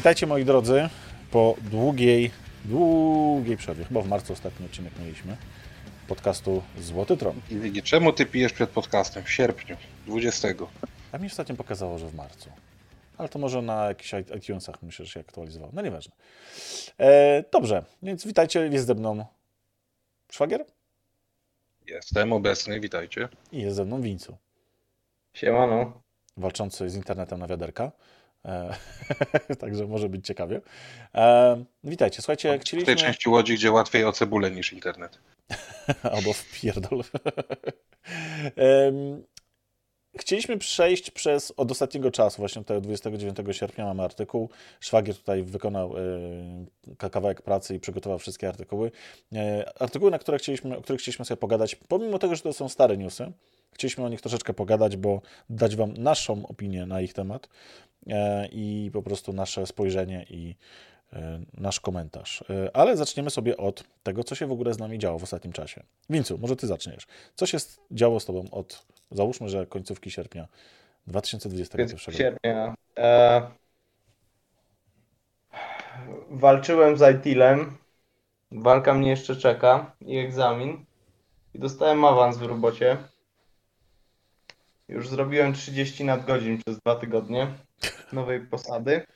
Witajcie moi drodzy po długiej, długiej przerwie. Chyba w marcu ostatni odcinek mieliśmy podcastu Złoty Tron. I czemu ty pijesz przed podcastem w sierpniu 20? A mi ostatnio pokazało, że w marcu. Ale to może na jakichś iTunesach myślę, że się aktualizowało. No nieważne. E, dobrze, więc witajcie, jest ze mną Szwagier Jestem obecny, witajcie. i jest ze mną Wincu, Siemano. walczący z internetem na wiaderka. E, także może być ciekawie. E, witajcie, słuchajcie, W tej chcieliśmy... części łodzi, gdzie łatwiej o cebulę niż internet. Albo w pierdol. Em, Chcieliśmy przejść przez od ostatniego czasu, właśnie tego 29 sierpnia mamy artykuł. Szwagier tutaj wykonał e, kawałek pracy i przygotował wszystkie artykuły. E, artykuły, na które chcieliśmy, o których chcieliśmy sobie pogadać, pomimo tego, że to są stare newsy, chcieliśmy o nich troszeczkę pogadać, bo dać Wam naszą opinię na ich temat e, i po prostu nasze spojrzenie i e, nasz komentarz. E, Ale zaczniemy sobie od tego, co się w ogóle z nami działo w ostatnim czasie. Wincu, może Ty zaczniesz. Co się działo z Tobą od, załóżmy, że końcówki sierpnia 2021 Więc sierpnia. E, walczyłem z ITIL-em. Walka mnie jeszcze czeka i egzamin. I dostałem awans w robocie. Już zrobiłem 30 nadgodzin przez dwa tygodnie nowej posady.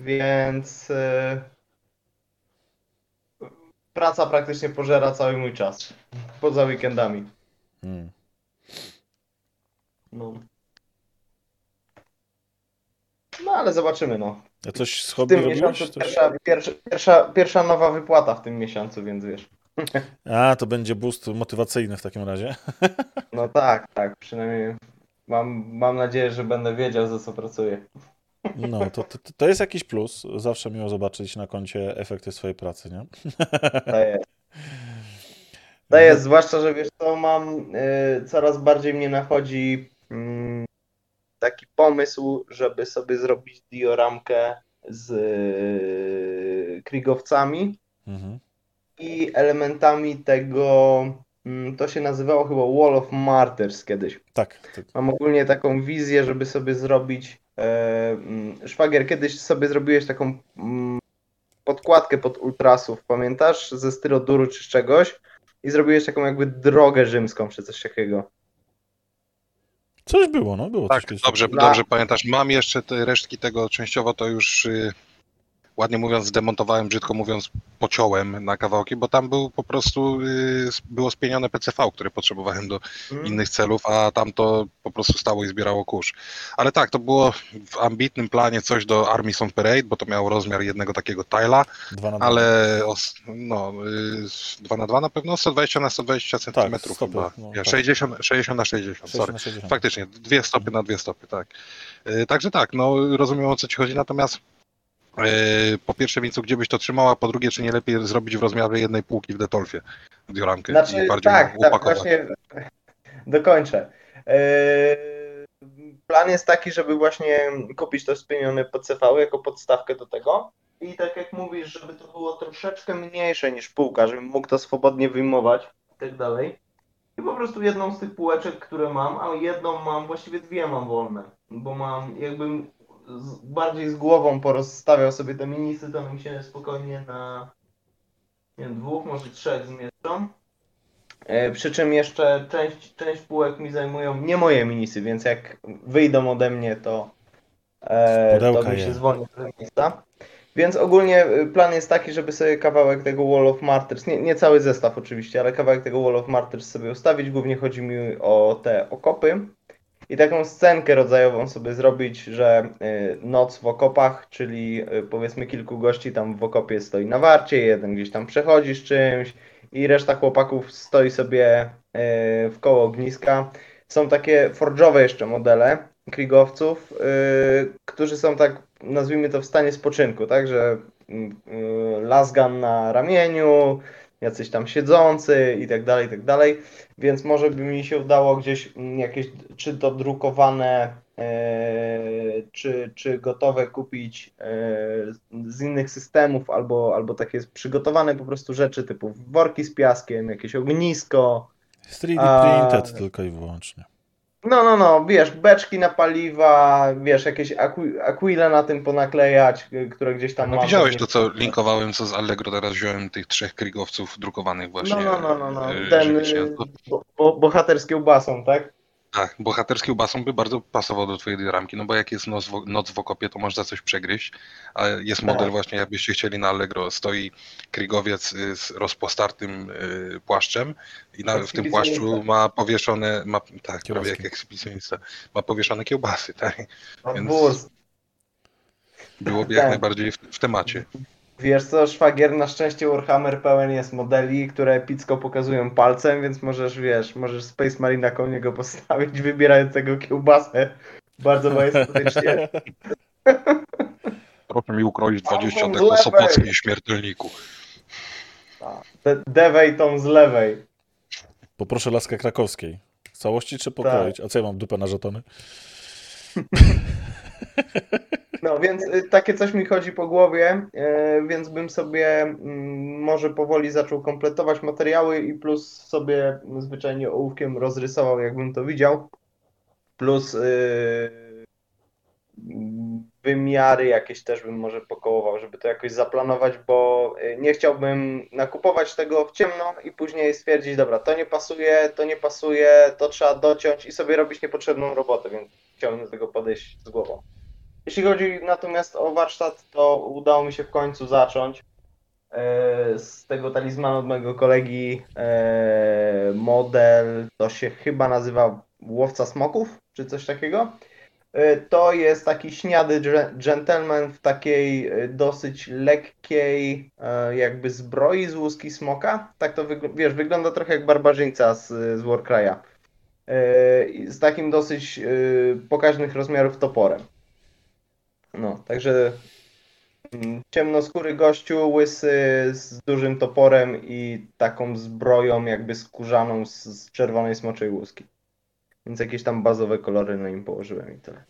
Więc e, praca praktycznie pożera cały mój czas. Poza weekendami. Hmm. No. No ale zobaczymy no. A coś z W hobby tym robiłeś? miesiącu pierwsza, pierwsza, pierwsza, pierwsza nowa wypłata w tym miesiącu, więc wiesz. A, to będzie boost motywacyjny w takim razie. No tak, tak, przynajmniej mam, mam nadzieję, że będę wiedział za co pracuję. No, to, to, to jest jakiś plus. Zawsze miło zobaczyć na koncie efekty swojej pracy, nie? To jest. To jest, zwłaszcza, że wiesz co, mam y, coraz bardziej mnie nachodzi mm, taki pomysł, żeby sobie zrobić dioramkę z y, krigowcami Mhm. i elementami tego, to się nazywało chyba Wall of Martyrs kiedyś. Tak, to, Mam ogólnie taką wizję, żeby sobie zrobić. E, mm, szwagier, kiedyś sobie zrobiłeś taką mm, podkładkę pod ultrasów, pamiętasz? Ze styroduru czy z czegoś. I zrobiłeś taką jakby drogę rzymską czy coś takiego. coś było, no, było Tak, coś dobrze, dobrze pamiętasz. Mam jeszcze te resztki tego częściowo, to już y, ładnie mówiąc zdemontowałem, brzydko mówiąc pociąłem na kawałki, bo tam był po prostu, y, było spienione PCV, które potrzebowałem do Mm. innych celów, a tam to po prostu stało i zbierało kurz. Ale tak, to było w ambitnym planie coś do Armies on Parade, bo to miało rozmiar jednego takiego tila, Dwa na dwa. ale os, no, y, 2 na 2 na pewno, 120 na 120 centymetrów stopy, chyba. no, tak. 60, 60 na 60, 60 sorry. na 60. Faktycznie, dwie stopy na dwie stopy, tak. Y, Także tak, no rozumiem o co ci chodzi, natomiast y, po pierwsze, Wincu, gdzie byś to trzymał, a po drugie, czy nie lepiej zrobić w rozmiarze jednej półki w Detolfie dioramkę Znaczy, i bardziej tak, tak, właśnie dokończę. E, Plan jest taki, żeby właśnie kupić to spienione PCV jako podstawkę do tego. I tak jak mówisz, żeby to było troszeczkę mniejsze niż półka, żebym mógł to swobodnie wyjmować i tak dalej. I po prostu jedną z tych półeczek, które mam, a jedną mam, właściwie dwie mam wolne, bo mam jakbym z, bardziej z głową porozstawiał sobie te minisy, to mi się spokojnie na nie wiem, dwóch, może trzech zmieszczą. E, Przy czym jeszcze część, część półek mi zajmują nie moje minisy, więc jak wyjdą ode mnie, to, e, to mi się zwolni trochę miejsca. Więc ogólnie y, plan jest taki, żeby sobie kawałek tego Wall of Martyrs, nie, nie cały zestaw oczywiście, ale kawałek tego Wall of Martyrs sobie ustawić. Głównie chodzi mi o te okopy. I taką scenkę rodzajową sobie zrobić, że y, noc w okopach, czyli y, powiedzmy kilku gości tam w okopie stoi na warcie, jeden gdzieś tam przechodzi z czymś i reszta chłopaków stoi sobie y, w koło ogniska. Są takie forge'owe jeszcze modele krigowców, którzy są tak, nazwijmy to w stanie spoczynku, tak, że y, lasgun na ramieniu, jacyś tam siedzący i tak dalej, i tak dalej. Więc może by mi się udało gdzieś jakieś czy dodrukowane, e, czy, czy gotowe kupić e, z innych systemów, albo, albo takie przygotowane po prostu rzeczy typu worki z piaskiem, jakieś ognisko. 3D A- printed tylko i wyłącznie. No, no, no, wiesz, beczki na paliwa, wiesz, jakieś akwile na tym ponaklejać, y, które gdzieś tam No widziałeś to, co linkowałem, co z Allegro teraz wziąłem tych trzech krigowców drukowanych właśnie. No, no, no, no, no. e, ten y, bohater z kiełbasą, tak? Tak, bohaterski ubasą by bardzo pasował do twojej ramki, no bo jak jest noc w, noc w okopie, to można coś przegryźć, a jest model Tak. właśnie, jakbyście chcieli na Allegro, stoi krigowiec y, z rozpostartym y, płaszczem i na, w tym płaszczu Ekshibicjonista. ma powieszone, ma, tak, prawie jak ekshibicjonista, ma powieszone kiełbasy, tak? Więc- Wóz. Byłoby jak Tak. najbardziej w, w temacie. Wiesz co, szwagier, na szczęście Warhammer pełen jest modeli, które epicko pokazują palcem, więc możesz, wiesz, możesz Space Marina koło niego postawić, wybierając tego kiełbasę. Bardzo majestatycznie. Proszę mi ukroić 20 Album z tego lewej. Sopockich śmiertelniku. De- Dewej tą z lewej. Poproszę laskę krakowskiej. W całości czy pokroić? A co ja mam dupę na żetony? No więc y, takie coś mi chodzi po głowie, y, więc bym sobie mm, może powoli zaczął kompletować materiały i plus sobie zwyczajnie ołówkiem rozrysował, jakbym to widział. Plus y, wymiary jakieś też bym może pokołował, żeby to jakoś zaplanować, bo nie chciałbym nakupować tego w ciemno i później stwierdzić, dobra, to nie pasuje, to nie pasuje, to trzeba dociąć i sobie robić niepotrzebną robotę, więc chciałbym do tego podejść z głową. Jeśli chodzi natomiast o warsztat, to udało mi się w końcu zacząć. E, Z tego talizmanu od mojego kolegi e, model to się chyba nazywa Łowca Smoków, czy coś takiego. E, To jest taki śniady gentleman w takiej dosyć lekkiej jakby zbroi z łuski smoka. Tak to wygl- wiesz, wygląda trochę jak barbarzyńca z, z Warcry'a. Z takim dosyć pokaźnych rozmiarów toporem. No, także mm, ciemnoskóry gościu, łysy, z dużym toporem i taką zbroją jakby skórzaną z, z czerwonej smoczej łuski. Więc jakieś tam bazowe kolory na nim położyłem i tyle.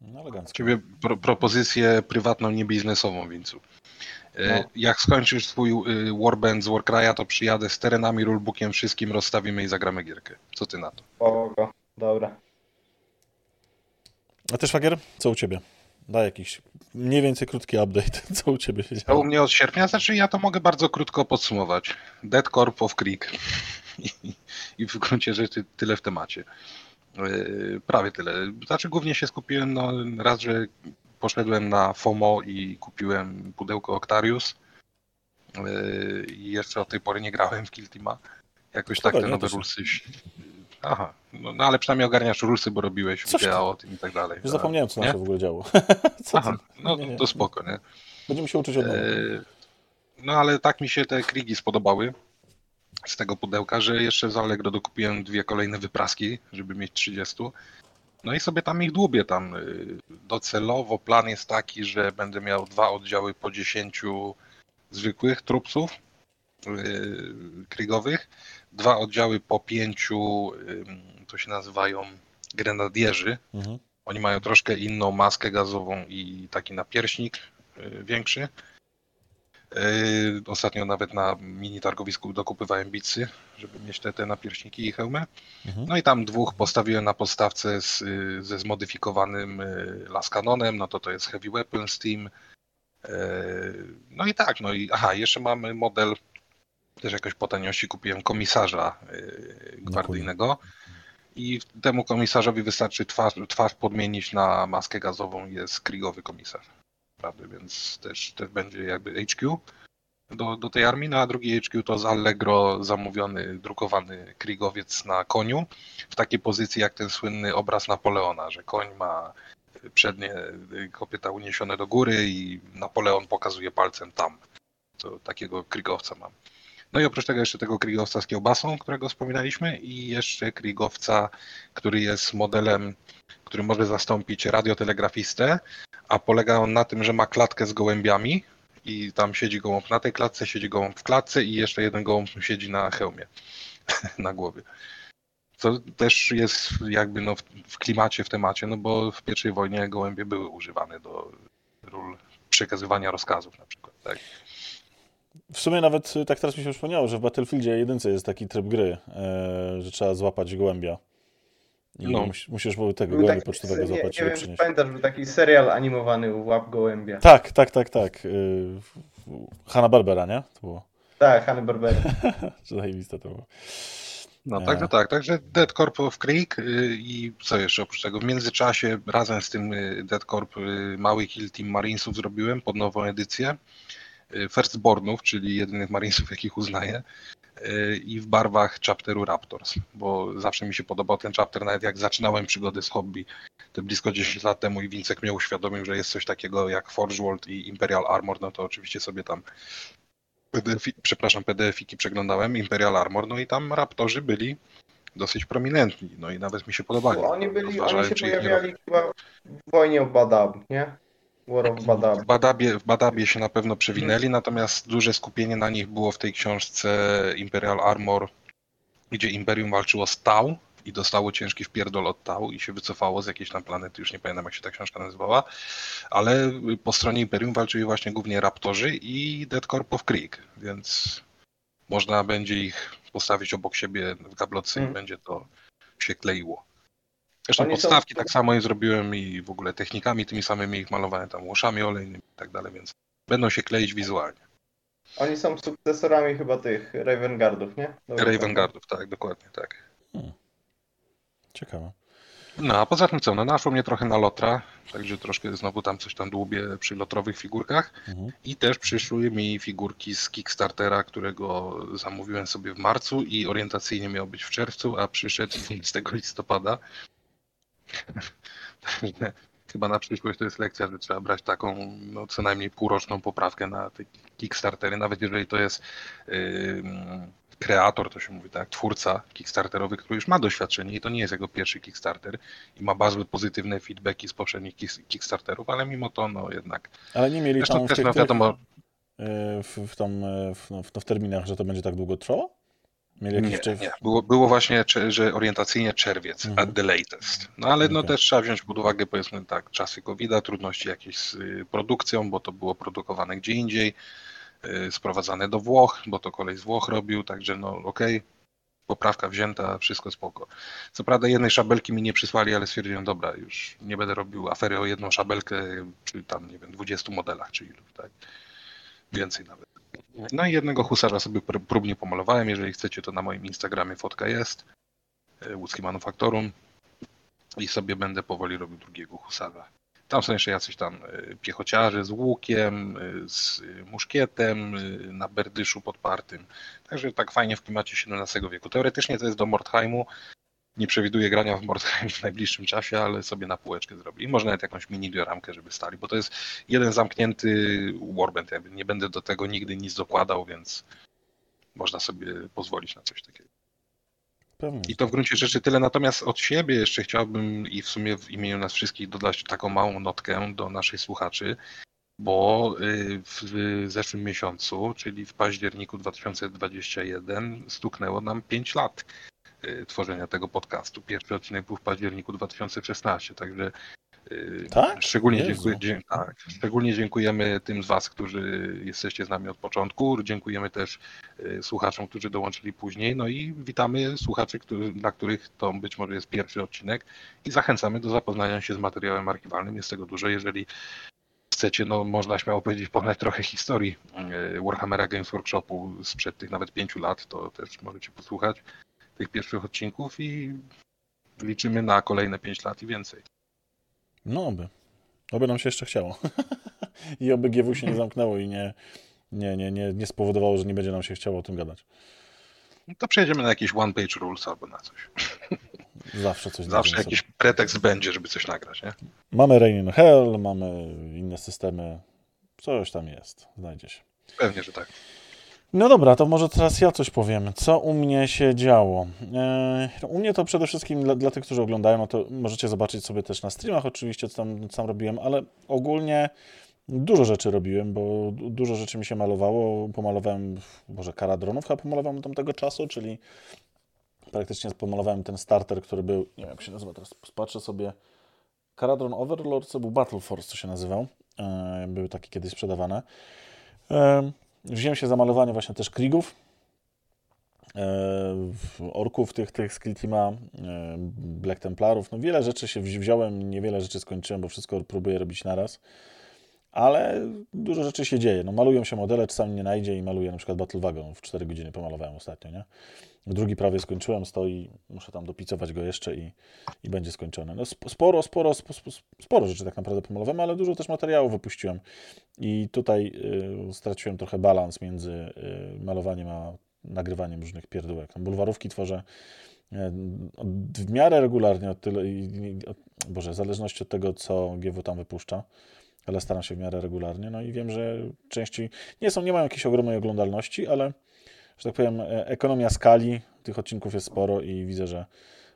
No elegancko. Ciebie pro, propozycję prywatną, nie biznesową, Wincu. E, No. Jak skończysz swój y, Warband z Warcry'a, to przyjadę z terenami, rulebookiem, wszystkim, rozstawimy i zagramy gierkę. Co ty na to? Spoko, dobra. A ty, szwagier, co u ciebie? Daj jakiś mniej więcej krótki update, co u ciebie się A u mnie od sierpnia, znaczy ja to mogę bardzo krótko podsumować. Dead Corp of Creek. I, i w gruncie rzeczy tyle w temacie. Yy, Prawie tyle. Znaczy głównie się skupiłem, no raz, że poszedłem na FOMO i kupiłem pudełko Octarius. Yy, I jeszcze od tej pory nie grałem w Kill Teama. Jakoś tak te nowe rulsy... Aha, no, no ale przynajmniej ogarniasz rulsy, bo robiłeś Coś wideo o tym i tak dalej. Już zapomniałem, co się w ogóle działo. Co Aha, no Nie, nie. to spoko, nie? Będziemy się uczyć od nowa. E, No ale tak mi się te krigi spodobały z tego pudełka, że jeszcze z Allegro dokupiłem dwie kolejne wypraski, żeby mieć 30. No i sobie tam ich dłubię tam. y, Docelowo plan jest taki, że będę miał dwa oddziały po 10 zwykłych trupców yy, krigowych, dwa oddziały po pięciu, to się nazywają grenadierzy, Mhm. oni mają troszkę inną maskę gazową i taki napierśnik y, większy. Y, Ostatnio nawet na mini targowisku dokupywałem bicy, żeby mieć te, te napierśniki i hełmy. Mhm. No i tam dwóch postawiłem na podstawce z, y, ze zmodyfikowanym Laskanonem, no to to jest Heavy Weapons Team. No i tak, no i aha, jeszcze mamy model, też jakoś po taniości kupiłem komisarza y, gwardyjnego. I temu komisarzowi wystarczy twarz, twarz podmienić na maskę gazową jest krigowy komisarz. Prawda? Więc też, też będzie jakby HQ do, do tej armii, no a drugi HQ to z Allegro zamówiony, drukowany krigowiec na koniu w takiej pozycji jak ten słynny obraz Napoleona, że koń ma przednie kopyta uniesione do góry i Napoleon pokazuje palcem tam. To takiego krigowca mam. No i oprócz tego jeszcze tego krigowca z kiełbasą, którego wspominaliśmy i jeszcze krigowca, który jest modelem, który może zastąpić radiotelegrafistę, a polega on na tym, że ma klatkę z gołębiami i tam siedzi gołąb na tej klatce, siedzi gołąb w klatce i jeszcze jeden gołąb siedzi na hełmie, na głowie. Co też jest jakby no w, klimacie, w temacie, no bo w pierwszej wojnie gołębie były używane do ról przekazywania rozkazów na przykład, tak? W sumie nawet y, tak teraz mi się przypomniało, że w Battlefieldzie jedynce jest taki tryb gry, e, że trzeba złapać gołębia. I No. mus, musisz było tego Był gołębia taki- pocztowego nie, złapać nie i wiem, czy przynieść. pamiętasz, był taki serial animowany Łap Gołębia. Tak, tak, tak, tak. Yy, Hanna Barbera, nie? To było. Tak, Hanny Barbera. Zajebiste to było. No tak, no tak. Także Dead Corp of Creek y, i co jeszcze oprócz tego? W międzyczasie razem z tym y, Dead Corp y, mały Kill Team Marinesów zrobiłem pod nową edycję. Y, Firstbornów, czyli jedynych Marinesów, jakich uznaję. Y, I w barwach chapteru Raptors, bo zawsze mi się podobał ten chapter, nawet jak zaczynałem przygody z hobby te blisko 10 lat temu i Wincek mnie uświadomił, że jest coś takiego jak Forge World i Imperial Armor, no to oczywiście sobie tam PDF, przepraszam, PDF-iki przeglądałem, Imperial Armor, no i tam Raptorzy byli dosyć prominentni, no i nawet mi się podobali. Oni byli, oni się pojawiali chyba w wojnie o Badab, nie? War of Badab. W Badabie, w Badabie się na pewno przewinęli, natomiast duże skupienie na nich było w tej książce Imperial Armor, gdzie Imperium walczyło z Tau i dostało ciężki wpierdol od Tau i się wycofało z jakiejś tam planety, już nie pamiętam jak się ta książka nazywała, ale po stronie Imperium walczyli właśnie głównie Raptorzy i Dead Corp of Creek, więc można będzie ich postawić obok siebie w gablotce i Mm. będzie to się kleiło. Zresztą Oni są- podstawki tak samo je zrobiłem i w ogóle technikami tymi samymi ich malowałem tam łoszami olejnymi i tak dalej, więc będą się kleić wizualnie. Oni są sukcesorami chyba tych Raven Guardów, nie? Dobrze Raven Guardów, tak, dokładnie tak. Ciekawe. No a poza tym co, no naszło mnie trochę na Lotra, także troszkę znowu tam coś tam dłubię przy lotrowych figurkach Mhm. i też przyszły mi figurki z Kickstartera, którego zamówiłem sobie w marcu i orientacyjnie miał być w czerwcu, a przyszedł 20 listopada. Także Chyba na przyszłość to jest lekcja, że trzeba brać taką no, co najmniej półroczną poprawkę na te Kickstartery, nawet jeżeli to jest yy, kreator, to się mówi tak, twórca Kickstarterowy, który już ma doświadczenie i to nie jest jego pierwszy Kickstarter i ma bardzo pozytywne feedbacki z poprzednich kick- Kickstarterów, ale mimo to no jednak. Ale nie mieli Zresztą tam w też tych, no wiadomo, e, w, w, tam, w, no, w, no, w terminach, że to będzie tak długo trwało? Mieli jakiś Nie, nie. Było, było właśnie, że orientacyjnie czerwiec, Mhm. at the latest. No ale no Okej. też trzeba wziąć pod uwagę, powiedzmy tak, czasy covid trudności jakieś z y, produkcją, bo to było produkowane gdzie indziej, y, sprowadzane do Włoch, bo to kolej z Włoch robił, także no okej, poprawka wzięta, wszystko spoko. Co prawda jednej szabelki mi nie przysłali, ale stwierdziłem, dobra, już nie będę robił afery o jedną szabelkę przy tam, nie wiem, 20 modelach czy ilu, tak? Więcej nawet. No i jednego husarza sobie pr- próbnie pomalowałem. Jeżeli chcecie, to na moim Instagramie fotka jest. e, Łódzki Manufaktorum. I sobie będę powoli robił drugiego husarza. Tam są jeszcze jacyś tam e, piechociarze z łukiem, e, z muszkietem na berdyszu podpartym. Także tak fajnie w klimacie XVII wieku. Teoretycznie to jest do Mordheimu. Nie przewiduję grania w Mordheim w najbliższym czasie, ale sobie na półeczkę zrobię. I może nawet jakąś mini dioramkę, żeby stali, bo to jest jeden zamknięty warband. Jakby nie będę do tego nigdy nic dokładał, więc można sobie pozwolić na coś takiego. Pewnie. I to w gruncie rzeczy tyle. Natomiast od siebie jeszcze chciałbym i w sumie w imieniu nas wszystkich dodać taką małą notkę do naszych słuchaczy, bo y, w zeszłym miesiącu, czyli w październiku 2021, stuknęło nam 5 lat tworzenia tego podcastu. Pierwszy odcinek był w październiku 2016, także y, Tak? szczególnie, dziękuję, tak, szczególnie dziękujemy tym z Was, którzy jesteście z nami od początku. Dziękujemy też y, słuchaczom, którzy dołączyli później. No i witamy słuchaczy, którzy, dla których to być może jest pierwszy odcinek i zachęcamy do zapoznania się z materiałem archiwalnym. Jest tego dużo. Jeżeli chcecie, no można śmiało powiedzieć, poznać trochę historii y, Warhammera Games Workshopu sprzed tych nawet pięciu lat, to też możecie posłuchać tych pierwszych odcinków i liczymy na kolejne pięć lat i więcej. No oby. Oby nam się jeszcze chciało. I oby GW się nie zamknęło i nie, nie, nie, nie, nie spowodowało, że nie będzie nam się chciało o tym gadać. No to przejdziemy na jakiś one page rules albo na coś. Zawsze coś Zawsze jakiś pretekst będzie, żeby coś nagrać, nie? sobie. Mamy Rain in Hell, mamy inne systemy. Coś tam jest. Znajdzie się. Pewnie, że tak. No dobra, to może teraz ja coś powiem. Co u mnie się działo? E, u mnie to przede wszystkim dla, dla tych, którzy oglądają, no to możecie zobaczyć sobie też na streamach oczywiście, co tam, co tam robiłem, ale ogólnie dużo rzeczy robiłem, bo du- dużo rzeczy mi się malowało. Pomalowałem, może Karadronów chyba pomalowałem tamtego czasu, czyli praktycznie pomalowałem ten starter, który był, nie wiem jak się nazywa teraz, patrzę sobie, Karadron Overlord, co był Battle Force, co się nazywał. E, były takie kiedyś sprzedawane. E, Wziąłem się za malowanie właśnie też Krigów. orków tych, tych Skill Teama, Black Templarów. No wiele rzeczy się wziąłem, niewiele rzeczy skończyłem, bo wszystko próbuję robić naraz. Ale dużo rzeczy się dzieje. No, malują się modele, czasami nie najdzie i maluję na przykład Battle Wagon. W 4 godziny pomalowałem ostatnio, nie? Drugi prawie skończyłem, stoi, muszę tam dopicować go jeszcze i, i będzie skończony. No sporo, sporo, sporo, sporo rzeczy tak naprawdę pomalowałem, ale dużo też materiału wypuściłem. I tutaj y, straciłem trochę balans między y, malowaniem a nagrywaniem różnych pierdółek. No, bulwarówki tworzę y, w miarę regularnie, od tyle, od, Boże, w zależności od tego, co GW tam wypuszcza ale staram się w miarę regularnie. No i wiem, że części nie są, nie mają jakiejś ogromnej oglądalności, ale że tak powiem, e, ekonomia skali tych odcinków jest sporo i widzę, że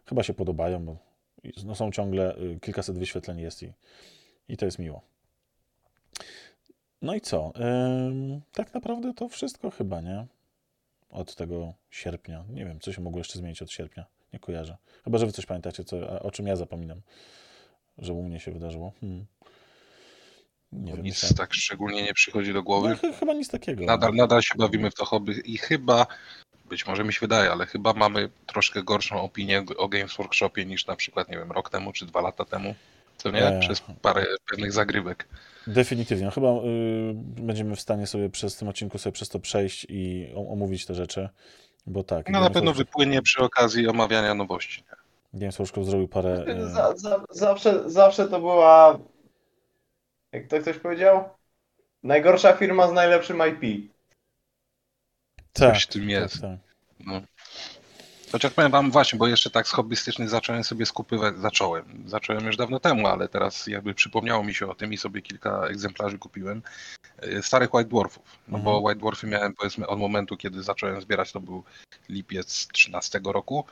chyba się podobają, bo no są ciągle y, kilkaset wyświetleń jest i, i to jest miło. No i co? tak naprawdę to wszystko chyba, nie? Od tego sierpnia. Nie wiem, co się mogło jeszcze zmienić od sierpnia. Nie kojarzę. Chyba, że wy coś pamiętacie, co, o czym ja zapominam, że u mnie się wydarzyło. Hmm. Nie wiem, nic tak szczególnie nie przychodzi do głowy. No, chyba nic takiego. Nadal, nadal się bawimy w to hobby i chyba, być może mi się wydaje, ale chyba mamy troszkę gorszą opinię o Games Workshopie niż na przykład, nie wiem, rok temu czy dwa lata temu. Co nie? E... Przez parę pewnych zagrywek. Definitywnie. Chyba y, będziemy w stanie sobie przez tym odcinku sobie przez to przejść i omówić te rzeczy, bo tak. No na pewno Workshop... wypłynie przy okazji omawiania nowości. Nie? Games Workshop zrobił parę... Y, za, za, zawsze, zawsze to była jak to ktoś powiedział? Najgorsza firma z najlepszym IP. Tak, Coś tym jest. Tak, tak. No. Chociaż powiem wam właśnie, bo jeszcze tak z hobbystycznych zacząłem sobie skupywać, zacząłem, zacząłem już dawno temu, ale teraz jakby przypomniało mi się o tym i sobie kilka egzemplarzy kupiłem, e, starych White Dwarfów, no mhm. bo White Dwarfy miałem powiedzmy od momentu, kiedy zacząłem zbierać, to był lipiec 13 roku,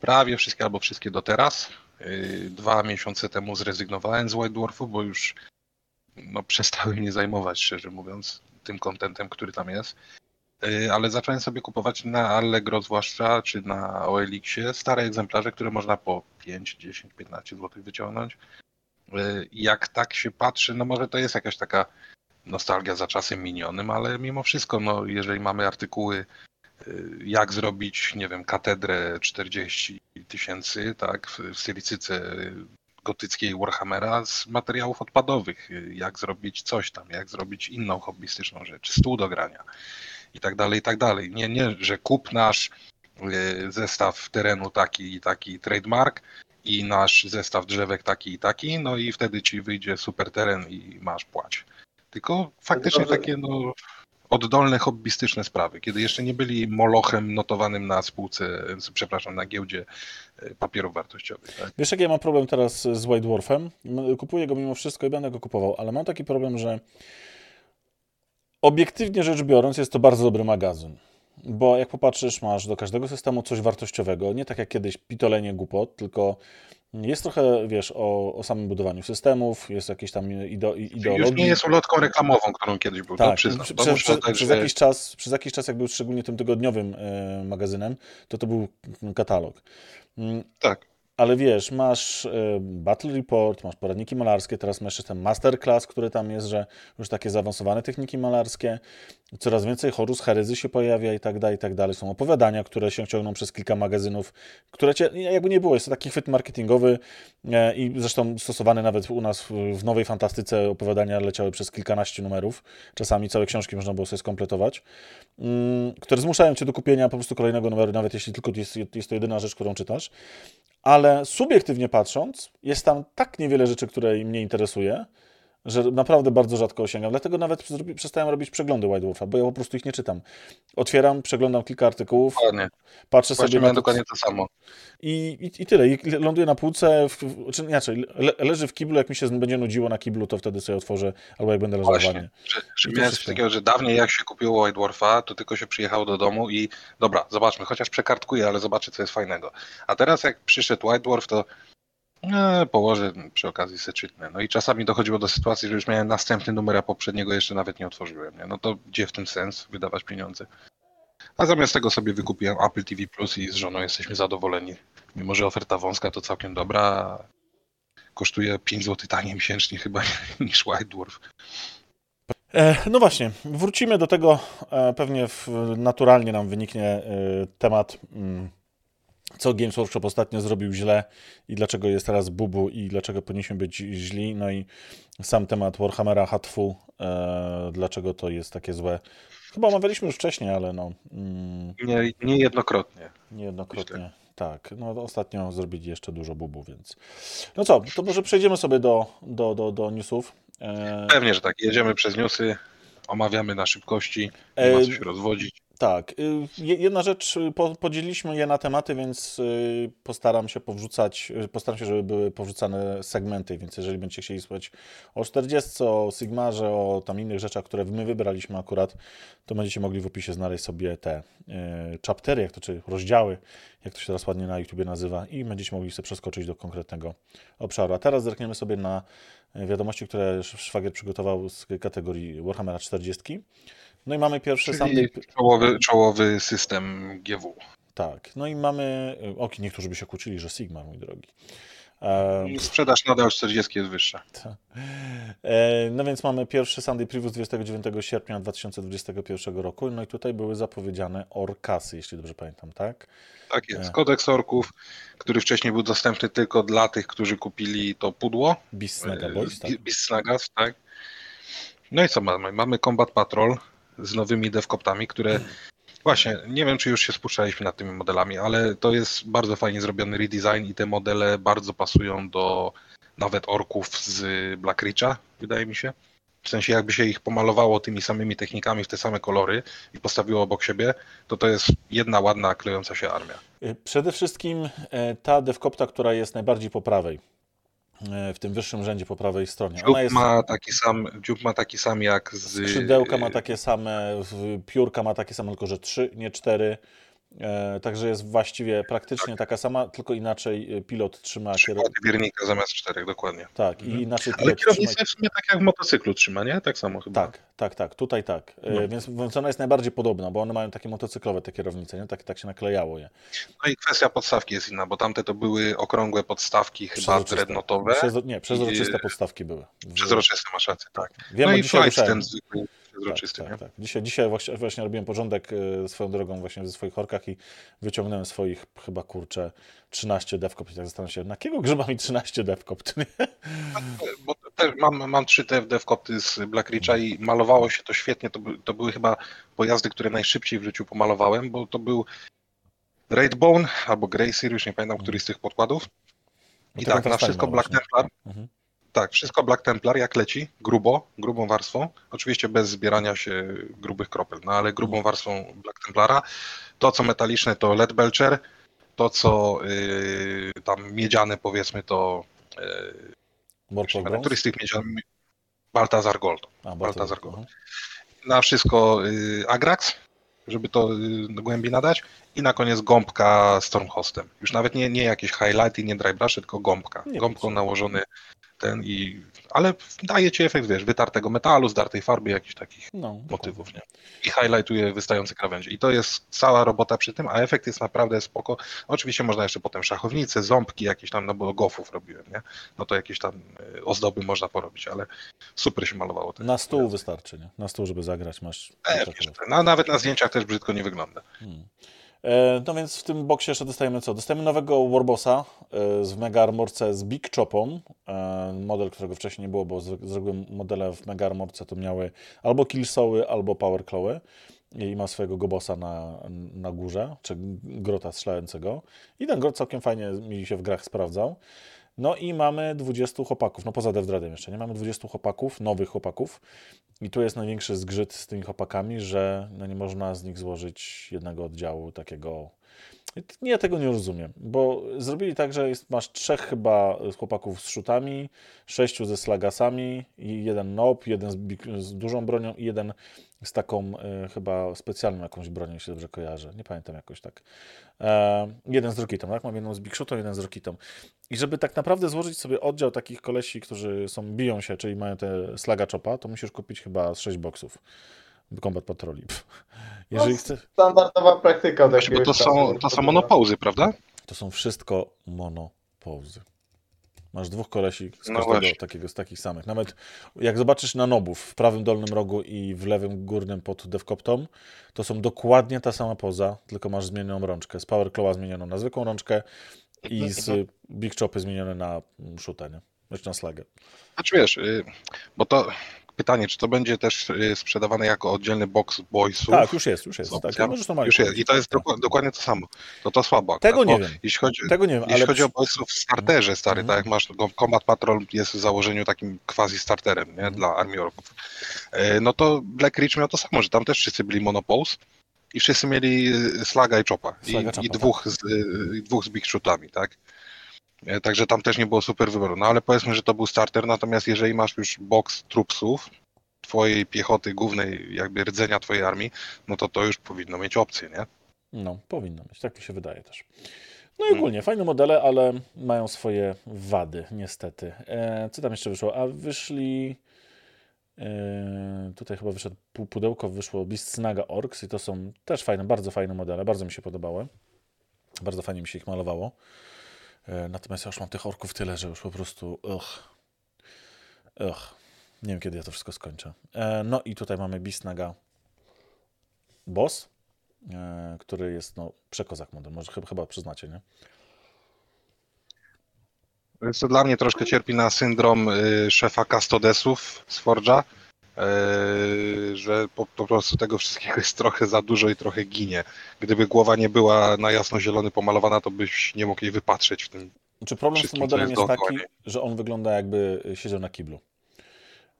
prawie wszystkie albo wszystkie do teraz, dwa miesiące temu zrezygnowałem z White Dwarfu, bo już no, przestały mnie zajmować, szczerze mówiąc, tym kontentem, który tam jest. Y, ale zacząłem sobie kupować na Allegro zwłaszcza, czy na OLX-ie stare egzemplarze, które można po 5, 10, 15 zł wyciągnąć. Y, jak tak się patrzy, no może to jest jakaś taka nostalgia za czasem minionym, ale mimo wszystko, no jeżeli mamy artykuły jak zrobić, nie wiem, katedrę 40 tysięcy, tak, w stylistyce gotyckiej Warhammera z materiałów odpadowych, jak zrobić coś tam, jak zrobić inną hobbystyczną rzecz, stół do grania i tak dalej, i tak dalej. Nie, nie, że kup nasz e, zestaw terenu taki i taki trademark i nasz zestaw drzewek taki i taki, no i wtedy ci wyjdzie super teren i masz płać. Tylko faktycznie takie no oddolne, hobbystyczne sprawy, kiedy jeszcze nie byli molochem notowanym na spółce, przepraszam, na giełdzie e, papierów wartościowych. Tak? Wiesz, jak ja mam problem teraz z White Dwarfem? Kupuję go mimo wszystko i będę go kupował, ale mam taki problem, że obiektywnie rzecz biorąc jest to bardzo dobry magazyn. Bo jak popatrzysz, masz do każdego systemu coś wartościowego, nie tak jak kiedyś pitolenie głupot, tylko jest trochę, wiesz, o, o samym budowaniu systemów, jest jakieś tam ideo, ideologii. Już nie jest ulotką reklamową, którą kiedyś był. Tak, to przy, to przez, przez, że... jakiś czas, przez jakiś czas, jak był szczególnie tym tygodniowym y, magazynem, to to był katalog. Mm, tak ale wiesz, masz y, Battle Report, masz poradniki malarskie, teraz masz jeszcze ten masterclass, który tam jest, że już takie zaawansowane techniki malarskie, coraz więcej Horus Herezy się pojawia i tak dalej, i tak dalej. Są opowiadania, które się ciągną przez kilka magazynów, które cię, jakby nie było, jest to taki chwyt marketingowy e, i zresztą stosowany nawet u nas w Nowej Fantastyce opowiadania leciały przez kilkanaście numerów, czasami całe książki można było sobie skompletować, mm, które zmuszają cię do kupienia po prostu kolejnego numeru, nawet jeśli tylko jest, jest to jedyna rzecz, którą czytasz ale subiektywnie patrząc, jest tam tak niewiele rzeczy, które mnie interesuje, że naprawdę bardzo rzadko osiągam. Dlatego nawet przestałem robić przeglądy White Wolfa, bo ja po prostu ich nie czytam. Otwieram, przeglądam kilka artykułów, patrzę Właśnie sobie na to. dokładnie to samo. I, i, I, tyle. I ląduje na półce, w, czy inaczej, le, leży w kiblu, jak mi się będzie nudziło na kiblu, to wtedy sobie otworzę, albo jak będę leżał Właśnie. Że miałem coś takiego, że dawniej jak się kupiło White Dwarfa, to tylko się przyjechało do domu i dobra, zobaczmy, chociaż przekartkuję, ale zobaczę, co jest fajnego. A teraz jak przyszedł White Dwarf, to no, położę przy okazji seczytne. No i czasami dochodziło do sytuacji, że już miałem następny numer, a poprzedniego jeszcze nawet nie otworzyłem. Nie? No to gdzie w tym sens wydawać pieniądze? A zamiast tego sobie wykupiłem Apple TV Plus i z żoną jesteśmy zadowoleni. Mimo, że oferta wąska to całkiem dobra, kosztuje 5 zł taniej miesięcznie chyba niż White Dwarf. E, no właśnie, wrócimy do tego, e, pewnie naturalnie nam wyniknie e, temat, mm, co Games Workshop ostatnio zrobił źle i dlaczego jest teraz bubu i dlaczego powinniśmy być źli, no i sam temat Warhammera Hatfu, dlaczego to jest takie złe. Chyba omawialiśmy już wcześniej, ale no... Mm, nie, niejednokrotnie. Niejednokrotnie. Tak, no ostatnio zrobili jeszcze dużo bubu, więc. No co, to może przejdziemy sobie do, do, do, do newsów. E, Pewnie, że tak. Jedziemy przez newsy, omawiamy na szybkości, nie ma co się rozwodzić. Tak. Y, jedna rzecz, y, podzieliliśmy je na tematy, więc y, postaram się powrzucać, postaram się, żeby były powrzucane segmenty, więc jeżeli będziecie chcieli słuchać o 40, o Sigmarze, o tam innych rzeczach, które my wybraliśmy akurat, to będziecie mogli w opisie znaleźć sobie te chaptery, jak to, czy rozdziały, jak to się teraz ładnie na YouTubie nazywa i będziecie mogli sobie przeskoczyć do konkretnego obszaru. A teraz zerkniemy sobie na wiadomości, które Szwagier przygotował z kategorii Warhammera 40. No i mamy pierwszy Czyli Sunday... Czołowy, czołowy system GW. Tak, no i mamy, oki, niektórzy by się kłócili, że Sigma, mój drogi. Sprzedaż nadal 40 jest wyższa. E, no więc mamy pierwszy Sunday Preview 29 sierpnia 2021 roku. No i tutaj były zapowiedziane orkasy, jeśli dobrze pamiętam, tak? Tak jest. E. Kodeks orków, który wcześniej był dostępny tylko dla tych, którzy kupili to pudło. Beast Snaga Boys, tak? Tak. No i co mamy? Mamy Combat Patrol, z nowymi devcoptami, które właśnie, nie wiem czy już się spuszczaliśmy nad tymi modelami, ale to jest bardzo fajnie zrobiony redesign i te modele bardzo pasują do nawet orków z Black Richa, wydaje mi się. W sensie jakby się ich pomalowało tymi samymi technikami w te same kolory i postawiło obok siebie, to to jest jedna ładna, klejąca się armia. Przede wszystkim e, ta devcopta, która jest najbardziej po prawej, w tym wyższym rzędzie po prawej stronie. Dziób, jest... ma taki sam, dziób ma taki sam jak z... Skrzydełka ma takie same, piórka ma takie same, tylko że trzy, nie cztery. E, także jest właściwie praktycznie tak. taka sama, tylko inaczej e, pilot trzyma kierownicę. biernika zamiast czterech, dokładnie. Tak, i mhm. inaczej pilot Ale kierownicę trzyma... w sumie tak jak w motocyklu trzyma, nie? Tak samo chyba. Tak, tak, tak, tutaj tak. E, no. Więc, więc ona jest najbardziej podobna, bo one mają takie motocyklowe te kierownice, nie? Tak, tak się naklejało je. No i kwestia podstawki jest inna, bo tamte to były okrągłe podstawki chyba dreadnotowe. Przezro... Nie, przezroczyste podstawki były. Przezroczyste, masz rację, tak. Wiem, no i flight ten zwykły przezroczysty. Tak, tak, tak. Dzisiaj, dzisiaj właśnie, właśnie robiłem porządek e, swoją drogą właśnie ze swoich orkach i wyciągnąłem swoich chyba kurczę 13 devcop i tak zastanawiam się, na jakiego grzyba mi 13 devcop? Bo też mam, mam 3 te devcopty z Black Richa i malowało się to świetnie. To, by, to były chyba pojazdy, które najszybciej w życiu pomalowałem, bo to był Raidbone albo Gracie, już nie pamiętam, który z tych podkładów. I tak, na wszystko Black Templar. Mhm. Tak, wszystko Black Templar jak leci, grubo, grubą warstwą, oczywiście bez zbierania się grubych kropel, no ale grubą warstwą Black Templara. To co metaliczne to Led Belcher, to co yy, tam miedziane powiedzmy to yy, któryś z tych miedzianych Baltazar Gold. A, Baltazar Gold. Mhm. Na wszystko yy, Agrax, żeby to yy, głębiej nadać i na koniec gąbka Stormhostem. Już nawet nie, nie jakieś highlighty, nie dry brush, tylko gąbka. Nie Gąbką nałożony ten i... Ale daje ci efekt, wiesz, wytartego metalu, zdartej farby, jakichś takich no, motywów, nie? I highlightuje wystające krawędzie. I to jest cała robota przy tym, a efekt jest naprawdę spoko. Oczywiście można jeszcze potem szachownice, ząbki jakieś tam, no bo gofów robiłem, nie? No to jakieś tam e, ozdoby można porobić, ale super się malowało. Na stół wystarczy, nie? Na stół, żeby zagrać masz... E, wiesz, no, nawet na zdjęciach też brzydko nie wygląda. Hmm. E, no więc w tym boksie jeszcze dostajemy co? Dostajemy nowego Warbossa e, z Mega Armorce z Big Chopą. E, model, którego wcześniej nie było, bo z reguły modele w Mega Armorce to miały albo Killsoły, albo Power Clawy. I ma swojego gobosa na, na górze, czy grota strzelającego. I ten grot całkiem fajnie mi się w grach sprawdzał. No i mamy 20 chłopaków, no poza Devdradem jeszcze, nie? Mamy 20 chłopaków, nowych chłopaków. I tu jest największy zgrzyt z tymi chłopakami, że no nie można z nich złożyć jednego oddziału takiego... Ja tego nie rozumiem, bo zrobili tak, że jest, masz trzech chyba chłopaków z szutami, sześciu ze slagasami i jeden nob, jeden z, z dużą bronią i jeden z taką y, chyba specjalną jakąś bronią, jeśli dobrze kojarzę. Nie pamiętam jakoś tak. E, jeden z Rokitą, tak? Mam jedną z Big Shotą, jeden z Rokitą. I żeby tak naprawdę złożyć sobie oddział takich kolesi, którzy są, biją się, czyli mają te slaga chopa, to musisz kupić chyba 6 boksów. Combat Patroli. Jeżeli no, chce... Standardowa praktyka. Bo to są, to są monopauzy, prawda? To są wszystko monopauzy. Masz dwóch kolesi z No każdego takiego, z takich samych. Nawet jak zobaczysz na nobów w prawym dolnym rogu i w lewym górnym pod Devcoptom, to są dokładnie ta sama poza, tylko masz zmienioną rączkę. Z Power Claw'a zmienioną na zwykłą rączkę i z Big Chopy zmienione na mm, shootę, nie? Znaczy na slagę. Znaczy wiesz, y, bo to pytanie, czy to będzie też y, sprzedawane jako oddzielny box boysów? Tak, już jest, już jest. Tak, normalnie Już jest. I to jest Tak. dokładnie to samo. To to słabo. Tego nie wiem. Jeśli chodzi, Tego nie wiem, jeśli ale chodzi o boysów w starterze stary, Mhm. tak jak masz go- Combat Patrol jest w założeniu takim quasi starterem, nie? Mhm. Dla armii orków. E, No to Black Ridge miał to samo, że tam też wszyscy byli monopoles i wszyscy mieli y, Slaga i Chopa. I, i dwóch, z, y, i dwóch z Big Shootami, tak? E, Także tam też nie było super wyboru. No ale powiedzmy, że to był starter, natomiast jeżeli masz już box trupsów, twojej piechoty głównej, jakby rdzenia twojej armii, no to to już powinno mieć opcję, nie? No, powinno być, tak mi się wydaje też. No i ogólnie, fajne modele, ale mają swoje wady, niestety. E, co tam jeszcze wyszło? A wyszli... E, tutaj chyba wyszedł pu- pudełko, wyszło Beast Snaga Orks i to są też fajne, bardzo fajne modele, bardzo mi się podobały. Bardzo fajnie mi się ich malowało. E, natomiast ja już mam tych orków tyle, że już po prostu... Ugh. Ugh. Nie wiem, kiedy ja to wszystko skończę. E, no i tutaj mamy Beast Snaga Boss, e, który jest no, przekozak model. Może chyba, przyznacie, nie? To dla mnie troszkę cierpi na syndrom y, szefa Custodesów z Forge'a, że po, po prostu tego wszystkiego jest trochę za dużo i trochę ginie. Gdyby głowa nie była na jasno-zielony pomalowana, to byś nie mógł jej wypatrzeć w tym. Czy problem z tym modelem jest jest taki, że on wygląda jakby siedział na kiblu.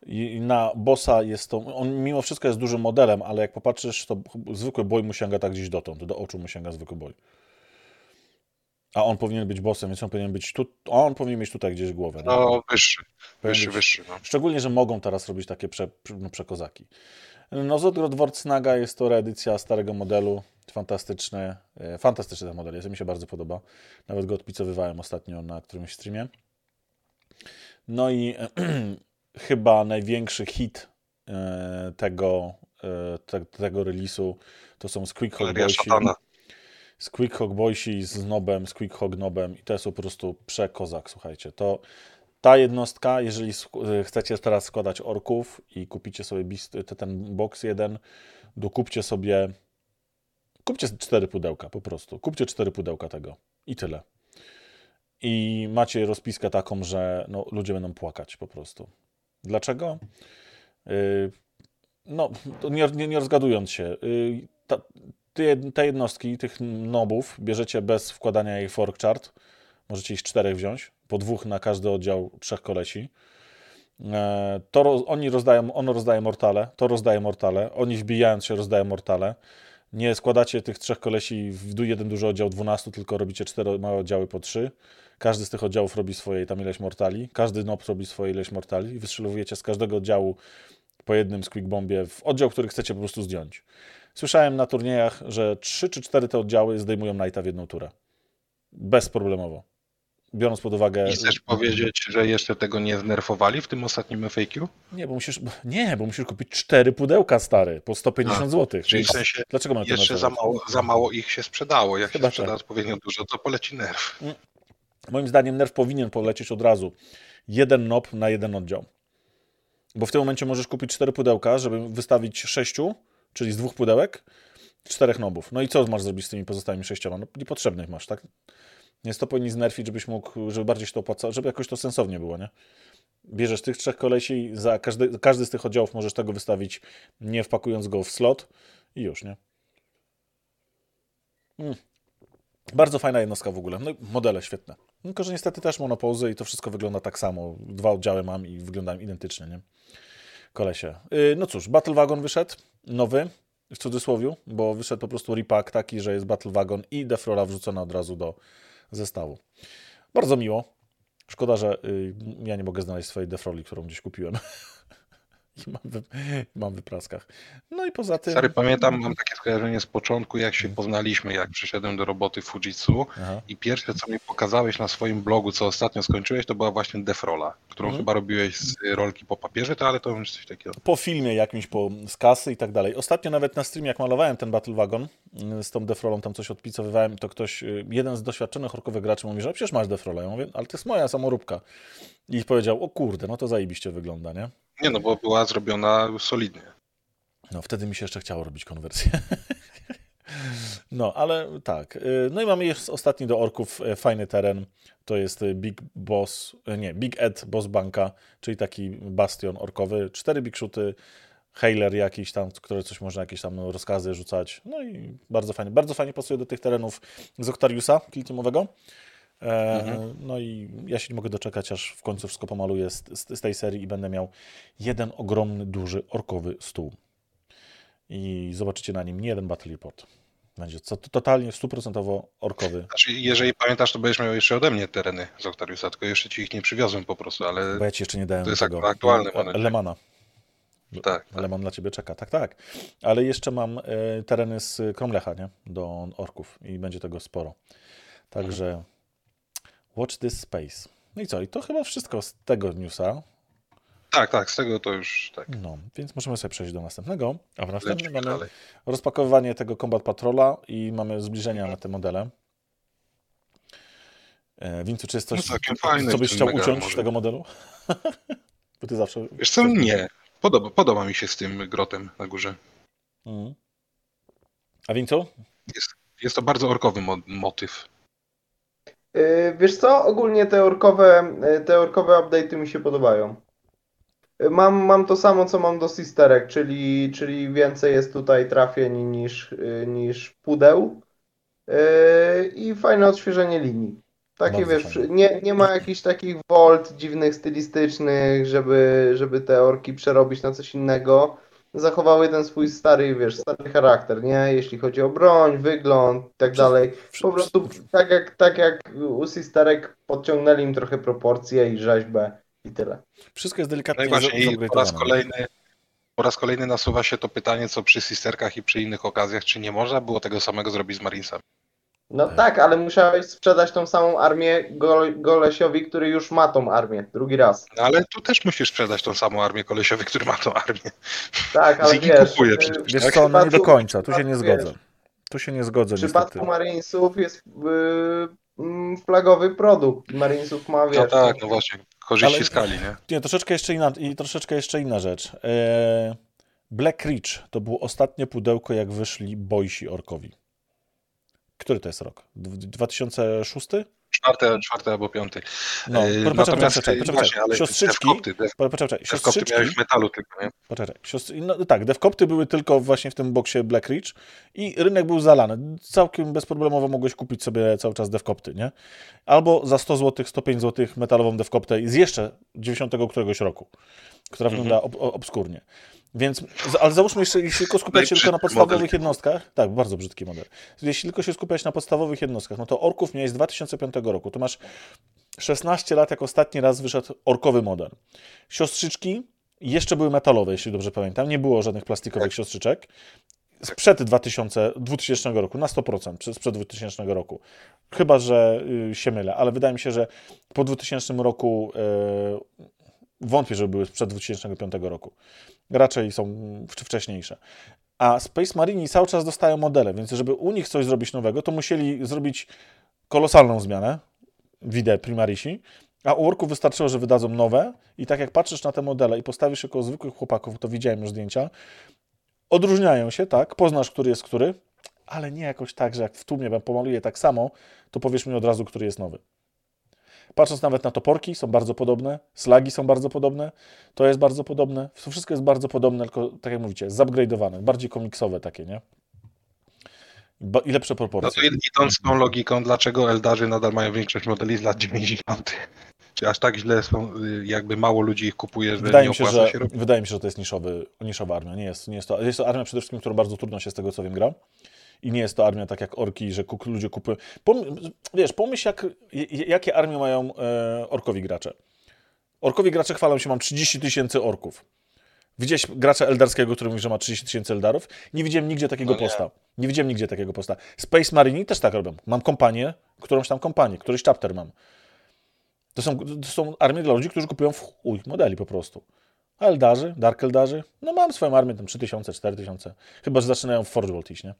I i na bossa jest to, on mimo wszystko jest dużym modelem, ale jak popatrzysz, to zwykły boj mu sięga tak gdzieś dotąd, do oczu mu sięga zwykły boj. A on powinien być bossem, więc on powinien być tu, on powinien mieć tutaj gdzieś głowę. nie? No, wyższy, wyższy, być- wyższy. No. Szczególnie, że mogą teraz robić takie prze, no, przekozaki. No, Zodgrod Wortsnaga jest to reedycja starego modelu. Fantastyczny, e, fantastyczny ten model jest, mi się bardzo podoba. Nawet go odpicowywałem ostatnio na którymś streamie. No i chyba największy hit e, tego, e, te, tego release'u to są Squeak Galeria Boysi. Szatana. Squeak Hog Boysi z nobem, Squeak Hog nobem i to jest po prostu przekozak, słuchajcie. To ta jednostka, jeżeli y, chcecie teraz składać orków i kupicie sobie te- ten box jeden, dokupcie sobie, kupcie cztery pudełka po prostu. Kupcie cztery pudełka tego i tyle. I macie rozpiskę taką, że no, ludzie będą płakać po prostu. Dlaczego? Y, No, nie, nie, nie rozgadując się, y, ta, te, jednostki, tych nobów, bierzecie bez wkładania jej fork chart. Możecie ich czterech wziąć, po dwóch na każdy oddział trzech kolesi. E, To oni rozdają, on rozdaje mortale, to rozdaje mortale, oni wbijając się rozdają mortale. Nie składacie tych trzech kolesi w jeden duży oddział 12, tylko robicie cztery małe oddziały po trzy. Każdy z tych oddziałów robi swoje tam ileś mortali. Każdy nob robi swoje ileś mortali i wystrzelowujecie z każdego oddziału po jednym squeak bombie w oddział, który chcecie po prostu zdjąć. Słyszałem na turniejach, że 3 czy 4 te oddziały zdejmują Knighta w jedną turę. Bezproblemowo. Biorąc pod uwagę. I chcesz powiedzieć, że jeszcze tego nie znerfowali w tym ostatnim FAQ? Nie, bo musisz. Nie, bo musisz kupić 4 pudełka stary po 150 A, zł. Czyli w sensie Dlaczego mam jeszcze za mało, za mało ich się sprzedało. Jak Chyba się sprzeda tak. odpowiednio dużo, to poleci nerw. Moim zdaniem nerw powinien polecieć od razu. Jeden nob na jeden oddział. Bo w tym momencie możesz kupić 4 pudełka, żeby wystawić 6, czyli z dwóch pudełek, czterech nobów. No i co masz zrobić z tymi pozostałymi sześcioma? No niepotrzebnych masz, tak? Więc to powinni znerfić, żebyś mógł, żeby bardziej się to opłacało, żeby jakoś to sensownie było, nie? Bierzesz tych trzech kolesi, za każdy, każdy z tych oddziałów możesz tego wystawić, nie wpakując go w slot i już, nie? Mm. Bardzo fajna jednostka w ogóle. No modele świetne. Tylko, że niestety też monopauzy i to wszystko wygląda tak samo. Dwa oddziały mam i wyglądają identycznie, nie? Kolesie. Yy, no cóż, Battle Wagon wyszedł, nowy, w cudzysłowie, bo wyszedł po prostu repack taki, że jest Battle Wagon i Deflora wrzucona od razu do zestawu. Bardzo miło. Szkoda, że yy, ja nie mogę znaleźć swojej Defroli, którą gdzieś kupiłem. i mam, wy, mam wypraskach. No i poza tym... Stary, pamiętam, mam takie skojarzenie z początku, jak się poznaliśmy, jak przyszedłem do roboty w Fujitsu Aha. i pierwsze, co mi pokazałeś na swoim blogu, co ostatnio skończyłeś, to była właśnie Defrola, którą Mhm. chyba robiłeś z rolki po papierze, to ale to już coś takiego. po filmie jakimś, po, z kasy i tak dalej. Ostatnio nawet na streamie, jak malowałem ten Battle Wagon y, z tą defrolą, tam coś odpicowywałem, to ktoś, y, jeden z doświadczonych orkowych graczy mówi, że przecież masz defrolę. Ja mówię, ale to jest moja samoróbka. I powiedział, o kurde, no to zajebiście wygląda, nie? Nie no, bo była zrobiona solidnie. No wtedy mi się jeszcze chciało robić konwersję. No, ale tak. y, No i mamy jeszcze ostatni do orków y, fajny teren. To jest y, Big Boss, nie, Big Ed Boss Banka, czyli taki bastion orkowy. Cztery big shooty, Heiler jakiś tam, który coś można jakieś tam rozkazy rzucać. No i bardzo fajnie. Bardzo fajnie pasuje do tych terenów z Octariusa. E, Mhm. No i ja się nie mogę doczekać, aż w końcu wszystko pomaluję z, z, z tej serii i będę miał jeden ogromny, duży orkowy stół i zobaczycie na nim nie jeden Battle Report. Będzie co, totalnie stuprocentowo orkowy. Znaczy, jeżeli pamiętasz, to będziesz miał jeszcze ode mnie tereny z Octariusa, tylko jeszcze ci ich nie przywiozłem po prostu, ale Bo ja ci jeszcze nie dałem To jest tego nadzieję. Lemana. tak. tak. Leman dla ciebie czeka. Tak, tak. Ale jeszcze mam e, tereny z Kromlecha, nie? Do orków i będzie tego sporo. Także watch this space. No i co? I to chyba wszystko z tego newsa. Tak, tak, z tego to już tak. No, więc możemy sobie przejść do następnego. A w następnym Lecimy mamy dalej. rozpakowywanie tego Combat Patrola i mamy zbliżenia na te modele. E, Wincu, czy jest coś, No fajne, co byś chciał uciąć z tego modelu? Bo ty zawsze... Wiesz co, nie. Podoba, podoba mi się z tym grotem na górze. Mhm. A Wincu? Jest to bardzo orkowy mo motyw. Yy, Wiesz co, ogólnie te orkowe, yy, te orkowe update'y mi się podobają. Yy, Mam, mam to samo, co mam do Sisterek, czyli, czyli więcej jest tutaj trafień niż, niż pudeł i fajne odświeżenie linii. Takie Bardzo wiesz, nie, nie ma jakichś takich volt dziwnych, stylistycznych, żeby, żeby te orki przerobić na coś innego. Zachowały ten swój stary, wiesz, stary charakter, nie? Jeśli chodzi o broń, wygląd i tak dalej. Po prostu tak jak, tak jak u Sisterek podciągnęli im trochę proporcje i rzeźbę i tyle. Wszystko jest No delikatnie i właśnie i po raz kolejny po raz kolejny nasuwa się to pytanie, co przy Sisterkach i przy innych okazjach, czy nie można było tego samego zrobić z Marinesami? No Tak. tak, ale musiałeś sprzedać tą samą armię Go- Golesiowi, który już ma tą armię, drugi raz. No ale tu też musisz sprzedać tą samą armię kolesiowi, który ma tą armię. Tak, ale Ziggy wiesz, kupuje y, przecież. Wiesz Tak? co, no nie do końca, tu się nie zgodzę. Tu się nie zgodzę W przypadku Marinesów jest yy, flagowy produkt. Marinesów ma, wiesz... No tak, no właśnie, korzyści Ale- skali, nie? Nie, troszeczkę jeszcze inna, i troszeczkę jeszcze inna rzecz. E, Black Ridge to było ostatnie pudełko, jak wyszli boysi orkowi. Który to jest rok? Dw- 2006? Czwarte, czwarte albo piąty. No, poczekaj, Natomiast poczekaj, yy, poczekaj, właśnie, ale siostrzyczki, Defkopty, def, po- poczekaj, siostrzyczki, miałeś w metalu tylko, nie? poczekaj, siostry, no, tak, devkopty były tylko właśnie w tym boksie Black Ridge i rynek był zalany. Całkiem bezproblemowo mogłeś kupić sobie cały czas devkopty, nie? Albo za 100 zł, 105 zł metalową devkoptę z jeszcze 90 któregoś roku, która Mhm. wygląda ob, ob- obskurnie. Więc, ale załóżmy, jeśli tylko skupiać się tylko na podstawowych model. jednostkach, tak, bardzo brzydki model. Jeśli tylko się skupiać na podstawowych jednostkach, no to orków miałeś z 2005 roku. To masz 16 lat, jak ostatni raz wyszedł orkowy model. Siostrzyczki jeszcze były metalowe, jeśli dobrze pamiętam. Nie było żadnych plastikowych Tak. siostrzyczek. Sprzed 2000, 2000 roku, na 100%, przez- sprzed 2000 roku. Chyba, że y, się mylę, ale wydaje mi się, że po 2000 roku y, wątpię, żeby były sprzed 2005 roku. Raczej są wcz- wcześniejsze. A Space Marini cały czas dostają modele, więc żeby u nich coś zrobić nowego, to musieli zrobić kolosalną zmianę, widzę primarisi, a u orków wystarczyło, że wydadzą nowe i tak jak patrzysz na te modele i postawisz się koło zwykłych chłopaków, to widziałem już zdjęcia, odróżniają się, tak, poznasz, który jest który, ale nie jakoś tak, że jak w tłumie pomaluję tak samo, to powiesz mi od razu, który jest nowy. Patrząc nawet na toporki, są bardzo podobne, slagi są bardzo podobne, to jest bardzo podobne, to wszystko jest bardzo podobne, tylko tak jak mówicie, zupgrade'owane, bardziej komiksowe takie, nie? I lepsze No proporcje. to idąc tą logiką, dlaczego Eldarzy nadal mają większość modeli z lat 90. Czy aż tak źle są, y, jakby mało ludzi ich kupuje, że Wydaje mi, się, że, się wydaje mi się, że to jest niszowy, niszowa armia. Nie jest, nie jest, to, jest to armia przede wszystkim, którą bardzo trudno się z tego co wiem gra. I nie jest to armia tak jak orki, że kuk- ludzie kupują. Pom, wiesz, pomyśl, jak, jakie armie mają e, orkowi gracze. Orkowi gracze chwalą się, mam 30 tysięcy orków. Widziałeś gracza eldarskiego, który mówi, że ma 30 tysięcy eldarów? Nie widziałem nigdzie takiego No nie. posta. Nie widziałem nigdzie takiego posta. Space Marine też tak robią. Mam kompanię, którąś tam kompanię, któryś chapter mam. To są, to są armie dla ludzi, którzy kupują w chuj modeli po prostu. A Eldarzy, Dark Eldarzy, no mam swoją armię, tam 3000, 4000. Chyba, że zaczynają w Forge World iść, nie?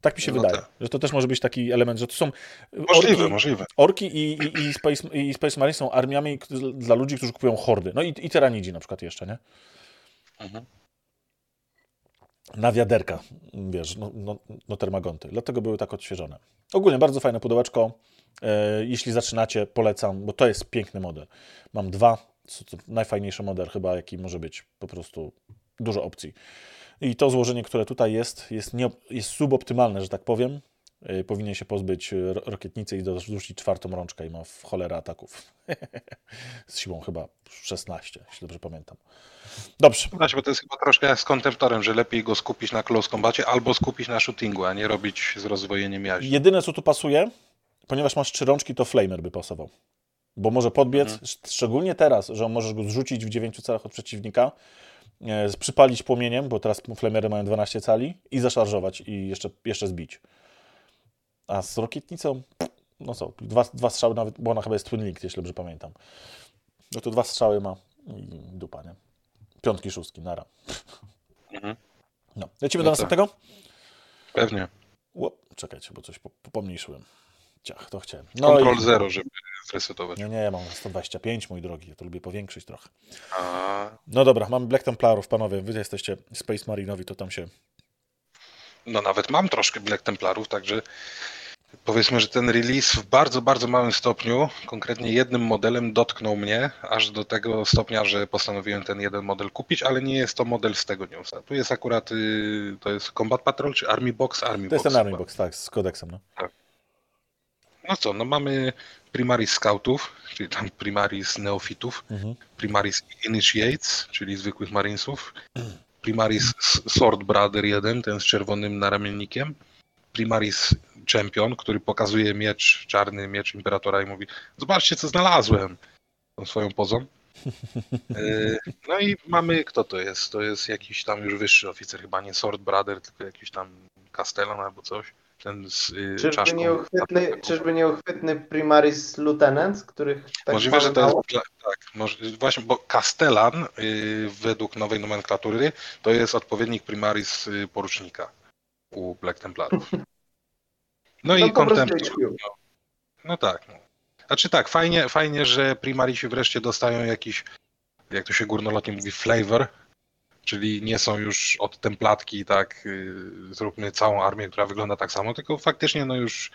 Tak mi się No wydaje, tak. że to też może być taki element, że to są Możliwe, orki, możliwe. orki i, i, i, Space, i Space Marine są armiami dla ludzi, którzy kupują hordy. No i, i tyranidzi na przykład jeszcze, nie? Mhm. Na wiaderka, wiesz, no, no, no termagonty. Dlatego były tak odświeżone. Ogólnie bardzo fajne pudełeczko. E, jeśli zaczynacie, polecam, bo to jest piękny model. Mam dwa, najfajniejszy model chyba, jaki może być. Po prostu dużo opcji. I to złożenie, które tutaj jest, jest, nie, jest suboptymalne, że tak powiem. E, powinien się pozbyć ro- rokietnicy i dorzucić czwartą rączkę i ma w cholerę ataków. Z siłą chyba 16, jeśli dobrze pamiętam. Dobrze. Właśnie, bo to jest chyba troszkę jak z kontemptorem, że lepiej go skupić na close combacie albo skupić na shootingu, a nie robić z rozwojeniem jaźni. Jedyne, co tu pasuje, ponieważ masz trzy rączki, to flamer by pasował. Bo może podbiec, Mhm. sz- szczególnie teraz, że możesz go zrzucić w 9 calach od przeciwnika, przypalić płomieniem, bo teraz flamery mają 12 cali i zaszarżować i jeszcze, jeszcze zbić. A z rokietnicą, no co, dwa, dwa strzały nawet, bo ona chyba jest twin linked, jeśli dobrze pamiętam. No to dwa strzały ma i dupa, nie? Piątki, szóstki, nara. Mhm. No, lecimy No do tak. następnego? Pewnie. Czekajcie, bo coś po, po- pomniejszyłem. Ciach, to chciałem. Control i- zero, żeby zresetować. Nie, nie, ja mam 125, mój drogi, ja to lubię powiększyć trochę. A, No dobra, mamy Black Templarów, panowie, wy jesteście Space Marinowi, to tam się... no nawet mam troszkę Black Templarów, także powiedzmy, że ten release w bardzo, bardzo małym stopniu, konkretnie jednym modelem dotknął mnie, aż do tego stopnia, że postanowiłem ten jeden model kupić, ale nie jest to model z tego newsa. Tu jest akurat, y, to jest Combat Patrol czy Army Box? Army To jest Box ten Army chyba. Box, tak, z kodeksem, no. No co, no mamy Primaris Scoutów, czyli tam Primaris Neofitów, Mhm. Primaris Initiates, czyli zwykłych Marinesów, Primaris Sword Brother 1, ten z czerwonym naramiennikiem, Primaris Champion, który pokazuje miecz, czarny miecz Imperatora i mówi zobaczcie co znalazłem, tą swoją pozą. E, No i mamy, kto to jest? To jest jakiś tam już wyższy oficer, chyba nie Sword Brother, tylko jakiś tam Castellan albo coś. Ten z y, Czyżby czaszką. nieuchwytny, czyżby nieuchwytny Primaris Lieutenant, których tak Możliwe, że to jest. Tak, moż, właśnie, bo Castellan y, według nowej nomenklatury to jest odpowiednik Primaris y, porucznika u Black Templarów. No, i No. HQ. No, no tak. No. Znaczy tak, fajnie, fajnie, że Primarisi wreszcie dostają jakiś, jak to się górnolotnie mówi, flavor, czyli nie są już od templatki, tak, y, zróbmy całą armię, która wygląda tak samo, tylko faktycznie no już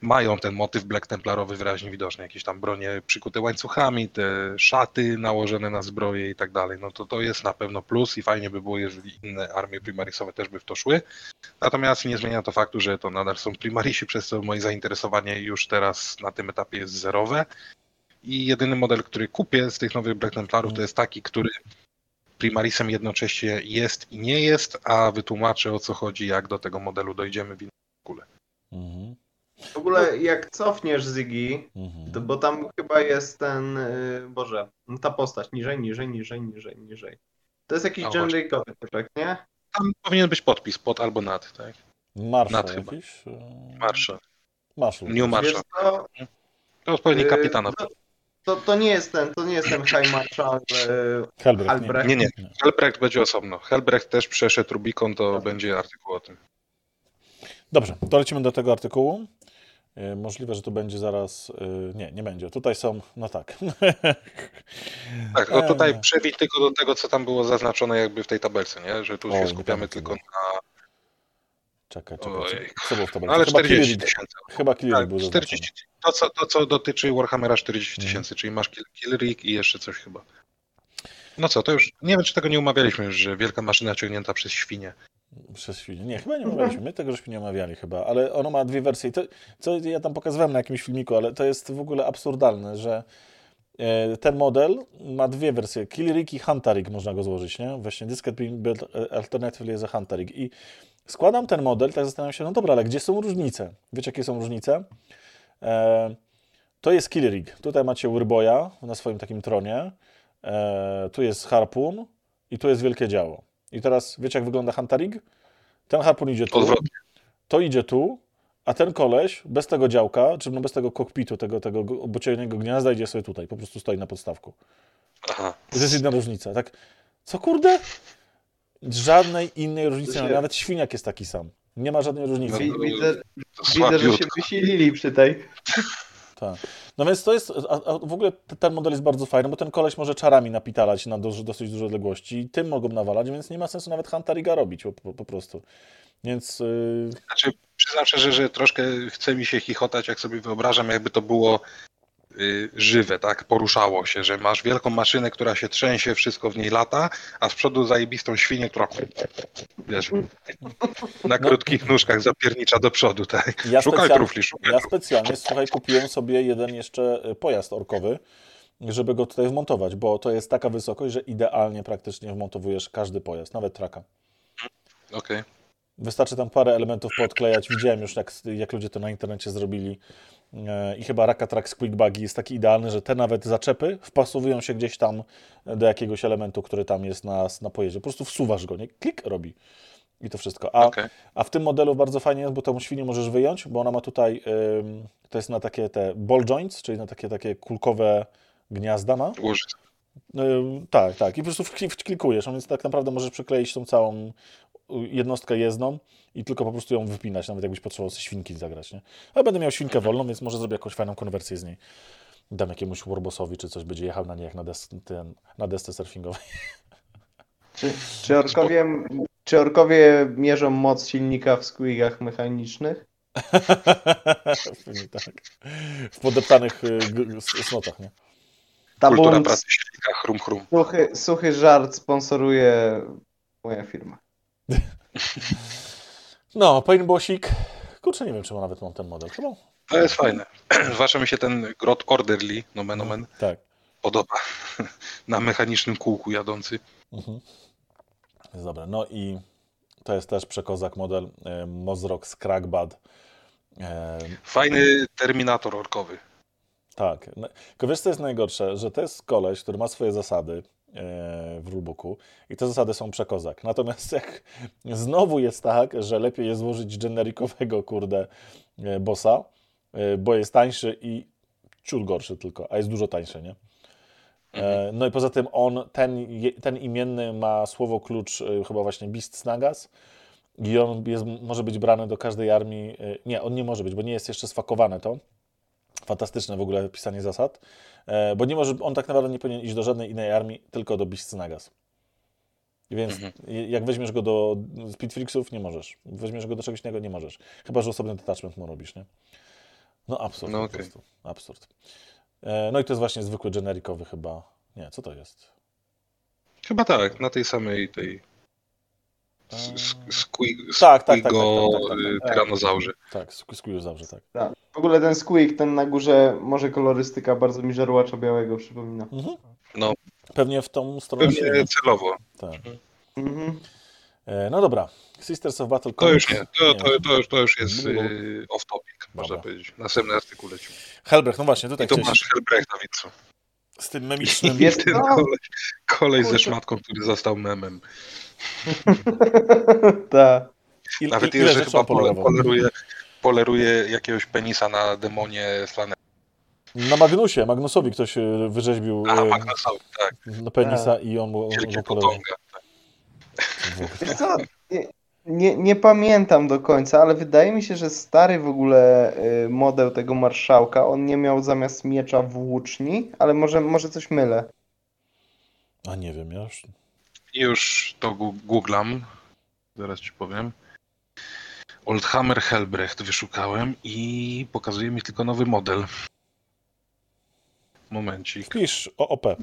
mają ten motyw Black Templarowy wyraźnie widoczny, jakieś tam bronie przykute łańcuchami, te szaty nałożone na zbroje i tak dalej, no to to jest na pewno plus i fajnie by było, jeżeli inne armie primarisowe też by w to szły. Natomiast nie zmienia to faktu, że to nadal są primarisi, przez co moje zainteresowanie już teraz na tym etapie jest zerowe. I jedyny model, który kupię z tych nowych Black Templarów, to jest taki, który primarisem jednocześnie jest i nie jest, a wytłumaczę o co chodzi, jak do tego modelu dojdziemy w innym kule. Mhm. W ogóle jak cofniesz Zygi, Mhm. to, bo tam chyba jest ten, y, Boże, no ta postać, niżej, niżej, niżej, niżej, niżej. To jest jakiś O, generate'owy typek, nie? Tam powinien być podpis pod albo nad, tak? Chyba. jakiś? Marszał. Marshall. New co, To odpowiednik y, kapitana. to, to, to nie jest ten, to nie jest ten High Marshal y, Helbrecht, Albrecht. Nie, nie. Helbrecht będzie osobno. Helbrecht też przeszedł Rubikon, to będzie artykuł o tym. Dobrze, to lecimy do tego artykułu. E, Możliwe, że tu będzie zaraz. e, Nie, nie będzie. Tutaj są. No tak. Tak, o tutaj przewidź tylko do tego, co tam było zaznaczone jakby w tej tabelce, nie? Że tu O, się skupiamy pamiętam. tylko na... Czekaj, czekaj. Co było w tabelce? Ale Chyba 40 Killer- tysięcy. Chyba Killer Tak, był 40, zaznaczony. to, co, to, co dotyczy Warhammera 40 Mhm. tysięcy, czyli masz Kill, Kill Rig i jeszcze coś chyba. No co, to już, nie wiem, czy tego nie umawialiśmy że wielka maszyna ciągnięta przez świnie. Przez chwilę. Nie, chyba nie omawialiśmy. My tego żeśmy nie omawiali chyba, ale ono ma dwie wersje. I To, co ja tam pokazywałem na jakimś filmiku, ale to jest w ogóle absurdalne, że e, ten model ma dwie wersje. Kill Rig i Hunter Rig można go złożyć, nie? Właśnie Disket being built alternatively as a. I składam ten model, tak zastanawiam się, no dobra, ale gdzie są różnice? Wiecie, jakie są różnice? E, to jest Kill Rig. Tutaj macie Urboya na swoim takim tronie. E, tu jest Harpoon i tu jest wielkie działo. I teraz wiecie, jak wygląda Huntarig? Ten harpun idzie tu, Odwrotnie. to idzie tu, a ten koleś bez tego działka, czy no bez tego kokpitu, tego, tego bociejnego gniazda idzie sobie tutaj, po prostu stoi na podstawku. Aha. To jest jedna różnica, tak? Co kurde? Żadnej innej różnicy, nie ma. nawet świniak jest taki sam. Nie ma żadnej różnicy. Wi- Widzę, widzę, że się wysilili przy tej. Tak. No więc to jest, a, a w ogóle ten model jest bardzo fajny, bo ten koleś może czarami napitalać na doż, dosyć duże odległości i tym mogą nawalać, więc nie ma sensu nawet Huntariga robić po, po, po prostu. Więc yy, Znaczy, przyznam szczerze, że troszkę chce mi się chichotać, jak sobie wyobrażam, jakby to było żywe, tak? Poruszało się, że masz wielką maszynę, która się trzęsie, wszystko w niej lata, a z przodu zajebistą świnię, która wiesz, na krótkich nóżkach zapiernicza do przodu, tak? ja, Szukaj trufli, szukaj ja specjalnie, słuchaj, kupiłem sobie jeden jeszcze y, pojazd orkowy, żeby go tutaj wmontować, bo to jest taka wysokość, że idealnie praktycznie wmontowujesz każdy pojazd, nawet traka. Okej. Wystarczy tam parę elementów podklejać. Widziałem już, jak, jak ludzie to na internecie zrobili. E, I chyba Raka Track Quick Buggy jest taki idealny, że te nawet zaczepy wpasowują się gdzieś tam do jakiegoś elementu, który tam jest na, na pojeździe. Po prostu wsuwasz go, nie? Klik robi. I to wszystko. A, Okej. a w tym modelu bardzo fajnie jest, bo tą świnię możesz wyjąć, bo ona ma tutaj, to jest na takie te ball joints, czyli na takie, takie kulkowe gniazda ma. Użyć. Tak, tak. I po prostu wkli- wklikujesz, więc tak naprawdę możesz przykleić tą całą jednostkę jezdną i tylko po prostu ją wypinać, nawet jakbyś potrzebował sobie świnki zagrać, nie? Ale będę miał świnkę wolną, więc może zrobię jakąś fajną konwersję z niej. Dam jakiemuś Warbosowi, czy coś będzie jechał na niej jak na, des ten, na desce surfingowej. Czy, czy, orkowie, czy orkowie mierzą moc silnika w squigach mechanicznych? Tak. W podeptanych y, snotach, nie? Kultura Tabunt, pracy silnika, chrum chrum. suchy, suchy żart sponsoruje moja firma. No, Paintbossik. Kurczę, nie wiem, czy ma nawet mam ten model. Chyba? To jest fajne. Zwłaszcza mi się ten grot orderly, nomen omen, Tak. podoba. Na mechanicznym kółku jadący. Mhm. Jest dobre. No i to jest też przekozak model e, Mozrox Crackbad. E, Fajny terminator orkowy. tak. No, Tylko wiesz, co jest najgorsze? Że to jest koleś, który ma swoje zasady w rulebooku i te zasady są przekozak. Natomiast jak znowu jest tak, że lepiej jest złożyć generikowego, kurde, e, bossa, e, bo jest tańszy i ciut gorszy tylko, a jest dużo tańszy, nie? E, No i poza tym on, ten, ten imienny ma słowo klucz e, chyba właśnie Beast Snagas i on jest, może być brany do każdej armii. e, Nie, on nie może być, bo nie jest jeszcze sfakowane to. Fantastyczne w ogóle pisanie zasad, e, bo nie może, on tak naprawdę nie powinien iść do żadnej innej armii, tylko do Beast Snagas. Więc Mhm. jak weźmiesz go do Speedfreaksów, nie możesz. Weźmiesz go do czegoś innego, nie możesz. Chyba, że osobny detachment mu robisz, nie? No absurd No prostu. Absurd. E, No i to jest właśnie zwykły generikowy chyba. Nie, co to jest? Chyba tak, na tej samej tej Tak, tak, tak, tak, squigo tak, tak, tak, y, tak. tyranozaurze. Tak, tak. W ogóle ten squeak, ten na górze, może kolorystyka bardzo mi żarłacza białego przypomina. Mhm. No. Pewnie w tą stronę. Pewnie celowo. Tak. Mhm. E, No dobra. Sisters of Battle To już nie, to, to, to, już, to już jest y, off topic, można powiedzieć. Następny artykuł leci. Helbrecht, no właśnie, tutaj I to chciałeś masz Helbrechta, Wicu. z tym memicznym. Wiesz Ten co? kolej, kolej ze szmatką, który został memem. Tak. Il, Nawet il, ile rzeczy chyba polerował? poleruje, poleruje jakiegoś penisa na demonie flanel. Na Magnusie, Magnusowi ktoś e, wyrzeźbił A, e, Magnusowi, tak. penisa i on mu Wielkie potonga. Co? Nie, nie, pamiętam do końca, ale wydaje mi się, że stary w ogóle y, model tego marszałka, on nie miał zamiast miecza włóczni, ale może, może coś mylę. A nie wiem, ja już... Już to googlam. Zaraz ci powiem. Oldhammer Helbrecht wyszukałem i pokazuje mi tylko nowy model. Momencik. Wpisz OOP. Eee,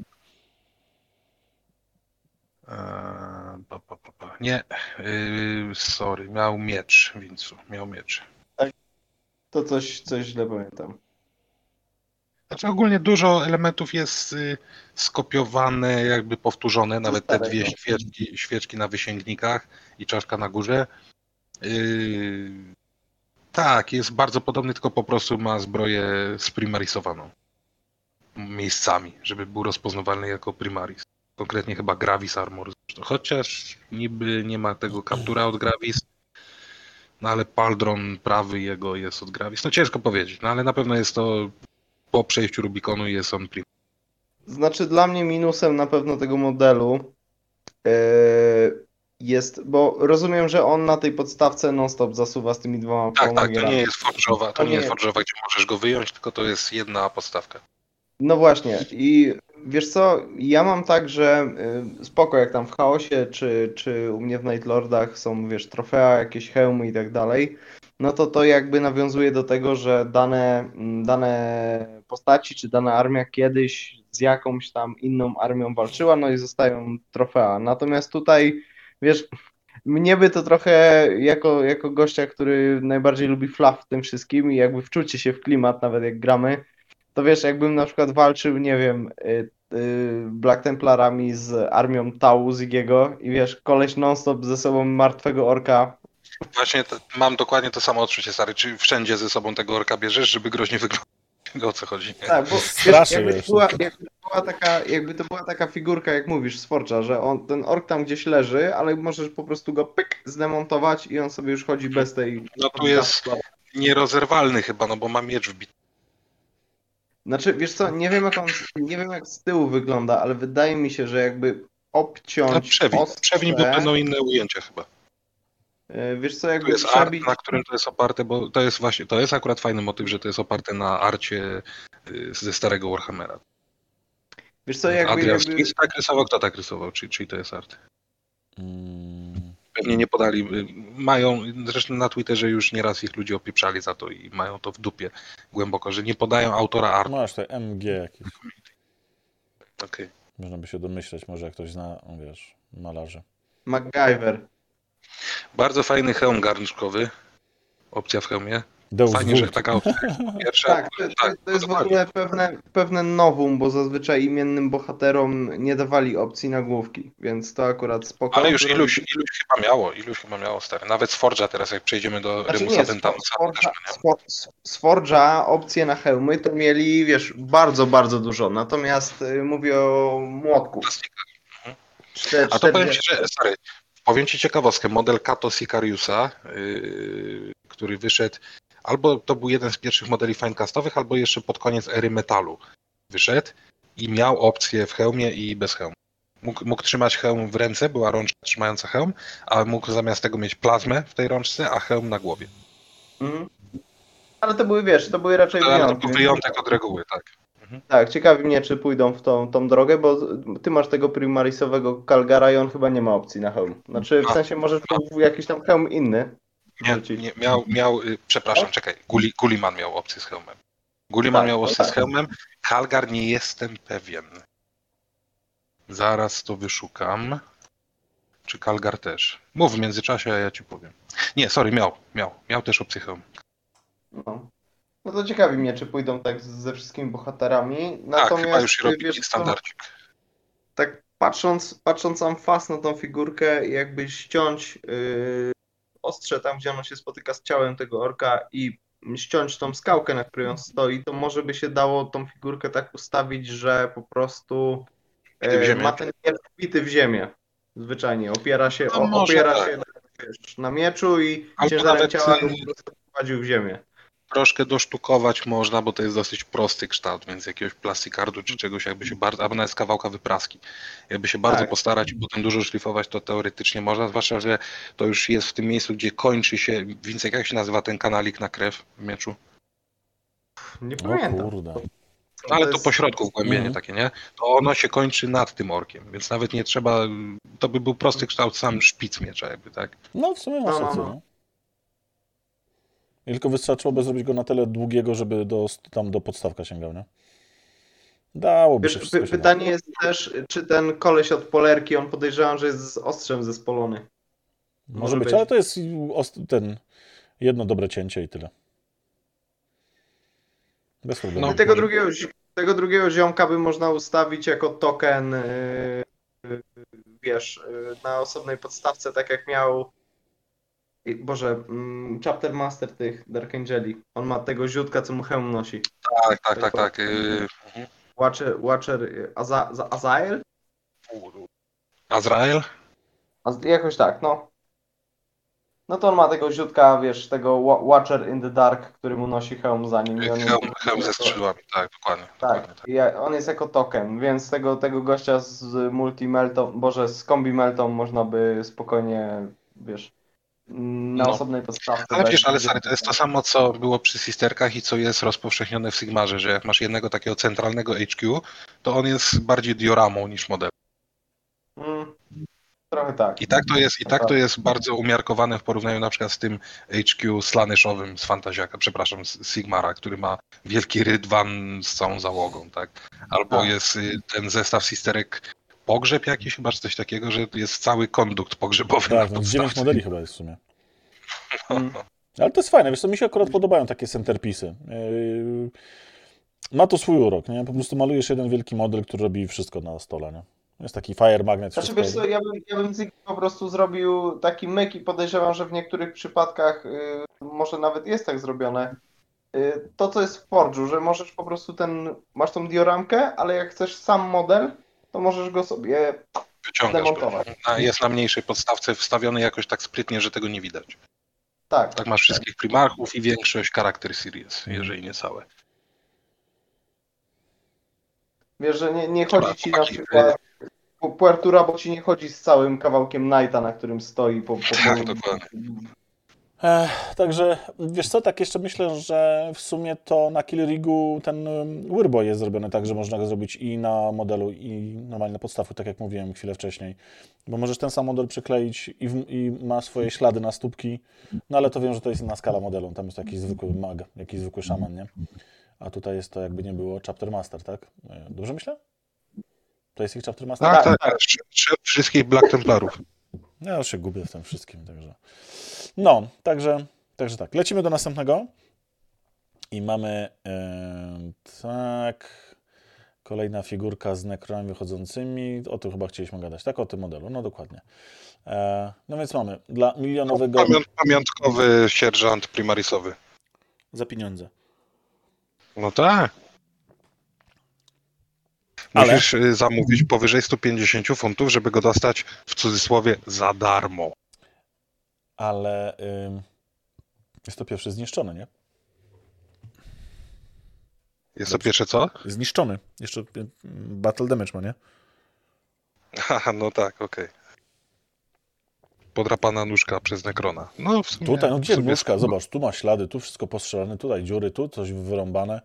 pa, pa, pa, pa. Nie, yy, sorry, miał miecz, Wincu, miał miecz. To coś, coś źle pamiętam. Znaczy ogólnie dużo elementów jest y, skopiowane, jakby powtórzone, nawet te dwie starego. świeczki, świeczki na wysięgnikach i czaszka na górze. Yy, tak, jest bardzo podobny, tylko po prostu ma zbroję sprimarisowaną miejscami, żeby był rozpoznawalny jako primaris. konkretnie chyba Gravis Armor. Chociaż niby nie ma tego kaptura od Gravis, no ale Paldron prawy jego jest od Gravis. No ciężko powiedzieć, no ale na pewno jest to po przejściu Rubikonu jest on prim. Znaczy dla mnie minusem na pewno tego modelu yy, jest, bo rozumiem, że on na tej podstawce non-stop zasuwa z tymi dwoma Tak, tak, to nie jest forżowa, to To nie nie jest forżowa, gdzie możesz go wyjąć, tylko to jest jedna podstawka. No właśnie i wiesz co, ja mam tak, że y, spoko jak tam w chaosie, czy, czy u mnie w Night Lordach są, wiesz, trofea, jakieś hełmy i tak dalej, no to to jakby nawiązuje do tego, że dane, mm, dane postaci, czy dana armia kiedyś z jakąś tam inną armią walczyła, no i zostają trofea. Natomiast tutaj, wiesz, mnie by to trochę jako, jako gościa, który najbardziej lubi fluff w tym wszystkim i jakby wczucie się w klimat, nawet jak gramy, to wiesz, jakbym na przykład walczył, nie wiem, y, y, Black Templarami z armią Tau Zigiego i wiesz, koleś non-stop ze sobą martwego orka. Właśnie to, mam dokładnie to samo odczucie, stary. Czy wszędzie ze sobą tego orka bierzesz, żeby groźnie wyglądał? O co chodzi? Nie? Tak, bo wiesz, jakby, była, jakby, to była taka, jakby to była taka figurka, jak mówisz, z Forge'a, że on, ten ork tam gdzieś leży, ale możesz po prostu go pyk, zdemontować i on sobie już chodzi bez tej... No tu jest nierozerwalny chyba, no bo ma miecz wbity. Znaczy, wiesz co, nie wiem jak on, nie wiem jak z tyłu wygląda, ale wydaje mi się, że jakby obciąć No przewin, ostrze, przewin, bo będą inne ujęcia chyba. Y, wiesz co, jakby jest art, przebić... na którym to jest oparte, bo to jest właśnie, to jest akurat fajny motyw, że to jest oparte na arcie y, ze starego Warhammera. Wiesz co, jakby, Adrian jakby... Smith tak rysował, kto tak rysował, czyli, czyli to jest art. Mm, Pewnie nie podali, y, mają, zresztą na Twitterze już nieraz ich ludzie opieprzali za to i mają to w dupie głęboko, że nie podają autora artu. masz te MG jakieś. Okej. Można by się domyśleć, może jak ktoś zna, wiesz, malarzy. MacGyver. Bardzo fajny hełm garnczkowy, opcja w hełmie. Fajnie, że taka opcja pierwsza. Tak, to, to, tak, to jest w ogóle pewne, pewne nowum, bo zazwyczaj imiennym bohaterom nie dawali opcji na główki, więc to akurat spoko. Ale już iluś, iluś chyba miało, iluś chyba miało stary. Nawet z Forge'a teraz jak przejdziemy do Znaczy Remusa nie, z, Forge'a, opcje na hełmy to mieli, wiesz, bardzo, bardzo dużo, natomiast y, mówię o młotku. Cztery, A to powiem ci, że stary, powiem ci ciekawostkę. Model Kato Sicariusa, yy, który wyszedł, albo to był jeden z pierwszych modeli finecastowych, albo jeszcze pod koniec ery metalu wyszedł i miał opcję w hełmie i bez hełmu. Mógł, mógł trzymać hełm w ręce, była rączka trzymająca hełm, a mógł zamiast tego mieć plazmę w tej rączce, a hełm na głowie. Mhm. Ale to były, wiesz, to były raczej Ale to wyjątki. był wyjątek od reguły, tak. Tak, ciekawi mnie, czy pójdą w tą, tą drogę, bo ty masz tego primarisowego Calgara i on chyba nie ma opcji na hełm. Znaczy, w sensie możesz mu jakiś tam hełm inny. Nie, nie miał, miał y, przepraszam, czekaj, Gulli, Gulliman miał opcję z hełmem. Gulliman Tak, miał no opcję z tak. hełmem, Kalgar nie jestem pewien. Zaraz to wyszukam. Czy Kalgar też? Mów w międzyczasie, a ja ci powiem. Nie, sorry, miał, miał, miał też opcję hełm. No. No to ciekawi mnie, czy pójdą tak ze wszystkimi bohaterami. Tak, Natomiast chyba już robi wiesz standardzik. tak patrząc, patrząc sam fast na tą figurkę, jakby ściąć yy, ostrze tam, gdzie ono się spotyka z ciałem tego orka i ściąć tą skałkę, na której on stoi, to może by się dało tą figurkę tak ustawić, że po prostu ziemię. ma ten miecz wbity w ziemię. Zwyczajnie. Opiera się, No o, opiera tak. się na, wiesz, na mieczu i Albo ciężarem ciała prostu wprowadził w ziemię. Troszkę dosztukować można, bo to jest dosyć prosty kształt, więc jakiegoś plastikardu czy czegoś jakby się bardzo, albo nawet z kawałka wypraski. Jakby się bardzo Tak. postarać i potem dużo szlifować, to teoretycznie można, zwłaszcza, że to już jest w tym miejscu, gdzie kończy się, Wincek, jak się nazywa ten kanalik na krew w mieczu? Nie pamiętam. kurde. No, ale to jest- po środku wgłębienie Mhm. takie, nie? To ono się kończy nad tym orkiem, więc nawet nie trzeba, to by był prosty kształt sam szpic miecza jakby, tak? No w sumie masz No, no, rację, no. No. I tylko wystarczyłoby zrobić go na tyle długiego, żeby do, tam do podstawka sięgał, nie? Dałoby się Wiesz, wszystko py- się da. pytanie jest też, czy ten koleś od polerki, on podejrzewam, że jest z ostrzem zespolony. Może może być, być. ale to jest ten jedno dobre cięcie i tyle. Bez problemu. No. Tego drugiego, tego drugiego ziomka by można ustawić jako token, yy, yy, wiesz, yy, na osobnej podstawce, tak jak miał Boże, mm, Chapter Master tych Dark Angeli. On ma tego ziutka, co mu hełm nosi. Tak, tak, tak, tak. Yy, mhm. Watcher, Watcher Aza, Za- Azael? Azrael? A z- jakoś tak, no. No to on ma tego ziutka, wiesz, tego wa- Watcher in the Dark, który mu nosi hełm za nim. on Hełm, jest- hełm ze skrzydłami, tak, dokładnie. Tak, dokładnie tak. on jest jako token, więc tego, tego gościa z multi-meltą, boże, z kombi-meltą można by spokojnie, wiesz, na No. osobnej podstawce. Ale wiesz, ale stary, to jest to samo, co było przy Sisterkach i co jest rozpowszechnione w Sigmarze, że jak masz jednego takiego centralnego HQ, to on jest bardziej dioramą niż model. Mm, trochę tak. I tak to jest, i tak to jest bardzo umiarkowane w porównaniu na przykład z tym HQ Slanishowym z Fantaziaka, przepraszam, z Sigmara, który ma wielki rydwan z całą załogą, tak? Albo Tak. jest y, ten zestaw Sisterek pogrzeb jakiś chyba, czy coś takiego, że jest cały kondukt pogrzebowy Tak, na więc 9 podstawce. modeli chyba jest w sumie. Mm. Ale to jest fajne, wiesz co, mi się akurat podobają takie centerpisy. Yy, Ma to swój urok, nie? Po prostu malujesz jeden wielki model, który robi wszystko na stole, nie? Jest taki fire magnet, Znaczy wiesz co, ja bym, ja bym po prostu zrobił taki myk i podejrzewam, że w niektórych przypadkach y, może nawet jest tak zrobione. Y, to co jest w Forge'u, że możesz po prostu ten, masz tą dioramkę, ale jak chcesz sam model, to możesz go sobie Wyciągasz. Demontować. Jest na mniejszej podstawce wstawiony jakoś tak sprytnie, że tego nie widać. tak. Tak masz wszystkich primarchów i większość charakter series, jeżeli nie całe. Wiesz, że nie, nie chodzi ci na przykład Pu- Puerto Rabo ci nie chodzi z całym kawałkiem Knighta, na którym stoi po, po Tak, dokładnie. Także, wiesz co, tak jeszcze myślę, że w sumie to na Kill Rigu ten Wirbo jest zrobiony tak, że można go zrobić i na modelu, i normalnie na podstawku, tak jak mówiłem chwilę wcześniej. Bo możesz ten sam model przykleić i, w, i ma swoje ślady na stópki, no ale to wiem, że to jest inna skala modelu, tam jest jakiś zwykły mag, jakiś zwykły szaman, nie? A tutaj jest to jakby nie było Chapter Master, tak? E, Dobrze myślę? To jest ich Chapter Master? Tak, Tak, tak, sz- sz- wszystkich Black Templarów. Ja już się gubię w tym wszystkim, także. No, także, także tak. Lecimy do następnego. I mamy em, tak. Kolejna figurka z nekronami wychodzącymi. O tym chyba chcieliśmy gadać, tak? O tym modelu, no dokładnie. E, no więc mamy dla milionowego Pamiąt, pamiątkowy sierżant primarisowy. za pieniądze. No tak. Ale- Musisz y, zamówić powyżej 150 funtów, żeby go dostać w cudzysłowie za darmo. Ale ym, jest to pierwszy zniszczony, nie? Jest to pierwsze co? Zniszczony. Jeszcze y, Battle Damage ma, nie? Haha, no tak, okej. Podrapana nóżka przez Necrona. No w sumie, Tutaj, no gdzie nóżka? Zobacz, tu ma ślady, tu wszystko postrzelane, tutaj dziury, tu coś wyrąbane,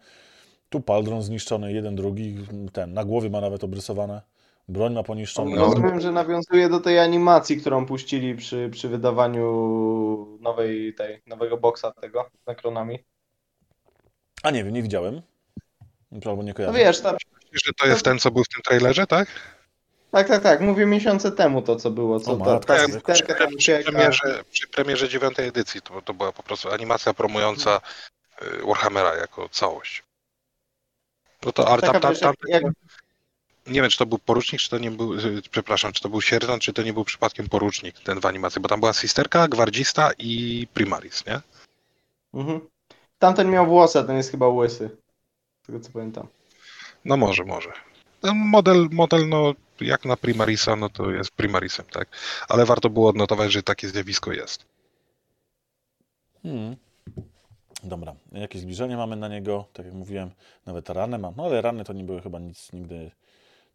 tu paldron zniszczony, jeden, drugi, ten, na głowie ma nawet obrysowane, broń ma poniszczoną. No. Rozumiem, że nawiązuje do tej animacji, którą puścili przy, przy wydawaniu nowej, tej, nowego boxa tego z nekronami. A nie wiem, nie widziałem. Albo nie No kojarzę. wiesz, tam, Myślisz, że to jest ten, co był w tym trailerze, tak? tak, tak, tak, mówię miesiące temu to, co było, co O ta, ta Przy, sterka tam przy, premierze, przy premierze dziewiątej edycji to, to była po prostu animacja promująca y, Warhammera jako całość. No to, ale tam, tam, wiesz, tam, jak, nie wiem, czy to był porucznik, czy to nie był, y, przepraszam, czy to był sierżant, czy to nie był przypadkiem porucznik, ten w animacji, bo tam była sisterka, gwardzista i primaris, nie? mhm. Tamten miał włosy, a ten jest chyba łysy. Z tego co pamiętam. No może, może. Ten model, model, no jak na primarisa, no to jest primarisem, tak? Ale warto było odnotować, że takie zjawisko jest. Hmm. Dobra, jakieś zbliżenie mamy na niego, tak jak mówiłem, nawet rany mam, no ale rany to nie były chyba nic nigdy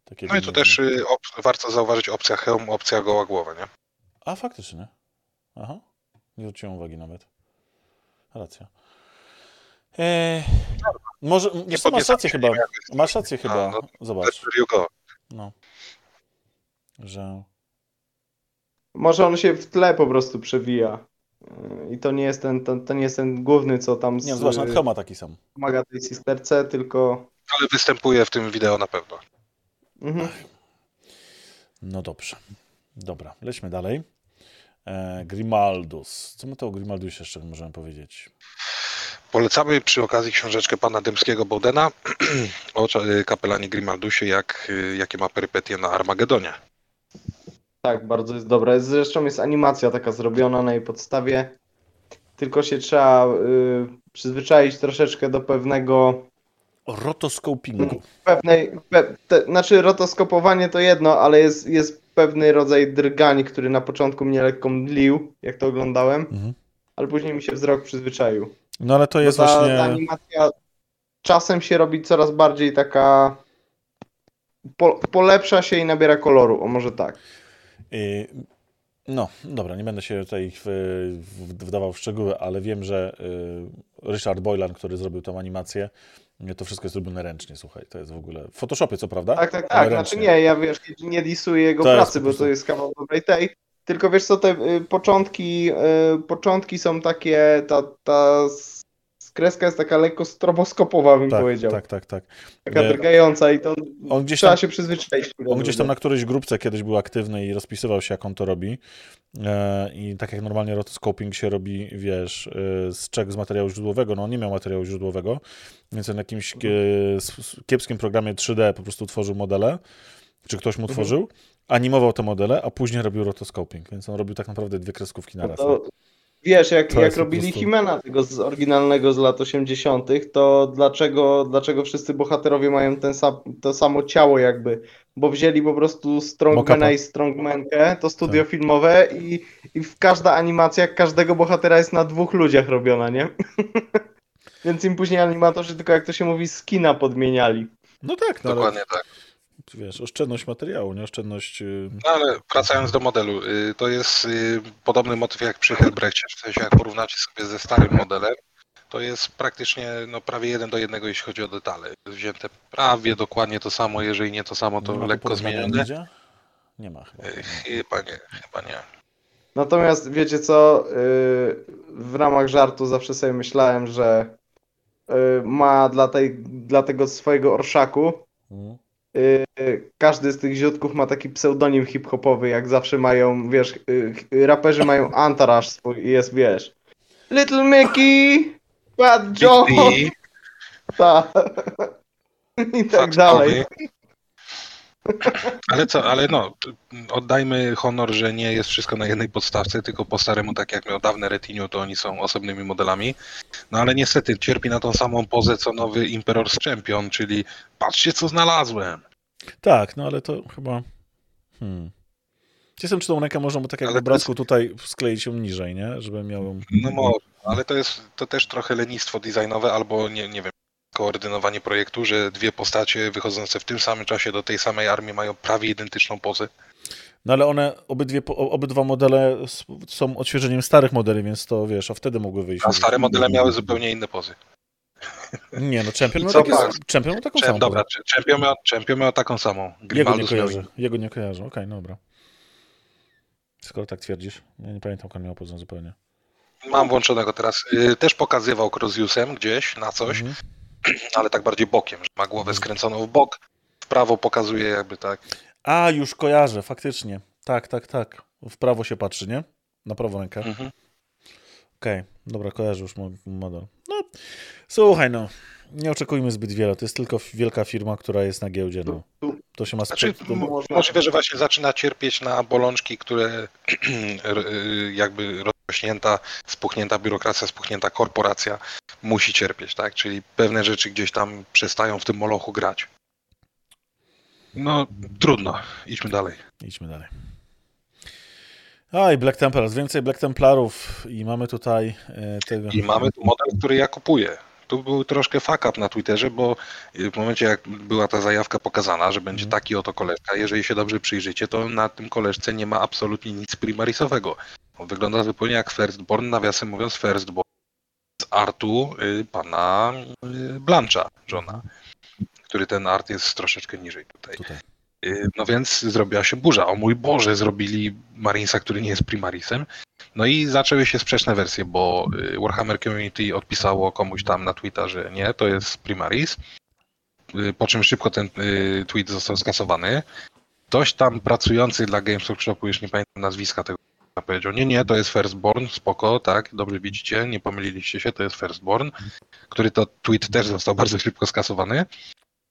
takiego. No i tu nie- też y, op, warto zauważyć opcja hełm, opcja goła głowa, nie? A, faktycznie. Aha, nie zwróciłem uwagi nawet. Racja. Eee, może, co, masz rację chyba, nie masz rację chyba, no, zobacz, you go. no, że... Może on się w tle po prostu przewija. Yy, I to nie jest ten, to, to nie jest ten główny, co tam z, Nie, no zobacz, hełm ma taki sam. pomaga tej sisterce, tylko... Ale występuje w tym wideo na pewno. Mhm. No dobrze. Dobra, lećmy dalej. E, Grimaldus. Co my to o Grimaldusie jeszcze możemy powiedzieć? Polecamy przy okazji książeczkę pana Dębskiego Bowdena o cza- kapelanie Grimaldusie, jak, y, jakie ma perypetie na Armagedonie. Tak, bardzo jest dobra. Zresztą jest animacja taka zrobiona na jej podstawie. Tylko się trzeba y, przyzwyczaić troszeczkę do pewnego O rotoscopingu. Pewnej, pe, te, znaczy rotoskopowanie to jedno, ale jest, jest pewny rodzaj drgań, który na początku mnie lekko mdlił, jak to oglądałem, Mhm. ale później mi się wzrok przyzwyczaił. No ale to jest ta, właśnie... ta animacja czasem się robi coraz bardziej taka. Po, polepsza się i nabiera koloru, o może tak. Y, No, dobra, nie będę się tutaj wdawał w szczegóły, ale wiem, że y, Richard Boylan, który zrobił tą animację, y, to wszystko jest robione ręcznie, słuchaj, to jest w ogóle... W Photoshopie co prawda? Tak, tak, tak. Znaczy nie, ja wiesz, nie disuję jego To pracy, bo to jest kawał dobrej tej. Tylko wiesz co, te y, początki, y, początki są takie, ta, ta kreska jest taka lekko stroboskopowa, bym Tak, powiedział. tak, tak, tak. Taka drgająca i to On gdzieś trzeba tam, się przyzwyczaić. on gdzieś tam na którejś grupce kiedyś był aktywny i rozpisywał się, jak on to robi. E, I tak jak normalnie rotoscoping się robi, wiesz, e, z czego z materiału źródłowego, no on nie miał materiału źródłowego, więc on na jakimś kiepskim programie 3D po prostu tworzył modele, czy ktoś mu Mhm. tworzył, animował te modele, a później robił rotoscoping, więc on robił tak naprawdę dwie kreskówki na raz. No To, wiesz, jak, jak robili Himena tego z oryginalnego z lat 80., to dlaczego, dlaczego wszyscy bohaterowie mają ten sam, to samo ciało jakby? Bo wzięli po prostu Strongmana i Strongmankę, to studio Tak. filmowe i, i w każda animacja każdego bohatera jest na dwóch ludziach robiona, nie? Więc im później animatorzy tylko jak to się mówi skina podmieniali. No tak, no ale, Dokładnie tak. Wiesz, oszczędność materiału, nie oszczędność... y, No ale wracając do modelu, y, to jest y, podobny motyw jak przy Hellbrechcie, w sensie jak porównacie sobie ze starym modelem, to jest praktycznie no, prawie jeden do jednego, jeśli chodzi o detale. Wzięte prawie dokładnie to samo, jeżeli nie to samo, to nie lekko zmienione. nigdzie? Nie ma chyba. Chyba nie, chyba nie. Natomiast wiecie co, w ramach żartu zawsze sobie myślałem, że ma dla, tej, dla tego swojego orszaku yy, każdy z tych ziutków ma taki pseudonim hip-hopowy, jak zawsze mają, wiesz, yy, raperzy mają Antaraż swój jest, wiesz, Little Mickey, Bad Joe, ta. i tak dalej. Ale co, ale no, oddajmy honor, że nie jest wszystko na jednej podstawce, tylko po staremu, tak jak miał dawne Retinue, to oni są osobnymi modelami. No ale niestety cierpi na tą samą pozę, co nowy Emperor's Champion, czyli patrzcie, co znalazłem. Tak, no ale to chyba... Hmm. Jestem, czy tą rękę można mu tak jak w jest- obrazku tutaj skleić ją niżej, nie? Żeby miał ją... No może, ale to jest to też trochę lenistwo designowe, albo nie, nie wiem, koordynowanie projektu, że dwie postacie wychodzące w tym samym czasie do tej samej armii mają prawie identyczną pozę. No ale one, obydwie, obydwa modele są odświeżeniem starych modeli, więc to wiesz, a wtedy mogły wyjść. A stare modele miały zupełnie inne pozy. Nie, no Champion miał, takie? Champion miał taką Czem, samą. dobra, Champion miał, Champion miał taką samą. Jego nie Grimaldus miał kojarzę, jego nie kojarzę, okej, no dobra. Skoro tak twierdzisz, ja nie pamiętam, jak on miał pozę zupełnie. Mam włączonego teraz. Y, Też pokazywał Croziusem gdzieś na coś, Mhm. ale tak bardziej bokiem, że ma głowę skręconą w bok, w prawo pokazuje jakby tak. A, już kojarzę, faktycznie. Tak, tak, tak. W prawo się patrzy, nie? Na prawą rękę. Mhm. Okej, dobra, kojarzę już mo- model. No, słuchaj, no, nie oczekujmy zbyt wiele. To jest tylko wielka firma, która jest na giełdzie. No. To się ma Znaczy, to- możliwe, że właśnie zaczyna cierpieć na bolączki, które y, jakby rozrośnięta, spuchnięta biurokracja, spuchnięta korporacja musi cierpieć, tak? Czyli pewne rzeczy gdzieś tam przestają w tym molochu grać. No, trudno. Idźmy dalej. Idźmy dalej. A i Black Templars, więcej Black Templarów i mamy tutaj e, tego. I mamy tu model, który ja kupuję. Tu był troszkę fuck up na Twitterze, bo w momencie jak była ta zajawka pokazana, że będzie Mhm. taki oto koleżka, jeżeli się dobrze przyjrzycie, to na tym koleżce nie ma absolutnie nic primarisowego. On wygląda zupełnie jak Firstborn, nawiasem mówiąc Firstborn z artu y, pana y, Blancha, żona, który ten art jest troszeczkę niżej tutaj. Tutaj. Y, No więc zrobiła się burza. O mój Boże, zrobili Marinesa, który nie jest Primarisem. No i zaczęły się sprzeczne wersje, bo y, Warhammer Community odpisało komuś tam na Twitter, że nie, to jest Primaris. Y, Po czym szybko ten y, tweet został skasowany. Ktoś tam pracujący dla Games Workshopu, już nie pamiętam nazwiska tego, powiedział, nie, nie, to jest Firstborn, spoko, tak, dobrze widzicie, nie pomyliliście się, to jest Firstborn, który to tweet też został bardzo szybko skasowany.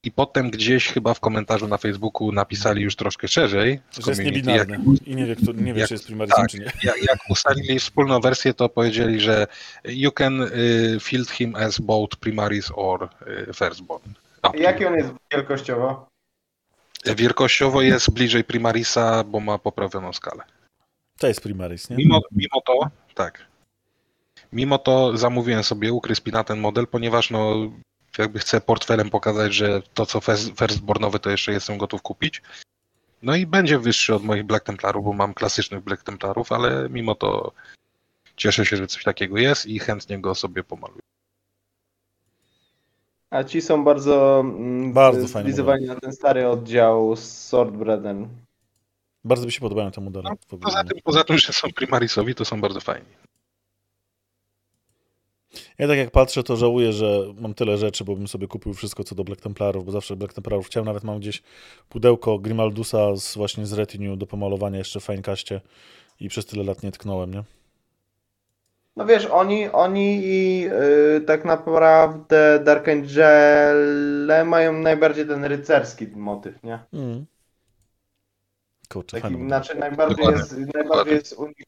I potem gdzieś chyba w komentarzu na Facebooku napisali już troszkę szerzej. Że jest community, jak, i nie wie, kto, nie wie jak- czy jest primarisem, tak. czy nie. jak, jak ustalili wspólną wersję, to powiedzieli, że you can y, field him as both primaris or y, firstborn. A, Jaki on jest wielkościowo? Wielkościowo jest bliżej Primarisa, bo ma poprawioną skalę. To jest Primaris, nie? Mimo, mimo to, tak. Mimo to zamówiłem sobie u Crispina ten model, ponieważ no jakby chcę portfelem pokazać, że to co first- firstbornowe to jeszcze jestem gotów kupić. No i będzie wyższy od moich Black Templarów, bo mam klasycznych Black Templarów, ale mimo to cieszę się, że coś takiego jest i chętnie go sobie pomaluję. A ci są bardzo, mm, Bardzo fajne stylizowani na ten stary oddział z Swordbreadem. Bardzo mi się podobają te modele. No. Poza tym, poza tym, że są Primarisowi, to są bardzo fajni. Ja tak jak patrzę, to żałuję, że mam tyle rzeczy, bo bym sobie kupił wszystko co do Black Templarów, bo zawsze Black Templarów chciałem. Nawet mam gdzieś pudełko Grimaldusa z, właśnie z Retinue do pomalowania jeszcze w Finecastie i przez tyle lat nie tknąłem, nie? No wiesz, oni, oni i y, tak naprawdę Dark Angele mają najbardziej ten rycerski motyw, nie? Mm. Kurczę, Taki, znaczy najbardziej Dokładnie. jest, najbardziej jest u nich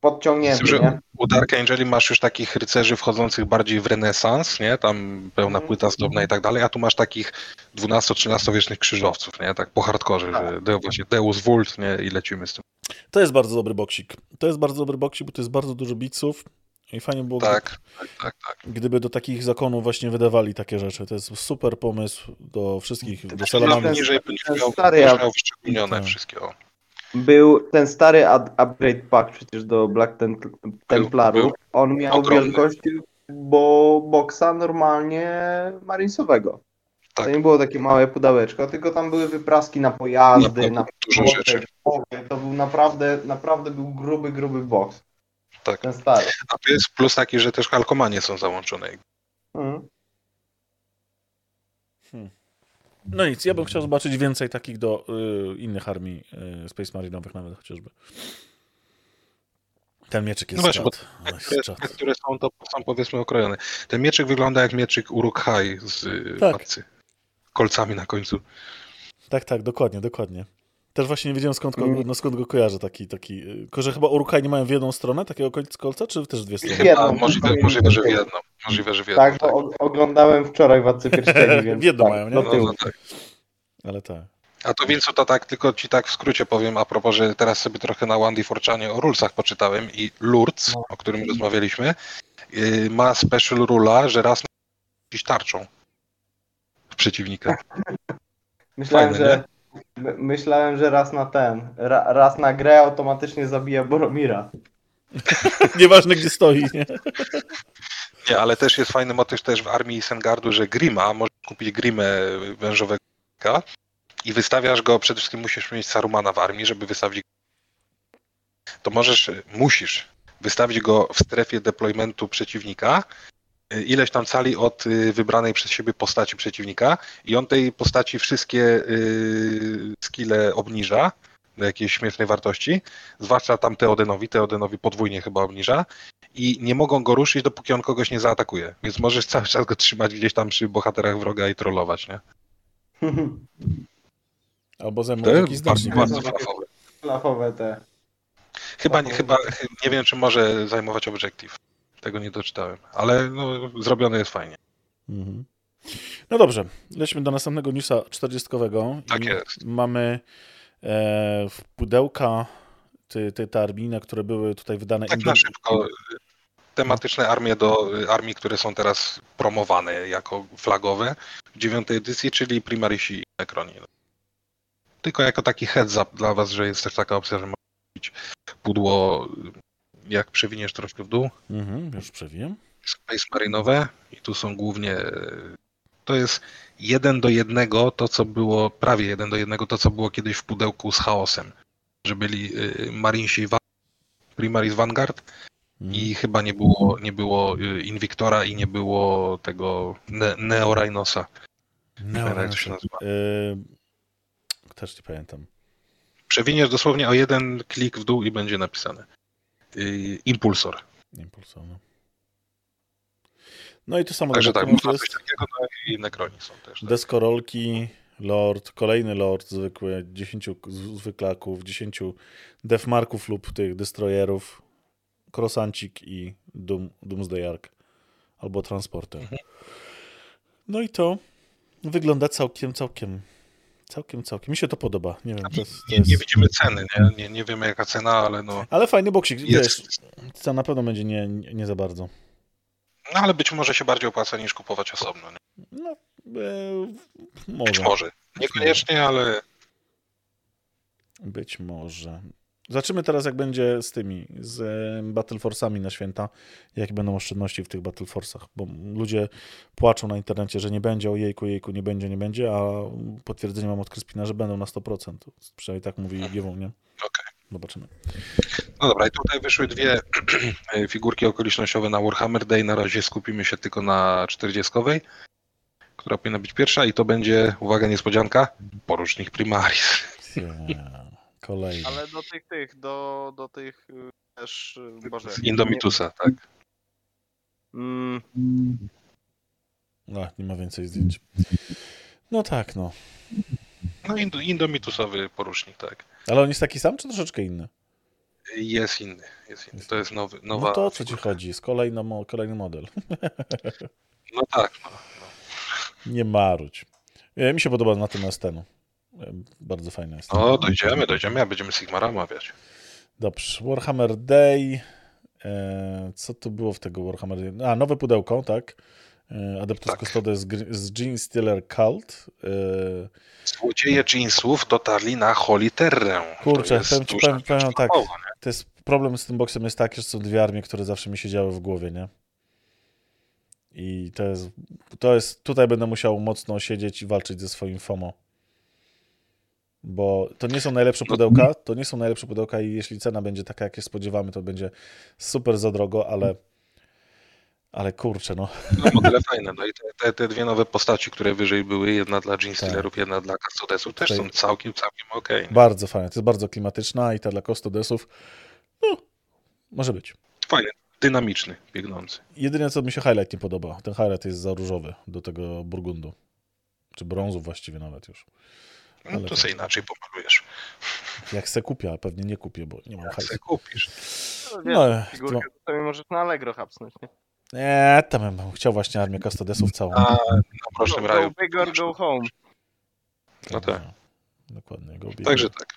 podciągnięty, Z tym, że nie? u Dark Angeli masz już takich rycerzy wchodzących bardziej w renesans, nie? Tam pełna Mhm. płyta zdobna i tak dalej, a tu masz takich 12-13 wiecznych krzyżowców, nie? Tak po hardkorze, Tak. że de, właśnie Deus Vult, nie? I lecimy z tym. To jest bardzo dobry boksik. To jest bardzo dobry boksik, bo to jest bardzo dużo biców i fajnie było, Tak, tak, tak, tak. gdyby do takich zakonów właśnie wydawali takie rzeczy. To jest super pomysł do wszystkich, do miał, stary, ja- miał wyszczególnione Tak. wszystkie. Był ten stary ad- upgrade pack przecież do Black Tem- Templarów. był. On miał Ogromny. wielkość bo boksa normalnie marinesowego. Tak. To nie było takie małe pudełeczko, tylko tam były wypraski na pojazdy, Na na rzeczy. To był naprawdę, naprawdę był gruby, gruby boks. Tak. Ten stary. A tu jest plus taki, że też kalkomanie są załączone. Mhm. No nic, ja bym chciał zobaczyć więcej takich do y, innych armii y, Space Marinowych nawet chociażby. Ten mieczyk jest No właśnie, czad. Te, te, które są, to są powiedzmy okrojone. Ten mieczyk wygląda jak mieczyk Uruk-hai z y, Tak. Kolcami na końcu. Tak, tak, dokładnie, dokładnie. Też właśnie nie wiedziałem skąd, go- Mm. no, skąd go kojarzę taki, taki, y, tylko że chyba Urukaj nie mają w jedną stronę takiego kol- kolca, czy też w dwie strony? Jedną, Chyba możliwe, możliwe, że w jedną. Możliwe, że w jedną. Tak, bo o- oglądałem wczoraj Władcy Pierścieni, więc Jedną tak, mają, nie? No, no tak. Ale tak. A to Wincu to tak, tylko ci tak w skrócie powiem, a propos, że teraz sobie trochę na Wandy Forczanie o rulesach poczytałem i Lurz, No. o którym rozmawialiśmy, yy, ma special rula, że raz jakiś tarczą w przeciwnika. Myślałem, Fajne, że my- myślałem, że raz na ten, ra, raz na grę automatycznie zabija Boromira. Nieważne gdzie stoi, nie? Nie, ale też jest fajny motyw też w armii Sengardu, że Grima, możesz kupić Grimę wężowego i wystawiasz go, przede wszystkim musisz mieć Sarumana w armii, żeby wystawić to możesz, musisz wystawić go w strefie deploymentu przeciwnika, ileś tam cali od y, wybranej przez siebie postaci przeciwnika i on tej postaci wszystkie y, skille obniża do jakiejś śmiesznej wartości, zwłaszcza tam Teodenowi, Teodenowi podwójnie chyba obniża i nie mogą go ruszyć, dopóki on kogoś nie zaatakuje. Więc możesz cały czas go trzymać gdzieś tam przy bohaterach wroga i trollować, nie? Albo To jakiś jest bardzo, znacznik. bardzo Takie- flafowe. Te. Chyba, nie, chyba nie wiem, czy może zajmować Objective. Tego nie doczytałem, ale no, zrobione jest fajnie. Mhm. No dobrze, lećmy do następnego newsa 40. Tak jest. Mamy e, w pudełka te, te, te które były tutaj wydane. Tak na szybko. Tematyczne armie do armii, które są teraz promowane jako flagowe w dziewiątej edycji, czyli Primarisi i Necroni. Tylko jako taki heads up dla was, że jest też taka opcja, że można kupić pudło, jak przewiniesz troszkę w dół, Mhm, już przewijem. Space Marinowe i tu są głównie to jest jeden do jednego to, co było, prawie jeden do jednego to, co było kiedyś w pudełku z chaosem, że byli y, Marinsi Primaris Vanguard Mhm. i chyba nie było, nie było y, Invictora i nie było tego ne Neo Rhinosa. No, Nie wiem, jak to się nazywa. e, też nie pamiętam. Przewiniesz dosłownie o jeden klik w dół i będzie napisane. Y, Impulsor. Impulsowo. No i to samo Także tak, można coś jest. takiego, no i Necroni są też. Tak. Deskorolki, Lord, kolejny Lord zwykły, 10 zwyklaków, 10 defmarków lub tych destroyerów, krosancik i Doom, Doomsday Ark albo transporter. Mhm. No i to Wygląda całkiem, całkiem, całkiem, całkiem. Mi się to podoba. Nie wiem, to jest, to Nie, jest... nie widzimy ceny, nie? Nie, nie wiemy jaka cena, ale no Ale fajny boksik, wiesz, jest. cena na pewno będzie nie, nie za bardzo. No ale być może się bardziej opłaca niż kupować osobno. Nie? No, e, może. Być może. Niekoniecznie, ale Być może. Zobaczymy teraz, jak będzie z tymi, z Battle Force'ami na święta, jakie będą oszczędności w tych Battle Force'ach, bo ludzie płaczą na internecie, że nie będzie, o jejku, jejku, nie będzie, nie będzie, a potwierdzenie mam od Kryspina, że będą na 100%. Przynajmniej tak mówi Giewą, nie? okej. Zobaczymy. No dobra, i tutaj wyszły dwie figurki okolicznościowe na Warhammer Day. Na razie skupimy się tylko na 40, która powinna być pierwsza i to będzie, uwaga, niespodzianka, porucznik Primaris. Yeah. Kolejny. Ale do tych, tych, do, do tych y, też, y, Boże. Z Indomitusa, tak? Mm, No, nie ma więcej zdjęć. No tak, no. No Indo, Indomitusowy porucznik, tak. Ale on jest taki sam, czy troszeczkę inny? Jest inny, jest inny. To jest nowy, nowa No to o co ci chodzi? Jest kolejny, kolejny model. No tak, no. Nie marudź. E, Mi się podoba natomiast ten. Bardzo fajny jest. No, dojdziemy, dojdziemy, a będziemy Sigmara omawiać. Dobrze. Warhammer Day. E, co tu było w tego Warhammer Day? A, nowe pudełko, tak? E, Adeptus Tak. Custodes z Gene Stealer Cult. E, Złodzieje jeansów dotarli na Holy Terrę. Kurczę, To powiem ci- powiem- powiem tak. to jest problem z tym boksem jest taki, że są dwie armie, które zawsze mi siedziały w głowie, nie? I to jest, to jest, tutaj będę musiał mocno siedzieć i walczyć ze swoim FOMO. Bo to nie są najlepsze No- pudełka, to nie są najlepsze pudełka i jeśli cena będzie taka, jak się spodziewamy, to będzie super za drogo, ale ale kurczę, no. No, modele fajne. No i te, te, te dwie nowe postaci, które wyżej były, jedna dla Jean Tak. Jedna dla Custodesów, też Tutaj- są całkiem, całkiem okej. Bardzo fajne, to jest bardzo klimatyczna i ta dla Custodesów, no, może być. Fajny, dynamiczny, biegnący. Jedyne, co mi się highlight nie podoba, ten highlight jest za różowy do tego burgundu. Czy brązu właściwie nawet już. No Ale to tak. sobie inaczej pomalujesz. Jak se kupię, a pewnie nie kupię, bo nie mam Jak hajsu. se kupisz. no, No, wiesz, figurkę to sobie możesz na Allegro hapsnąć, nie? Nie, tam bym chciał właśnie armię Custodesów całą. A na prosznym go, raju. Go big or go home. No tak. Dokładnie, go big. Także tak.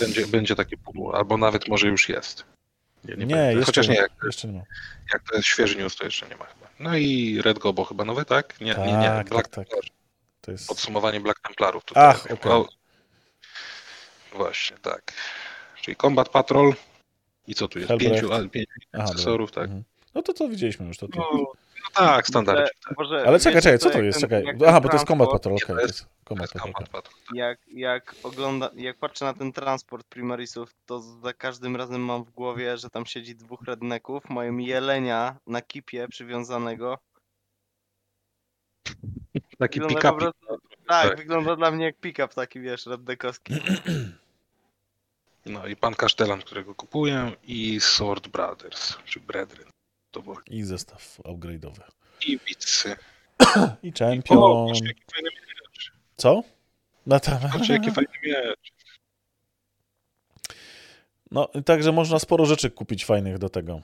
Będzie, będzie takie pudło, albo nawet może już jest. Nie, nie, Nie, jeszcze, Chociaż nie, jak, jeszcze nie ma. jak to jest świeży news, to jeszcze nie ma chyba. No i Red Gobo chyba nowy, tak? Nie, nie, nie. Tak, Black tak, tak. To jest... Podsumowanie Black Templarów. Tutaj. Ach, okej. O, Właśnie, tak. Czyli Combat Patrol. I co tu jest? Hellbrecht. Pięciu, a, pięciu Aha, akcesorów, dobra. tak. Mhm. No to co widzieliśmy już, to, to. No, No tak, standard. ale, Boże, Ale czekaj, czekaj, co to jest? Czekaj. Aha, bo to jest Combat Patrol, okej. to to jest- Combat Patrol, Combat. Patrol. Jak, jak ogląda, jak patrzę na ten transport primarisów, to za każdym razem mam w głowie, że tam siedzi dwóch redneków, mają jelenia na kipie przywiązanego. Taki Wygląda pick-up. prostu- Tak, Tak. wygląda dla mnie jak pick-up taki, wiesz, redneckowski. No i pan Kasztelan, którego kupuję i Sword Brothers, czy Brethren. To było. I zestaw upgrade'owy. I Witsy. I O, Champion. patrzcie, jaki fajny miecz. Co? No tam. Patrzcie, jaki fajny miecz. No, także można sporo rzeczy kupić fajnych do tego.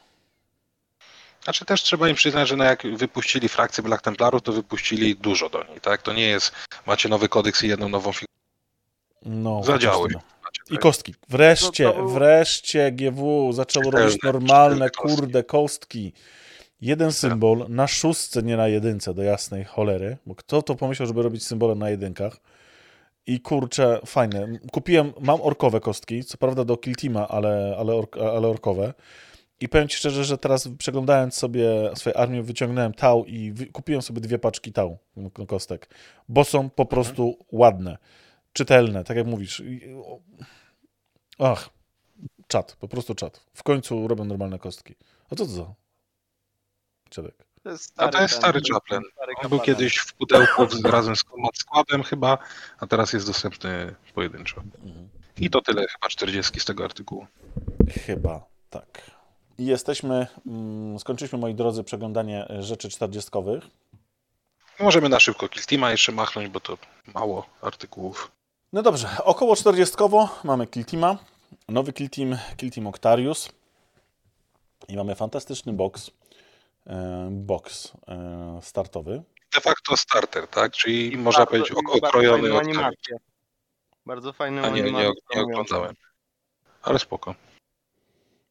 Znaczy też trzeba im przyznać, że no jak wypuścili frakcję Black Templarów, to wypuścili dużo do niej, tak? To nie jest, macie nowy kodeks i jedną nową figurę. No, Zadziały. I tak? kostki. Wreszcie, No to wreszcie GW zaczęło robić normalne, kurde, kostki. Jeden symbol na szóstce, nie na jedynce, do jasnej cholery. Bo kto to pomyślał, żeby robić symbole na jedynkach? I kurczę, fajne. Kupiłem, mam orkowe kostki, co prawda do Kiltima, ale, ale, ork, ale orkowe. I powiem Ci szczerze, że teraz przeglądając sobie swoje armię, wyciągnąłem tał i wy, kupiłem sobie dwie paczki tał k- kostek, bo są po prostu ładne, czytelne, tak jak mówisz. Ach, czat, po prostu czat. W końcu robią normalne kostki. A co to za? Dziadek. To jest A to jest stary ten Chaplin. stary On był kiedyś w pudełku razem z Składem chyba, a teraz jest dostępny pojedynczo. I to tyle chyba 40 z tego artykułu. Chyba tak. I jesteśmy, mm, skończyliśmy, moi drodzy, przeglądanie e, rzeczy czterdziestkowych. Możemy na szybko Kill Teama jeszcze machnąć, bo to mało artykułów. No dobrze, około 40 mamy Kill Teama, nowy Kill Team Octarius i mamy fantastyczny box, e, box e, startowy. de facto starter, tak? Czyli I można bardzo- powiedzieć i ok- bardzo okrojony fajną animację. Bardzo fajną A nie, nie, nie oglądałem. Ale spoko.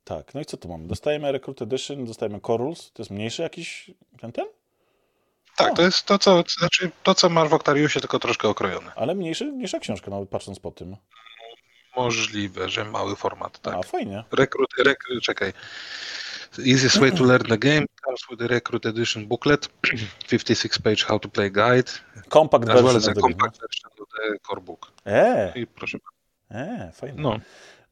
Tak, no i co tu mamy? Dostajemy Recruit Edition, dostajemy Core Rules, to jest mniejszy jakiś ten, ten? Tak, O. to jest to, co, znaczy, to, co masz w Octariusie, tylko troszkę okrojone. Ale mniejszy, mniejsza książka, nawet patrząc po tym. Możliwe, że mały format, tak. A, fajnie. Recruit, recruit, czekaj. Easiest way to learn the game comes with the Recruit Edition booklet, 56 page how to play guide, Compact as well version as a compact version of the core book. E, I proszę. e, fajnie. No,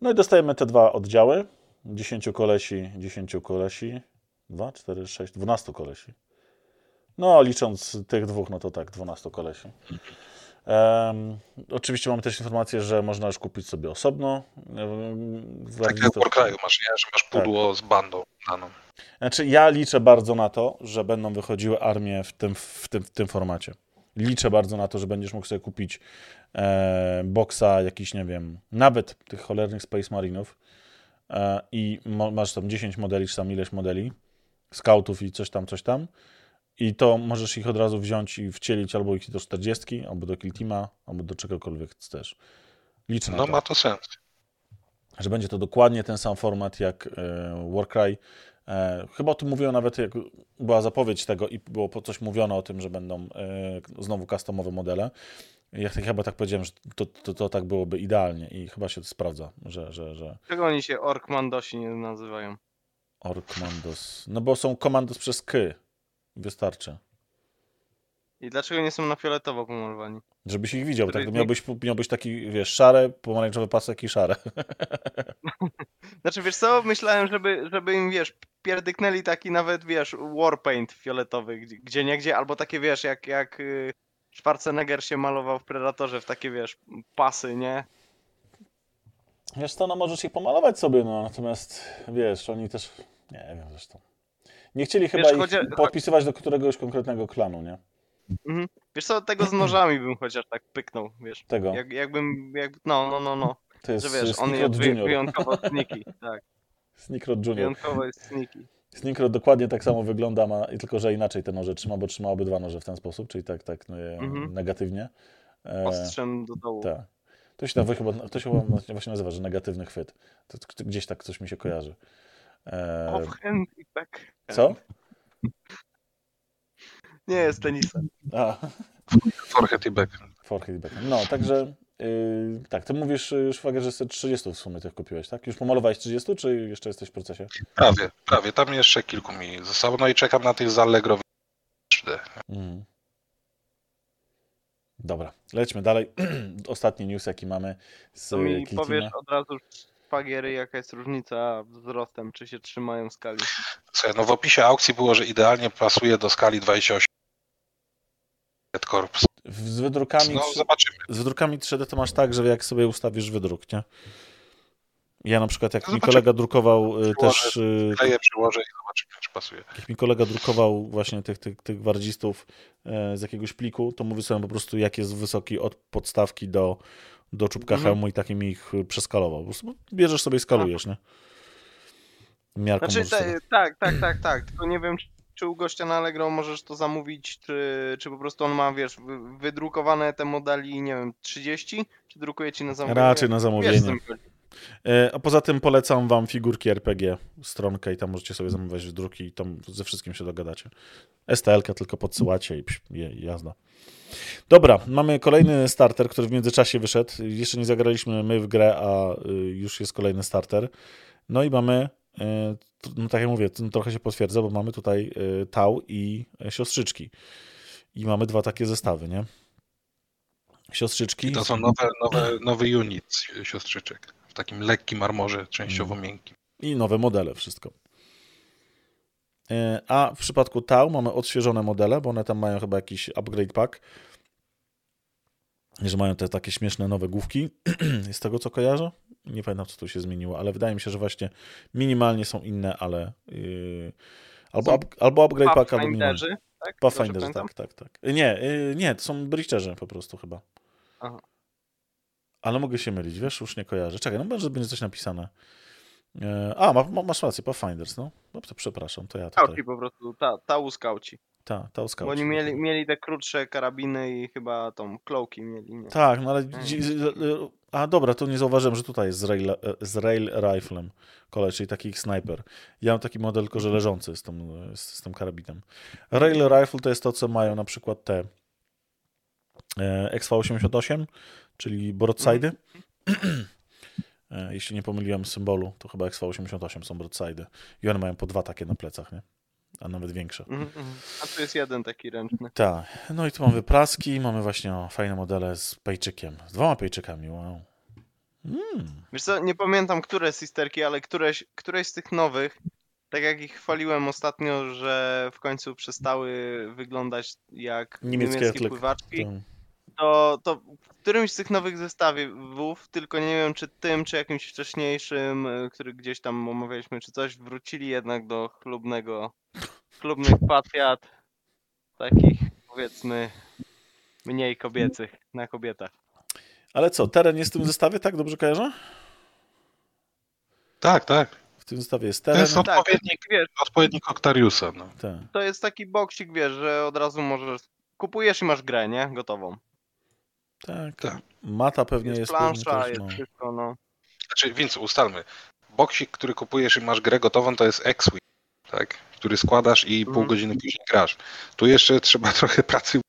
No i dostajemy te dwa oddziały. 10 kolesi, 10 kolesi. 2, 4, 6, 12 kolesi. No, licząc tych dwóch, no to tak, 12 kolesi. Em, oczywiście mamy też informację, że można już kupić sobie osobno. w tak jak w. Warcryu masz, nie? że masz pudło z bandą daną. Znaczy, ja liczę bardzo na to, że będą wychodziły armie w tym, w tym, w tym formacie. Liczę bardzo na to, że będziesz mógł sobie kupić e, boksa, jakiś, nie wiem, nawet tych cholernych Space Marinów i mo, masz tam 10 modeli, czy tam ileś modeli, scoutów i coś tam, coś tam. I to możesz ich od razu wziąć i wcielić albo ich do 40, albo do Kill Teama, albo do czegokolwiek chcesz. Liczę No to ma to sens. że będzie to dokładnie ten sam format jak e, Warcry. E, Chyba o tym mówiłem nawet, jak była zapowiedź tego i było po coś mówione o tym, że będą e, znowu customowe modele. Ja tak- chyba tak powiedziałem, że to, to, to tak byłoby idealnie i chyba się to sprawdza, że, że, że Czego oni się Orkmandosi nie nazywają? Orc Commandos. No bo są komandos przez K. Wystarczy. I dlaczego nie są na fioletowo pomalowani? Żebyś ich widział, tak? Który- Miałbyś, miałbyś taki, wiesz, szare, pomarańczowy pasek i szare. Znaczy, wiesz co, myślałem, żeby, żeby im, wiesz, pierdyknęli taki nawet, wiesz, warpaint fioletowy, gdzie, gdzie niegdzie, albo takie, wiesz, jak, jak y, Schwarzenegger się malował w Predatorze, w takie, wiesz, pasy, nie? Wiesz co, no możesz ich pomalować sobie, no natomiast wiesz, oni też, nie wiem zresztą. Nie chcieli chyba ich chodzi- podpisywać do któregoś konkretnego klanu, nie? Wiesz co, tego z nożami bym chociaż tak pyknął, wiesz. Tego. Jak, jakbym, jak, no, no, no, no. To jest Że wiesz, on jest wyjątkowo sneaky, tak. Snickrot Junior. Wyjątkowo jest sneaky. Snickrot dokładnie tak samo wygląda, ma, i tylko że inaczej te noże trzyma, bo trzyma obydwa noże w ten sposób, czyli tak, tak e, Mhm. negatywnie. E, Ostrzem do dołu. tak. To się, nazywa, chyba, to się chyba właśnie nazywa, że negatywny chwyt. To, to, gdzieś tak coś mi się kojarzy. E, Offhand i back. co? Nie jest tenisem. A, Forehead i back. Forehead i backhand. No, także yy, tak, ty mówisz, szwagier, że sobie 30 w sumie tych kupiłeś, tak? Już pomalowałeś 30, czy jeszcze jesteś w procesie? Prawie, prawie. Tam jeszcze kilku mi zostało. No i czekam na tych z Allegro 3D. Mhm. Dobra, lećmy dalej. Ostatni news, jaki mamy z To mi Kill powiesz od razu szwagiery, jaka jest różnica wzrostem, czy się trzymają skali. Słuchaj, no w opisie aukcji było, że idealnie pasuje do skali 28 Red Corps. Z wydrukami, No zobaczymy. z wydrukami 3D to masz tak, że jak sobie ustawisz wydruk, nie? Ja na przykład, jak mi Zobaczymy. kolega drukował y, Przyłożę, też y, Kleję, przyłożę i zobaczymy, czy pasuje. jak mi kolega drukował właśnie tych, tych, tych gwardzistów e, z jakiegoś pliku, to mówi sobie po prostu, jak jest wysoki od podstawki do, do czubka Mhm. hełmu i takim ich y, przeskalował. Po prostu bierzesz sobie i skalujesz, nie? Miarką Znaczy, tak, tak, tak, tak. Tylko nie wiem, czy- czy u gościa na Allegro możesz to zamówić, czy, czy po prostu on ma, wiesz, wy- wydrukowane te modeli, nie wiem, 30, czy drukuje ci na zamówienie? Raczej na Wiesz, zamówienie. E, A poza tym polecam wam figurki RPG, stronkę i tam możecie sobie zamówić druki i tam ze wszystkim się dogadacie. STL-kę tylko podsyłacie i psz, je, jazda. Dobra, mamy kolejny starter, który w międzyczasie wyszedł. Jeszcze nie zagraliśmy my w grę, a y, już jest kolejny starter. No i mamy, no tak jak mówię, t- trochę się potwierdza, bo mamy tutaj y, Tau i y, siostrzyczki. I mamy dwa takie zestawy, nie? Siostrzyczki. I to są nowe, nowe, nowy unit siostrzyczek. W takim lekkim armorze, częściowo miękkim. i nowe modele, wszystko. E, A w przypadku Tau mamy odświeżone modele, bo one tam mają chyba jakiś upgrade pack, że mają te takie śmieszne nowe główki, z tego co kojarzę. Nie pamiętam, co tu się zmieniło, ale wydaje mi się, że właśnie minimalnie są inne, ale yy, albo, up, albo upgrade pack, albo minimalnie. Pathfinderzy, tak? Dobrze Pathfinder, pamiętam? tak, tak, tak. Nie, yy, nie, to są Breacherzy po prostu chyba. Aha. Ale mogę się mylić, wiesz, już nie kojarzę. Czekaj, no może będzie coś napisane. E, A, ma, ma, masz rację, Pathfinders, no. No to przepraszam, to ja tutaj. Skauci po prostu, ta, tału skauci. Ta, Tau Scout. Bo oni mieli, mieli te krótsze karabiny i chyba tą klołki mieli. Nie? Tak, no ale. Mm. A dobra, to nie zauważyłem, że tutaj jest z rail, z rail riflem kolej, czyli taki sniper. Ja mam taki model tylko, że leżący z tym, z, tym karabinem. Rail rifle to jest to, co mają na przykład te e, XV88, czyli broadside'y. E, Jeśli nie pomyliłem symbolu, to chyba XV88 są broadside'y. I one mają po dwa takie na plecach, nie? A nawet większe. Mhm, mhm. A tu jest jeden taki ręczny. Tak, no i tu mamy praski, mamy właśnie o, fajne modele z pejczykiem, z dwoma pejczykami, wow. Mm. Wiesz co, nie pamiętam które sisterki, ale któreś, któreś z tych nowych, tak jak ich chwaliłem ostatnio, że w końcu przestały wyglądać jak Niemieckie niemieckie, pływaczki, To, to, to w którymś z tych nowych zestawów, tylko nie wiem czy tym, czy jakimś wcześniejszym, y, który gdzieś tam omawialiśmy, czy coś, wrócili jednak do chlubnego, chlubnych patriat, takich powiedzmy mniej kobiecych, na kobietach. ale co, teren jest w tym zestawie, tak? Dobrze kojarzę? Tak, tak. W tym zestawie jest To teren. jest Tak, odpowiednik, wiesz, odpowiednik Octariusa. No. Tak. to jest taki boksik, wiesz, że od razu możesz, kupujesz i masz grę, nie? Gotową. Tak. Tak. Mata pewnie Jest jest. plansza, też, jest no. wszystko, no. Znaczy, więc ustalmy. Boksik, który kupujesz i masz grę gotową, to jest X-Wing, tak? Który składasz i pół Mhm. godziny później grasz. Tu jeszcze trzeba trochę pracy.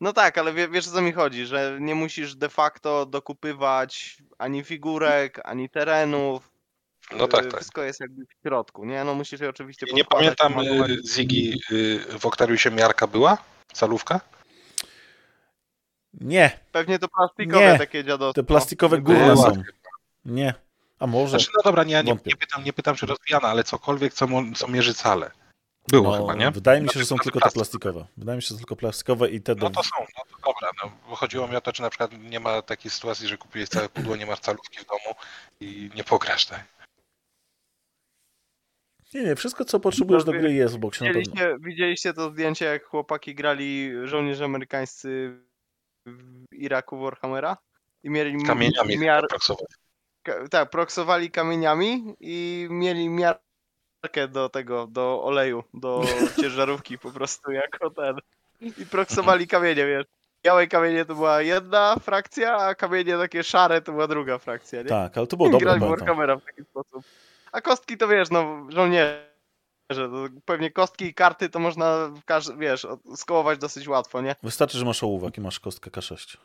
No tak, ale wie, wiesz o co mi chodzi, że nie musisz de facto dokupywać ani figurek, ani terenów. No tak, Yy, tak. Wszystko jest jakby w środku, nie? No musisz je oczywiście I nie pamiętam, y, Ziggy, y, w Octariusie miarka była? Salówka? Nie, Pewnie to plastikowe Nie, takie dziadostwo. te plastikowe Była. są. Nie. A może? Znaczy, no dobra, nie, nie, nie, pytam, nie pytam, czy rozwijana, ale cokolwiek, co, co mierzy cale. Było No, chyba, nie? Wydaje mi się, że Znaczy, są tylko te plastik. plastikowe. Wydaje mi się, że są tylko plastikowe i te do... No to są, no to dobra, no, bo chodziło mi o to, czy na przykład nie ma takiej sytuacji, że kupiłeś całe pudło, nie masz calówki w domu i nie pograsz, tak? Nie, nie, wszystko co potrzebujesz do No, gry jest w boksie na pewno. Widzieliście, widzieliście to zdjęcie, jak chłopaki grali żołnierze amerykańscy w Iraku Warhammera? I mieli Kamieniami miar, praksowo. ka, tak, proksowali kamieniami i mieli miarkę do tego, do oleju, do ciężarówki po prostu jako ten. I proksowali kamienie, wiesz. Białe kamienie to była jedna frakcja, a kamienie takie szare to była druga frakcja, nie? Tak, ale to było dobre, Grali w. Warhammera w taki sposób. A kostki to wiesz, no żołnierze. To pewnie kostki i karty to można, wiesz, skołować dosyć łatwo, nie? Wystarczy, że masz ołówek i masz kostkę K6.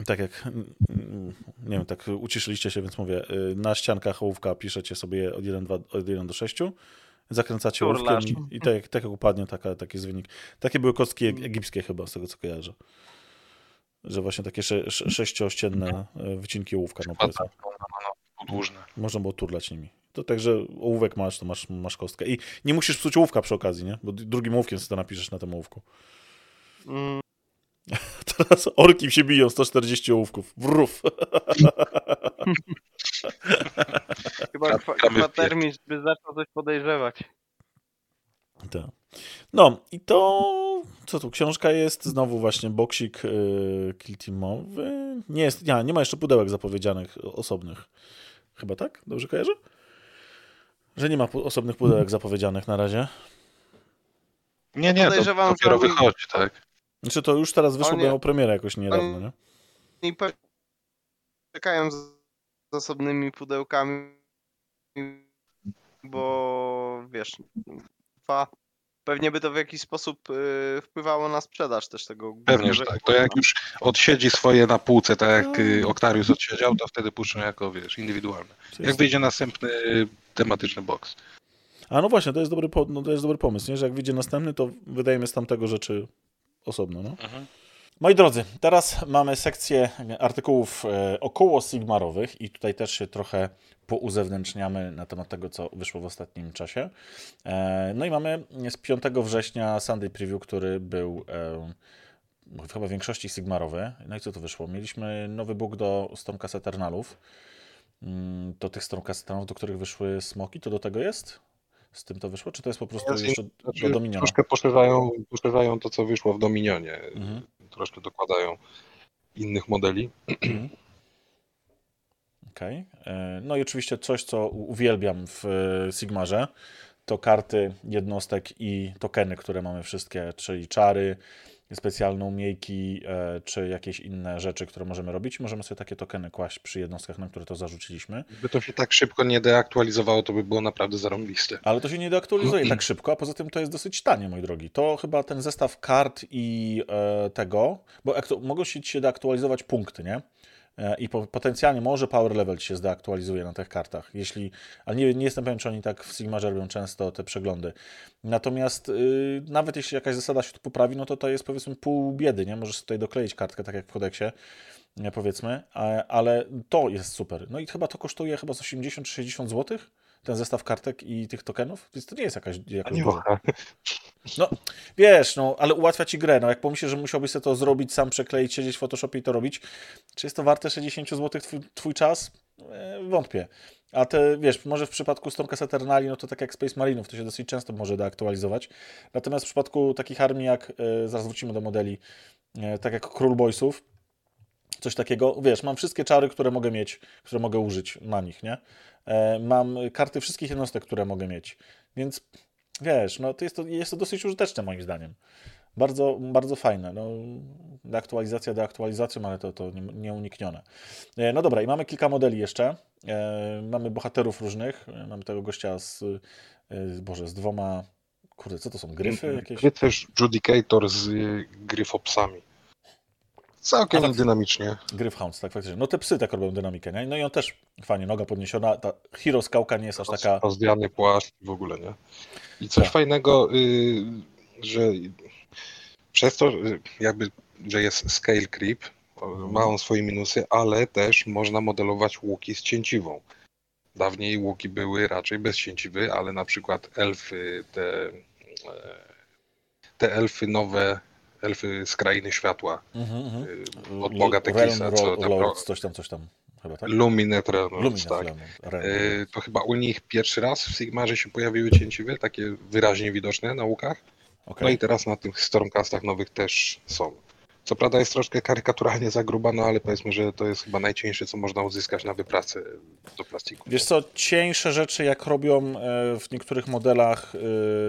I Tak jak, mm, mm, nie wiem, tak uciszyliście się, więc mówię, y, na ściankach ołówka piszecie sobie od 1, 2, od 1 do 6, zakręcacie Turlasz. ołówkiem i, i tak, tak jak upadnie, taka, taki jest wynik. Takie były kostki eg- egipskie chyba, z tego co kojarzę. Że właśnie takie sze, sze, sześciościenne y, wycinki ołówka, no powiedzmy. Podłużne. Można było turlać nimi. To także ołówek masz, to masz, masz kostkę. I nie musisz psuć ołówka przy okazji, nie? Bo drugim ołówkiem sobie to napiszesz na tym ołówku. Mm, Teraz orki się biją, 140 ołówków. Wruf. chyba w kwatermistrz by zaczął coś podejrzewać. Tak. No i to, co tu, książka jest, znowu właśnie boksik yy, Kiltimowy. Nie jest, nie, nie ma jeszcze pudełek zapowiedzianych osobnych. Chyba tak? Dobrze kojarzę? Że nie ma pu- osobnych pudełek zapowiedzianych na razie. Nie, nie, to dopiero oni- wychodzi, tak? Znaczy to już teraz wyszło, bo miało premierę jakoś niedawno, nie? I czekają z, z osobnymi pudełkami, bo wiesz, fa, pewnie by to w jakiś sposób y, wpływało na sprzedaż też tego. Pewnie, że głównego tak. To jak już odsiedzi swoje na półce, tak jak y, Octarius odsiedział, to wtedy puszczą jako, wiesz, indywidualne. Jak wyjdzie następny y, tematyczny box. A no właśnie, to jest dobry, po, no, to jest dobry pomysł, nie? że jak wyjdzie następny, to wydajemy z tamtego rzeczy osobno. No? Moi drodzy, teraz mamy sekcję artykułów e, około sigmarowych i tutaj też się trochę pouzewnętrzniamy na temat tego, co wyszło w ostatnim czasie. E, No i mamy z 5 września Sunday Preview, który był e, chyba w większości sigmarowy. No i co tu wyszło? Mieliśmy nowy book do Stormcast Eternalów. Mm, Do tych Stormcast Eternalów, do których wyszły smoki, to do tego jest? Z tym to wyszło? Czy to jest po prostu jeszcze Znaczy, do Dominiona? troszkę poszerzają, poszerzają to, co wyszło w Dominionie. Mhm. Troszkę dokładają innych modeli. Okej. E, No i oczywiście coś, co uwielbiam w e, Sigmarze, to karty jednostek i tokeny, które mamy wszystkie, czyli czary, specjalne umiejki, e, czy jakieś inne rzeczy, które możemy robić. Możemy sobie takie tokeny kłaść przy jednostkach, na które to zarzuciliśmy. Gdyby to się tak szybko nie deaktualizowało, to by było naprawdę zarąbiste. Ale to się nie deaktualizuje tak szybko, a poza tym to jest dosyć tanie, moi drogi. To chyba ten zestaw kart i e, tego, bo mogą się deaktualizować punkty, nie? E, I po, potencjalnie może power level się zdeaktualizuje na tych kartach, jeśli, ale nie, nie jestem pewien, czy oni tak w Sigmarze robią często te przeglądy. Natomiast y, nawet jeśli jakaś zasada się tu poprawi, no to to jest powiedzmy pół biedy, nie? Możesz tutaj dokleić kartkę, tak jak w kodeksie, powiedzmy, ale to jest super. No i chyba to kosztuje chyba z 80 czy 60 zł, ten zestaw kartek i tych tokenów, więc to nie jest jakaś. No, wiesz, no, ale ułatwia ci grę. No, jak pomyślisz, że musiałbyś sobie to zrobić, sam przekleić, siedzieć w Photoshopie i to robić, czy jest to warte 60 zł twój, twój czas? E, wątpię. A te, wiesz, może w przypadku Stormcast Eternali, no to tak jak Space Marinów, to się dosyć często może deaktualizować. Natomiast w przypadku takich armii jak, e, zaraz wrócimy do modeli, e, tak jak Król Boysów, coś takiego, wiesz, mam wszystkie czary, które mogę mieć, które mogę użyć na nich, nie? E, mam karty wszystkich jednostek, które mogę mieć, więc wiesz, no to jest to, jest to dosyć użyteczne moim zdaniem. Bardzo, bardzo fajne. No, deaktualizacja deaktualizacją, ale to, to nie- nieuniknione. E, No dobra, i mamy kilka modeli jeszcze. E, Mamy bohaterów różnych. Mamy tego gościa z, Boże, z dwoma, kurde, co to są, gryfy jakieś? Rycerz Judicator z gryfopsami. Całkiem tak. dynamicznie. Gryfhounds, tak faktycznie. No te psy tak robią dynamikę, nie? No i on też fajnie, noga podniesiona. Ta Hero skałka nie jest aż taka... Rozwiany płaszcz w ogóle, nie? I coś Tak. fajnego, y, że przez to, y, jakby, że jest scale creep, Mhm. ma on swoje minusy, ale też można modelować łuki z cięciwą. Dawniej łuki były raczej bez cięciwy, ale na przykład elfy, te, e, te elfy nowe, elfy z krainy światła, Mhm, mhm. y, od Boga Tekisa, co tam Lords, coś tam, coś tam. Chyba, tak? Luminet tak. Y, To chyba u nich pierwszy raz w Sigmarze się pojawiły cięciwy, takie wyraźnie widoczne na łukach. Okej. No i teraz na tych Stormcastach nowych też są. Co prawda jest troszkę karykaturalnie za gruba, no ale powiedzmy, że to jest chyba najcieńsze, co można uzyskać na wypracy do plastiku. Wiesz co, cieńsze rzeczy jak robią e, w niektórych modelach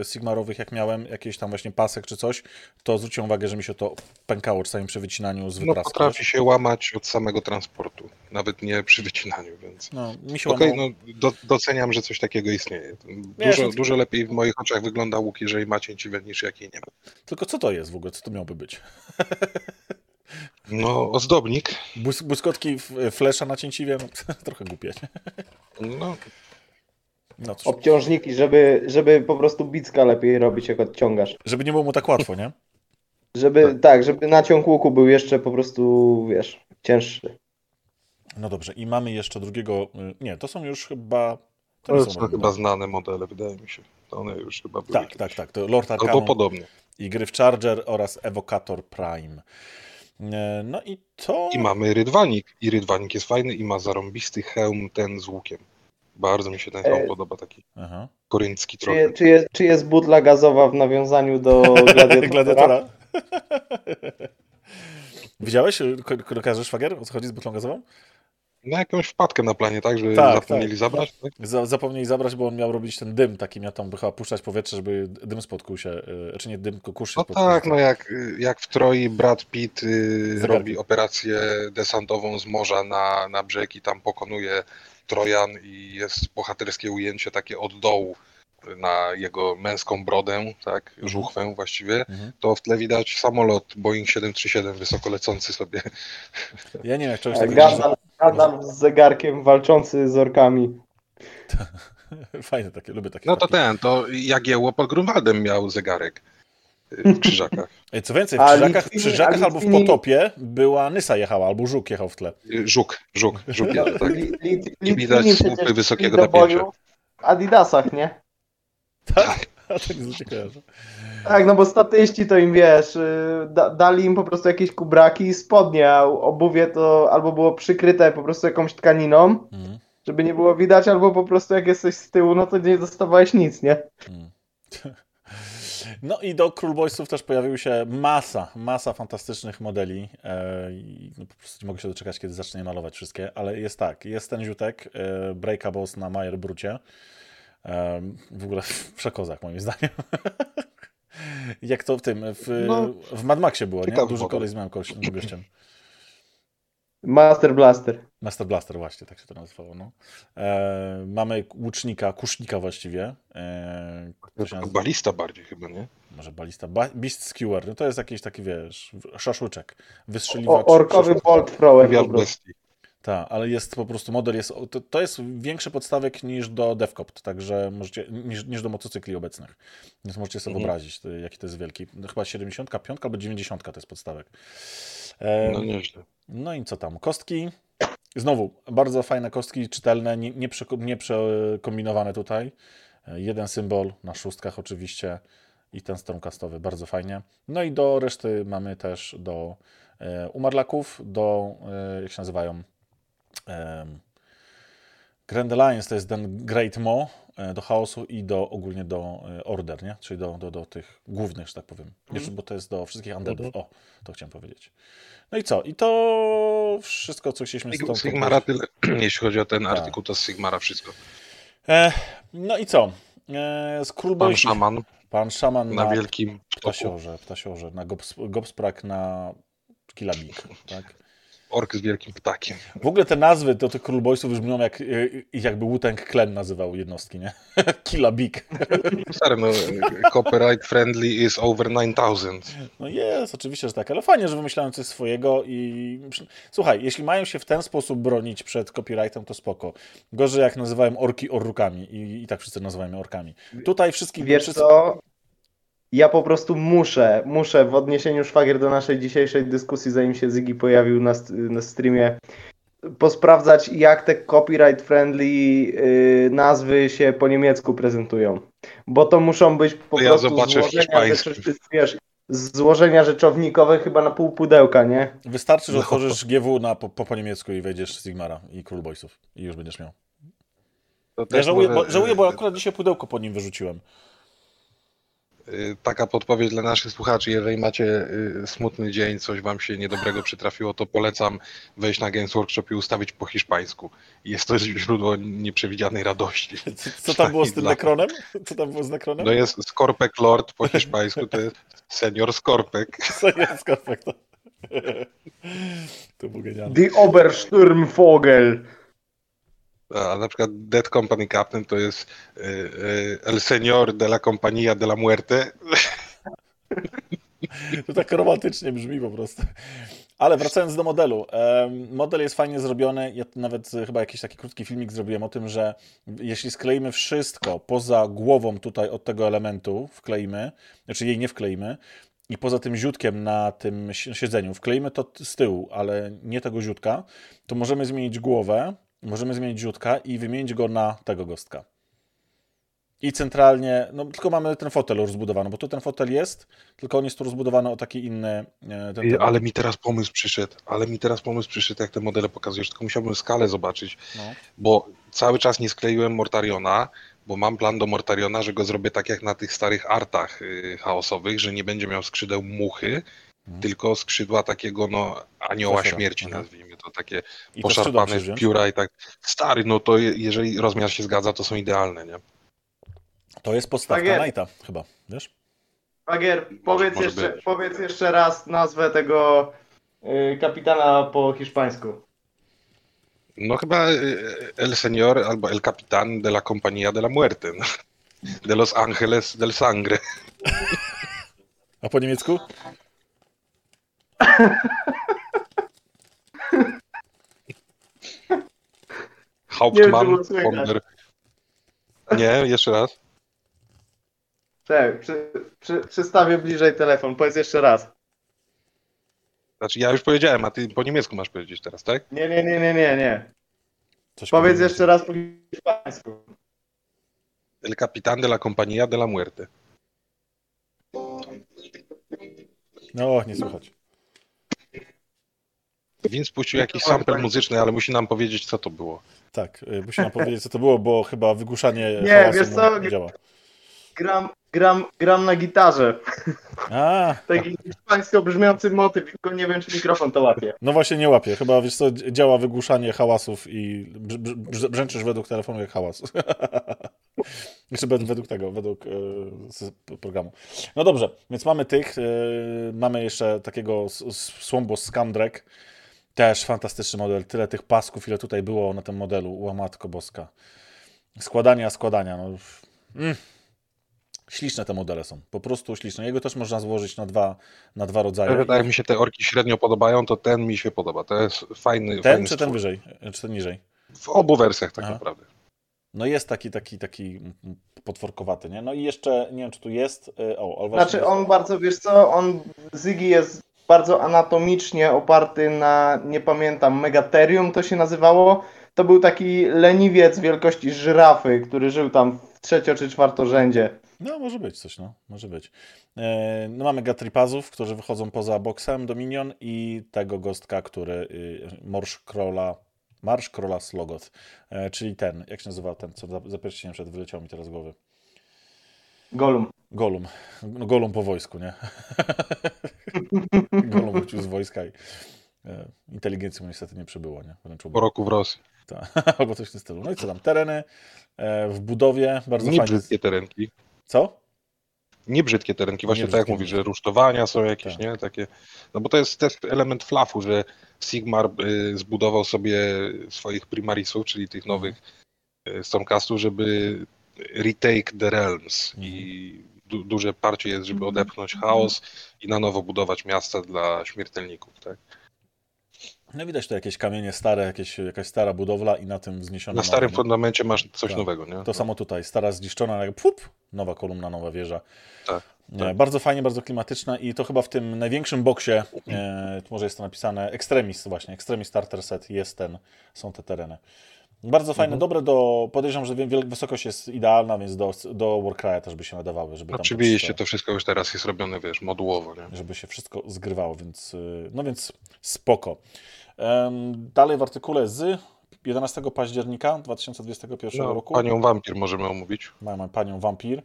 e, Sigmarowych, jak miałem, jakiś tam właśnie pasek czy coś, to zwróciłem uwagę, że mi się to pękało czasami przy wycinaniu z No wypraski. potrafi się łamać od samego transportu, nawet nie przy wycinaniu, więc... No, mi się Okej, łamało. no do, doceniam, że coś takiego istnieje. Wiesz, Dużo, no to- dużo lepiej w moich oczach wygląda łuk, jeżeli ma cięciwę, niż jak jej nie ma. Tylko co to jest w ogóle? Co to miałoby być? No, ozdobnik, Błys błyskotki flesza na cięciwie? No, trochę głupie. no No, cóż, Obciążniki, żeby, żeby po prostu bicka lepiej robić, jak odciągasz. żeby nie było mu tak łatwo, nie? Żeby, tak, żeby naciąg łuku był jeszcze po prostu, wiesz, cięższy. No dobrze, i mamy jeszcze drugiego. y, Nie, to są już chyba. To to są chyba znane modele, wydaje mi się. To one już chyba były. Tak, kiedyś. tak, tak. To Lord Albo Arcanum podobnie. I Gryf Charger oraz Evocator Prime. E, No i to. I mamy rydwanik. I rydwanik jest fajny i ma zarąbisty hełm ten z łukiem. Bardzo mi się ten hełm E, podoba, taki Aha. koryncki Czy, trochę. je, czy, jest, czy jest butla gazowa w nawiązaniu do gladiatora? Gladiatora. Widziałeś? Ko- ko- Kojarzysz szwagier? O co chodzi z butlą gazową? No jakąś wpadkę na planie, tak? Że Tak, zapomnieli tak. zabrać? Tak? Za- Zapomnieli zabrać, bo on miał robić ten dym, taki miał tam by chyba puszczać powietrze, żeby dym spod kusie, czy nie dym, tylko się No tak, no jak, jak w Troi Brad Pitt y, Zegarki. robi operację desantową z morza na, na brzeg i tam pokonuje Trojan i jest bohaterskie ujęcie takie od dołu na jego męską brodę, tak, żuchwę właściwie, Mhm. to w tle widać samolot Boeing 737 wysoko lecący sobie. Ja nie wiem, czegoś Tak, takiego... Gandalf z zegarkiem walczący z orkami. Fajne takie, lubię takie. No to takie. ten, to Jagiełło pod Grunwaldem miał zegarek y, w Krzyżakach. Co więcej, w Krzyżakach, w Krzyżakach albo w Potopie była Nysa jechała, albo Żuk jechał w tle. Y, Żuk, żuk, żuk tak. I widać słupy wysokiego napięcia. W Adidasach, nie? Tak? A to nie kojarzy. Tak, no bo statyści to im wiesz, y, da, dali im po prostu jakieś kubraki i spodnie, a obuwie to albo było przykryte po prostu jakąś tkaniną, Mhm. żeby nie było widać, albo po prostu jak jesteś z tyłu, no to nie dostawałeś nic, nie? Mm. No i do Król Boysów też pojawiły się masa, masa fantastycznych modeli. E, no po prostu nie mogę się doczekać, kiedy zacznie malować wszystkie, ale jest tak, jest ten ziutek e, Breaka Boss na Majer Brucie. W ogóle w przekozach moim zdaniem. Jak to w tym, w, No, w Mad Maxie było, nie? Duży kolej z małym gościem. Master Blaster. Master Blaster, właśnie, tak się to nazywało. No. E, mamy łucznika, kusznika właściwie. E, Balista bardziej chyba, nie? może balista. Ba Beast Skewer, no to jest jakiś taki, wiesz, szaszłyczek. Wystrzeliwacz. O, orkowy bolt thrower prostu. bestii. Tak, ale jest po prostu model, jest, to, to jest większy podstawek niż do Devcopt, także możecie, niż, niż do motocykli obecnych. Więc możecie sobie Mhm. wyobrazić, to, jaki to jest wielki. No, chyba 75 albo 90 to jest podstawek. E, No nieźle. No i co tam? Kostki. Znowu, bardzo fajne kostki, czytelne, nie, nie, prze, nie przekombinowane tutaj. Jeden symbol na szóstkach oczywiście i ten stormcastowy, bardzo fajnie. No i do reszty mamy też do e, umarlaków, do, e, jak się nazywają, Grand Alliance to jest ten Great Mo e, do chaosu i do ogólnie do e, Order, nie? czyli do, do, do tych głównych, że tak powiem. Jeszcze, bo to jest do wszystkich undeadów. O, to chciałem powiedzieć. No i co? I to wszystko, co chcieliśmy z tą Sig- Sigmara tyle, jeśli chodzi o ten Tak. artykuł, to z Sigmara wszystko. E, no i co? E, z Pan. Szaman Pan szaman na na, wielkim ptasiorze, ptasiorze, na Gobs, Gobsprak na Kilabik, tak? Ork z wielkim ptakiem. W ogóle te nazwy do tych Królboysów już brzmią jak, e, jakby Wu-Tang Clan nazywał jednostki, nie? Kilabik. Stary, no, copyright friendly is over 9000. No jest, oczywiście, że tak, ale fajnie, że wymyślają coś swojego i słuchaj, jeśli mają się w ten sposób bronić przed copyrightem, to spoko. Gorzej jak nazywałem orki orrukami i, i tak wszyscy nazywamy orkami. Tutaj wszystkich... Wiesz wszyscy... co? Ja po prostu muszę, muszę w odniesieniu szwagier do naszej dzisiejszej dyskusji, zanim się Zygi pojawił na, na streamie, posprawdzać jak te copyright friendly y, nazwy się po niemiecku prezentują. Bo to muszą być po To ja prostu zobaczę w złożenia, rzeczy, wiesz, złożenia rzeczownikowe chyba na pół pudełka, nie? Wystarczy, że No. otworzysz GW na, po, po, po niemiecku i wejdziesz Sigmara i Królboysów i już będziesz miał. To Ja żałuję, może, bo, żałuję, bo e, akurat dzisiaj pudełko po nim wyrzuciłem. Y, Taka podpowiedź dla naszych słuchaczy, jeżeli macie y, smutny dzień, coś wam się niedobrego przytrafiło, to polecam wejść na Games Workshop i ustawić po hiszpańsku. Jest to źródło nieprzewidzianej radości. Co, co tam było z tym Nekronem? Co tam było z Nekronem? No jest Skorpek Lord po hiszpańsku, to jest senior Skorpek. Jest skarpek? To... to było genialne. Die Obersturmvogel. A na przykład Dead Company Captain to jest y, y, El Señor de la Compañía de la Muerte. To tak romantycznie brzmi po prostu. Ale wracając do modelu. Model jest fajnie zrobiony. Ja nawet e, chyba jakiś taki krótki filmik zrobiłem o tym, że jeśli skleimy wszystko poza głową tutaj od tego elementu, wkleimy, znaczy jej nie wkleimy, i poza tym ziutkiem na tym si- siedzeniu wkleimy to z tyłu, ale nie tego ziutka, to możemy zmienić głowę, możemy zmienić ziutka i wymienić go na tego gostka. I centralnie, no tylko mamy ten fotel rozbudowany, bo tu ten fotel jest, tylko on jest tu rozbudowany o taki inny... e, ten, Ale mi teraz pomysł przyszedł, ale mi teraz pomysł przyszedł, jak te modele pokazujesz, tylko musiałbym skalę zobaczyć, no. bo cały czas nie skleiłem Mortariona, bo mam plan do Mortariona, że go zrobię tak jak na tych starych artach y, chaosowych, że nie będzie miał skrzydeł muchy, Mhm. tylko skrzydła takiego no anioła śmierci, nazwijmy to, takie I to poszarpane wziąć. pióra i tak. Stary, no to je, jeżeli rozmiar się zgadza, to są idealne, nie? To jest podstawka. Knighta chyba, wiesz? Szwagier, powiedz, może jeszcze, być. powiedz jeszcze raz nazwę tego y, kapitana po hiszpańsku. No chyba y, El Señor albo El Capitán de la Compañía de la Muerte. No. De Los Ángeles del Sangre. A po niemiecku? Hauptmann der... Nie, jeszcze raz. Czekaj, przy, przy, przystawię bliżej telefon, powiedz jeszcze raz. Znaczy ja już powiedziałem, a ty po niemiecku masz powiedzieć teraz, tak? Nie, nie, nie, nie, nie, nie. Coś Powiedz jeszcze raz po hiszpańsku. El Capitán de la Compañía de la Muerte. No, nie słychać. Więc puścił jakiś sample muzyczny, ale musi nam powiedzieć, co to było. Tak, y, musi nam powiedzieć, co to było, bo chyba wygłuszanie Nie, hałasu wiesz co? nie działa. Gram, gram, gram na gitarze. A, Taki hiszpańsko brzmiący motyw, tylko nie wiem, czy mikrofon to łapie. no właśnie nie łapie. Chyba, wiesz co, działa wygłuszanie hałasów i brz, brz, brz, brzęczysz według telefonu jak hałas. Jeszcze wed- według tego, według e, programu. No dobrze, więc mamy tych. e, mamy jeszcze takiego s- s- Słombo Scamdrek. Też fantastyczny model. Tyle tych pasków, ile tutaj było na tym modelu. Łamatko boska. Składania, składania. No. Mm. Śliczne te modele są. Po prostu śliczne. Jego też można złożyć na dwa, na dwa rodzaje. Wydaje mi się, te orki średnio podobają, to ten mi się podoba. To jest fajny. Ten fajny czy ten stwór. wyżej? Czy ten niżej? W obu wersjach tak Aha. naprawdę. No jest taki, taki, taki potworkowaty, nie? No i jeszcze, nie wiem czy tu jest, y, o, właśnie Znaczy jest. on bardzo, wiesz co, on, Zygi jest bardzo anatomicznie oparty na, nie pamiętam, Megatherium to się nazywało. To był taki leniwiec wielkości żyrafy, który żył tam w trzecio czy czwartorzędzie. No może być coś, no, może być. E, no mamy Gatripazów, którzy wychodzą poza boksem Dominion i tego gostka, który, y, Morsz Króla, Marsz Króla Slogoth, e, czyli ten, jak się nazywa ten, co za, za pierścieniem przed wyleciał mi teraz z głowy. Golum. Golum. No, Golum po wojsku, nie? Golum wrócił z wojska i e, inteligencji mu niestety nie przybyło, nie? Wręcz Po roku w Rosji. Tak, albo coś w tym stylu. No i co tam? Tereny e, w budowie, bardzo Nie fajnie. brzydkie terenki. Co? Nie brzydkie terenki, właśnie Nie tak jak mówisz, że rusztowania są jakieś, Tak. nie? Takie. No bo to jest też element flafu, że Sigmar y, zbudował sobie swoich primarisów, czyli tych nowych y, Stormcastów, żeby retake the realms Mhm. i du duże parcie jest, żeby odepchnąć chaos i na nowo budować miasta dla śmiertelników, tak? No widać tu jakieś kamienie stare, jakieś, jakaś stara budowla i na tym wzniesiono Na starym nowe, fundamencie masz coś Tak. nowego, nie? To samo tutaj, stara zniszczona, jak pup, nowa kolumna, nowa wieża. Tak, Nie, tak. Bardzo fajnie, bardzo klimatyczne i to chyba w tym największym boksie, e, tu może jest to napisane, Extremis właśnie, Extremis Starter Set jest ten, są te tereny. Bardzo fajne, Mhm. dobre do, podejrzewam, że wysokość jest idealna, więc do, do Warcry'a też by się nadawały, żeby Oczywiście, to wszystko już teraz jest robione, wiesz, modułowo, nie? żeby się wszystko zgrywało, więc y, no więc spoko. Dalej w artykule z 11 października 2021 No, roku panią wampir możemy omówić. mamy panią wampir.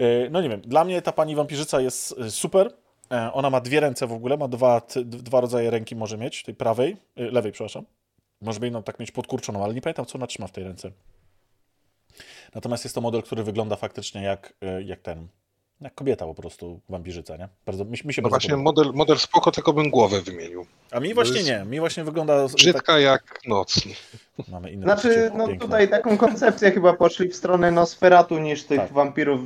Y, No nie wiem, dla mnie ta pani wampirzyca jest y, super. E, Ona ma dwie ręce w ogóle, ma dwa, dwa rodzaje ręki może mieć, tej prawej, lewej, przepraszam. Może by inną tak mieć podkurczoną, ale nie pamiętam, co ona trzyma w tej ręce. Natomiast jest to model, który wygląda faktycznie jak, y, jak ten, jak kobieta po prostu, wampirzyca, nie? Bardzo, mi, mi się No bardzo właśnie podoba. model, model spoko, tylko bym głowę wymienił. A mi właśnie jest nie, mi właśnie wygląda... tak- Brzydka jak noc. Mamy inne Znaczy, no piękna. tutaj taką koncepcję chyba poszli w stronę Nosferatu niż tych Tak. wampirów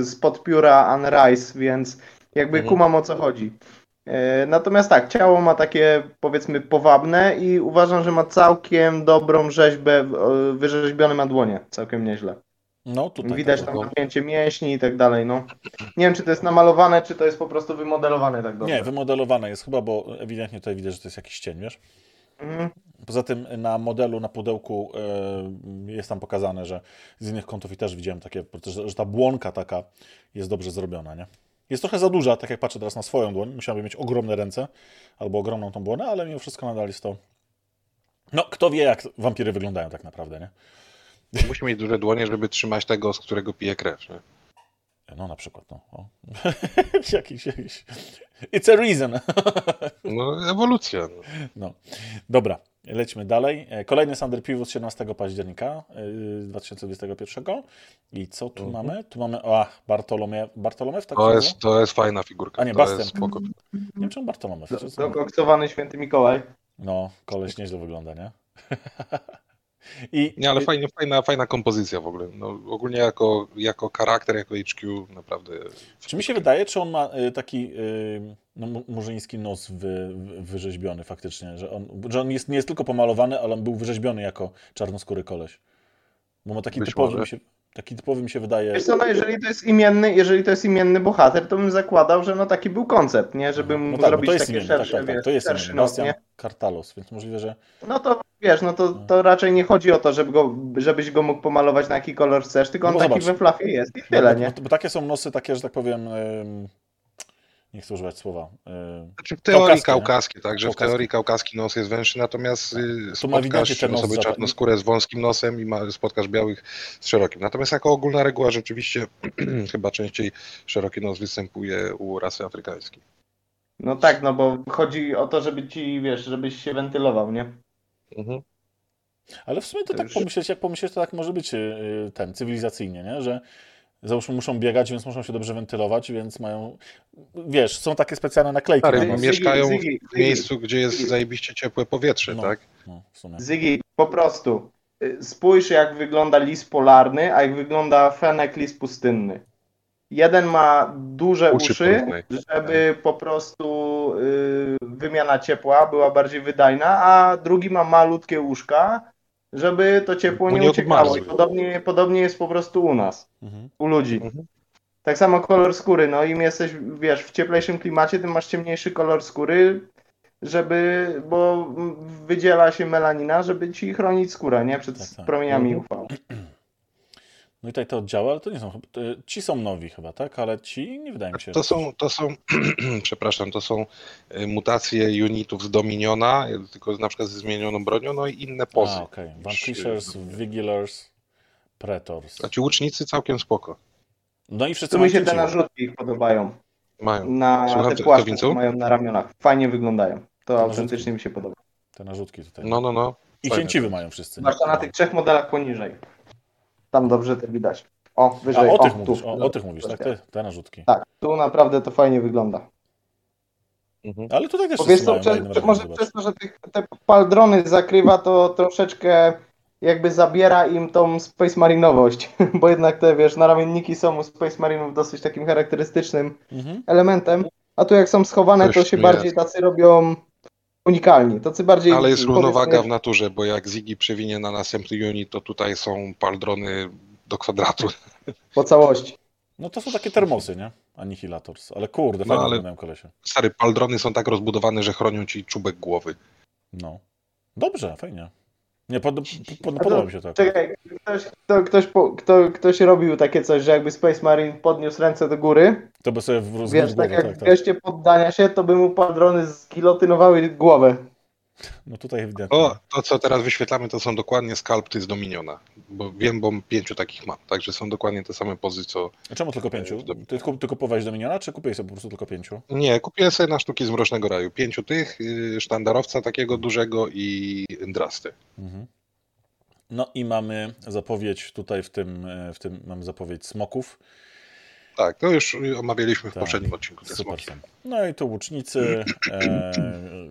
y, spod pióra Unrise, więc jakby Mhm. kumam o co chodzi. E, Natomiast tak, ciało ma takie powiedzmy powabne i uważam, że ma całkiem dobrą rzeźbę, e, wyrzeźbione ma dłonie, całkiem nieźle. No tutaj Widać tak, tam napięcie mięśni i tak dalej, no. Nie wiem, czy to jest namalowane, czy to jest po prostu wymodelowane tak dobrze. Nie, wymodelowane jest chyba, bo ewidentnie tutaj widać, że to jest jakiś cień, wiesz? Mhm. Poza tym na modelu, na pudełku e, jest tam pokazane, że z innych kątów i też widziałem takie, że, że ta błonka taka jest dobrze zrobiona, nie? Jest trochę za duża, tak jak patrzę teraz na swoją dłoń. Musiałbym mieć ogromne ręce albo ogromną tą błonę, ale mimo wszystko nadal jest to... No, kto wie, jak wampiry wyglądają tak naprawdę, nie? Musi mieć duże dłonie, żeby trzymać tego, z którego pije krew. Nie? No, na przykład, no. O. jakiś, jakiś... It's a reason. No, ewolucja. No. No, dobra, lećmy dalej. E, Kolejny Sander Pivot 17 października y, 2021. I co tu Mhm. mamy? Tu mamy, a, Bartolome, Bartolomew, tak To, jest, to jest fajna figurka. A nie, Bastian. Nie wiem, czy on Bartolomew. Dokoksowany święty Mikołaj. No, koleś nieźle wygląda, nie? I, Nie, ale fajnie, fajna, fajna kompozycja w ogóle. No, ogólnie jako, jako charakter, jako HQ naprawdę. Czy mi się wydaje, czy on ma y, taki y, no, mu- murzyński nos wy, wy, wyrzeźbiony faktycznie, że on, że on jest, nie jest tylko pomalowany, ale on był wyrzeźbiony jako czarnoskóry koleś. Bo ma taki Być typowy, może. mi się, taki typowy mi się wydaje... Wiesz co, no jeżeli to jest imienny, jeżeli to jest imienny bohater, to bym zakładał, że no taki był koncept, nie? Żeby mu No tak, zrobić to jest takie imienny, tak, szersze, tak, tak, to jest szerszy imienny, nos, Bastian nie? Kartalos, więc możliwe, że... No to wiesz, no to, to raczej nie chodzi o to, żeby go, żebyś go mógł pomalować na jaki kolor chcesz, tylko No on bo taki zobacz. we flafie jest i No, tyle, bo, nie? Bo, bo takie są nosy takie, że tak powiem, nie chcę używać słowa. y, Znaczy w teorii Kaukaskie, kaukaskie, tak, że w teorii kaukaski nos jest węższy, natomiast y, Tu ma ewidentnie spotkasz osoby za- czarnoskóre z wąskim nosem i ma, spotkasz białych z szerokim. Natomiast jako ogólna reguła rzeczywiście chyba częściej szeroki nos występuje u rasy afrykańskiej. No tak, no bo chodzi o to, żeby ci, wiesz, żebyś się wentylował, nie? Mhm. Ale w sumie to To tak już- pomyśleć, jak pomyśleć, to tak może być y, ten, cywilizacyjnie, nie? Że załóżmy muszą biegać, więc muszą się dobrze wentylować, więc mają, wiesz, są takie specjalne naklejki Stary, na Zygi, mieszkają Zygi, w miejscu, gdzie jest Zygi. zajebiście ciepłe powietrze, No. tak? No. Zygi, po prostu y, spójrz jak wygląda lis polarny, a jak wygląda fenek lis pustynny. Jeden ma duże Uszy uszy, żeby po prostu y, wymiana ciepła była bardziej wydajna, a drugi ma malutkie uszka, żeby to ciepło nie nie uciekało. I podobnie, podobnie jest po prostu u nas, Mhm. u ludzi. Mhm. Tak samo kolor skóry, no im jesteś, wiesz, w cieplejszym klimacie, tym masz ciemniejszy kolor skóry, żeby, bo wydziela się melanina, żeby ci chronić skórę, nie? Przed Tak, tak. promieniami Mhm. UV. No i tutaj te oddziały, ale to nie są, ci są nowi chyba, tak? Ale ci nie wydaje mi się. To są, to są przepraszam, to są y, mutacje unitów z Dominiona, y, tylko na przykład ze zmienioną bronią, no i inne pozy. A, okej. niż, Vanquishers, y, Vigilers, Pretors. Znaczy łucznicy całkiem spoko. No i wszyscy Tu mi się te narzutki ich podobają. Mają. Na Słucham, te płaszcze, mają na ramionach. Fajnie wyglądają. To autentycznie mi się podoba. Te narzutki tutaj. No, no, no. I fajne mają wszyscy. Zwłaszcza na tych trzech modelach poniżej. Tam dobrze to widać. O, A wyżej. o tych tu. mówisz, o, o tych mówisz, tak? Te, te narzutki. Tak, tu naprawdę to fajnie wygląda. Mhm. Ale tutaj też wiesz co, może zobacz. przez to, że tych, te paldrony zakrywa, to troszeczkę jakby zabiera im tą Space Marinowość, bo jednak te, wiesz, naramienniki są u Space Marinów dosyć takim charakterystycznym Mhm. elementem, a tu jak są schowane, Coś to się bardziej jest. tacy robią unikalni, tacy bardziej... Ale jest równowaga w naturze, bo jak Ziggy przewinie na następny unit, to tutaj są paldrony do kwadratu. po całości. No to są takie termosy, nie? Anihilators. Ale kurde, No, fajnie ale- wyglądają kolesie. Stary, paldrony są tak rozbudowane, że chronią ci czubek głowy. No. Dobrze, fajnie. Nie, pod, pod, podoba mi się akurat. Czekaj, ktoś, kto, ktoś, po, kto, ktoś robił takie coś, że jakby Space Marine podniósł ręce do góry, To by sobie w wiesz, głowę, tak jak tak, tak. poddania się, to by mu paldrony zgilotynowały głowę. No tutaj ewidentnie. O, to co teraz wyświetlamy, to są dokładnie skalpty z Dominiona. Bo wiem, bo pięciu takich mam. Także są dokładnie te same pozy, co. A Czemu tylko pięciu? w Ty, ty kupowałeś Dominiona, czy kupiłeś sobie po prostu tylko pięciu? Nie, kupiłem sobie na sztuki z Mrocznego Raju. Pięciu tych, yy, sztandarowca takiego dużego i Indrasty. Mhm. No i mamy zapowiedź tutaj w tym, e, w tym mamy zapowiedź smoków. Tak, to już omawialiśmy w Tak. poprzednim odcinku. Te Super smoki. No i tu łucznicy, e,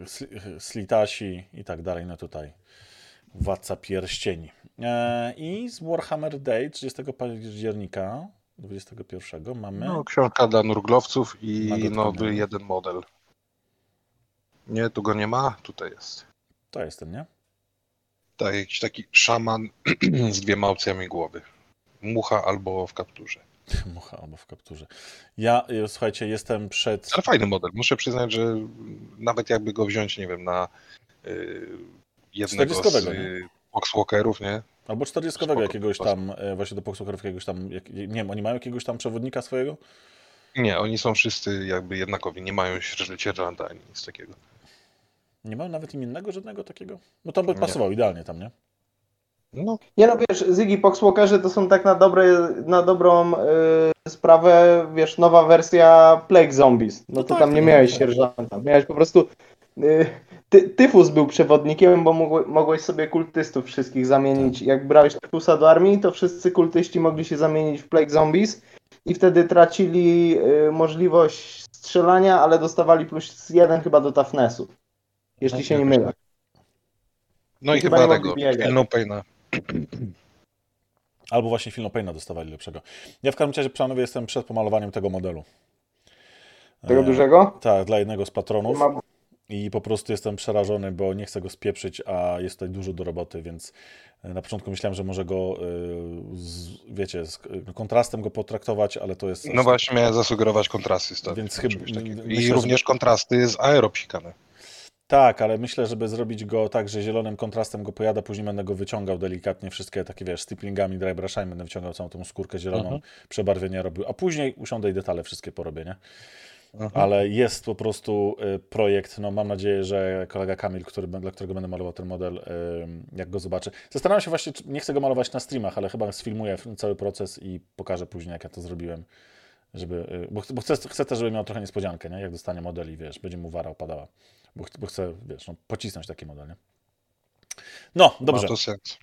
sli- slitasi i tak dalej. No tutaj władca pierścieni. E, I z Warhammer Day 30 października 21 mamy. No, książka dla nurglowców i nowy jeden model. Nie, tu go nie ma, tutaj jest. To jest ten, nie? Tak, jakiś taki szaman z dwiema opcjami głowy. Mucha albo w kapturze. Mucha albo w kapturze. Ja, e, słuchajcie, jestem przed. Ale fajny model. Muszę przyznać, że nawet jakby go wziąć, nie wiem, na y, jednego z Czterdziestkowego, y, Boxwalkerów, nie? Albo 40 Spoko, jakiegoś tam, e, właśnie do Poxwalkerów jakiegoś tam, jak, nie wiem, oni mają jakiegoś tam przewodnika swojego? Nie, oni są wszyscy jakby jednakowi. Nie mają sierż- sierżanta ani nic takiego. Nie mają nawet imiennego żadnego takiego? No to by pasował idealnie tam, nie? No, Nie no wiesz, Ziggy Poxwalkerzy to są tak na, dobre, na dobrą y, sprawę, wiesz, nowa wersja Plague Zombies. No, No to tak, tam nie tak, miałeś tak. sierżanta, miałeś po prostu... Y, ty, tyfus był przewodnikiem, bo mogłe, mogłeś sobie kultystów wszystkich zamienić. Jak brałeś Tyfusa do armii, to wszyscy kultyści mogli się zamienić w Plague Zombies i wtedy tracili y, możliwość strzelania, ale dostawali plus jeden chyba do toughnessów. Jeśli się nie mylę. tak. no i Chyba chyba, tego, biegać. No Paina. Albo właśnie Phil Payna dostawali lepszego. Ja w każdym razie, panowie, jestem przed pomalowaniem tego modelu. Tego E, dużego? Tak, dla jednego z patronów. Ma- I po prostu jestem przerażony, bo nie chcę go spieprzyć, a jest tutaj dużo do roboty, więc e, na początku myślałem, że może go, e, z, wiecie, z e, kontrastem go potraktować, ale to jest... No właśnie miałem zasugerować kontrasty. Stary, Więc chyba-. I myślę, że- również kontrasty z aeropsikane. Tak, ale myślę, żeby zrobić go tak, że zielonym kontrastem go pojada, później będę go wyciągał delikatnie, wszystkie takie, wiesz, stiplingami, dry brushami, będę wyciągał całą tą skórkę zieloną, Mhm. przebarwienia robił, a później usiądę i detale wszystkie porobię, nie? Mhm. ale jest po prostu y, projekt, no mam nadzieję, że kolega Kamil, który, dla którego będę malował ten model, y, jak go zobaczy. Zastanawiam się właśnie, nie chcę go malować na streamach, ale chyba sfilmuję cały proces i pokażę później, jak ja to zrobiłem, żeby, y, bo chcę, chcę też, żeby miał trochę niespodziankę, nie? jak dostanie model i wiesz, będzie mu wara opadała, bo, ch- bo chcę, wiesz, no, pocisnąć taki model, nie? No, dobrze. Ma to sens.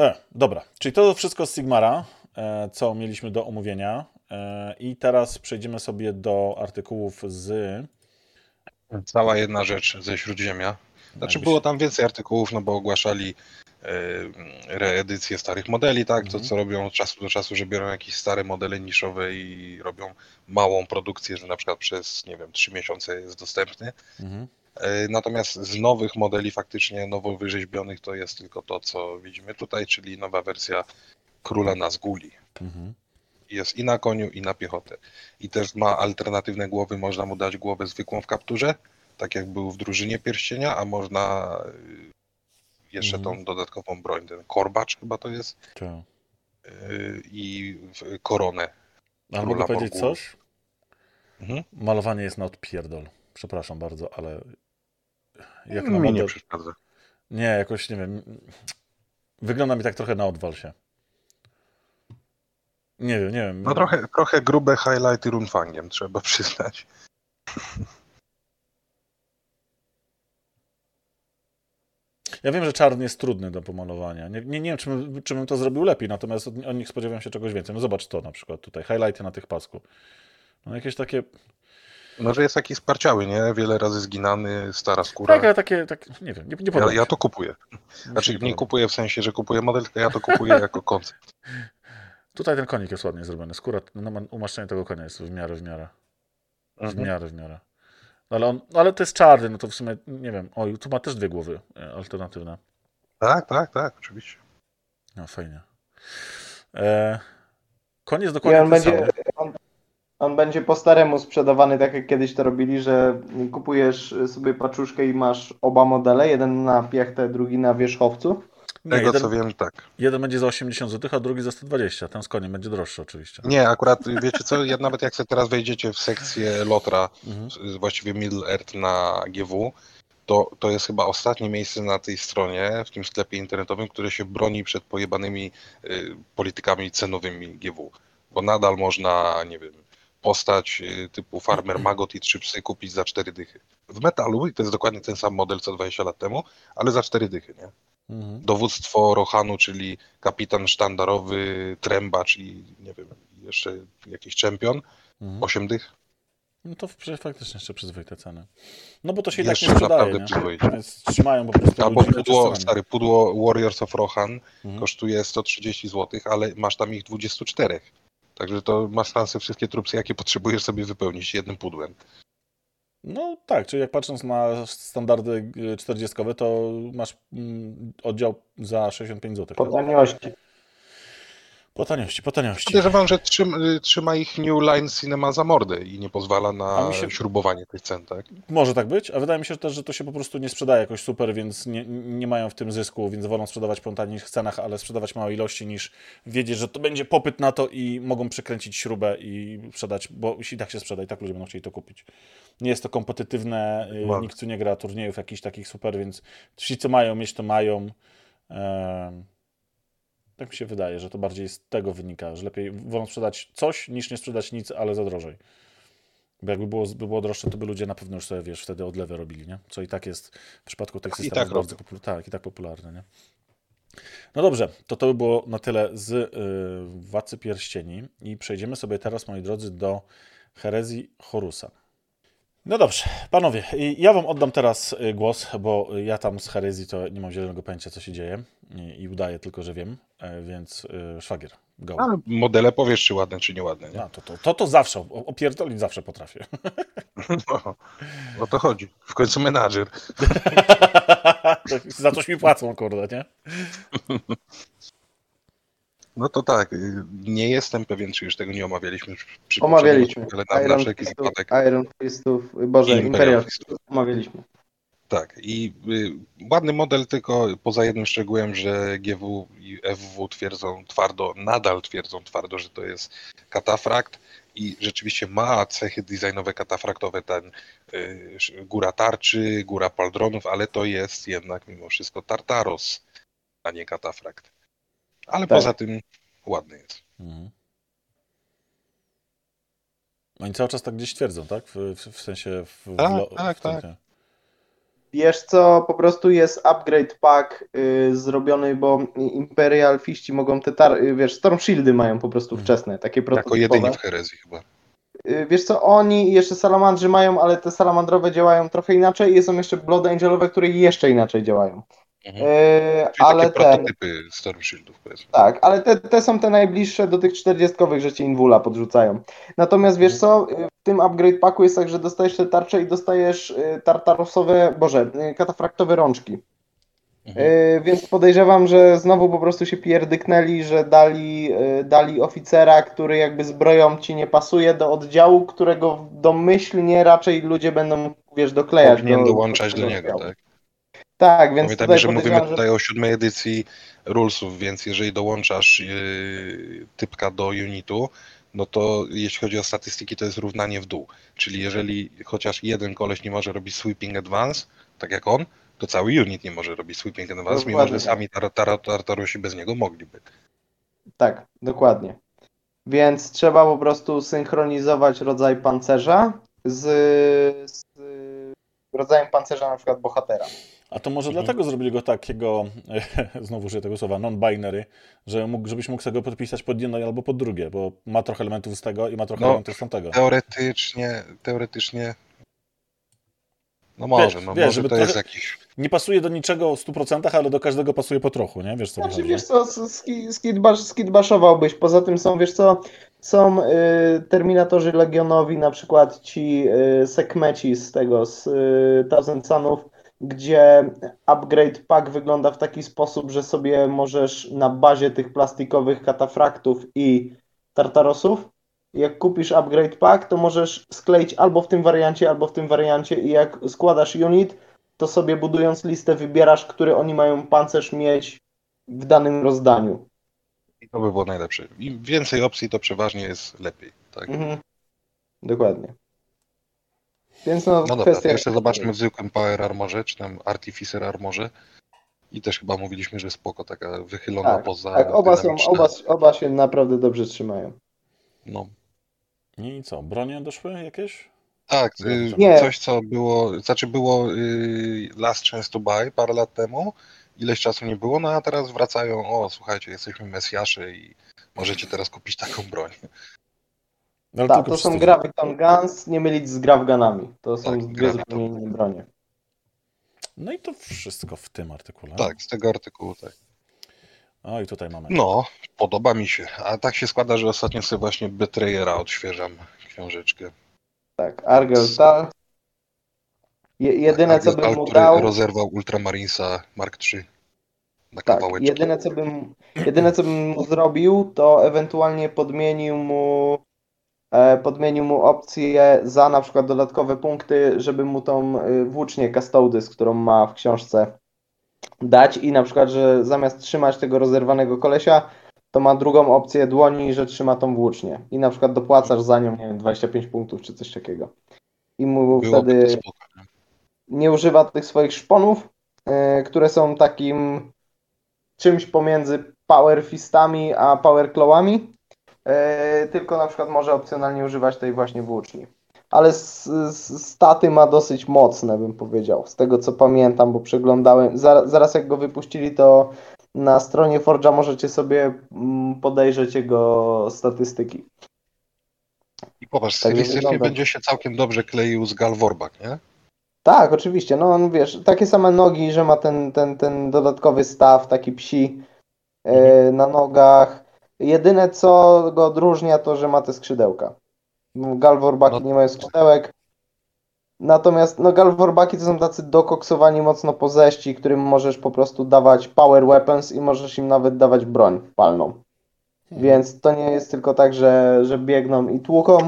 E, dobra, czyli to wszystko z Sigmara, e, co mieliśmy do omówienia. E, I teraz przejdziemy sobie do artykułów z. Cała jedna rzecz ze Śródziemia. Znaczy było tam więcej artykułów, no bo ogłaszali e, reedycję starych modeli, tak? To Mhm. co robią od czasu do czasu, że biorą jakieś stare modele niszowe i robią małą produkcję, że na przykład przez, nie wiem, trzy miesiące jest dostępny. Mhm. E, Natomiast z nowych modeli faktycznie nowo wyrzeźbionych to jest tylko to, co widzimy tutaj, czyli nowa wersja Króla Nazguli. Mhm. Jest i na koniu, i na piechotę. I też ma alternatywne głowy, można mu dać głowę zwykłą w kapturze, tak jak był w drużynie pierścienia, a można jeszcze Mhm. tą dodatkową broń, ten korbacz chyba to jest, Tak. y, i koronę. Ale mogę powiedzieć Morgulu. coś? Mhm. Malowanie jest na odpierdol. Przepraszam bardzo, ale. Jak na Mi nie model... przeszkadza. Nie, jakoś nie wiem. Wygląda mi tak trochę na odwal się. Nie wiem, nie wiem. No trochę, trochę grube highlighty runfangiem, trzeba przyznać. Ja wiem, że czarny jest trudny do pomalowania. Nie, nie, nie wiem, czy bym, czy bym to zrobił lepiej, natomiast od, od nich spodziewam się czegoś więcej. No zobacz to na przykład tutaj, highlighty na tych pasku. No jakieś takie... Może jest taki sparciały, nie? Wiele razy zginany, stara skóra. Tak, ale takie, tak, nie wiem, nie, nie podoba Ja, ja to kupuję. Znaczy nie kupuję w sensie, że kupuję model, tylko ja to kupuję jako koncept. Tutaj ten konik jest ładnie zrobiony. Skóra, no, ma- umaszczenie tego konia jest w miarę, w miarę. W Mhm. miarę, w miarę. No, ale, on, no, ale to jest czarny, no to w sumie, nie wiem. Oj, tu ma też dwie głowy e, alternatywne. Tak, tak, tak, oczywiście. No, fajnie. E, koniec I dokładnie on ten będzie, on, on będzie po staremu sprzedawany, tak jak kiedyś to robili, że kupujesz sobie paczuszkę i masz oba modele, jeden na piechtę, drugi na wierzchowcu. Nie, Tego jeden, co wiem, tak. jeden będzie za 80 zł, a drugi za 120. Ten z koniem będzie droższy oczywiście. Nie, akurat wiecie co, ja nawet jak sobie teraz wejdziecie w sekcję Lotra, Mhm. właściwie Middle Earth na GW, to, to jest chyba ostatnie miejsce na tej stronie, w tym sklepie internetowym, które się broni przed pojebanymi y, politykami cenowymi GW. Bo nadal można, nie wiem, postać y, typu Farmer Magot i trzy psy kupić za cztery dychy. W metalu, i to jest dokładnie ten sam model co 20 lat temu, ale za cztery dychy, nie? Mhm. Dowództwo Rohanu, czyli kapitan sztandarowy, trębacz i nie wiem, jeszcze jakiś czempion, Mhm. 8 dych. No to faktycznie jeszcze przyzwoite ceny. No bo to się i tak Jeszcze nie sprzedaje, naprawdę nie? Więc trzymają po prostu Albo pudło, stary, pudło Warriors of Rohan Mhm. kosztuje 130 zł, ale masz tam ich 24. Także to masz szansę wszystkie trupy, jakie potrzebujesz sobie wypełnić jednym pudłem. No tak, czyli jak patrząc na standardy y, 40, to masz mm, oddział za 65 zł. Po taniości. Po taniości, po taniości. Podejrzewam, że trzyma, trzyma ich New Line Cinema za mordę i nie pozwala na się- śrubowanie tych cen, tak? Może tak być, a wydaje mi się też, że to się po prostu nie sprzedaje jakoś super, więc nie, nie mają w tym zysku, więc wolą sprzedawać po tanich cenach, ale sprzedawać małe ilości niż wiedzieć, że to będzie popyt na to i mogą przykręcić śrubę i sprzedać, bo i tak się sprzeda, i tak ludzie będą chcieli to kupić. Nie jest to kompetytywne, y, nikt tu nie gra turniejów jakichś takich super, więc ci, co mają mieć, to mają. Em, tak mi się wydaje, że to bardziej z tego wynika, że lepiej wolą sprzedać coś, niż nie sprzedać nic, ale za drożej. Bo jakby było, by było droższe, to by ludzie na pewno już sobie, wiesz, wtedy odlewy robili, nie? Co i tak jest w przypadku tych I systemów tak bardzo popularne. Tak, i tak popularne, nie? No dobrze, to to by było na tyle z y, Władcy Pierścieni i przejdziemy sobie teraz, moi drodzy, do herezji Horusa. No dobrze, panowie, i ja wam oddam teraz y, głos, bo ja tam z herezji to nie mam zielonego pojęcia, co się dzieje i, i udaję tylko, że wiem, e, więc y, szwagier, go. Ale modele powiesz, czy ładne, czy nieładne, nie? No, to, to, to, to zawsze, opierdolić zawsze potrafię. No, o to chodzi. W końcu menadżer. Za coś mi płacą, kurde, nie? No to tak, y, nie jestem pewien, czy już tego nie omawialiśmy przy- Omawialiśmy. ale na, na wszelki Fistów, wypadek. Iron Fistów, Boże, Imperial Imperial. Fistów. Omawialiśmy. Tak, i y, ładny model, tylko poza jednym szczegółem, że GW i FW twierdzą twardo, nadal twierdzą twardo, że to jest katafrakt i rzeczywiście ma cechy designowe katafraktowe, ten y, góra tarczy, góra paldronów, ale to jest jednak mimo wszystko Tartaros, a nie katafrakt. Ale Tak. poza tym ładny jest. Mhm. Oni cały czas tak gdzieś twierdzą, tak? W, w, w sensie w, w, Tak, lo- tak, w tym, tak. Wiesz co, po prostu jest upgrade pack y, zrobiony, bo Imperial Fiści mogą te tar- y, wiesz, Storm Shieldy mają po prostu Mhm. wczesne, takie Jako prototypowe. jedyni w herezji chyba. Y, Wiesz co, oni i jeszcze salamandrzy mają, ale te salamandrowe działają trochę inaczej i są jeszcze Blood Angelowe, które jeszcze inaczej działają. Mhm. Y, Czyli ale takie ten, prototypy Storm Shieldów powiedzmy. tak, ale te, te są te najbliższe do tych czterdziestkowych, że cię Invula podrzucają. Natomiast wiesz co, y, w tym upgrade packu jest tak, że dostajesz te tarcze i dostajesz y, tartarosowe, boże, y, katafraktowe rączki. Mhm. Yy, więc podejrzewam, że znowu po prostu się pierdyknęli, że dali, yy, dali oficera, który jakby zbroją ci nie pasuje do oddziału, którego domyślnie raczej ludzie będą, wiesz, doklejać. Powinien do, dołączać tego do niego, oddziału. tak? Tak, więc Pamiętajmy, tutaj że mówimy podejrzewam, tutaj o siódmej edycji rulesów, więc jeżeli dołączasz yy, typka do unitu, no to jeśli chodzi o statystyki, to jest równanie w dół. Czyli jeżeli chociaż jeden koleś nie może robić sweeping advance, tak jak on, to cały unit nie może robić sweeping advance, mimo Dokładnie że tak. sami tar- tar- Tartarosi bez niego mogliby. Tak, dokładnie. Więc trzeba po prostu synchronizować rodzaj pancerza z, z rodzajem pancerza na przykład bohatera. A to może Mhm. dlatego zrobili go takiego, znowu użyję tego słowa, non-binary, że mógł, żebyś mógł sobie go podpisać pod jedno albo pod drugie, bo ma trochę elementów z tego i ma trochę No, elementów z tamtego. Teoretycznie, teoretycznie, no może, no wiesz, może żeby to jest jakiś... Nie pasuje do niczego w 100%, ale do każdego pasuje po trochu, nie? Wiesz co Znaczy, wiesz co, ski- skidbash, skidbashowałbyś. Poza tym są, wiesz co, są y, Terminatorzy Legionowi, na przykład ci y, Sekmeci z tego, z y, Thousand Sunów, gdzie upgrade pack wygląda w taki sposób, że sobie możesz na bazie tych plastikowych katafraktów i Tartarosów, jak kupisz upgrade pack, to możesz skleić albo w tym wariancie, albo w tym wariancie i jak składasz unit, to sobie budując listę wybierasz, który oni mają pancerz mieć w danym rozdaniu. I to by było najlepsze. Im więcej opcji, to przeważnie jest lepiej. Tak? Mhm. Dokładnie. Więc no, No dobra, kwestia... jeszcze zobaczmy w zwykłym Power Armorze, czy tam Artificer Armorze. I też chyba mówiliśmy, że spoko, taka wychylona Tak, poza Tak, oba, są, oba, oba się naprawdę dobrze trzymają. No. I co, bronie doszły jakieś? Tak, y. Nie. coś co było, znaczy było y, Last Chance to Buy parę lat temu, ileś czasu nie było, no a teraz wracają, o słuchajcie, jesteśmy Mesjasze i możecie teraz kupić taką broń. No, ale Tak, to są tydzień. Graviton Guns, nie mylić z Gravganami. To są Tak, dwie zupełnie inne bronie. No i to wszystko w tym artykule. Tak, z tego artykułu, tak. O, i tutaj mamy. No, podoba mi się. A tak się składa, że ostatnio sobie właśnie Betrayera odświeżam książeczkę. Tak, Argel Tal. Je, jedyne co bym mu który dał... rozerwał Ultramarinesa Mark III na Tak, kawałeczki. jedyne co bym, jedyne co bym mu zrobił, to ewentualnie podmienił mu podmienił mu opcję za na przykład dodatkowe punkty, żeby mu tą y, włócznię Custodys, którą ma w książce dać i na przykład, że zamiast trzymać tego rozerwanego kolesia, to ma drugą opcję dłoni, że trzyma tą włócznię i na przykład dopłacasz za nią, nie wiem, 25 punktów czy coś takiego. I mu Byłoby wtedy nie? używa tych swoich szponów, e, które są takim czymś pomiędzy power fistami a power clawami, e, tylko na przykład może opcjonalnie używać tej właśnie włóczni. Ale staty ma dosyć mocne, bym powiedział, z tego co pamiętam, bo przeglądałem, zaraz, zaraz jak go wypuścili, to na stronie Forge'a możecie sobie mm, podejrzeć jego statystyki. I popatrz, Tak stylistycznie będzie się całkiem dobrze kleił z Galvorbak, nie? Tak, oczywiście. No on wiesz, takie same nogi, że ma ten, ten, ten dodatkowy staw, taki psi e, na nogach. Jedyne co go odróżnia to, że ma te skrzydełka. Galworbaki No- nie mają skrzydełek. Natomiast no Galworbaki to są tacy dokoksowani mocno poześci, którym możesz po prostu dawać power weapons i możesz im nawet dawać broń palną. Więc to nie jest tylko tak, że, że biegną i tłuką,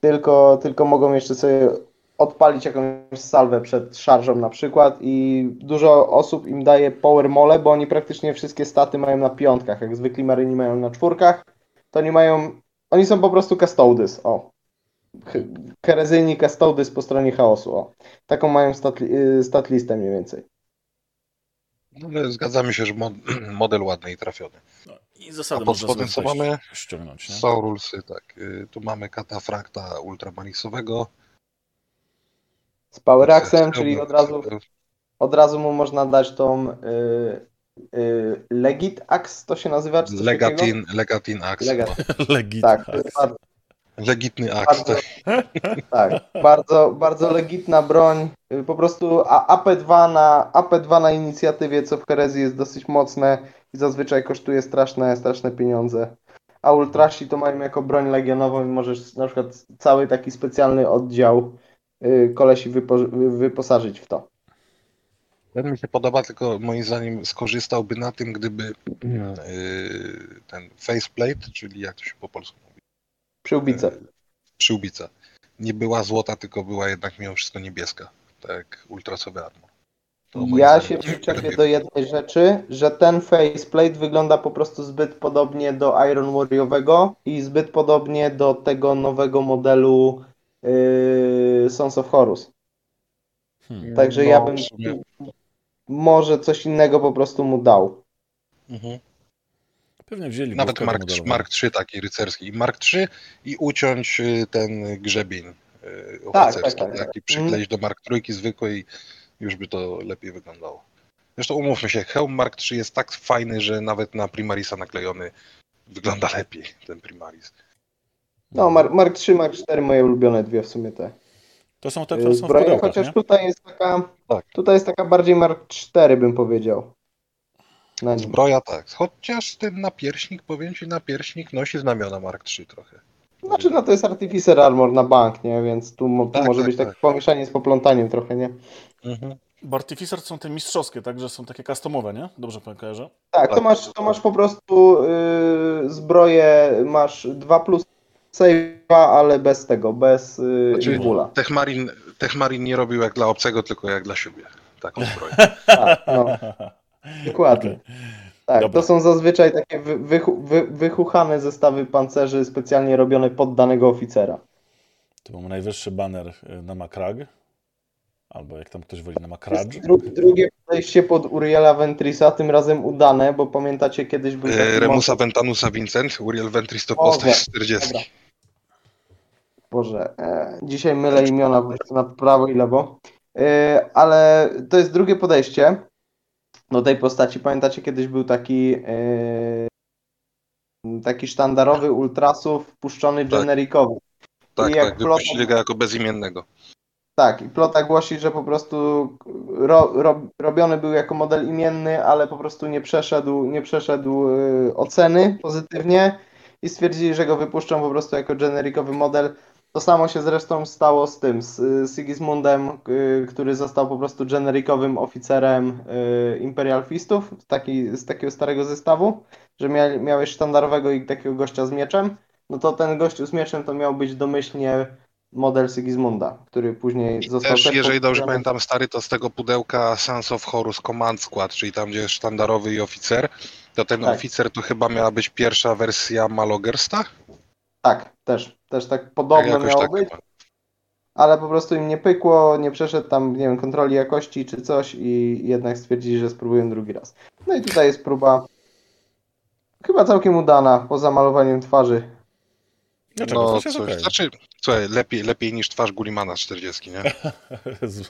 tylko, tylko mogą jeszcze sobie odpalić jakąś salwę przed szarżą na przykład i dużo osób im daje power mole, bo oni praktycznie wszystkie staty mają na piątkach, jak zwykli maryni mają na czwórkach, to oni mają, oni są po prostu custodys, o. Herezyjni custodys po stronie chaosu, o. Taką mają stat, y, stat listę mniej więcej. No, ale zgadzamy się, że mod, model ładny i trafiony. No, I zasady A pod spodem co mamy? ściągnąć. Nie? Są rulesy, tak. Y, Tu mamy katafrakta ultramarisowego. Z Poweraxem, Chciałbym- czyli od razu, od razu mu można dać tą y, y, Legit Axe, to się nazywa, czy takiego? Legatin, Legatin Axe. Legat. Legit. Tak, to jest bardzo, Legitny Axe. bardzo, tak. tak, bardzo, bardzo legitna broń. Y, Po prostu A- AP2 na, AP2 na inicjatywie, co w herezji jest dosyć mocne i zazwyczaj kosztuje straszne, straszne pieniądze. A Ultrasi to mają jako broń legionową i możesz na przykład cały taki specjalny oddział kolesi wypo, wyposażyć w to. Ten mi się podoba, tylko moim zdaniem skorzystałby na tym, gdyby y, ten faceplate, czyli jak to się po polsku mówi, Przyłbice. przyłbica, nie była złota, tylko była jednak mimo wszystko niebieska, tak ultrasowy armor. Ja zdaniem się przyczepię do jednej rzeczy, że ten faceplate wygląda po prostu zbyt podobnie do Iron Warriorowego i zbyt podobnie do tego nowego modelu yy, Sons of Horus. Hmm. Także No, ja bym może coś innego po prostu mu dał. Mhm. Pewnie wzięli Nawet Mark. Mark 3 taki rycerski. Mark 3 i uciąć y, ten grzebień y, Tak, oficerski. tak, tak, tak. taki przykleić do Mark 3 zwykłej już by to lepiej wyglądało. Zresztą umówmy się, hełm Mark 3 jest tak fajny, że nawet na Primarisa naklejony wygląda lepiej ten Primaris. No, Mark, Mark 3, Mark 4 moje ulubione dwie w sumie te. To są te, które są w Zbroje, pudełkach, chociaż nie? tutaj jest taka, Tak. tutaj jest taka bardziej Mark 4 bym powiedział. Na nim. Zbroja tak, chociaż ten napierśnik, powiem Ci, napierśnik nosi znamiona Mark 3 trochę. Znaczy, no to jest Artificer Armor na bank, nie? Więc tu, mo- tu Tak, może tak, być takie tak. pomieszanie z poplątaniem trochę, nie? Mhm. Bo Artificer są te mistrzowskie, także są takie customowe, nie? Dobrze pan kojarzę? Tak, to Tak. masz, to masz po prostu yy, zbroję, masz 2 plus save'a, ale bez tego, bez yy, Znaczy, Invula. Techmarin, Techmarin nie robił jak dla obcego, tylko jak dla siebie. Taką zbroję. Tak, no, dokładnie. Tak, Dobra. to są zazwyczaj takie wy, wy, wychuchane zestawy pancerzy specjalnie robione pod danego oficera. To był najwyższy baner y, na Makrag. Albo jak tam ktoś woli, na Makrag. Dru, drugie podejście pod Uriela Ventrisa, tym razem udane, bo pamiętacie kiedyś był E, Remusa Ventanusa Vincent, Uriel Ventris to postać tak. 40. Dobra. Boże, e, dzisiaj mylę imiona na prawo i lewo. E, ale to jest drugie podejście do tej postaci. Pamiętacie, kiedyś był taki e, taki sztandarowy ultrasów wpuszczony Tak. generikowy. Tak, I jak tak, wypuścili plota- go jako bezimiennego. Tak, i plota głosi, że po prostu ro, ro, robiony był jako model imienny, ale po prostu nie przeszedł, nie przeszedł y, oceny pozytywnie i stwierdzili, że go wypuszczą po prostu jako generikowy model. To samo się zresztą stało z tym, z y, Sigismundem, y, który został po prostu generikowym oficerem y, Imperial Fistów, taki, z takiego starego zestawu, że mia, miałeś sztandarowego i takiego gościa z mieczem, no to ten gościu z mieczem to miał być domyślnie model Sigismunda, który później został Też, jeżeli dobrze pamiętam, stary, to z tego pudełka Sons of Horus Command Squad, czyli tam, gdzie jest sztandarowy i oficer, to ten Tak. oficer to chyba miała być pierwsza wersja Malogersta? Tak, też, też tak podobno Jakoś miało tak być, chyba. ale po prostu im nie pykło, nie przeszedł tam, nie wiem, kontroli jakości czy coś i jednak stwierdzili, że spróbują drugi raz. No i tutaj jest próba chyba całkiem udana, poza malowaniem twarzy. Dlaczego? No, coś, okej. znaczy, słuchaj, lepiej, lepiej niż twarz Gulimana z 40, nie? Z.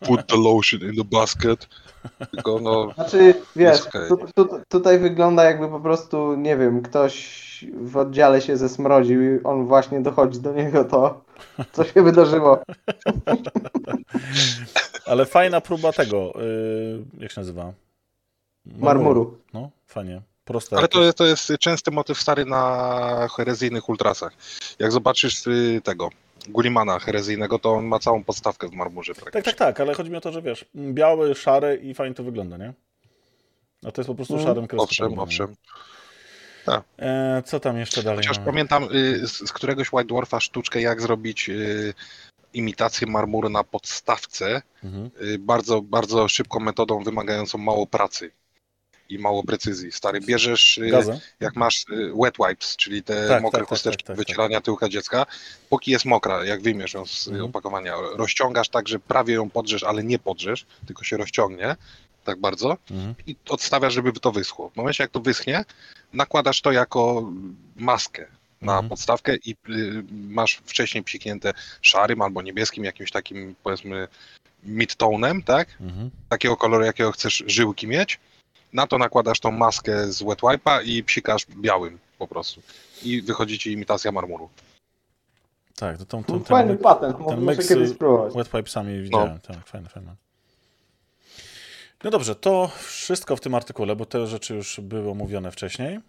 Put the lotion in the basket. Tylko no, Znaczy, wiesz, okej. tu, tu, tutaj wygląda jakby po prostu, nie wiem, ktoś w oddziale się zesmrodził i on właśnie dochodzi do niego, to co się wydarzyło. Ale fajna próba tego, y, jak się nazywa? Marmuru. No, fajnie. Proste. ale to jest, to jest częsty motyw stary na herezyjnych ultrasach. Jak zobaczysz y, tego Gulimana herezyjnego, to on ma całą podstawkę w marmurze Tak, tak, tak, ale chodzi mi o to, że wiesz, biały, szary i fajnie to wygląda, nie? A to jest po prostu Mm. szarym kreską. Owszem, owszem. E, co tam jeszcze dalej Chociaż mamy? pamiętam y, z, z któregoś White Dwarfa sztuczkę, jak zrobić y, imitację marmuru na podstawce, Mhm. y, bardzo, bardzo szybką metodą wymagającą mało pracy i mało precyzji. Stary, bierzesz, y, jak masz y, wet wipes, czyli te Tak, mokre tak, tak, chusteczki tak, tak, wycierania tyłka dziecka, póki jest mokra, jak wyjmiesz ją z Mhm. opakowania, rozciągasz tak, że prawie ją podrzesz, ale nie podrzesz, tylko się rozciągnie, tak bardzo, Mhm. i odstawiasz, żeby to wyschło. W momencie, jak to wyschnie, nakładasz to jako maskę na Mhm. podstawkę i y, masz wcześniej psiknięte szarym albo niebieskim, jakimś takim, powiedzmy, midtonem, tak? Mhm. Takiego koloru, jakiego chcesz żyłki mieć. Na to nakładasz tą maskę z wet wipe'a i psikasz białym po prostu. I wychodzi ci imitacja marmuru. Tak, to tą, tą, ten, Fajny myk- patent, ten może myks kiedyś spróbować. wet pipesami widziałem. No. Tak, fajne, fajne. No dobrze, to wszystko w tym artykule, bo te rzeczy już były omówione wcześniej.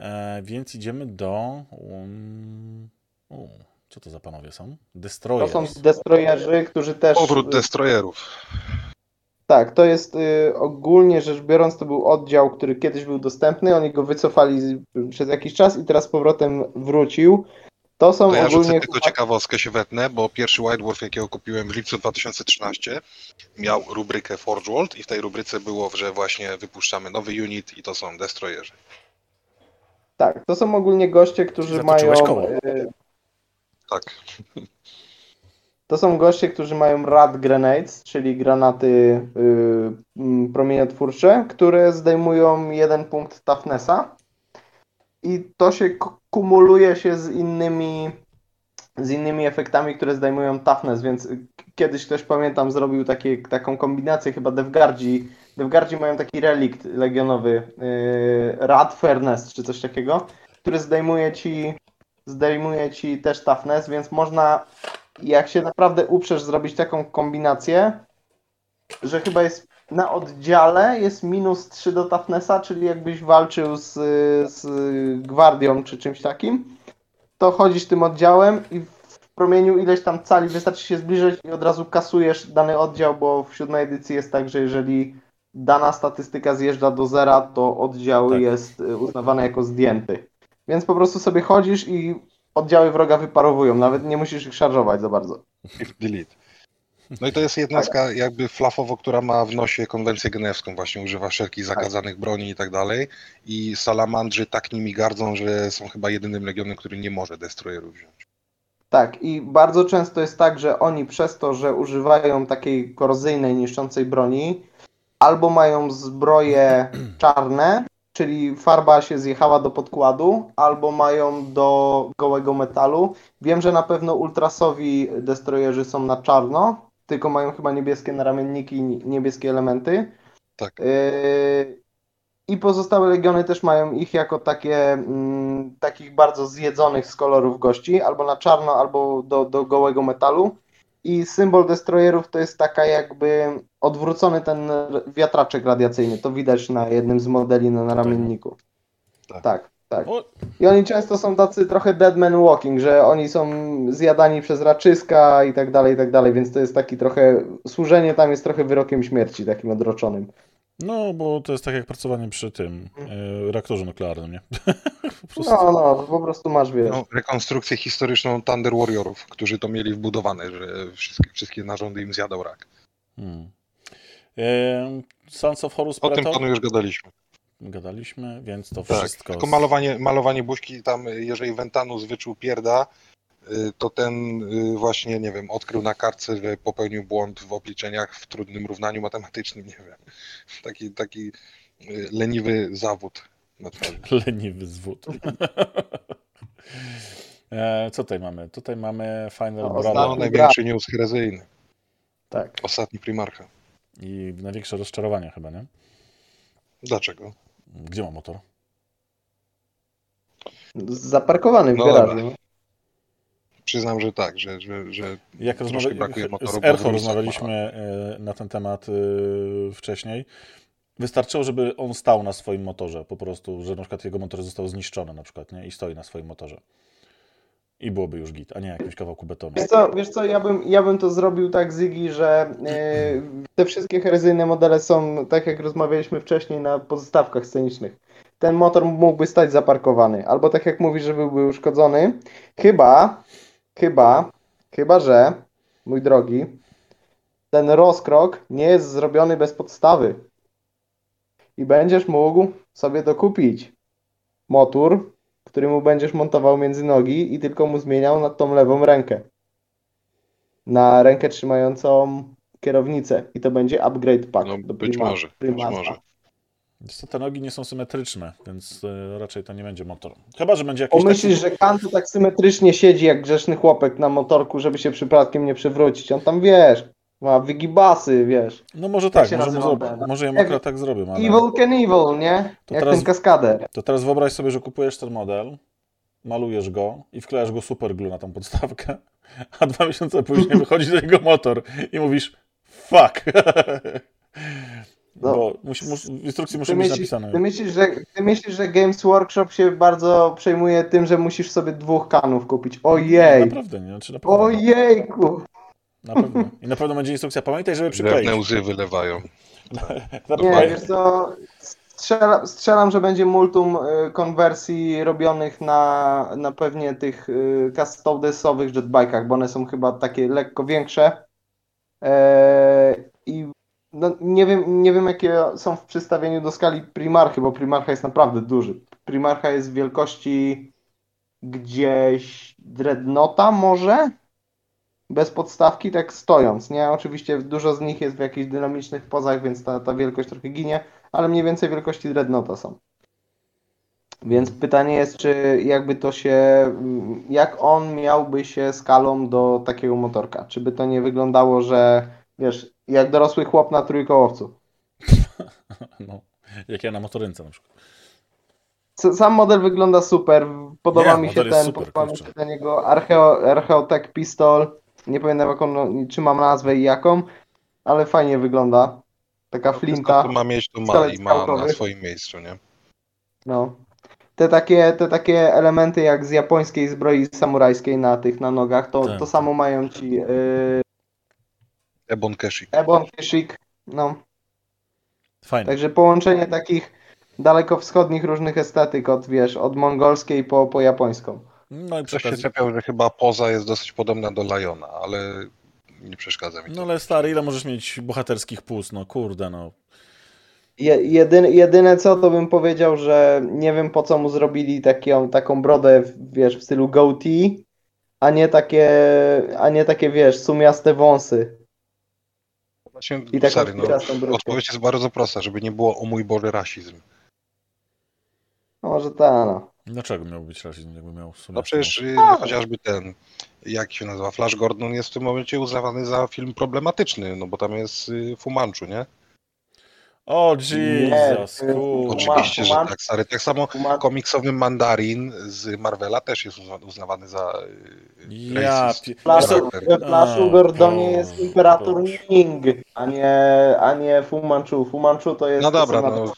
E, więc idziemy do... Um, u, co to za panowie są? To Destroyers. są destroyerzy, którzy też... Powrót destroyerów. Tak, to jest y, ogólnie rzecz biorąc, to był oddział, który kiedyś był dostępny, oni go wycofali z, przez jakiś czas i teraz z powrotem wrócił. To są To ja ogólnie... tylko ciekawostkę się wetnę, bo pierwszy White Wolf, jakiego kupiłem w lipcu 2013, miał rubrykę Forge World i w tej rubryce było, że właśnie wypuszczamy nowy unit i to są destroyerzy. Tak, to są ogólnie goście, którzy Zatoczyłeś mają... koło. y, Tak. To są goście, którzy mają rad grenades, czyli granaty y, mm, promieniotwórcze, które zdejmują jeden punkt toughnessa. I to się kumuluje się z innymi, z innymi efektami, które zdejmują toughness, więc y, kiedyś ktoś pamiętam zrobił takie, taką kombinację, chyba Devgardzi. Devgardzi mają taki relikt legionowy, y, Rad Fairness czy coś takiego, który zdejmuje ci, zdejmuje ci też toughness, więc można jak się naprawdę uprzesz zrobić taką kombinację, że chyba jest na oddziale jest minus 3 do toughnessa, czyli jakbyś walczył z, z gwardią czy czymś takim, to chodzisz tym oddziałem i w promieniu ileś tam cali wystarczy się zbliżyć i od razu kasujesz dany oddział, bo w siódmej edycji jest tak, że jeżeli dana statystyka zjeżdża do zera, to oddział Tak. jest y, uznawany jako zdjęty. Więc po prostu sobie chodzisz i oddziały wroga wyparowują, nawet nie musisz ich szarżować za bardzo. Delete. No i to jest jednostka jakby flafowo, która ma w nosie konwencję genewską, właśnie używa wszelkich zakazanych broni i tak dalej. I salamandrzy tak nimi gardzą, że są chyba jedynym legionem, który nie może destroyerów wziąć. Tak, i bardzo często jest tak, że oni przez to, że używają takiej korozyjnej, niszczącej broni, albo mają zbroje czarne, czyli farba się zjechała do podkładu, albo mają do gołego metalu. Wiem, że na pewno ultrasowi destroyerzy są na czarno, tylko mają chyba niebieskie naramienniki i niebieskie elementy. Tak. Yy, I pozostałe legiony też mają ich jako takie, mm, takich bardzo zjedzonych z kolorów gości, albo na czarno, albo do, do gołego metalu. I symbol destroyerów to jest taka jakby odwrócony ten wiatraczek radiacyjny. To widać na jednym z modeli na naramienniku. Tak. Tak, tak. O, I oni często są tacy trochę dead man walking, że oni są zjadani przez raczyska i tak dalej, i tak dalej, więc to jest taki trochę, służenie tam jest trochę wyrokiem śmierci, takim odroczonym. No, bo to jest tak jak pracowanie przy tym e, reaktorze nuklearnym, nie? No, no, po prostu masz, wiesz. No, rekonstrukcję historyczną Thunder Warriorów, którzy to mieli wbudowane, że wszystkie, wszystkie narządy im zjadał rak. Hmm. E, Sons of Horus O tym panu już gadaliśmy. Gadaliśmy, więc to Tak, wszystko. tylko malowanie, malowanie buźki tam, jeżeli Ventanus wyczuł pierda, to ten y, właśnie, nie wiem, odkrył na kartce, że popełnił błąd w obliczeniach w trudnym równaniu matematycznym, nie wiem. Taki, taki y, leniwy zawód. Leniwy zwód. e, co tutaj mamy? Tutaj mamy Final No, Ostatni największy news herezyjny. Tak. Ostatni primarcha. i największe rozczarowanie chyba, nie? Dlaczego? Gdzie ma motor? Zaparkowany w No garażu. Przyznam, że tak, że, że, że Jak rozmawia... brakuje motoru. z Ercho rozmawialiśmy e, na ten temat e, wcześniej. Wystarczyło, żeby on stał na swoim motorze, po prostu, że na przykład jego motor został zniszczony na przykład, nie? I stoi na swoim motorze. I byłoby już git, a nie jakimś kawałku betonu. Wiesz co, wiesz co ja, bym, ja bym to zrobił tak, Zygi, że yy, te wszystkie herezyjne modele są, tak jak rozmawialiśmy wcześniej, na pozostawkach scenicznych. Ten motor mógłby stać zaparkowany, albo tak jak mówisz, że byłby uszkodzony. Chyba, chyba, chyba, że mój drogi, ten rozkrok nie jest zrobiony bez podstawy. I będziesz mógł sobie dokupić motor, który mu będziesz montował między nogi i tylko mu zmieniał na tą lewą rękę. Na rękę trzymającą kierownicę. I to będzie upgrade pack. No, do być Prima- może, być może. Te nogi nie są symetryczne, więc e, raczej to nie będzie motor. Chyba, że będzie jakiś Pomyślisz, że Kantu tak symetrycznie siedzi jak grzeszny chłopek na motorku, żeby się przypadkiem nie przewrócić. On tam, wiesz, ma wygibasy, wiesz. No może tak, się może, mu ten? może Jak- akurat tak zrobią, ale... Evil can evil, nie? To Jak teraz- ten kaskader. To teraz wyobraź sobie, że kupujesz ten model, malujesz go i wklejasz go superglue na tą podstawkę, a dwa miesiące później wychodzi do niego motor i mówisz fuck. No. Bo musi, mus, musi Ty być myślisz, napisane. ty, myślisz, że, ty myślisz, że Games Workshop się bardzo przejmuje tym, że musisz sobie dwóch kanów kupić. Ojej! naprawdę, nie? Znaczy, naprawdę, Ojejku! Na pewno. I na pewno będzie instrukcja. Pamiętaj, żeby przykleić. Drewne łzy wylewają. Nie, wiesz co, strzelam, strzelam, że będzie multum y, konwersji robionych na, na pewnie tych y, custodesowych jetbike'ach, bo one są chyba takie lekko większe. E, I no, nie wiem, nie wiem, jakie są w przystawieniu do skali Primarchy, bo Primarcha jest naprawdę duży. Primarcha jest wielkości gdzieś Dreadnota może? Bez podstawki, tak stojąc, nie? Oczywiście dużo z nich jest w jakichś dynamicznych pozach, więc ta, ta wielkość trochę ginie, ale mniej więcej wielkości Dreadnota są. Więc pytanie jest, czy jakby to się, jak on miałby się skalą do takiego motorka? Czy by to nie wyglądało, że wiesz, jak dorosły chłop na trójkołowcu? No, jak ja na motorynce na przykład. Sam model wygląda super. Podoba Nie, mi się ten, super, podoba mi się ten jego Archeo, Archeotech Pistol. Nie pamiętam jaką, no, czy mam nazwę i jaką, ale fajnie wygląda. Taka Wszystko, flinta. co ma mieć, to ma i ma na swoim miejscu, nie? No. Te takie, te takie elementy jak z japońskiej zbroi samurajskiej na tych na nogach, to, Tak. to samo mają ci yy, Ebon Keshi. Ebon Kishik. No. Fajnie. Także połączenie takich dalekowschodnich różnych estetyk od wiesz, od mongolskiej po, po japońską. No i Ktoś się czepiał, że chyba poza jest dosyć podobna do Liona, ale nie przeszkadza mi to. No ale stary, ile możesz mieć bohaterskich pust? No kurde, no. Je, jedyne, jedyne co, to bym powiedział, że nie wiem po co mu zrobili taką, taką brodę, wiesz, w stylu goatee, a nie takie, a nie takie, wiesz, sumiaste wąsy. Właśnie, I taką sorry, no, odpowiedź jest bardzo prosta, żeby nie było o mój Boże rasizm. No może ta, no. Dlaczego miałby być rasizm, jakby miał. No przecież y, A. chociażby ten, jak się nazywa, Flash Gordon jest w tym momencie uznawany za film problematyczny, no bo tam jest y, Fumanchu, nie? O, Nie, Jesus, kurde. Oczywiście, że tak, stary. Tak samo komiksowy Mandarin z Marvela też jest uzna- uznawany za y, Ja Flashu A, Gordonie jest imperator. Ning, a nie, a nie Fu Manchu. Fu Manchu to jest... No dobra, no.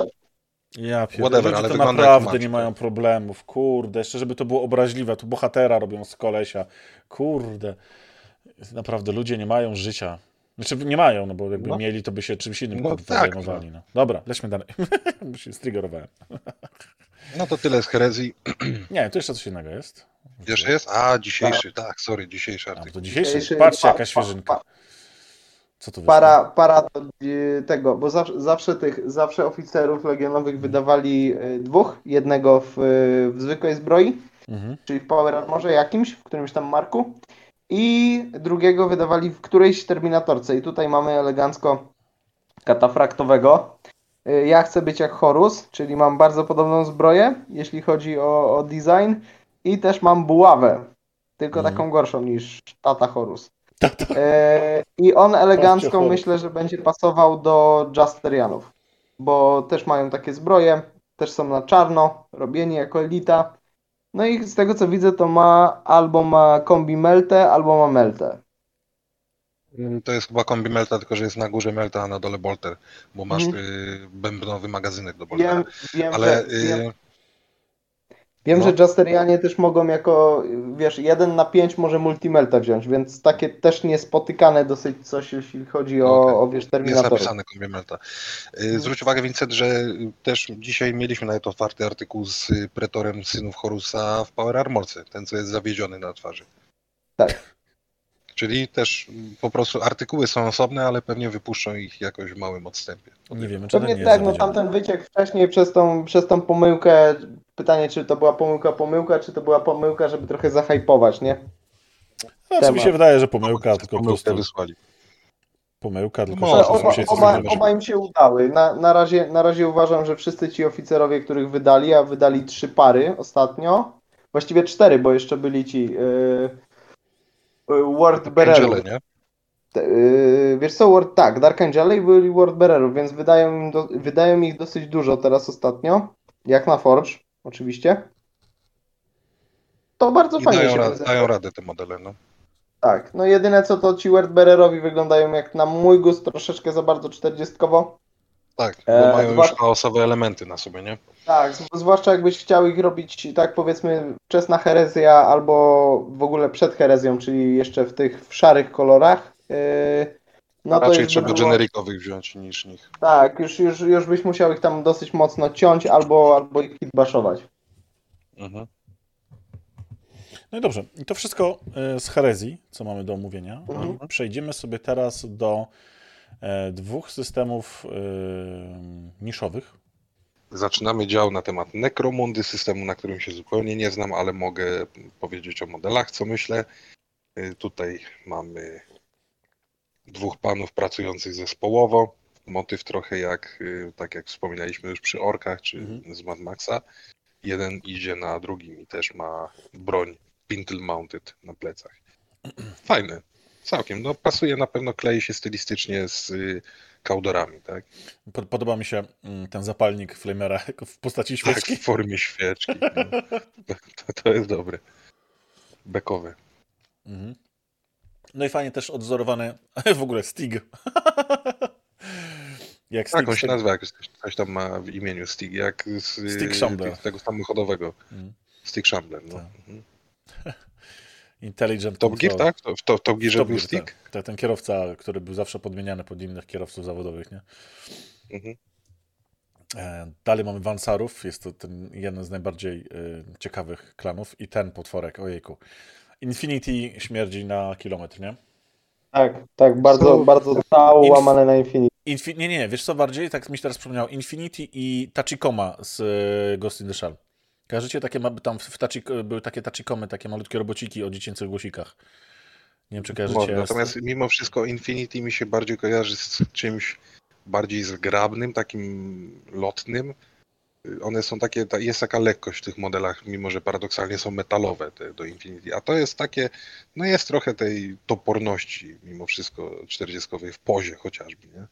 Ja pierdolę, ludzie ale to naprawdę nie mają problemów, kurde, jeszcze żeby to było obraźliwe, tu bohatera robią z kolesia, kurde, naprawdę ludzie nie mają życia, znaczy nie mają, no bo jakby No. mieli, to by się czymś innym No tak, zajmowali, no. Dobra, lećmy dalej, bo się striggerowałem. No to tyle z herezji. Nie, tu jeszcze coś innego jest. Jeszcze jest? A, dzisiejszy, tak, sorry, dzisiejszy A, to artykuł. dzisiejszy, Dzisiejszy- patrzcie pa- jaka pa- świeżynka. pa- Co tu wyszło? Para, para to, y, tego, bo zawsze, zawsze tych, zawsze oficerów legionowych wydawali y, dwóch, jednego w, y, w zwykłej zbroi, Mhm. czyli w Power Armorze jakimś, w którymś tam marku i drugiego wydawali w którejś Terminatorce i tutaj mamy elegancko katafraktowego. Y, Ja chcę być jak Horus, czyli mam bardzo podobną zbroję, jeśli chodzi o, o design i też mam buławę, tylko Mhm. taką gorszą niż tata Horus. E, I on elegancko myślę, że będzie pasował do Justerianów, bo też mają takie zbroje, też są na czarno, robieni jako elita. No i z tego co widzę, to ma albo ma kombi meltę, albo ma meltę. Mm, To jest chyba kombi Melta, tylko że jest na górze Melta, a na dole Bolter, bo masz Mhm. y, bębnowy magazynek do Boltera. Wiem, wiem, Ale że, y, wiem, wiem no. że Justerianie też mogą jako, wiesz, 1 na 5 może multimeltę wziąć, więc takie też niespotykane dosyć coś, jeśli chodzi o, Okej. o wiesz, jest Terminatory. napisane kombi Melta. Y, Zwróć uwagę, Vincent, że też dzisiaj mieliśmy nawet otwarty artykuł z pretorem synów Horusa w Power Armorce, ten co jest zawiedziony na twarzy. Tak. Czyli też po prostu artykuły są osobne, ale pewnie wypuszczą ich jakoś w małym odstępie. Nie wiemy, czy Pewnie nie tak, no jest tamten wyciek wcześniej przez tą, przez tą pomyłkę, pytanie czy to była pomyłka, pomyłka, czy to była pomyłka, żeby trochę zahajpować, nie? Znaczy mi się wydaje, że pomyłka, tylko po prostu wysłali. pomyłka, tylko Może, to oba, coś oba, oba im się udały. Na, na, razie, na razie uważam, że wszyscy ci oficerowie, których wydali, a wydali trzy pary ostatnio, właściwie cztery, bo jeszcze byli ci yy, yy, Ward Bearerów. Nie? Yy, wiesz co, Ward, tak, Dark Angele i byli Ward Bearerów, więc wydają, im do, wydają ich dosyć dużo teraz ostatnio, jak na Forge, oczywiście. To bardzo I fajnie dają, się ra- prezentuje. dają radę te modele, no. Tak, no jedyne co to ci Wordbearerowi wyglądają jak na mój gust troszeczkę za bardzo czterdziestkowo. Tak, bo E, mają zwłasz- już chaosowe elementy na sobie, nie? Tak, zwłaszcza jakbyś chciał ich robić tak powiedzmy wczesna herezja albo w ogóle przed herezją, czyli jeszcze w tych w szarych kolorach. Yy, no raczej trzeba było- generikowych wziąć niż nich. Tak, już, już, już byś musiał ich tam dosyć mocno ciąć albo, albo ich hitbaszować. Mhm. No i dobrze, i to wszystko e, z herezji, co mamy do omówienia. Mhm. Przejdziemy sobie teraz do e, dwóch systemów e, niszowych. Zaczynamy dział na temat Necromundy, systemu, na którym się zupełnie nie znam, ale mogę powiedzieć o modelach, co myślę. Tutaj mamy dwóch panów pracujących zespołowo. Motyw trochę jak, y, tak jak wspominaliśmy już przy Orkach czy Mhm. z Mad Maxa. Jeden idzie na drugim i też ma broń pintle mounted na plecach. Fajne, całkiem. No pasuje na pewno, klei się stylistycznie z y, kaudorami, tak? Pod- Podoba mi się mm, ten zapalnik Flamera w postaci Tak, świeczki. w formie świeczki. No. To, to jest dobre. Bekowe. Mhm. No i fajnie też odzorowany w ogóle Stig. Jak Tak, Stig on z się nazywa jakoś, coś tam ma w imieniu Stig, jak z Stig Shambler. tego samochodowego. Mhm. Stig Shambler, no. Tak. Mhm. Intelligent Top Gear, tak? To, to, Top Gearze Top był Gear, Stig? tak. tak. Ten kierowca, który był zawsze podmieniany pod innych kierowców zawodowych, nie? Mhm. E, Dalej mamy Wansarów, jest to ten jeden z najbardziej y, ciekawych klanów i ten potworek, ojejku. Infinity śmierdzi na kilometr, nie? Tak, tak, bardzo, So- bardzo Inf- łamane na Infinity. Infi- nie, nie, wiesz co bardziej? Tak mi się teraz przypomniało. Infinity i Tachikoma z y, Ghost in the Shell. Kojarzycie takie, tam w Tachik były takie Tachikomy, takie malutkie robociki o dziecięcych głosikach. Nie wiem, czy kojarzycie. Natomiast mimo wszystko Infinity mi się bardziej kojarzy z czymś bardziej zgrabnym, takim lotnym. Y, One są takie, ta- jest taka lekkość w tych modelach, mimo że paradoksalnie są metalowe te do Infinity. A to jest takie, no jest trochę tej toporności mimo wszystko 40 w pozie chociażby, nie?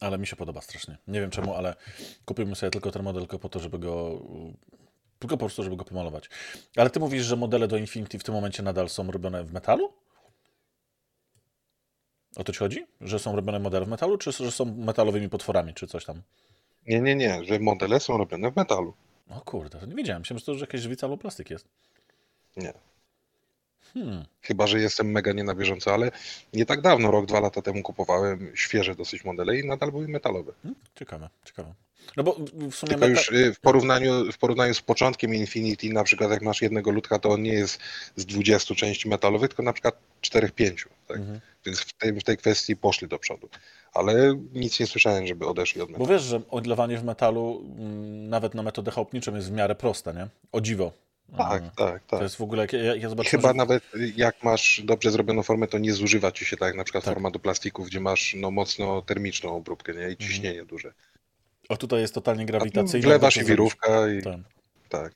Ale mi się podoba strasznie. Nie wiem czemu, ale kupimy sobie tylko ten model tylko po to, żeby go. Tylko po prostu, żeby go pomalować. Ale ty mówisz, że modele do Infinity w tym momencie nadal są robione w metalu? O to ci chodzi? Że są robione modele w metalu, czy że są metalowymi potworami, czy coś tam? Nie, nie, nie, że modele są robione w metalu. O kurde, to nie wiedziałem. Myślałem, że to że jakieś żywica albo plastik jest. Nie. Hmm. Chyba, że jestem mega nie na bieżąco, ale nie tak dawno, rok, dwa lata temu kupowałem świeże dosyć modele i nadal były metalowe. Hmm, ciekawe, ciekawe. No bo w sumie Tylko meta... już y, w porównaniu, w porównaniu z początkiem Infinity, na przykład jak masz jednego ludka, to on nie jest z 20 części metalowych, tylko na przykład 4-5. Tak? Mhm. Więc w tej, w tej kwestii poszli do przodu. Ale nic nie słyszałem, żeby odeszli od Bo metalu. wiesz, że odlewanie w metalu mm, nawet na metodę chałupniczą jest w miarę proste, nie? O dziwo. Tak, Mm. tak, To tak. jest w ogóle, jak ja, ja zobaczyłem, chyba że... nawet jak masz dobrze zrobioną formę, to nie zużywa ci się tak jak na przykład Tak. forma do plastików, gdzie masz no, mocno termiczną obróbkę nie? i Mhm. ciśnienie duże. O, tutaj jest totalnie A grawitacyjne. wlewasz i wirówka i Tak. tak.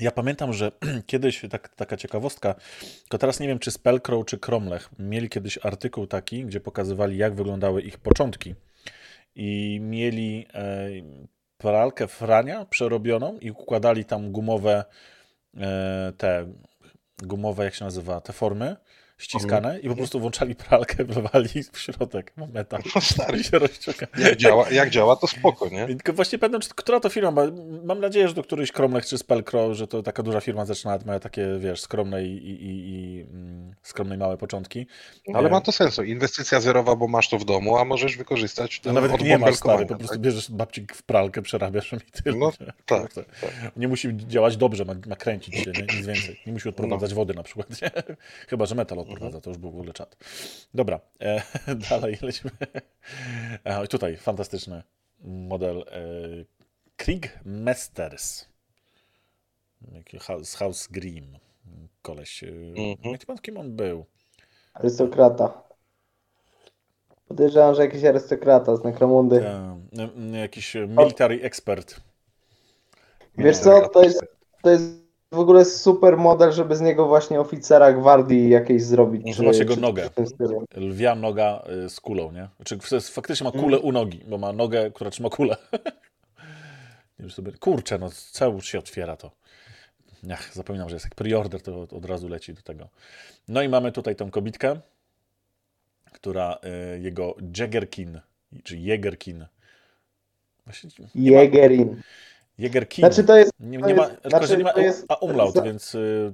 Ja pamiętam, że kiedyś, tak, taka ciekawostka, tylko teraz nie wiem, czy Spellcrow, czy Cromlech mieli kiedyś artykuł taki, gdzie pokazywali, jak wyglądały ich początki. I mieli e, pralkę frania przerobioną i układali tam gumowe e, te gumowe, jak się nazywa, te formy ściskane i po prostu włączali pralkę, wlewali w środek w metal No stary, się rozciąga. jak działa, jak działa to spoko, nie? Tylko właśnie czy, która to firma, mam nadzieję, że to któryś Cromlech czy Spellcrow, że to taka duża firma zaczyna, ma takie, wiesz, skromne i, i, i, mm, skromne i małe początki. Ale Nie. ma to sensu. Inwestycja zerowa, bo masz to w domu, a możesz wykorzystać A nawet nie masz, stary, po prostu tak? bierzesz babcik w pralkę, przerabiasz i tyle. No, tak, tak. Nie musi działać dobrze, ma, ma kręcić się, nie? nic więcej. Nie musi odprowadzać wody na przykład, nie? Chyba, że metal poprowadza, to już był w ogóle czat. Dobra, e, dalej lecimy. E, i tutaj fantastyczny model e, Krieg Masters. Jaki ha- Z House Grimm. Koleś. E, Mhm. Nie pamiętam, kim on był. Arystokrata. Podejrzewam, że jakiś arystokrata z Nekromundy. Jakiś military expert. Wiesz co, to jest, to jest w ogóle super model, żeby z niego właśnie oficera gwardii jakiejś zrobić. Czy- jego czy- nogę. czy. Lwia noga y, z kulą, nie? Znaczy f- faktycznie ma kulę u nogi, bo ma nogę, która trzyma kulę. Sobie... Kurczę, no cały się otwiera to. Ach, zapominam, że jest jak preorder, to od- razu leci do tego. No i mamy tutaj tą kobitkę, która y, jego Jaggerkin, czy Jägerkin. Właśnie nie ma-. Jägerkin. Znaczy to jest, nie, nie ma, tylko, znaczy że nie ma to jest- a umlaut, więc y,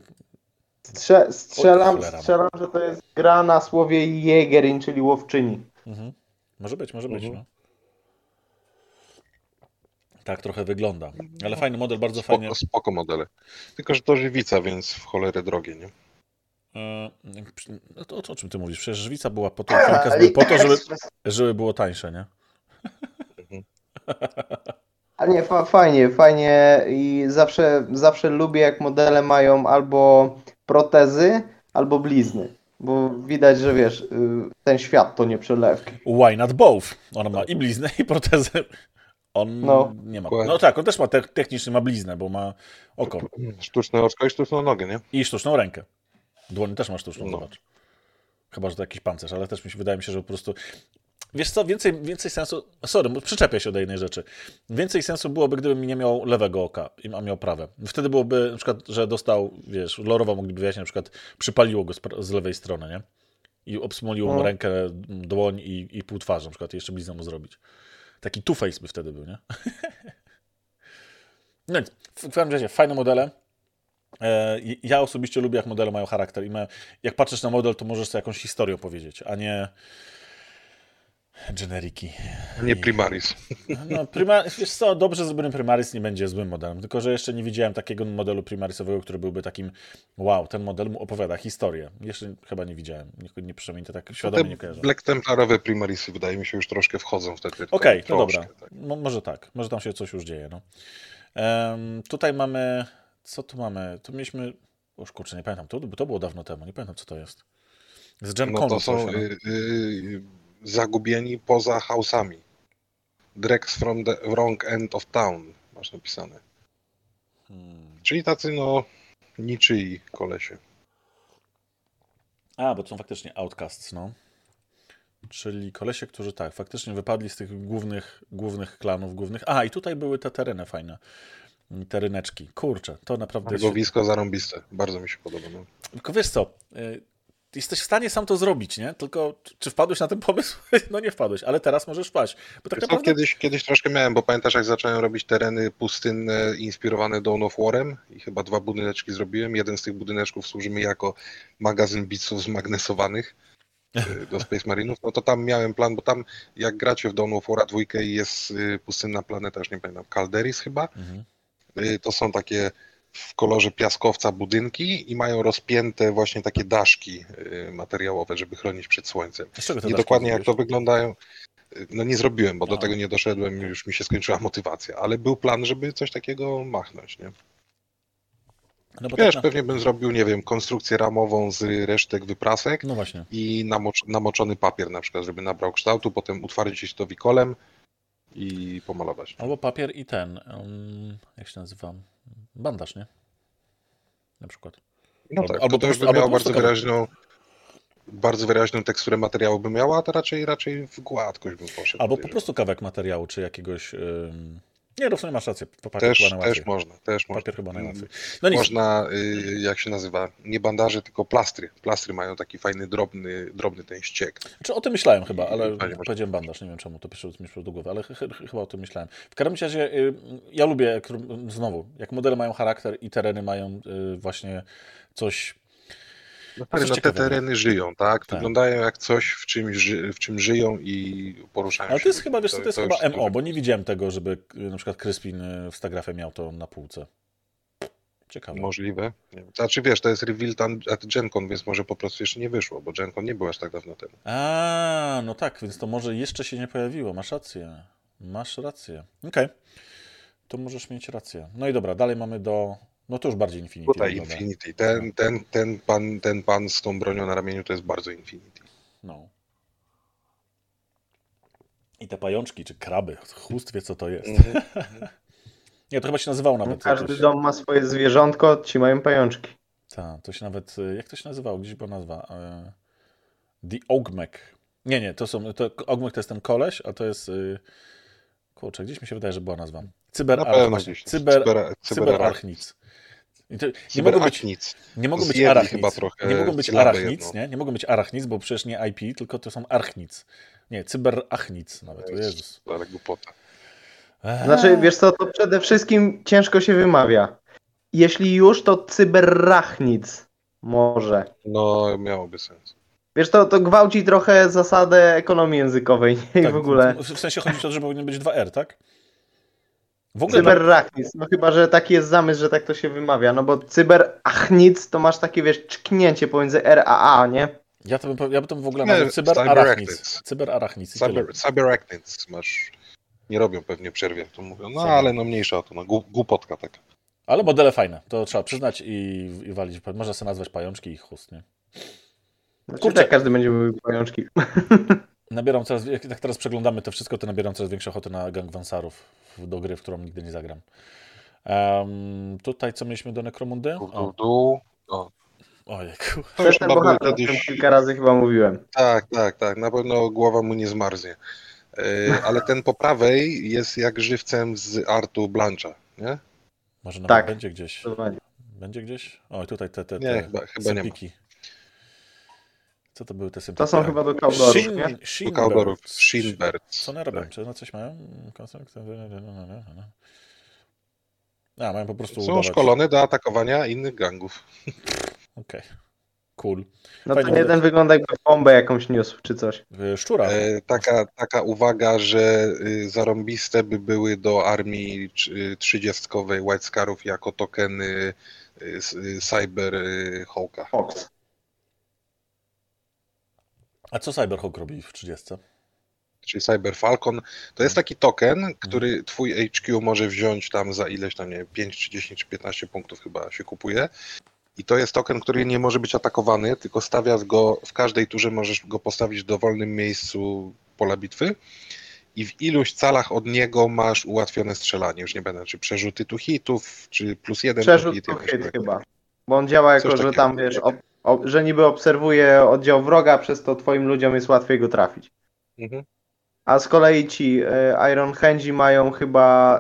strze, strzelam, cholera. strzelam, że to jest gra na słowie Jägerin, czyli łowczyni. Mhm. Może być, może być. Mhm. No. Tak trochę wygląda. Ale fajny model, bardzo fajnie. Spoko, spoko modele. Tylko, że to żywica, więc w cholerę drogie, nie? E, No to o o czym ty mówisz? Przecież żwica była po to, był po to, żeby, żeby było tańsze, nie? Ale nie, fa fajnie, fajnie i zawsze, zawsze lubię jak modele mają albo protezy, albo blizny. Bo widać, że wiesz, y, ten świat to nie przelewki. Why not both? On ma i bliznę, i protezę. On No. nie ma. No tak, on też ma te, technicznie ma bliznę, bo ma oko Sztuczne oczko i sztuczną nogę, nie? i sztuczną rękę. Dłoń też ma sztuczną, No. zobacz. Chyba, że to jakiś pancerz, ale też mi się wydaje mi się, że po prostu. Wiesz co, więcej, więcej sensu. Sorry, przyczepię się do jednej rzeczy. Więcej sensu byłoby, gdybym nie miał lewego oka, a miał prawe. Wtedy byłoby na przykład, że dostał, wiesz, lorowo mogliby wyjaśnić, na przykład przypaliło go z, lewej strony, nie? I obsmoliło mu No. rękę, dłoń i, i pół twarzy, na przykład, jeszcze bliznę mu zrobić. Taki two-face by wtedy był, nie? no nic, w każdym razie, fajne modele. E, Ja osobiście lubię, jak modele mają charakter i ma, jak patrzysz na model, to możesz sobie jakąś historię opowiedzieć, a nie generiki. Nie Primaris. No, prima, wiesz co, dobrze zrobiony Primaris nie będzie złym modelem, tylko że jeszcze nie widziałem takiego modelu Primarisowego, który byłby takim, wow, ten model mu opowiada historię. Jeszcze chyba nie widziałem, nie, nie przynajmniej to tak świadomie nie Te kojarzę. Black Templarowe Primarisy wydaje mi się już troszkę wchodzą wtedy. Okej, Tam no dobra. tak. Mo, może tak, może tam się coś już dzieje. No. Em, tutaj mamy, co tu mamy? Tu mieliśmy, już kurczę, nie pamiętam, to, to było dawno temu, nie pamiętam co to jest. Z Gen No to są coś, no. y, y, zagubieni poza house'ami. Drex from the wrong end of town, masz napisane. Hmm. Czyli tacy, no, niczyi kolesie. A, bo to są faktycznie outcasts, no. Czyli kolesie, którzy tak, faktycznie wypadli z tych głównych, głównych klanów, głównych... A, i tutaj były te tereny fajne. Teryneczki. Kurczę, to naprawdę. Targowisko zarąbiste. Bardzo mi się podoba. No. Tylko wiesz co, y, jesteś w stanie sam to zrobić, nie? Tylko czy- wpadłeś na ten pomysł? No nie wpadłeś, ale teraz możesz wpaść. Bo tak naprawdę... kiedyś, kiedyś troszkę miałem, bo pamiętasz jak zacząłem robić tereny pustynne inspirowane Dawn of Warem i chyba dwa budyneczki zrobiłem. Jeden z tych budyneczków służy mi jako magazyn bitsów zmagnesowanych y, do Space Marinów. No to tam miałem plan, bo tam jak gracie w Dawn of War dwójkę i jest y, pustynna planeta, już nie pamiętam, Calderis chyba, Mhm. Y, to są takie w kolorze piaskowca budynki i mają rozpięte właśnie takie daszki y, materiałowe, żeby chronić przed słońcem. Daszki dokładnie jak to wyglądają. No nie zrobiłem, bo do A. tego nie doszedłem, już mi się skończyła motywacja, ale był plan, żeby coś takiego machnąć, nie? No Wiesz, tak na... pewnie bym zrobił, nie wiem, konstrukcję ramową z resztek wyprasek No właśnie. i namocz, namoczony papier na przykład, żeby nabrał kształtu, potem utwardzić to wikolem i pomalować. Albo papier i ten, um, jak się nazywa? Bandaż, nie? Na przykład. No Albo- tak, albo to, już by albo miało bardzo wyraźną bardzo wyraźną teksturę materiału by miała, a to raczej raczej w gładkość bym poszedł. Albo po prostu kawałek materiału, czy jakiegoś... ym, Nie, no w sumie masz rację, papier też, chyba najłatwiej. też można, też można. Papier chyba najłatwiej. No Można, y, jak się nazywa, nie bandaże, tylko plastry. Plastry mają taki fajny, drobny, drobny ten ściek. Znaczy, o tym myślałem chyba, ale może. powiedziałem bandaż, nie wiem czemu to przyszło mi przyszło do głowy, ale ch ch chyba o tym myślałem. W każdym razie y, ja lubię, jak, znowu, jak modele mają charakter i tereny mają y, właśnie coś... No, coś no te tereny żyją, tak? Tak. Wyglądają jak coś, w czym, ży, w czym żyją i poruszają Ale się. to jest chyba, wiesz co, to jest chyba już- MO, bo nie widziałem tego, żeby na przykład Crispin y, w Stagrafie miał to na półce. Ciekawe. Możliwe. Znaczy wiesz, to jest reveal tam at GenCon, więc może po prostu jeszcze nie wyszło, bo GenCon nie był aż tak dawno temu. A, no tak, więc to może jeszcze się nie pojawiło. Masz rację. Masz rację. Okej. To możesz mieć rację. No i dobra, dalej mamy do. No to już bardziej Infinity. Tutaj wygląda. Infinity. Ten, ten, ten, pan, ten pan z tą bronią na ramieniu to jest bardzo Infinity. No. I te pajączki, czy kraby, chust wie co to jest. Mhm. Nie, to chyba się nazywało nawet. Każdy jakoś- dom ma swoje zwierzątko, ci mają pajączki. Tak, to się nawet, y, jak to się nazywało, gdzieś była nazwa, e, The Ogmek. Nie, nie, to są, to, Ogmek to jest ten koleś, a to jest, y, kurczę, gdzieś mi się wydaje, że była nazwa. Na Cyberarch, pewno właśnie, gdzieś. cyber, Cyber, cyberarchnic. I to, nie mogą być, Cyberachnic. nie mogą być arachnic, nie mogą być arachnic, nie? Nie mogą być arachnic, bo przecież nie IP, tylko to są archnic. Nie, cyberachnic nawet, o Jezus. Ale głupota. Eee. Znaczy, wiesz co, to przede wszystkim ciężko się wymawia. Jeśli już, to cyberrachnic. Może. No, miałoby sens. Wiesz, to, to gwałci trochę zasadę ekonomii językowej nie? i Tak, w ogóle. W sensie chodzi o to, że powinien być 2R, tak? W ogóle Cyberrachnic, no chyba, że taki jest zamysł, że tak to się wymawia, no bo cyberachnic to masz takie, wiesz, czknięcie pomiędzy R a A, nie? Ja to bym, ja bym to w ogóle Nie, nazwał cyberarachnic. cyberarachnic. Cyber, cyberachnic masz. Nie robią pewnie przerwie, to mówią. No Cyber. ale no mniejsza o to, no głup- głupotka taka. Ale modele fajne, to trzeba przyznać i, i walić. Można sobie nazwać pajączki i chust, nie? Znaczy, Kurczę. tak każdy będzie mówił pajączki. Nabieram coraz, jak teraz przeglądamy to wszystko, to nabieram coraz większą ochotę na Gang Wansarów do gry, w którą nigdy nie zagram. Em, tutaj co mieliśmy do Necromundy? O, dół. O, ojejku. to już Ten chyba był kiedyś. kilka razy chyba mówiłem. Tak, tak, tak. Na pewno głowa mu nie zmarznie. E, Ale ten po prawej jest jak żywcem z artu Blancha, nie? Może nawet Tak. będzie gdzieś. Będzie gdzieś? O, tutaj te, te, Nie, te chyba, chyba nie ma. Co to były te sympiki? To są chyba do Caldorów, Shin, nie? Shin Kaldorów, Birds. Shinbirds. Co one robią? Tak. Czy one coś mają? A, mają po prostu Są udawać. szkolone do atakowania innych gangów. Okej. Cool. No Fajnie ten jeden wygląda jakby bombę jakąś niósł, czy coś. Y, Szczura. E, taka, taka uwaga, że y, zarąbiste by były do armii trzy- trzydziestkowej White Scarów jako tokeny y, y, Cyber y, Hawka. Fox. A co Cyberhawk robi w 30? Czyli Cyber Falcon. To jest taki token, który twój HQ może wziąć tam za ileś tam, nie wiem, 5 czy 10 czy 15 punktów chyba się kupuje. I to jest token, który nie może być atakowany, tylko stawiasz go w każdej turze, możesz go postawić w dowolnym miejscu pola bitwy. I w iluś calach od niego masz ułatwione strzelanie. Już nie będę, czy przerzuty tu hitów, czy plus jeden Przerzut to hit. hit tak. chyba. Bo on działa jako, Coś że takiego. tam wiesz, ob, że niby obserwuje oddział wroga, przez to twoim ludziom jest łatwiej go trafić. Mhm. A z kolei ci y, Iron Handzi mają chyba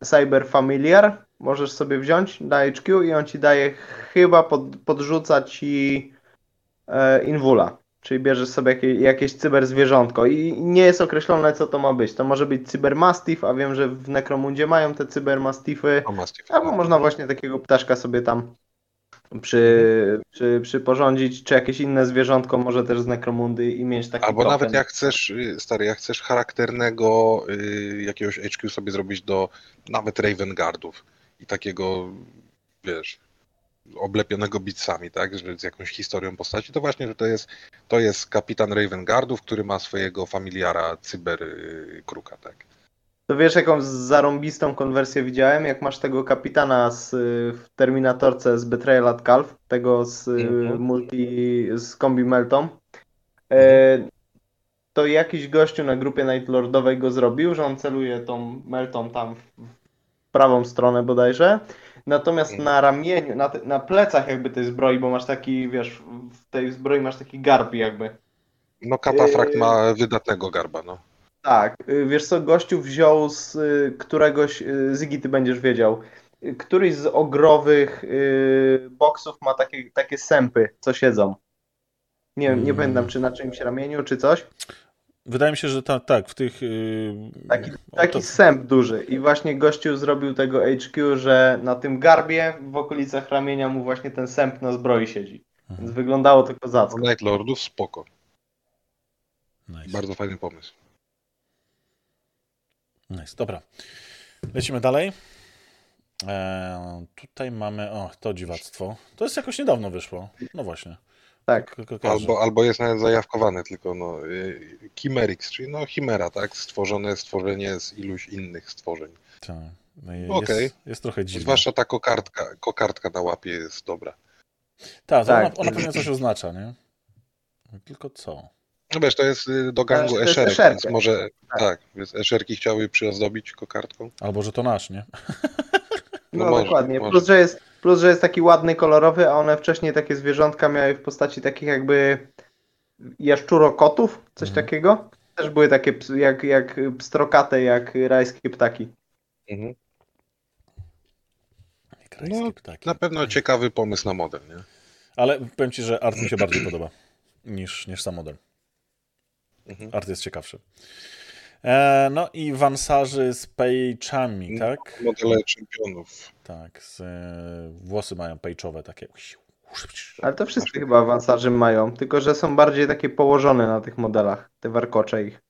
y, Cyber Familiar. Możesz sobie wziąć na HQ i on ci daje chyba pod, podrzuca ci e, Invula. Czyli bierzesz sobie jakie, jakieś cyber zwierzątko i nie jest określone co to ma być. To może być cybermastiff, a wiem, że w Necromundzie mają te cybermastiffy. O, Mastiff. Albo można właśnie takiego ptaszka sobie tam przy, przy, przyporządzić, czy jakieś inne zwierzątko może też z Necromundy i mieć taki Albo token. nawet jak chcesz, y, stary, jak chcesz charakternego y, jakiegoś HQ sobie zrobić do nawet Raven Guardów i takiego, wiesz, oblepionego bitsami, tak, że z jakąś historią postaci, to właśnie to jest, to jest kapitan Raven Guardów, który ma swojego familiara cyber y, kruka, tak. To wiesz, jaką zarąbistą konwersję widziałem? Jak masz tego kapitana z, y, w Terminatorce z Betrayal at Calf, tego z y, Mhm. multi, z kombi Meltą, e, to jakiś gościu na grupie Nightlordowej go zrobił, że on celuje tą Meltą tam w, prawą stronę bodajże, natomiast Mhm. na ramieniu, na, te- na plecach jakby tej zbroi, bo masz taki, wiesz, w tej zbroi masz taki garb jakby, No Katafrakt Yy. ma wydatnego garba, no. Tak, y, wiesz co, gościu wziął z y, któregoś, y, Zygi, ty będziesz wiedział, któryś z ogrowych boksów ma takie, takie sępy, co siedzą. Nie, nie pamiętam, czy na czyimś ramieniu, czy coś. Wydaje mi się, że ta, tak, w tych... Yy, Taki, taki to- sęp duży. I właśnie gościu zrobił tego HQ, że na tym garbie w okolicach ramienia mu właśnie ten sęp na zbroi siedzi. Więc Mhm. wyglądało to kozacko. Night Lordów spoko. Nice. Bardzo fajny pomysł. Nice. Dobra. Lecimy dalej. E, tutaj mamy, o, to dziwactwo. To jest jakoś niedawno wyszło. No właśnie. Tak. Albo, albo jest nawet zajawkowane tylko, no, y, Chimerix, czyli no chimera, tak? Stworzone stworzenie z iluś innych stworzeń. Tak. No i Okej. jest, jest trochę dziwne. Zwłaszcza ta kokardka, kokardka na łapie jest dobra. Tak, to Tak. Ona, ona pewnie coś oznacza, nie? Tylko co? No wiesz, to jest y, do gangu to eszerek, więc może, tak, więc eszerki chciały przyozdobić kokardką. Albo, że to nasz, nie? No, No może, dokładnie. może. Plus że, jest, plus, że jest taki ładny, kolorowy, a one wcześniej takie zwierzątka miały w postaci takich jakby jaszczurokotów, coś Mhm. takiego. Też były takie jak, jak pstrokate, jak rajskie ptaki. Mhm. Krajskie No, ptaki. Na pewno ciekawy pomysł na model, nie? Ale powiem Ci, że art mi się bardziej podoba niż, niż sam model. Mhm. Art jest ciekawszy. E, no i wansarzy z pejczami, No. tak? Modele czempionów. Tak, z, e, włosy mają pejczowe takie. Ale to wszyscy chyba awansarzy mają, tylko że są bardziej takie położone na tych modelach, te warkocze ich.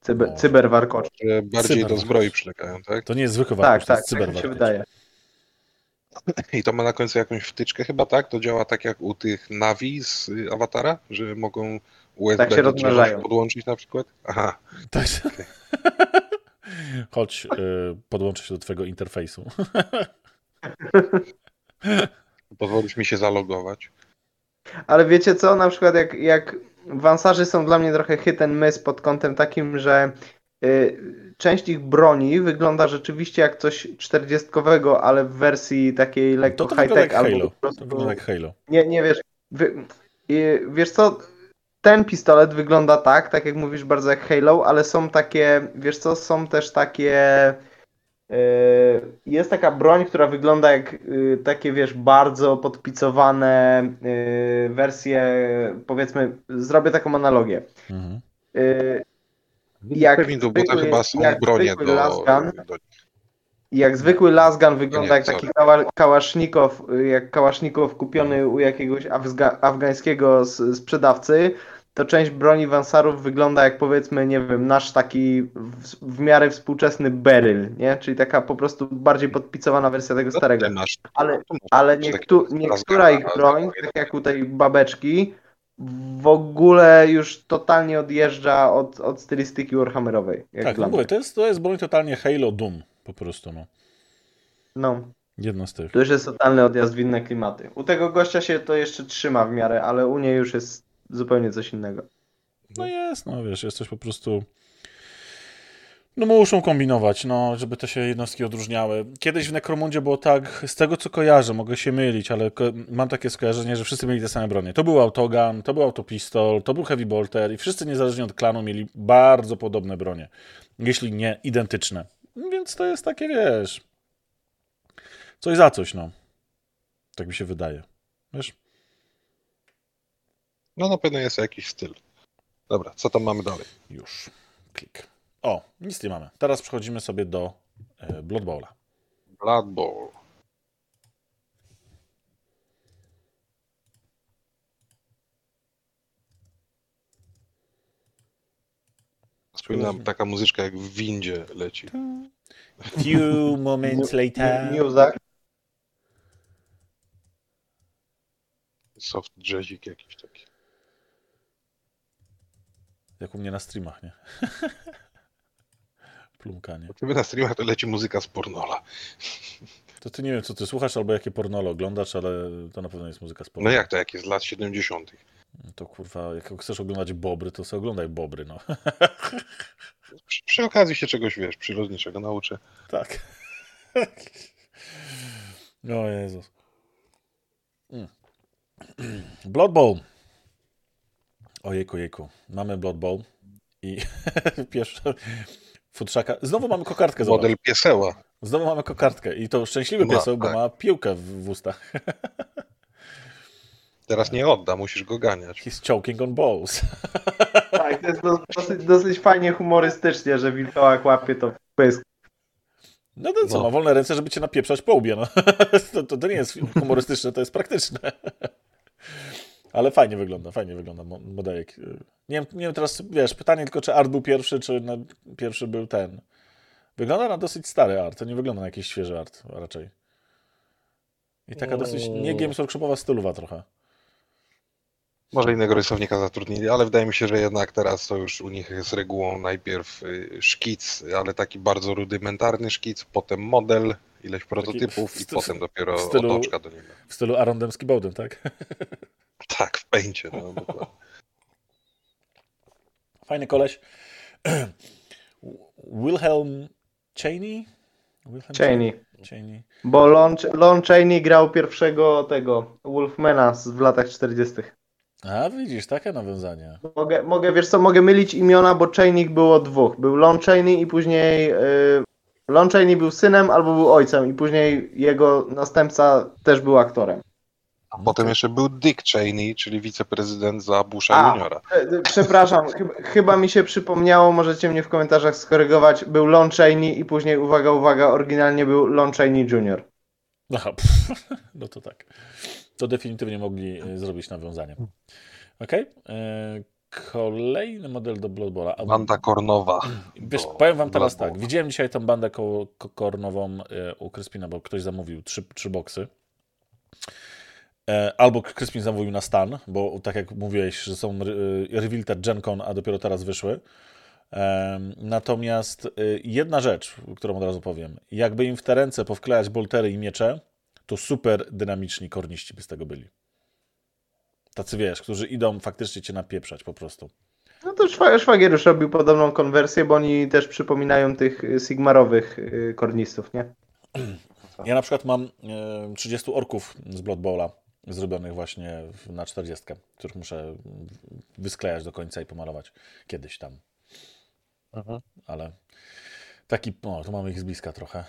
Cyber, Może. cyberwarkocze. Bardziej Cyber- do zbroi przylegają, tak? To nie jest zwykły Tak, warkocz, to tak, jest tak mi się wydaje. I to ma na końcu jakąś wtyczkę chyba, tak? To działa tak jak u tych Navi z y, Awatara, że mogą USB Tak się rozmnażają. podłączyć na przykład? Aha, Tak. Chodź, e, podłączę się do Twojego interfejsu. pozwolisz mi się zalogować. Ale wiecie co, na przykład jak, jak wansarzy są dla mnie trochę hit and miss pod kątem takim, że y, część ich broni wygląda rzeczywiście jak coś 40 ale w wersji takiej lekko To, to wygląda jak high-tech albo Halo. To wygląda jak Halo. Nie, nie wiesz. Wy, y, wiesz co? Ten pistolet wygląda tak, tak jak mówisz, bardzo jak Halo, ale są takie, wiesz co, są też takie. y, jest taka broń, która wygląda jak y, takie, wiesz, bardzo podpicowane y, wersje, powiedzmy, zrobię taką analogię. Mhm. Jak bo to zwykły- chyba są jak bronie zwykły do, lasgun, do... jak zwykły lasgun wygląda nie, jak sorry. taki kała, kałasznikow, jak kałasznikow kupiony u jakiegoś afga, afgańskiego sprzedawcy, to część broni Wansarów wygląda jak powiedzmy, nie wiem, nasz taki w, w miarę współczesny beryl, nie? Czyli taka po prostu bardziej podpicowana wersja tego starego. Ale, ale niektó, niektóra ich broń, tak jak u tej babeczki, w ogóle już totalnie odjeżdża od, od stylistyki Warhammerowej. Jak Tak, mówię, to jest, to jest broń totalnie Halo Doom po prostu, no. No. Jedna z tych. To już jest totalny odjazd w inne klimaty. U tego gościa się to jeszcze trzyma w miarę, ale u niej już jest zupełnie coś innego. No jest, no wiesz, jest coś po prostu... No muszą kombinować, no, żeby te się jednostki odróżniały. Kiedyś w Necromundzie było tak, z tego co kojarzę, mogę się mylić, ale mam takie skojarzenie, że wszyscy mieli te same bronie. To był autogun, to był autopistol, to był heavy bolter i wszyscy niezależnie od klanu mieli bardzo podobne bronie, jeśli nie identyczne. Więc to jest takie, wiesz, coś za coś, no. Tak mi się wydaje. Wiesz? No na pewno jest jakiś styl. Dobra, co tam mamy dalej? Już. Klik. O, nic nie mamy. Teraz przechodzimy sobie do e, Blood Bowla. Blood Bowl. Przypominam, taka muzyczka jak w windzie leci. Few moments later. Newsach. Soft jazzik jakiś taki. Jak u mnie na streamach, nie? Plumkanie. U ciebie na streamach to leci muzyka z pornola. To ty nie wiem, co ty słuchasz, albo jakie pornolo oglądasz, ale to na pewno jest muzyka spoko. No jak to, jak jest z lat 70. To kurwa, jak chcesz oglądać Bobry, to sobie oglądaj Bobry, no. Przy, przy okazji się czegoś, wiesz, przyrodniczego nauczę. tak. o Jezus. Mm. Blood Bowl. Ojejku, jejku. Mamy Blood Bowl i pierwsza futrzaka. Znowu mamy kokardkę, zobacz. Model pieseła. Znowu mamy kokardkę i to szczęśliwy Ma, pieseł, bo tak. ma piłkę w, w ustach. Teraz nie odda, musisz go ganiać. He's choking on balls. Tak, to jest dos- dosyć, dosyć fajnie humorystycznie, że wilkołak łapie to w pysk. No to co, No. ma wolne ręce, żeby cię napieprzać po łbie, no. To, to, to nie jest humorystyczne, to jest praktyczne. Ale fajnie wygląda, fajnie wygląda mo- modelek. Nie wiem, nie wiem teraz, wiesz, pytanie tylko, czy art był pierwszy, czy na, pierwszy był ten. Wygląda na dosyć stary art, to nie wygląda na jakiś świeży art raczej. I taka dosyć Mm. nie Games Workshopowa stylowa trochę. Może innego rysownika zatrudnili, ale wydaje mi się, że jednak teraz to już u nich jest regułą najpierw y, szkic, ale taki bardzo rudymentarny szkic, potem model, ileś prototypów w i potem dopiero stylu- otoczka do niego. W stylu Aaron Dembski Bowden, tak? Tak, w pęcie. No. Fajny koleś. Wilhelm Cheney? Wilhelm Cheney. Cheney. Bo Lon, Lon Chaney grał pierwszego tego Wolfmana z, w latach 40. A widzisz, takie nawiązanie. Mogę, mogę, wiesz co, mogę mylić imiona, bo Chaney było dwóch. Był Lon Chaney i później y, Lon Chaney był synem albo był ojcem i później jego następca też był aktorem. A potem jeszcze był Dick Cheney, czyli wiceprezydent za Busha A. juniora. E, e, Przepraszam, chyba, chyba mi się przypomniało, możecie mnie w komentarzach skorygować. Był Lon Chaney i później, uwaga, uwaga, oryginalnie był Lon Chaney Jr. Aha, pff, no to tak. To definitywnie mogli e, zrobić nawiązanie. Okej. e, Kolejny model do Blood Bowla. A- Banda Kornowa. Wiesz, powiem wam teraz tak. Widziałem dzisiaj tą bandę ko- ko- kornową u Kryspina, bo ktoś zamówił trzy, trzy boksy. E, Albo Kryspin zamówił na stan, bo tak jak mówiłeś, że są e, Revealed Gen Con, a dopiero teraz wyszły. Natomiast e, jedna rzecz, którą od razu powiem. Jakby im w te ręce powklejać boltery i miecze, to super dynamiczni korniści by z tego byli. Tacy wiesz, którzy idą faktycznie cię napieprzać po prostu. No to szwa- Szwagier już robił podobną konwersję, bo oni też przypominają tych y, Sigmarowych y, kornistów, nie? Ja na przykład mam e, 30 orków z Blood Bowla zrobionych właśnie na 40, których muszę wysklejać do końca i pomalować kiedyś tam. Ale taki, no, tu mamy ich z bliska trochę.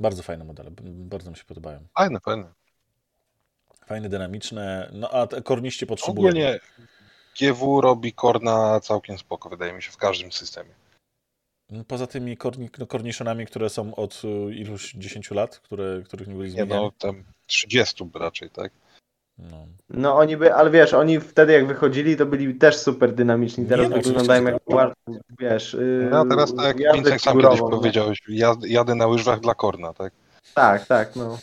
Bardzo fajne modele, bardzo mi się podobają. Fajne, fajne. Fajne, dynamiczne, no a te korniście potrzebują. Ogólnie GW robi Korna całkiem spoko, wydaje mi się, w każdym systemie. Poza tymi korni, no, korniszonami, które są od y, iluś 10 lat, które, których nie byli Nie zmieniani. no, tam 30 raczej, tak? No. No oni by, ale wiesz, oni wtedy jak wychodzili, to byli też super dynamiczni. Teraz Nie, no, wyglądają jak war- wiesz. Yy, No a teraz tak jak Vincek sam kiedyś nie? powiedziałeś, jad, jadę na łyżwach dla Korna, tak? Tak, tak, no.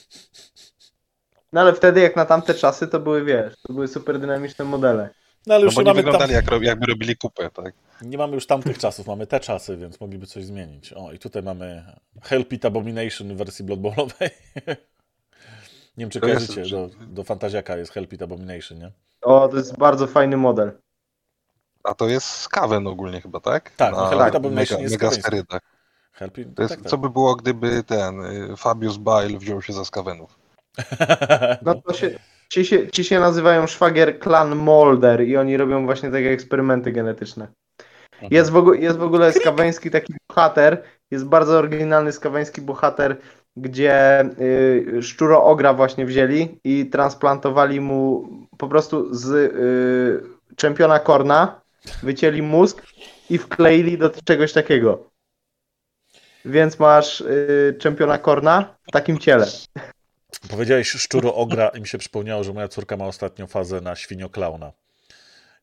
No ale wtedy jak na tamte czasy to były, wiesz, to były super dynamiczne modele. No ale No już bo nie nie mamy tam... wyglądali jak, rob- jakby robili kupę, tak? Nie mamy już tamtych czasów, mamy te czasy, więc mogliby coś zmienić. O, i tutaj mamy Hell Pit Abomination w wersji Blood Bowlowej. nie wiem, czy To jest- kojarzycie, do, do Fantaziaka jest Hell Pit Abomination, nie? O, to jest bardzo fajny model. A to jest Skaven ogólnie chyba, tak? Tak, no Na Hellbita, bo mega, jest mega sterydach. Hell Pit, To jest, tak, tak. Co by było, gdyby ten y, Fabius Bile wziął się za Skavenów? No to się, ci, się, ci się nazywają szwagier Clan Molder i oni robią właśnie takie eksperymenty genetyczne. Jest w, ogóle, jest w ogóle skaweński taki bohater, jest bardzo oryginalny skaweński bohater, gdzie y, szczuro ogra właśnie wzięli i transplantowali mu po prostu z y, czempiona Korna, wycięli mózg i wkleili do czegoś takiego. Więc masz y, czempiona Korna w takim ciele. Powiedziałeś szczuro ogra i mi się przypomniało, że moja córka ma ostatnią fazę na świnioklauna.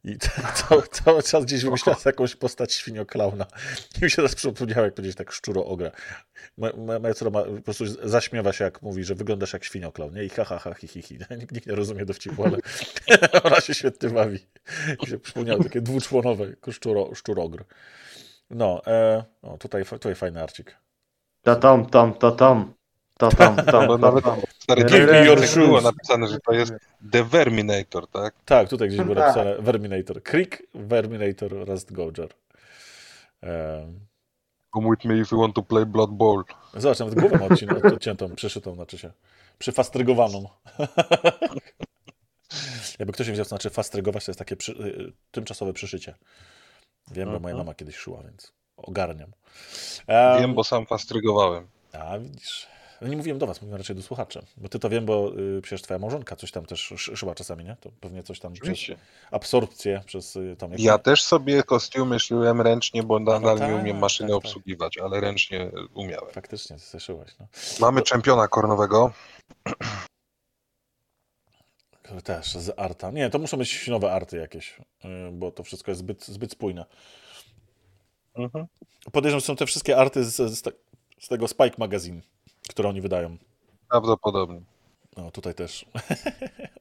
I cały, cały czas gdzieś wymyślała jakąś postać świnioklauna. I mi się teraz przypomniało, jak powiedzieć tak szczuro ogra. Moja, moja córka ma, po prostu zaśmiewa się, jak mówi, że wyglądasz jak świnioklaun. Nie? I ha, ha, ha, hi, hi, hi. Nikt, nikt nie rozumie dowcipu, ale ona się świetnie bawi. Mi się przypomniało takie dwuczłonowe szczuro, szczurogr. No, e, o, tutaj, tutaj fajny arcik. To tom, tom, to tom. To tom, Bo to nawet tom. stary Give your tak napisane, że to jest The Verminator, tak? Tak, tutaj gdzieś było Tak. napisane Verminator. Creek, Verminator, Rust Goger. Um, Come with me if you want to play Blood Bowl. zobacz, nawet głowę odciętą, przyszytą, znaczy się. Przyfastrygowaną. Jakby ktoś nie wiedział, co znaczy fastrygować, to jest takie przy, y, tymczasowe przyszycie. Wiem, bo moja Mhm. mama kiedyś szyła, więc ogarniam. Em, Wiem, bo sam fastrygowałem. A, widzisz. No nie mówiłem do was, mówiłem raczej do słuchaczy. Bo ty to wiem, bo y, przecież twoja małżonka coś tam też szy- szyła czasami, nie? To pewnie coś tam przez absorpcję, przez y, tą... Ja też sobie kostiumy szyłem ręcznie, bo nadal tak, nie umiem maszyny tak, tak. obsługiwać, ale ręcznie umiałem. Faktycznie, ty szyłeś, no. Mamy czempiona kornowego. Też z arta. Nie, to muszą być nowe arty jakieś, y, bo to wszystko jest zbyt, zbyt spójne. Podejrzewam, że są te wszystkie arty z, z, te, z tego Spike Magazine, które oni wydają. Prawdopodobnie. No, tutaj też.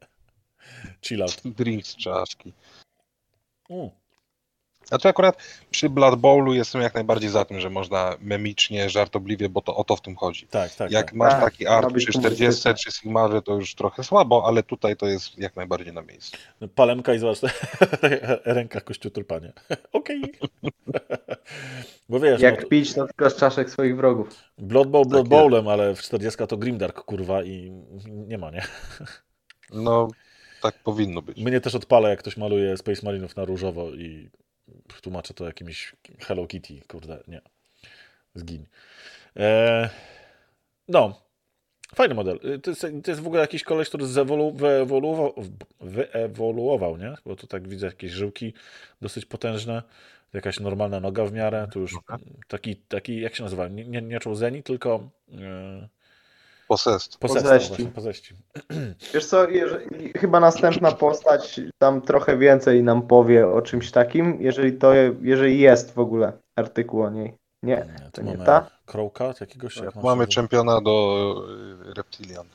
Chill out. Drink z czaszki. Mm. Znaczy akurat przy Blood Bowlu jestem jak najbardziej za tym, że można memicznie, żartobliwie, bo to o to w tym chodzi. Tak, tak. Jak tak. masz Tak, taki art przy 40 humorystyczne. czy Sigmarze, to już trochę słabo, ale tutaj to jest jak najbardziej na miejscu. Palemka i zobacz, ręka kościół tulpanie. Okej. Bo wiesz, no, Jak to pić, to tylko z czaszek swoich wrogów. Blood Bowl Blood Tak Bowlem, ale w 40 to Grimdark, kurwa, i nie ma, nie? No, tak powinno być. Mnie też odpala, jak ktoś maluje Space Marinów na różowo i tłumaczę to jakimś Hello Kitty, kurde, nie. Zgiń. E, no. Fajny model. Y, To jest, to jest w ogóle jakiś koleś, który zewolu, wyewoluował, wyewoluował, nie? Bo tu tak widzę jakieś żyłki dosyć potężne, jakaś normalna noga w miarę, tu już taki, taki jak się nazywa? Nie, nie, nie Chouzeni, tylko e, Posest. Poześci. Poześci. Wiesz co, jeżeli, chyba następna postać tam trochę więcej nam powie o czymś takim, jeżeli to, jeżeli jest w ogóle artykuł o niej. Nie, Nie, to nie ta? Crowka jakiegoś. jak Mamy czempiona do y, Reptilian.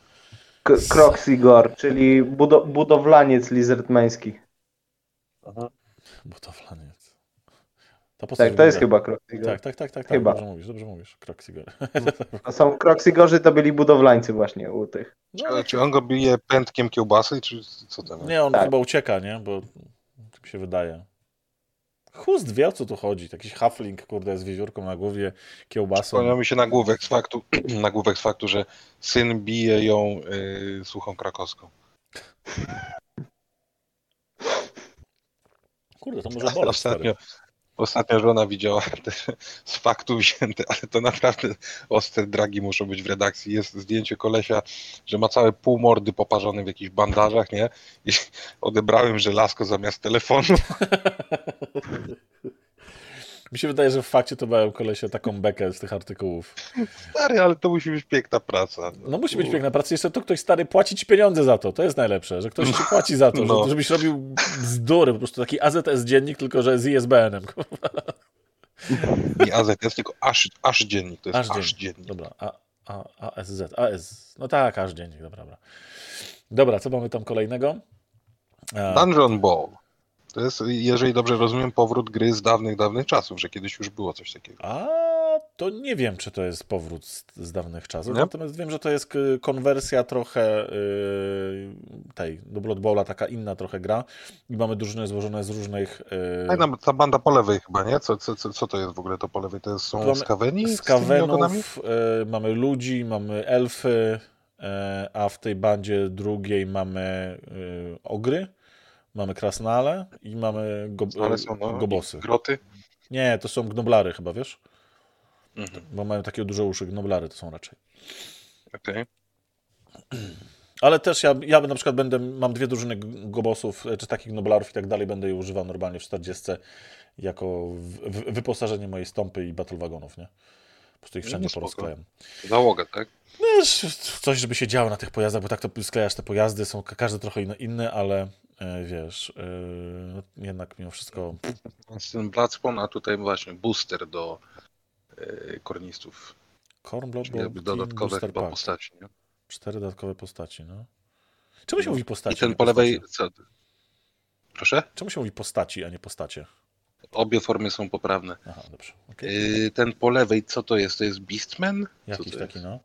K- Croxigor, czyli budo budowlaniec lizardmeński. Budowlaniec. Ta postać Tak, to jest chyba Croxigor. Tak, tak, tak, tak, tak. Chyba. Dobrze mówisz, dobrze mówisz. Kroxiger. To są Croxigorzy to byli budowlańcy właśnie u tych. No, Czy, czy on go bije pętkiem kiełbasy, czy co tam? nie, on Tak. chyba ucieka, nie? Bo tak mi się wydaje. Chust wie, o co tu chodzi. Jakiś hafling, kurde, z wiewiórką na głowie, kiełbasą. Przypomniał mi się nagłówek z faktu, nagłówek z faktu, że syn bije ją y, suchą krakowską. Kurde, to może boleć, Ostatnio, stary. Ostatnio żona widziała też z faktu wzięte, ale to naprawdę ostre dragi muszą być w redakcji. Jest zdjęcie kolesia, że ma całe pół mordy poparzone w jakichś bandażach, nie? I odebrałem żelazko zamiast telefonu. Mi się wydaje, że w fakcie to mają kolesie taką bekę z tych artykułów. Stary, ale to musi być piękna praca. No musi być piękna praca. Jeszcze to ktoś stary płaci ci pieniądze za to. To jest najlepsze, że ktoś ci płaci za to, No. że, żebyś robił bzdury. Po prostu taki AZS dziennik, tylko że z ISBN-em. Nie AZS, tylko aż, aż dziennik. To jest Aż aż, dziennik. dziennik. Dobra, A, A, ASZ, AS. No tak, aż dziennik, dobra, dobra. Dobra, co mamy tam kolejnego? Dungeon Ball. To jest, jeżeli dobrze rozumiem, powrót gry z dawnych, dawnych czasów, że kiedyś już było coś takiego. a to nie wiem, czy to jest powrót z, z dawnych czasów, Nie? natomiast wiem, że to jest y, konwersja trochę y, tej, do Blood Bowla, taka inna trochę gra i mamy drużyny złożone z różnych... y, Fajna ta banda po lewej chyba, nie? Co, co, co, co to jest w ogóle to po lewej? To są Mamy skaweni? z z tymi ogonami? kawenów, y, mamy ludzi, mamy elfy, y, a w tej bandzie drugiej mamy y, ogry, mamy krasnale i mamy go, Ale są no, gobosy. groty. Nie, to są gnoblary chyba, wiesz? Mhm. Bo mają takie duże uszy, gnoblary to są raczej. Okej. Ale też ja, ja na przykład będę, mam dwie drużyny gobosów, e, czy takich noblarów i tak dalej, będę je używał normalnie w 40 jako w, w, wyposażenie mojej stąpy i battle wagonów, nie? Po prostu ich No, wszędzie no porozklejam. Załoga, tak? Wiesz, coś, żeby się działo na tych pojazdach, bo tak to sklejasz te pojazdy, są ka- każdy trochę inny, ale wiesz, e, no, jednak mimo wszystko ten Bloodspawn, a tutaj właśnie booster do e, kornistów. Jakby Team dodatkowe chyba Pack. postaci. Nie? Cztery dodatkowe postaci, no. Czemu się mówi postaci? I ten po lewej... Co? Proszę? Czemu się mówi postaci, a nie postacie? Obie formy są poprawne. Aha, dobrze. okej. Yy, ten po lewej, co to jest? To jest Beastman? Jakiś taki, jest? no.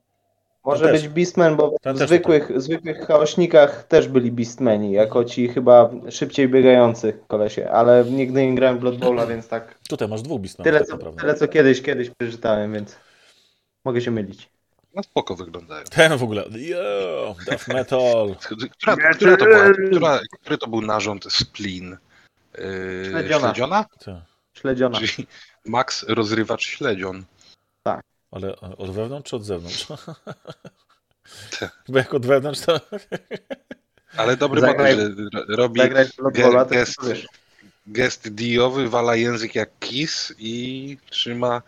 Może też. być Beastman, bo w zwykłych, zwykłych chaośnikach też byli Beastmeni, jako ci chyba szybciej biegający kolesie, ale nigdy nie grałem w Blood Bowla, więc tak Tutaj masz dwóch Beastmanów, tyle tak co, tyle co kiedyś, kiedyś przeczytałem, więc mogę się mylić. No spoko wyglądają. Ten w ogóle, yo, death metal. Która, która to była, która, który to był narząd Splin? Yy, Śledziona. śledziona? Śledziona. Czyli Max rozrywacz śledzion. Ale od wewnątrz czy od zewnątrz? Bo jak od wewnątrz to... Ale dobry Zagraj- model, robi ge- gest, gest Dio, wywala język jak kiss i trzyma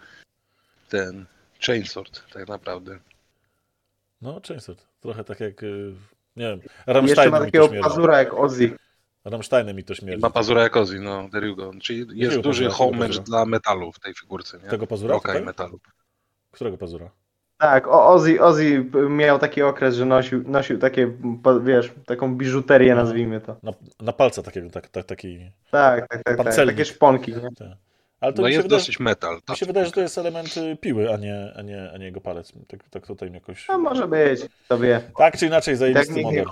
ten chainsword tak naprawdę. No, często. Trochę tak jak, y, nie wiem, Jeszcze ma takiego pazura jak Ozzy. Rammsteinem mi to śmierdzi. ma pazura jak Ozzy, no, there you go. Czyli jest duży pazura? homage dla metalu w tej figurce, nie? Tego pazura i metalu. Którego pazura? Tak, Ozzy, Ozzy miał taki okres, że nosił, nosił takie, wiesz, taką biżuterię, nazwijmy to. Na, na palce takiego, tak, tak, taki... Tak, tak, tak, tak takie szponki, nie? Ale to No jest wydaje, dosyć metal. mi się wydaje, że to jest element y, piły, a nie, a nie, a nie jego palec. Tak, tak tutaj mi jakoś... No może być, kto wie. Tak czy inaczej, tak zajebisty nie model.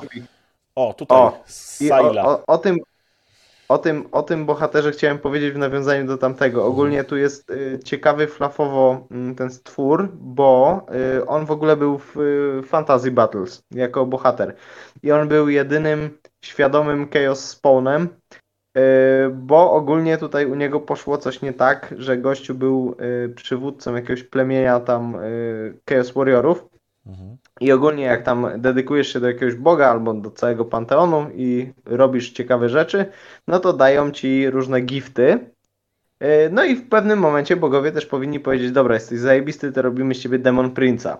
O, tutaj, O, o, Saila. o, o, tym, o, tym, o tym bohaterze chciałem powiedzieć w nawiązaniu do tamtego. Ogólnie tu jest y, ciekawy flafowo mm, ten stwór, bo y, on w ogóle był w y, Fantasy Battles jako bohater. I on był jedynym świadomym Chaos Spawnem, bo ogólnie tutaj u niego poszło coś nie tak, że gościu był przywódcą jakiegoś plemienia tam Chaos Warriorów. I ogólnie jak tam dedykujesz się do jakiegoś boga albo do całego panteonu i robisz ciekawe rzeczy, no to dają ci różne gifty. Yy, No i w pewnym momencie bogowie też powinni powiedzieć, dobra, jesteś zajebisty, to robimy z ciebie Demon Prince'a.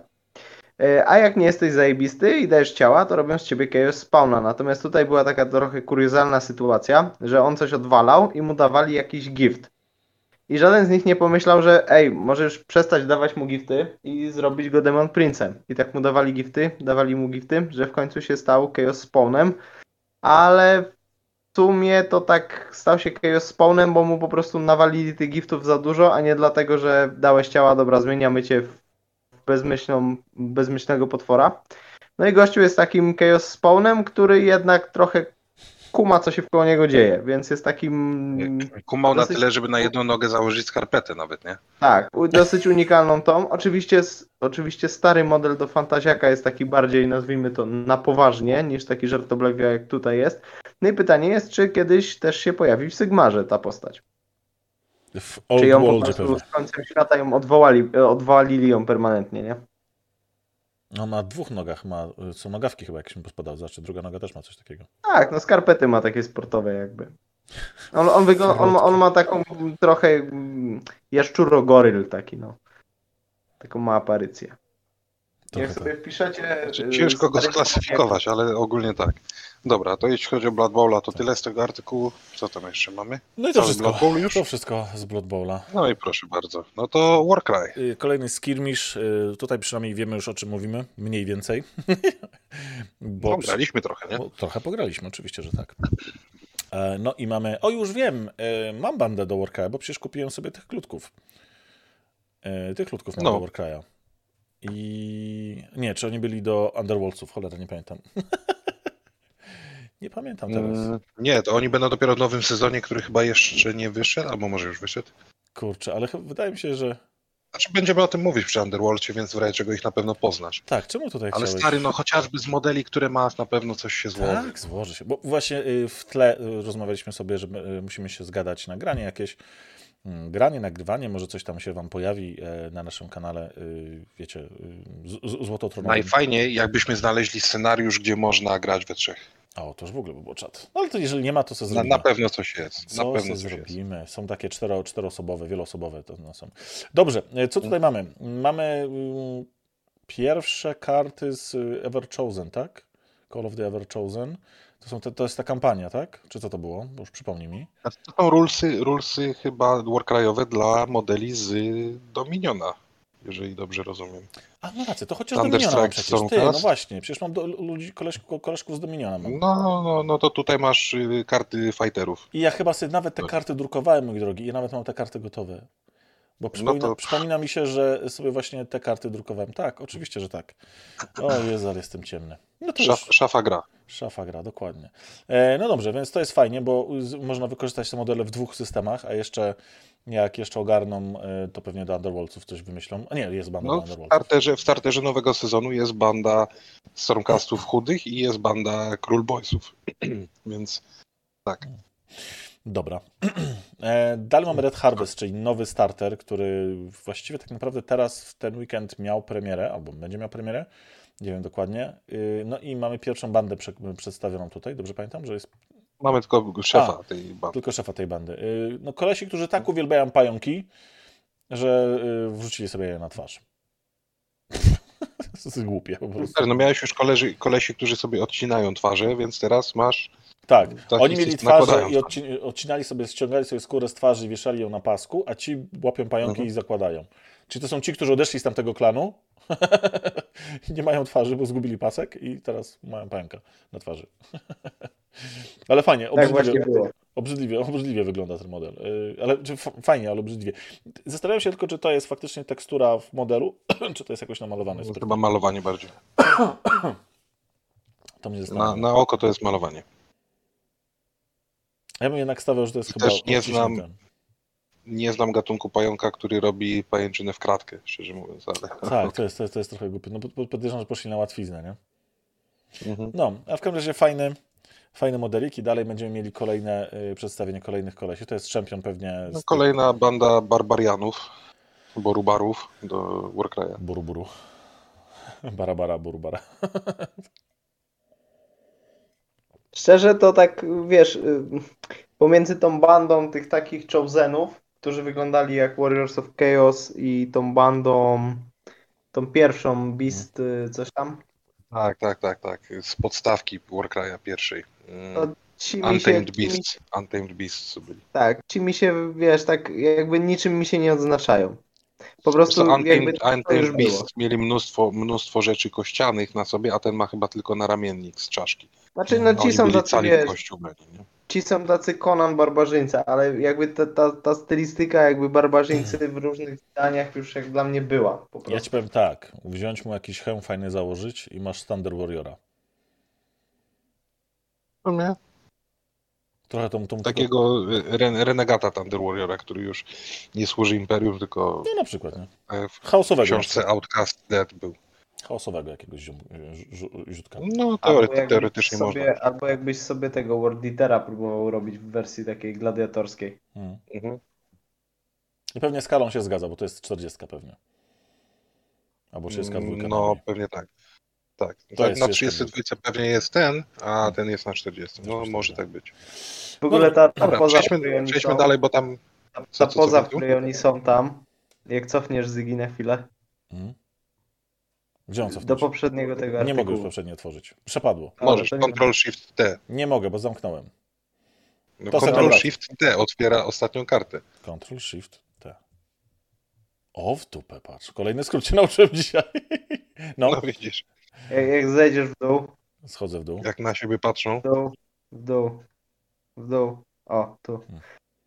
Yy, A jak nie jesteś zajebisty i dajesz ciała, to robią z ciebie Chaos Spawna. Natomiast tutaj była taka trochę kuriozalna sytuacja, że on coś odwalał i mu dawali jakiś gift. I żaden z nich nie pomyślał, że ej, możesz przestać dawać mu gifty i zrobić go Demon Prince'em. I tak mu dawali gifty, dawali mu gifty, że w końcu się stał Chaos Spawnem, ale w sumie to tak stał się Chaos Spawnem, bo mu po prostu nawalili tych giftów za dużo, a nie dlatego, że dałeś ciała, dobra, zmieniamy cię w bezmyślną, bezmyślnego potwora. No i gościu jest takim Chaos Spawnem, który jednak trochę kuma, co się wkoło niego dzieje, więc jest takim... Kumał na Dosyć- tyle, żeby na jedną nogę założyć skarpetę nawet, nie? Tak, dosyć unikalną tą. Oczywiście, oczywiście stary model do Fantaziaka jest taki bardziej, nazwijmy to, na poważnie, niż taki żartobliwy jak tutaj jest. No i pytanie jest, czy kiedyś też się pojawi w Sygmarze ta postać. W Old Czy ją po prostu z końcem świata ją odwołali, e, odwalili ją permanentnie, nie? On ma dwóch nogach, ma, są nogawki chyba, jak się podał, znaczy druga noga też ma coś takiego. Tak, no skarpety ma takie sportowe jakby. On, on, wygląda, on, ma- on ma taką trochę mm, jaszczuro-goryl taki, no. Taką ma aparycję. Trochę Jak sobie tak. wpiszecie... Znaczy, y, Ciężko go sklasyfikować, ale ogólnie tak. Dobra, to jeśli chodzi o Blood Bowla, to tyle z tego artykułu. Co tam jeszcze mamy? No i to Cały wszystko. Blood Bowl już? To wszystko z Blood Bowla. No i proszę bardzo. No to Warcry. Y, Kolejny skirmish. y, Tutaj przynajmniej wiemy już o czym mówimy. Mniej więcej. Bo No, graliśmy trochę, nie? bo trochę pograliśmy, oczywiście, że tak. E, No i mamy. O, już wiem. e, Mam bandę do Warcry'a, bo przecież kupiłem sobie tych klutków. E, Tych klutków mam No. do Warcry'a. I nie, czy oni byli do Underworldsów? Cholera, nie pamiętam. nie pamiętam teraz. Mm, Nie, to oni będą dopiero w nowym sezonie, który chyba jeszcze nie wyszedł, albo może już wyszedł. Kurczę, ale wydaje mi się, że. Znaczy będziemy o tym mówić przy Underworldzie, więc w razie czego ich na pewno poznasz. Tak, czemu tutaj Ale chciałeś? stary, no chociażby z modeli, które masz, na pewno coś się złoży. Tak, złoży się. Bo właśnie y, w tle y, rozmawialiśmy sobie, że y, musimy się zgadać na granie jakieś. mm, Granie, nagrywanie, może coś tam się Wam pojawi e, na naszym kanale, wiecie, złototronowym. Najfajniej, jakbyśmy znaleźli scenariusz, gdzie można grać we trzech. O, to już w ogóle by było czat. No ale to jeżeli nie ma, to co zrobimy? na pewno coś jest. Co Na pewno coś jest. zrobimy? Są takie cztero, czteroosobowe, wieloosobowe to no są. Dobrze, e, co tutaj mamy? Mamy mm, pierwsze karty z y, Ever Chosen, tak? Call of the Ever Chosen. To, są te, to jest ta kampania, tak? Czy co to było? Bo już przypomnij mi. To są rulesy, rulesy chyba warcryowe dla modeli z Dominiona, jeżeli dobrze rozumiem. A, no rację, to chociaż Dominiona przecież. Ty, no właśnie, przecież mam do, ludzi, koleżków, koleżków z Dominiona mam. No, no, no to tutaj masz y, karty fighterów. I ja chyba sobie nawet te Tak. karty drukowałem, mój drogi, i nawet mam te karty gotowe. Bo przypomina, to- przypomina mi się, że sobie właśnie te karty drukowałem. Tak, oczywiście, że tak. O Jezu, ale jestem ciemny. No to Szaf, już szafa gra. szafa gra, dokładnie. E, no dobrze, więc to jest fajnie, bo można wykorzystać te modele w dwóch systemach, a jeszcze jak jeszcze ogarną, e, to pewnie do Underworldsów coś wymyślą. A nie, jest banda No, w, starterze, w starterze nowego sezonu jest banda Stormcastów chudych i jest banda Król Boysów. Więc tak. Dobra. E, Dalej mamy Red Harvest, czyli nowy starter, który właściwie tak naprawdę teraz w ten weekend miał premierę, albo będzie miał premierę, nie wiem dokładnie. Y, No i mamy pierwszą bandę prze- przedstawioną tutaj, dobrze pamiętam, że jest Mamy tylko szefa tej bandy. tylko szefa tej bandy. Y, No kolesi, którzy tak uwielbiają pająki, że y, wrzucili sobie je na twarz. To jest głupie po prostu. No miałeś już koleży, kolesi, którzy sobie odcinają twarze, więc teraz masz Tak, Tak, oni mieli twarze nakładają i odci- odcinali sobie, ściągali sobie skórę z twarzy i wieszali ją na pasku, a ci łapią pająki Mhm. i zakładają. Czyli to są ci, którzy odeszli z tamtego klanu, nie mają twarzy, bo zgubili pasek i teraz mają pająka na twarzy. ale fajnie, Tak obrzydliwie, było. obrzydliwie, obrzydliwie wygląda ten model. Yy, Ale czy fajnie, ale obrzydliwie. Zastanawiam się tylko, czy to jest faktycznie tekstura w modelu, czy to jest jakoś namalowane. Chyba malowanie bardziej. To mnie Na, na oko to jest malowanie. Ja bym jednak stawiał, że to jest I chyba też nie znam- Nie znam gatunku pająka, który robi pajęczynę w kratkę, szczerze mówiąc, ale... Tak, to jest, to jest, to jest trochę głupie. No podejrzewam, że poszli na łatwiznę, nie? Mhm. No, a w każdym razie fajny, fajny modelik i dalej będziemy mieli kolejne y, przedstawienie kolejnych kolesi. To jest czempion pewnie No, kolejna banda barbarianów, borubarów do Warcraya. Buru buru. Bara bara, buru bara. Szczerze to tak, wiesz, y, pomiędzy tą bandą tych takich chosenów, którzy wyglądali jak Warriors of Chaos i tą bandą, tą pierwszą Beast, y, coś tam, Tak, tak, tak, tak. Z podstawki Warcraya pierwszej. No, się, Untamed mi, Beasts. Untamed Beasts byli. tak, ci mi się, wiesz, tak jakby niczym mi się nie odznaczają. Po prostu co, jakby było. Beasts mieli mnóstwo, mnóstwo rzeczy kościanych na sobie, a ten ma chyba tylko naramiennik z czaszki. Znaczy, no ci Oni są tacy, wiesz, w kościół byli, nie? ci są tacy Conan barbarzyńca, ale jakby ta, ta, ta stylistyka jakby barbarzyńcy w różnych zdaniach już jak dla mnie była po prostu. Ja ci powiem tak, wziąć mu jakiś hełm fajny założyć i masz Thunder Warriora. No nie? Trochę tą, tą Takiego y, re, renegata Thunder Warriora, który już nie służy Imperium, tylko No na przykład, nie? e, w Chaosowego. książce Outcast Dead był. Chaosowego jakiegoś ziutka. No Albo teorety, jakbyś teoretycznie sobie, można. Albo jakbyś sobie tego World Eatera próbował robić w wersji takiej gladiatorskiej. Mm. Mhm. I pewnie skalą się zgadza, bo to jest 40 pewnie. Albo 32. No najmniej. pewnie tak. Tak. To tak na 32. 32 pewnie jest ten, a ten jest na 40. No może tak być. W ogóle ta, ta Dobra, poza, przejdźmy, przejdźmy są, dalej, bo tam ta, ta co- co poza, w której oni są tam, jak cofniesz Zygi na chwilę, Mm. Gdzie on do poprzedniego tego Nie artykułu. mogę już poprzednio otworzyć. Przepadło. Ale możesz. to nie- Control Shift T. Nie mogę, bo zamknąłem. No, To sobie Control dobra. Shift T otwiera ostatnią kartę. Ctrl Shift T. O, w dupę, patrz. Kolejny skrót się nauczyłem dzisiaj. No, No widzisz, Jak, jak zejdziesz w dół, schodzę w dół. jak na siebie patrzą. w dół, w dół, w dół, o, tu. Hmm.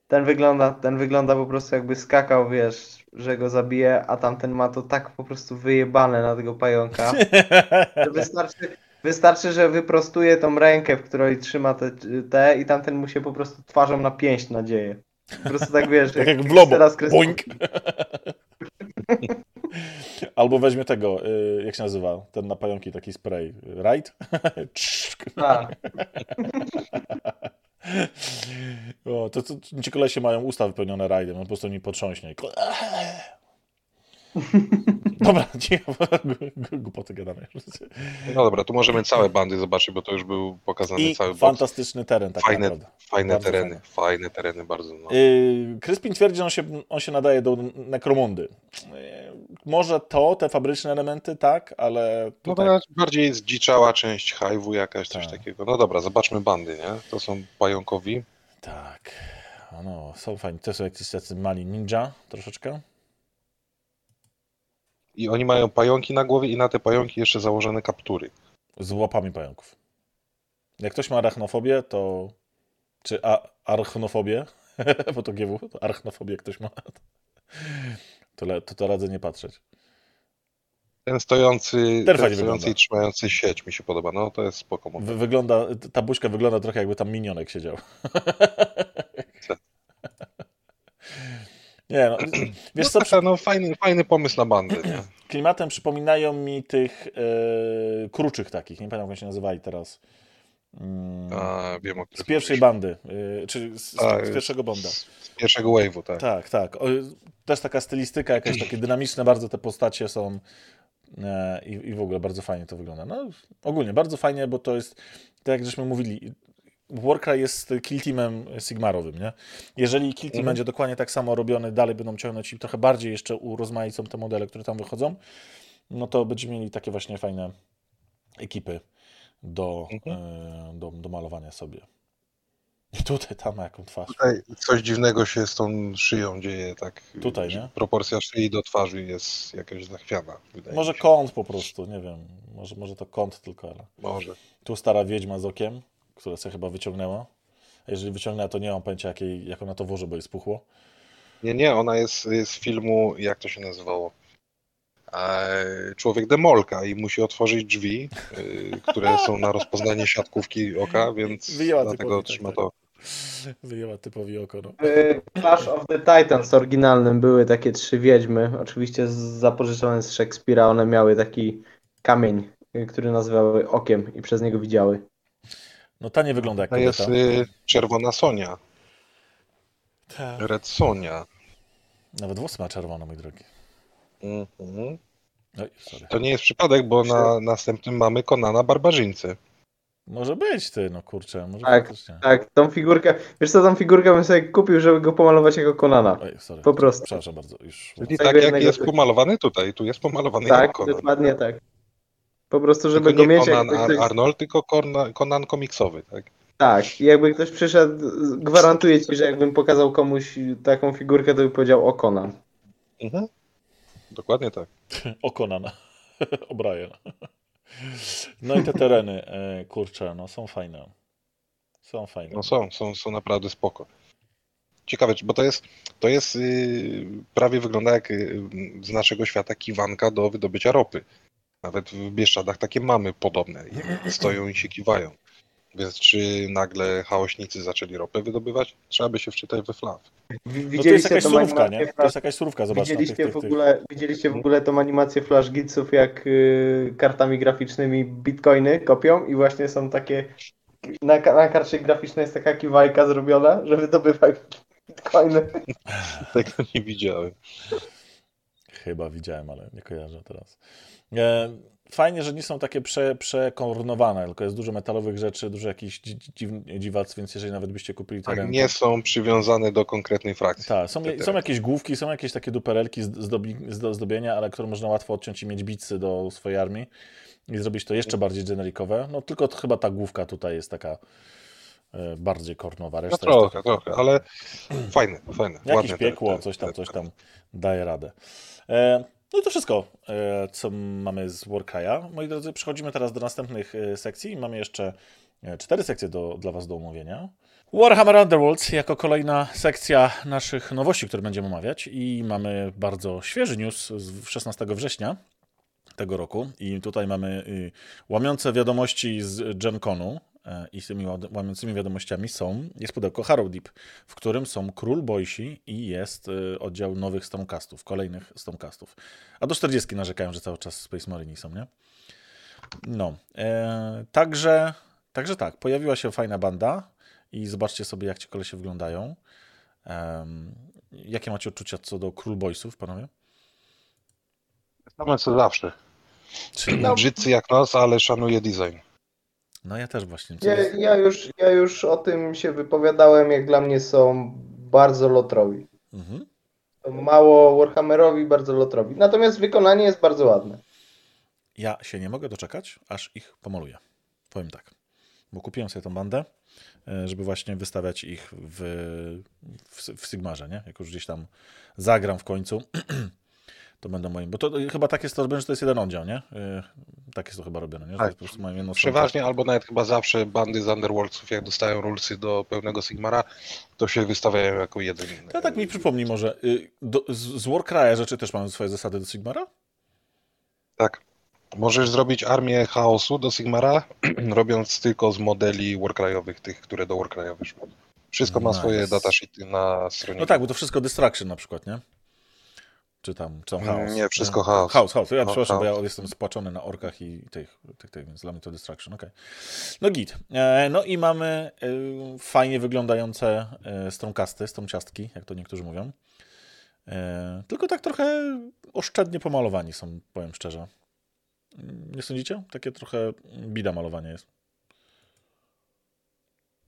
Ten wygląda, ten wygląda po prostu jakby skakał, wiesz, że go zabije, a tamten ma to tak po prostu wyjebane na tego pająka, że wystarczy, wystarczy, że wyprostuje tą rękę, w której trzyma te, te i tamten mu się po prostu twarzą na pięść nadzieje. Po prostu tak wiesz, tak jak w Lobo. teraz. Boink. Albo weźmie tego, y, jak się nazywa, ten na pająki taki spray. Right? A, o, to, to ci kolesie mają usta wypełnione rajdem, on po prostu mi potrząśnie. Dobra, głupoty gadamy. No dobra, tu możemy całe bandy zobaczyć, bo to już był pokazany I cały box. fantastyczny teren, tak Fajne, naprawdę. fajne Bardzo tereny, fajne. fajne tereny bardzo. No. Yy, Kryspin twierdzi, że on się, on się nadaje do nekromundy. Może to, te fabryczne elementy, tak, ale No tutaj... to bardziej zdziczała część hive'u jakaś, coś Tak. takiego. No dobra, zobaczmy bandy, nie? To są pająkowi. Tak. No, są fajni. To są jakieś tacy mali ninja troszeczkę. I oni mają pająki na głowie i na te pająki jeszcze założone kaptury. Z łapami pająków. Jak ktoś ma arachnofobię, to... Czy a, archnofobię? Bo to GW, archnofobię ktoś ma. To, to, to radzę nie patrzeć. Ten stojący, Ten stojący wygląda. i trzymający sieć mi się podoba. No to jest spoko. Wy, wygląda, ta buźka wygląda trochę jakby tam minionek siedział. Nie no, wiesz co, no, taka, no fajny, fajny pomysł na bandy, nie? klimatem przypominają mi tych e, kruczych takich, nie pamiętam jak się nazywali teraz. Mm, A, wiem z pierwszej bandy, e, czy z, Tak, z pierwszego Bonda. Z, z pierwszego wave'u, tak. Tak, tak. O, też taka stylistyka, jakaś takie dynamiczne bardzo te postacie są e, i, i w ogóle bardzo fajnie to wygląda. No, ogólnie bardzo fajnie, bo to jest, tak jak żeśmy mówili, Warcry jest kill teamem Sigmarowym, nie? Jeżeli kill team Mhm. będzie dokładnie tak samo robiony, dalej będą ciągnąć i trochę bardziej jeszcze urozmaicą te modele, które tam wychodzą, no to będziemy mieli takie właśnie fajne ekipy do, Mhm. e, do, do malowania sobie. I tutaj, tam jaką twarz. Tutaj coś dziwnego się z tą szyją dzieje, tak. Tutaj, nie? Proporcja szyi do twarzy jest jakaś zachwiana. Może mi się. kąt po prostu, nie wiem. Może, może to kąt tylko, ale... Może. Tu stara wiedźma z okiem, która sobie chyba wyciągnęła. A jeżeli wyciągnęła, to nie mam pojęcia, jakiej, jak ona to włoży, bo jej spuchło. Nie, nie, ona jest jest z filmu, jak to się nazywało? Człowiek demolka i musi otworzyć drzwi, y, które są na rozpoznanie siatkówki oka, więc Wyjęła dlatego tak, trzyma tak. to. Wyjęła typowi oko, no. W Clash of the Titans oryginalnym były takie trzy wiedźmy, oczywiście z- zapożyczone z Szekspira. One miały taki kamień, y, który nazywały okiem i przez niego widziały. No ta nie wygląda jak To jest y, czerwona Sonia, Ta. Red Sonia. Nawet włosy ma czerwono, mój drogi. Mhm. Oj, sorry. To nie jest przypadek, bo na następnym mamy Konana Barbarzyńcy. Może być ty, no kurczę, może Tak. faktycznie. Tak, tą figurkę, wiesz co, tą figurkę bym sobie kupił, żeby go pomalować jako Konana. Oj, sorry. Po prostu. Przepraszam bardzo, już. Czyli tak jak jest typu. pomalowany tutaj, tu jest pomalowany Tak, jak Conan. dokładnie tak. Po prostu, żeby Tylko go nie mieć, Conan Ar- ktoś... Arnold, tylko Conan, Conan komiksowy, tak? Tak, i jakby ktoś przyszedł, gwarantuję ci, że jakbym pokazał komuś taką figurkę, to by powiedział o Conan. Mhm. Dokładnie tak. O Conana. o Briana. No i te tereny, e, kurczę, no są fajne. Są fajne. No są, są, są naprawdę spoko. Ciekawe, bo to jest, to jest yy, prawie wygląda jak yy, z naszego świata kiwanka do wydobycia ropy. Nawet w Bieszczadach takie mamy podobne. Stoją i się kiwają. Więc czy nagle chaośnicy zaczęli ropę wydobywać? Trzeba by się wczytać we flaw. No to jest jakaś surówka, nie? To jest jakaś surówka, zobacz na tych, Widzieliście tych, w tych. ogóle, widzieliście w ogóle tą animację Flash Gitsów, jak y, kartami graficznymi bitcoiny kopią i właśnie są takie na, na karcie graficznej jest taka kiwajka zrobiona, że wydobywać bitcoiny. Tego nie widziałem. Chyba widziałem, ale nie kojarzę teraz. E, Fajnie, że nie są takie prze, przekornowane, tylko jest dużo metalowych rzeczy, dużo jakichś dzi- dziw, dziwac, więc jeżeli nawet byście kupili Tak, teren, nie są przywiązane do konkretnej frakcji. Tak, są, te są jakieś główki, są jakieś takie duperelki zdobi, z zdobienia, ale które można łatwo odciąć i mieć bicy do swojej armii i zrobić to jeszcze bardziej generikowe. No tylko chyba ta główka tutaj jest taka e, bardziej kornowa. No Reszta jest trochę, taka, trochę, ale fajne, fajne. jakieś ładne te- piekło, te- coś tam, te- coś tam daje radę. E, no i to wszystko, e, co mamy z Warcry'a. Moi drodzy, przechodzimy teraz do następnych e, sekcji. Mamy jeszcze e, cztery sekcje do, dla Was do omówienia. Warhammer Underworld jako kolejna sekcja naszych nowości, które będziemy omawiać i mamy bardzo świeży news z 16 września tego roku i tutaj mamy y, łamiące wiadomości z Gen Conu e, i z tymi łamiącymi wiadomościami są, jest pudełko Harrow Deep, w którym są Król Boysi i jest y, oddział nowych Stormcastów, kolejnych Stormcastów. A do 40 narzekają, że cały czas Space Marine są, nie? No, e, także, także tak, pojawiła się fajna banda i zobaczcie sobie, jak ci kolesie wyglądają. Em, jakie macie odczucia co do Król Boysów, panowie? Same co zawsze. Czyli. Brzydcy jak nos, ale szanuję design. No ja też właśnie. Ja, ja, już, ja już o tym się wypowiadałem, jak dla mnie są bardzo lotrowi. Mhm. Mało Warhammerowi, bardzo lotrowi. Natomiast wykonanie jest bardzo ładne. Ja się nie mogę doczekać, aż ich pomaluję. Powiem tak. Bo kupiłem sobie tą bandę, e, żeby właśnie wystawiać ich w, w, w Sigmarze, nie? Jak już gdzieś tam zagram w końcu, to będą moim. Bo to chyba tak jest to robione, że to jest jeden oddział, nie? E, Tak jest to chyba robione, nie? Tak. Przeważnie albo nawet chyba zawsze bandy z Underworldsów, jak dostają rulsy do pełnego Sigmara, to się wystawiają jako jeden. To tak mi przypomnij może, y, do, z, Warcry'a rzeczy też mają swoje zasady do Sigmara? Tak. Możesz zrobić armię chaosu do Sigmara, robiąc tylko z modeli Warcryowych, tych, które do Warcrya wyszły. Wszystko ma Nice. swoje datasheety na stronie. No tak, bo to wszystko Distraction na przykład, nie? Czy tam, czy tam Mm, chaos? nie, wszystko chaos. Chaos, chaos. Ja No, przepraszam, bo ja chaos. jestem spłaczony na orkach i tych, tych, tych więc dla mnie to Distraction, okej. No git. E, no i mamy e, fajnie wyglądające e, stromcasty, stromciastki, jak to niektórzy mówią. Tylko tak trochę oszczędnie pomalowani są, powiem szczerze. Nie sądzicie? Takie trochę bida malowanie jest.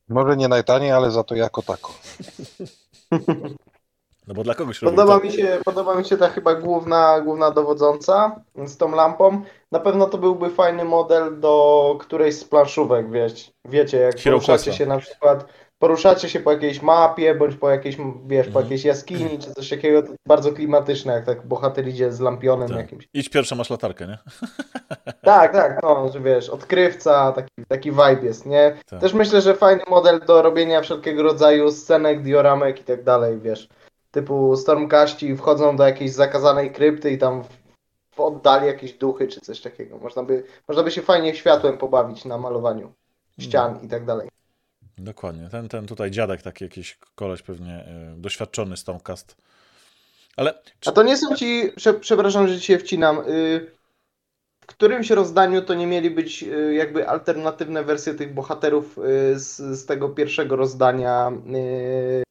Może nie najtaniej, ale za to jako tako. No bo dla kogoś Podoba mi, się, podoba mi się ta chyba główna, główna dowodząca z tą lampą. Na pewno to byłby fajny model do którejś z planszówek, wiesz, wiecie, jak poruszacie się na przykład, poruszacie się po jakiejś mapie, bądź po jakiejś, wiesz, po Mhm. jakiejś jaskini, czy coś takiego, bardzo klimatyczne, jak tak bohater idzie z lampionem Tak. jakimś. Idź pierwsza, masz latarkę, nie? Tak, tak, no, że wiesz, odkrywca, taki, taki vibe jest, nie? Tak. Też myślę, że fajny model do robienia wszelkiego rodzaju scenek, dioramek i tak dalej, wiesz. Typu Stormcaści wchodzą do jakiejś zakazanej krypty i tam w, oddali jakieś duchy czy coś takiego. Można by, można by się fajnie światłem pobawić na malowaniu ścian i tak dalej. Dokładnie. Ten, ten tutaj dziadek, taki jakiś koleś pewnie y, doświadczony Stormcast. Ale czy, A to nie są ci, prze, przepraszam, że ci się wcinam, y, w którymś rozdaniu to nie mieli być y, jakby alternatywne wersje tych bohaterów y, z, z tego pierwszego rozdania,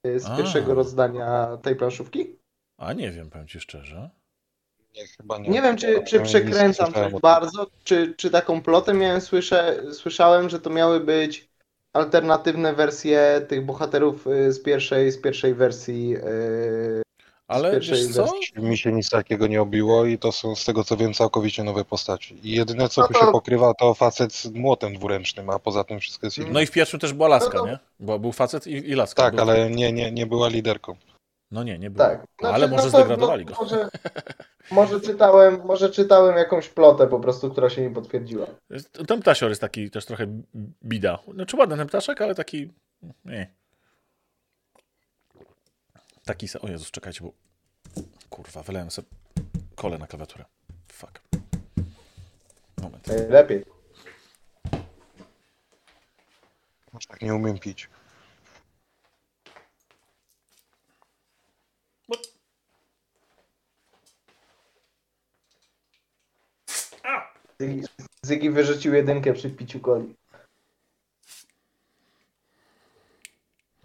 y, z A. pierwszego rozdania tej planszówki? a nie wiem, powiem ci szczerze. Nie, chyba nie. Nie wiem, czy, czy przekręcam coś tym. bardzo, czy, czy taką plotę miałem, słyszę, słyszałem, że to miały być alternatywne wersje tych bohaterów z pierwszej, z pierwszej wersji. Ale pierwszej wiesz co? Mi się nic takiego nie obiło i to są z tego co wiem całkowicie nowe postaci. I jedyne co No tu to- się pokrywa to facet z młotem dwuręcznym, a poza tym wszystko jest inne. No i w pierwszym też była laska, No to- nie? Bo był facet i, i laska. tak, był... ale nie, nie, nie była liderką. No nie, nie było. Tak. No, ale może to- zdegradowali no, go. Może, może, czytałem, może czytałem jakąś plotę po prostu, która się nie potwierdziła. Ten ptasior jest taki też trochę bida. Znaczy ładny ten ptaszek, ale taki... Nie. Taki... se- O Jezus, czekajcie, bo... Kurwa, wylałem sobie kole na klawiaturę. Fuck. Moment. Lepiej. Aż tak nie umiem pić. Zygi, Zygi wyrzucił jedynkę przy piciu coli.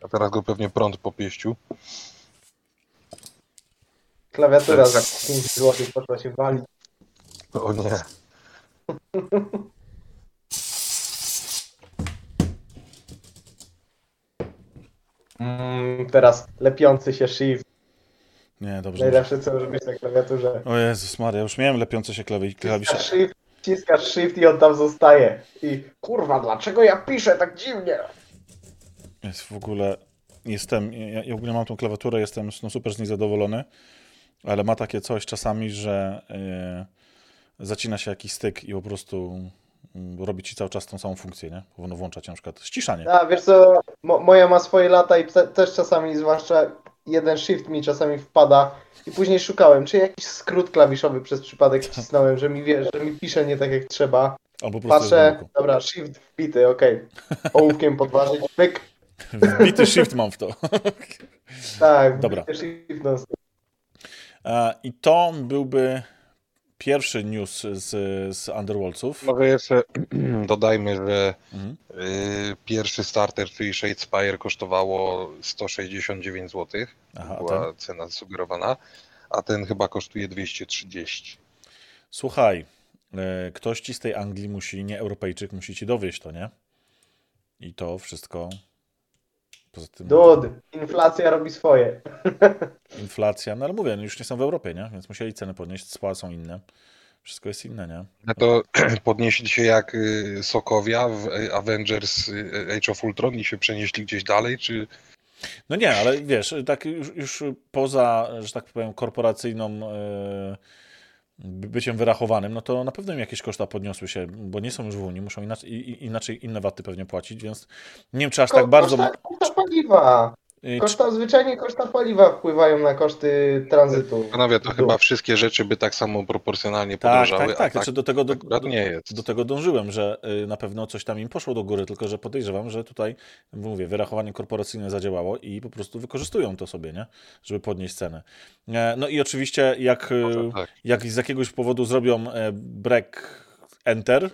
A teraz go pewnie prąd popieścił. Klawiatura za 5 zł poszła się walić. O nie. Mm, teraz lepiący się shift. Nie, dobrze. Najlepsze co może być na klawiaturze. O Jezus Maria, już miałem lepiące się klawi- klawisze. Wciskasz shift, wciskasz shift i on tam zostaje. I kurwa, dlaczego ja piszę tak dziwnie? Jest w ogóle... Jestem... Ja, ja w ogóle mam tą klawiaturę, jestem no, super z niej zadowolony, ale ma takie coś czasami, że yy, zacina się jakiś styk i po prostu yy, robi ci cały czas tą samą funkcję, nie? Powinno włączać na przykład ściszanie. A wiesz co, mo moja ma swoje lata i te też czasami, zwłaszcza jeden shift mi czasami wpada i później szukałem, czy jakiś skrót klawiszowy przez przypadek wcisnąłem, że mi wiesz, że mi pisze nie tak jak trzeba. Albo po prostu Patrzę, dobra, shift wbity, okej. Ołówkiem podważyć, pyk, Wbity shift mam w to. tak, Dobra. shift non stop. E, I to byłby pierwszy news z, z Underworldsów. Może jeszcze dodajmy, że Mhm. y, pierwszy starter, czyli Shadespire kosztowało 169 zł. Aha, była ten? cena sugerowana, a ten chyba kosztuje 230. Słuchaj, e, ktoś ci z tej Anglii musi, nie Europejczyk, musi ci dowieść to, nie? I to wszystko. Poza tym Dud, inflacja robi swoje. inflacja, no ale mówię, no już nie są w Europie, nie? Więc musieli ceny podnieść, spła są inne. Wszystko jest inne, nie? No to podnieśli się jak y, Sokowia w y, Avengers y, Age of Ultron i się przenieśli gdzieś dalej, czy No nie, ale wiesz, tak już, już poza, że tak powiem, korporacyjną e, byciem wyrachowanym, no to na pewno im jakieś koszta podniosły się, bo nie są już w Unii, muszą inaczej, inaczej inne waty pewnie płacić, więc nie wiem, czy aż tak bardzo... Koszta paliwa. Koszta, zwyczajnie koszta paliwa wpływają na koszty tranzytu. panowie, to chyba wszystkie rzeczy by tak samo proporcjonalnie Tak, podrożały, tak, tak. a tak Znaczy do tego, do, do, nie jest. do tego dążyłem, że y, na pewno coś tam im poszło do góry, tylko że podejrzewam, że tutaj, mówię, wyrachowanie korporacyjne zadziałało i po prostu wykorzystują to sobie, nie? Żeby podnieść cenę. E, No i oczywiście jak, y, Może tak. jak z jakiegoś powodu zrobią e, break enter,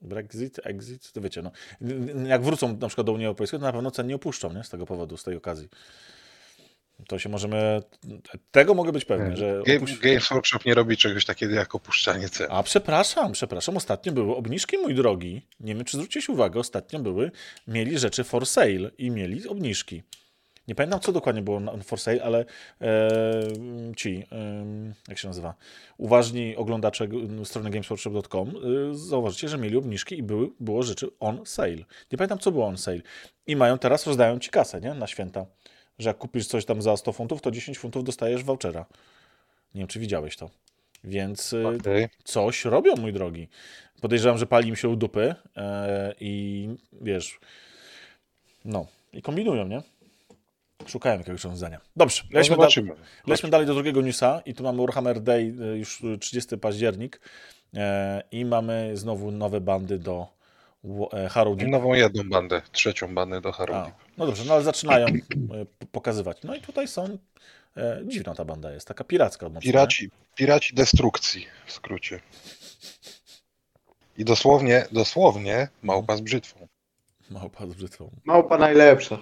Brexit, exit, to wiecie, no. Jak wrócą na przykład do Unii Europejskiej, to na pewno cen nie opuszczą, nie? Z tego powodu, z tej okazji. To się możemy, tego mogę być pewny, że opuś... Games Workshop nie robi czegoś takiego jak opuszczanie cen. A przepraszam, przepraszam, ostatnio były obniżki, mój drogi. Nie wiem, czy zwróciłeś uwagę, ostatnio były, mieli rzeczy for sale i mieli obniżki. Nie pamiętam, co dokładnie było na for sale, ale e, ci, e, jak się nazywa, uważni oglądacze strony gamesworkshop.com e, zauważycie, że mieli obniżki i były, było rzeczy on sale. Nie pamiętam, co było on sale. I mają teraz, rozdają ci kasę, nie? Na święta. Że jak kupisz coś tam za 100 funtów, to 10 funtów dostajesz vouchera. Nie wiem, czy widziałeś to. Więc e, coś robią, mój drogi. Podejrzewam, że pali im się u dupy e, i wiesz, no, i kombinują, nie? Szukają jakiegoś rozwiązania. Dobrze, No lećmy, da, zobaczymy. lećmy dalej do drugiego newsa i tu mamy Warhammer Day, e, już 30 październik e, i mamy znowu nowe bandy do e, Harrow I Deep. nową jedną bandę, trzecią bandę do Harrow. no dobrze, no ale zaczynają e, pokazywać. No i tutaj są, e, dziwna ta banda jest, taka piracka. mocno, nie? Piraci, piraci destrukcji w skrócie. I dosłownie, dosłownie małpa z brzytwą. Małpa z brzytwą. Małpa najlepsza.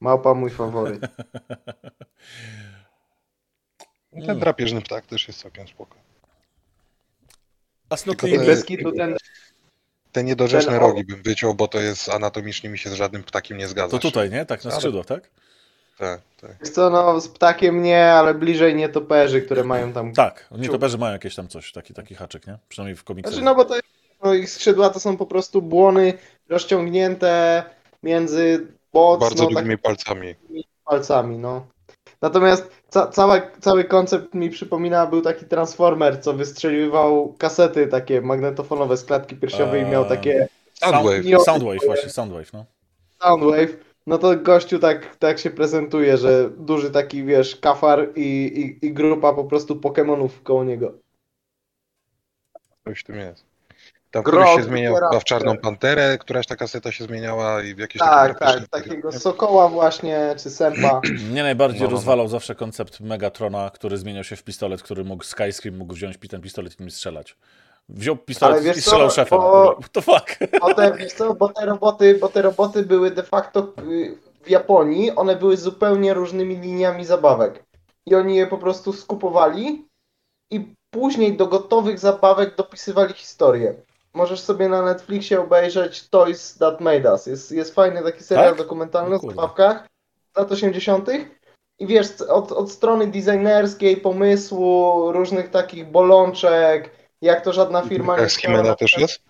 Małpa mój faworyt. No. Ten drapieżny ptak też jest całkiem spoko. A I Snotliny, bez kitu ten, Te niedorzeczne Ten- rogi bym wyciął, bo to jest anatomicznie mi się z żadnym ptakiem nie zgadza. to tutaj, nie? Tak, na skrzydłach, tak? Tak, tak. co, no z ptakiem nie, ale bliżej nietoperzy, które mają tam... Tak, nie Ciu. to że mają jakieś tam coś, taki, taki haczyk, nie? Przynajmniej w komiksach. Znaczy no bo to no, ich skrzydła to są po prostu błony rozciągnięte między mocno Bardzo tak długimi palcami. palcami, no. Natomiast ca cała, cały koncept mi przypomina, był taki Transformer, co wystrzeliwał kasety takie magnetofonowe z klatki piersiowej i miał Eee. takie Soundwave. Sound- Soundwave, właśnie, Soundwave, no. Soundwave. No to gościu tak, tak się prezentuje, że duży taki, wiesz, kafar i, i, i grupa po prostu Pokemonów koło niego. Coś w tym jest. Tam się zmieniał chyba w Czarną Panterę, któraś ta kaseta się zmieniała i w jakieś Tak, takie tak, takiego sokoła właśnie, czy sępa. Mnie najbardziej No, no, no. rozwalał zawsze koncept Megatrona, który zmieniał się w pistolet, który mógł, Skyscream mógł wziąć ten pistolet i nim strzelać. Wziął pistolet i strzelał co, szefem. bo- What the fuck? Bo te, wiesz co, bo te roboty, bo te roboty były de facto y, w Japonii, one były zupełnie różnymi liniami zabawek. I oni je po prostu skupowali i później do gotowych zabawek dopisywali historię. Możesz sobie na Netflixie obejrzeć Toys That Made Us. Jest, jest fajny taki serial Tak? dokumentalny O zabawkach z lat 80. I wiesz, od, od strony designerskiej, pomysłu, różnych takich bolączek, jak to żadna firma Jak z Himena na- też jest?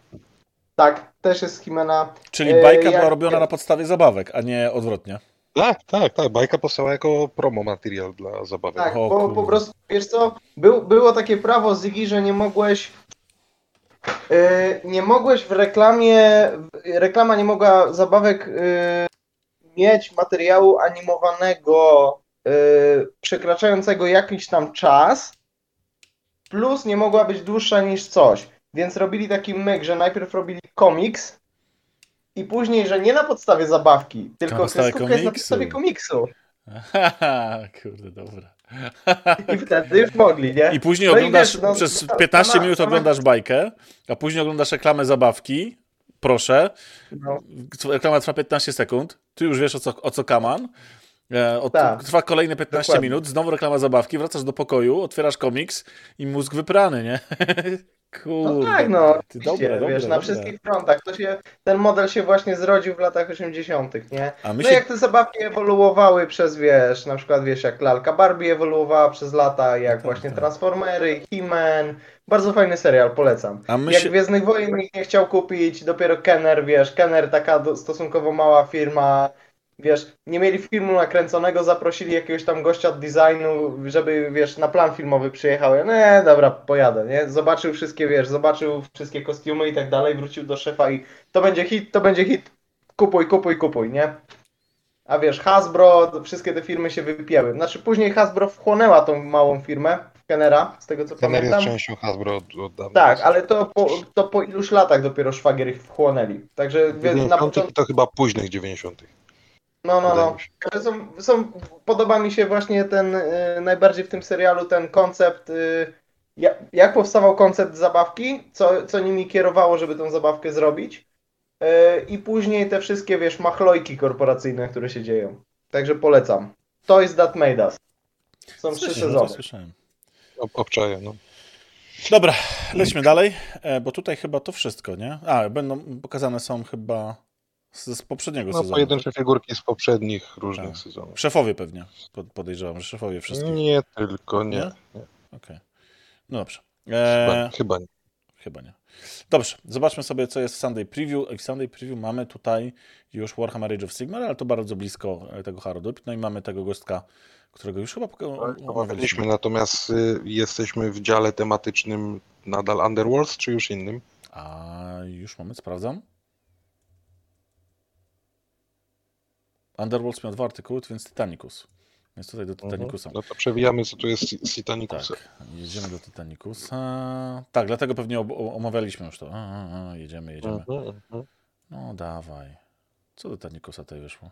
Tak, też jest z Himena. Czyli E, bajka była jak- robiona na podstawie zabawek, a nie odwrotnie. Tak, tak, tak. Bajka powstała jako promo materiał dla zabawek. Tak, O bo kurde. po prostu, wiesz co, był, było takie prawo Zygi, że nie mogłeś nie mogłeś w reklamie, reklama nie mogła zabawek yy, mieć materiału animowanego yy, przekraczającego jakiś tam czas, plus nie mogła być dłuższa niż coś. Więc robili taki myk, że najpierw robili komiks i później, że nie na podstawie zabawki, tylko kreskówka jest na podstawie komiksu. Haha, kurde, dobra. I wtedy już mogli, nie? I później No i oglądasz, wiesz, no, przez ta- 15 sama- minut sama- oglądasz bajkę, a później oglądasz reklamę zabawki, proszę, No. reklama trwa 15 sekund, ty już wiesz o co, o co kaman, e, od, Tak. trwa kolejne 15 Dokładnie. minut, znowu reklama zabawki, wracasz do pokoju, otwierasz komiks i mózg wyprany, nie? Kurde. No tak, no. Ty, dobre, dobre, wiesz, na dobre. wszystkich frontach. To się, ten model się właśnie zrodził w latach 80., nie? A my No się... jak te zabawki ewoluowały przez, wiesz, na przykład, wiesz, jak lalka Barbie ewoluowała przez lata, jak tak, właśnie tak. Transformery, He-Man. Bardzo fajny serial, polecam. A my jak się... Gwiezdnych Wojen nikt nie chciał kupić, dopiero Kenner, wiesz, Kenner taka stosunkowo mała firma, wiesz, nie mieli filmu nakręconego, zaprosili jakiegoś tam gościa od designu, żeby, wiesz, na plan filmowy przyjechał. Ja, nie, dobra, pojadę, nie? Zobaczył wszystkie, wiesz, zobaczył wszystkie kostiumy i tak dalej, wrócił do szefa i to będzie hit, to będzie hit, kupuj, kupuj, kupuj, nie? A wiesz, Hasbro, wszystkie te firmy się wypięły. Znaczy później Hasbro wchłonęła tą małą firmę, Kenera, z tego co Kenner jest pamiętam. częścią Hasbro od, od dawna. Tak, ale to po, to po iluś latach dopiero szwagier ich wchłonęli. Także na 90 początku. to chyba późnych 90. No, no, no. Są, są, podoba mi się właśnie ten y, najbardziej w tym serialu ten koncept. Y, jak, powstawał koncept zabawki, co, co nimi kierowało, żeby tą zabawkę zrobić. Y, I później te wszystkie, wiesz, machlojki korporacyjne, które się dzieją. Także polecam. Toys That Made Us. Są trzy sezony. to słyszałem. Ob, obczaję, no. Dobra, lećmy dalej, e, bo tutaj chyba to wszystko, nie? A, będą pokazane są chyba Z, z poprzedniego No, sezonu. pojedyncze figurki z poprzednich różnych Tak. sezonów. Szefowie pewnie, pod- podejrzewam, że szefowie wszystkich. Nie tylko, nie. Nie? nie. Okej. No dobrze. Chyba, E, chyba nie. chyba nie. Dobrze, zobaczmy sobie, co jest w Sunday Preview. I w Sunday Preview mamy tutaj już Warhammer Age of Sigmar, ale to bardzo blisko e, tego Harold. No i mamy tego gostka, którego już chyba poka- omawialiśmy. Omawialiśmy, natomiast y, jesteśmy w dziale tematycznym nadal Underworlds, czy już innym? A już moment, sprawdzam. Underworlds miał dwa artykuły, więc Titanicus. Więc tutaj do Titanicusa. No to przewijamy, co tu jest Titanicusa. Tak, jedziemy do Titanicusa. Tak, dlatego pewnie omawialiśmy już to. A, a, a, jedziemy, jedziemy. Mhm, mhm. No dawaj. Co do Titanicusa tutaj wyszło?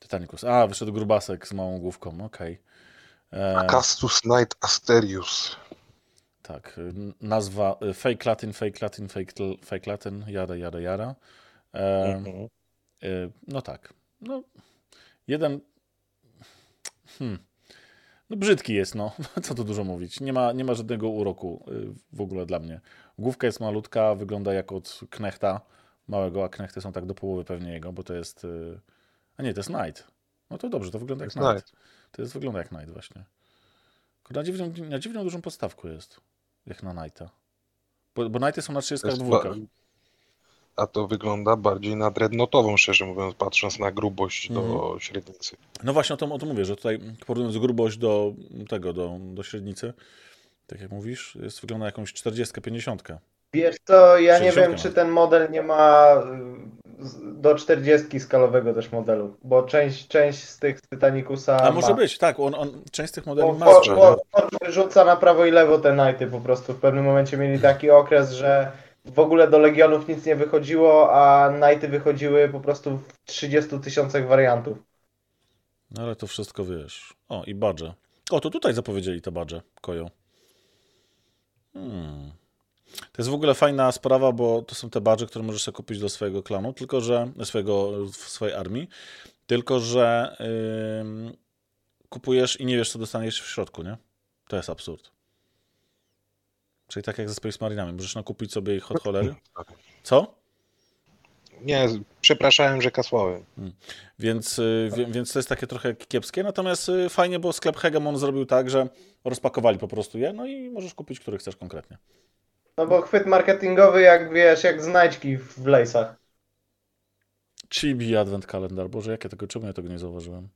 Titanicus. A, wyszedł grubasek z małą główką, okej. E, Acastus Knight Asterius. Tak, nazwa y, Fake Latin, Fake Latin, Fake, fake Latin, jada, jada, jada. E, Mhm. Y, no tak, no jeden, hmm. no brzydki jest, no, co tu dużo mówić, nie ma, nie ma żadnego uroku y, w ogóle dla mnie. Główka jest malutka, wygląda jak od knechta małego, a knechty są tak do połowy pewnie jego, bo to jest, y, a nie, to jest Knight. No to dobrze, to wygląda jak Knight. To jest, wygląda jak Knight właśnie. Na dziwną, na dziwną dużą postawku jest, jak na Knighta. Bo, bo Knighty są na To jest 32. ba- A to wygląda bardziej na dreadnotową, szczerze mówiąc, patrząc na grubość do Mhm. średnicy. No właśnie o tym, o tym mówię, że tutaj porównując grubość do tego, do, do średnicy, tak jak mówisz, jest, wygląda na jakąś 40-50. Wiesz co, ja nie 60 wiem, czy ten model nie ma do 40 skalowego też modelu, bo część, część z tych z Titanicusa A może ma. być, tak, on, on, część z tych modeli Bo, ma. bo, bo, on wyrzuca na prawo i lewo te Knighty po prostu. W pewnym momencie mieli taki okres, że w ogóle do Legionów nic nie wychodziło, a Knighty wychodziły po prostu w 30 tysiącach wariantów. No ale to wszystko wiesz. O, i badże. O, to tutaj zapowiedzieli te badże, koją. Hmm. To jest w ogóle fajna sprawa, bo to są te badże, które możesz sobie kupić do swojego klanu, tylko że swojego, swojej armii, tylko że ym, kupujesz i nie wiesz, co dostaniesz w środku, nie? To jest absurd. Czyli tak jak ze Space Marinami, możesz nakupić sobie ich od cholery. Co? Nie, przepraszałem, że kasłałem. Więc, y, więc to jest takie trochę kiepskie. Natomiast y, fajnie, bo sklep Hegemon zrobił tak, że rozpakowali po prostu je, no i możesz kupić, który chcesz konkretnie. No bo chwyt marketingowy, jak wiesz, jak znajdźki w lejsach. Chibi Advent Calendar. Boże, jakie tego, czemu ja tego nie zauważyłem?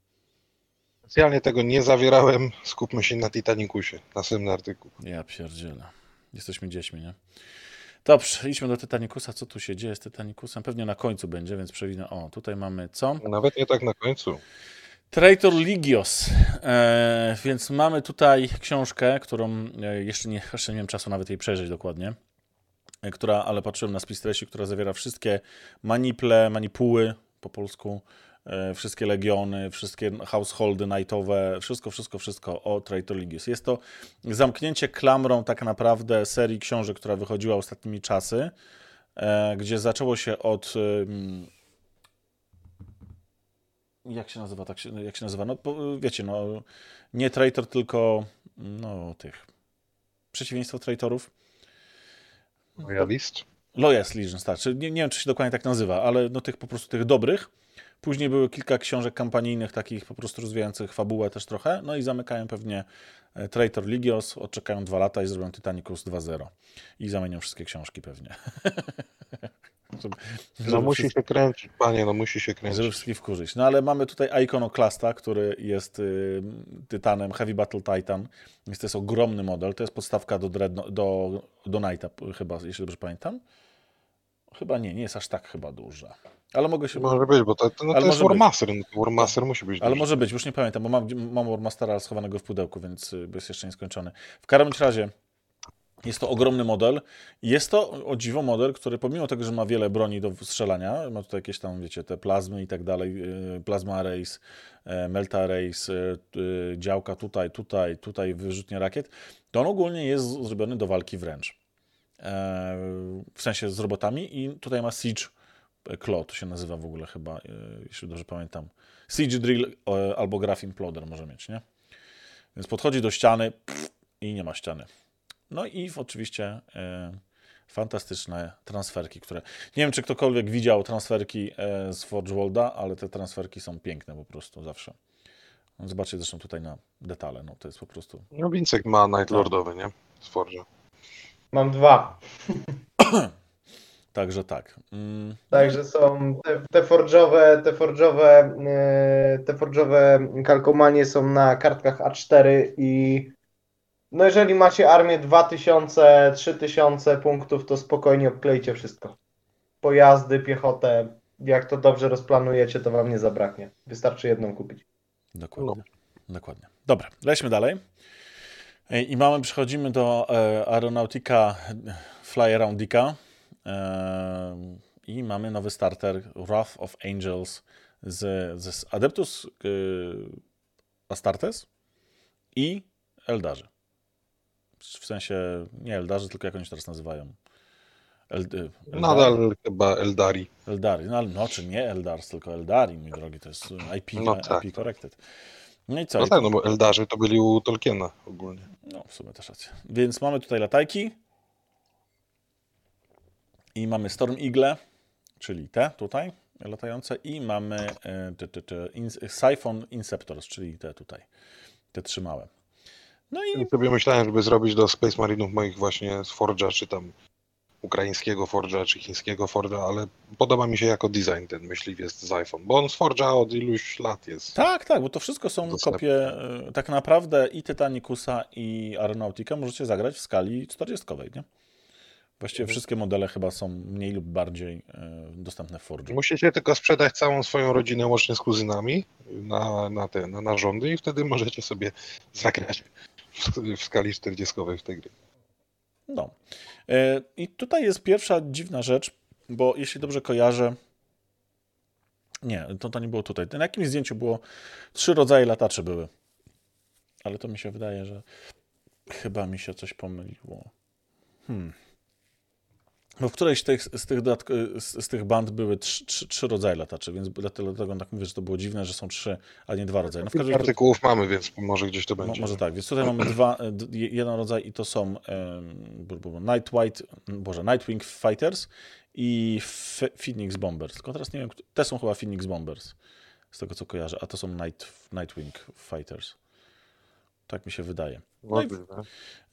Specjalnie tego nie zawierałem. Skupmy się na Titanicusie. Następny artykuł. Ja pierdzielę. Jesteśmy dziećmi, nie? Dobrze, idźmy do Titanicusa. Co tu się dzieje z Titanicusem? Pewnie na końcu będzie, więc przewinę. O, tutaj mamy co? Nawet nie tak na końcu. Traitor Ligios. E, więc mamy tutaj książkę, którą e, jeszcze nie, jeszcze nie miałem czasu nawet jej przejrzeć dokładnie. E, która, ale patrzyłem na spis treści, która zawiera wszystkie maniple, manipuły po polsku, wszystkie legiony, wszystkie householdy nightowe, wszystko, wszystko, wszystko o Traitor Ligios. Jest to zamknięcie klamrą tak naprawdę serii książek, która wychodziła ostatnimi czasy, e, gdzie zaczęło się od jak się nazywa, tak się, jak się nazywa? No bo, wiecie, no nie traitor, tylko no tych przeciwieństwo traitorów. Loyalist Legions, tak. Czy Nie, nie wiem, czy się dokładnie tak nazywa, ale no tych po prostu tych dobrych. Później były kilka książek kampanijnych, takich po prostu rozwijających fabułę też trochę. No i zamykają pewnie e, Traitor Ligios, odczekają dwa lata i zrobią Titanicus 2.0. I zamienią wszystkie książki pewnie. Żeby- No żeby musi się kręcić, panie, no musi się żeby kręcić. wszystkich wkurzyć. No ale mamy tutaj Iconoclasta, który jest y, tytanem, Heavy Battle Titan. Więc to jest ogromny model. To jest podstawka do, Dreadno, do, do Knighta chyba, jeśli dobrze pamiętam. Chyba nie, nie jest aż tak chyba duża. Ale mogę się... Może być, bo to, to, no to jest. Warmaster. No, Warmaster musi być Ale może być, już nie pamiętam, bo mam, mam Warmastera schowanego w pudełku, więc y, jest jeszcze nieskończony. W każdym razie jest to ogromny model. Jest to o dziwo model, który pomimo tego, że ma wiele broni do strzelania, ma tutaj jakieś tam, wiecie, te plazmy i tak dalej, y, plazma arrays, e, melta arrays, y, y, działka tutaj, tutaj, tutaj wyrzutnie rakiet, to on ogólnie jest zrobiony do walki wręcz. E, W sensie z robotami i tutaj ma Siege Claw, to się nazywa w ogóle chyba, y, jeśli dobrze pamiętam. Siege Drill e, albo Graph Imploder może mieć, nie? Więc podchodzi do ściany i nie ma ściany. No i oczywiście e, Fantastyczne transferki, które... Nie wiem, czy ktokolwiek widział transferki e, z Forge Worlda, ale te transferki są piękne po prostu zawsze. Zobaczcie zresztą tutaj na detale, no to jest po prostu... No Wincek ma Night Lordowy, nie? Z Forge'a. Mam dwa. Także tak. Mm, Także są te, te forge'owe, te forge'owe, yy, te forge'owe kalkomanie są na kartkach A4 i no jeżeli macie armię 2000, 3000 punktów, to spokojnie obklejcie wszystko. Pojazdy, piechotę, jak to dobrze rozplanujecie, to wam nie zabraknie. Wystarczy jedną kupić. Dokładnie. Dokładnie. Dobra, lećmy dalej. E, I mamy, przechodzimy do e, Aeronautica Fly Aroundica. E, I mamy nowy starter Wrath of Angels z, z Adeptus e, Astartes i Eldarzy. W sensie nie Eldarzy, tylko jak oni się teraz nazywają. Eld, Eldari? Nadal chyba Eldari. Eldari. No, no, czy nie Eldars, tylko Eldari, mój drogi, to jest IP, No tak. IP corrected. No i co? No tak, no bo Eldarzy to byli u Tolkiena ogólnie. No, w sumie też racja. Więc mamy tutaj latajki. I mamy Storm Eagle, czyli te tutaj latające. I mamy te, te, te in, Siphon Inceptors, czyli te tutaj. Te trzy małe. No i I sobie myślałem, żeby zrobić do Space Marinów moich właśnie z Forge'a, czy tam ukraińskiego Forge'a, czy chińskiego Forge'a, ale podoba mi się jako design ten myśliwiec z iPhone, bo on z Forge'a od iluś lat jest. tak, tak, bo to wszystko są Dostępne. kopie. e, Tak naprawdę i Titanicusa, i Aeronautica możecie zagrać w skali 40, nie? Właściwie wszystkie modele chyba są mniej lub bardziej e, dostępne w Forge'u. Musicie tylko sprzedać całą swoją rodzinę łącznie z kuzynami na, na te na narządy i wtedy możecie sobie zagrać w, w skali 40 w tej gry. No. E, I tutaj jest pierwsza dziwna rzecz, bo jeśli dobrze kojarzę. Nie, to, to nie było tutaj. Na jakimś zdjęciu było trzy rodzaje lataczy były. Ale to mi się wydaje, że chyba mi się coś pomyliło. Hmm. Bo w którejś z tych, z tych, z, z tych band były trzy, trzy, trzy rodzaje lataczy, więc dlatego, dlatego tak mówię, że to było dziwne, że są trzy, a nie dwa rodzaje. No Artykułów mamy, więc może gdzieś to Mo- będzie. Może tak, więc tutaj mamy dwa, e, jeden rodzaj i to są bu- Night White, Boże, Nightwing Fighters i Phoenix Bombers. Tylko teraz nie wiem, te są chyba Phoenix Bombers, z tego co kojarzę, a to są Night, Nightwing Fighters. Tak mi się wydaje. Możliwe.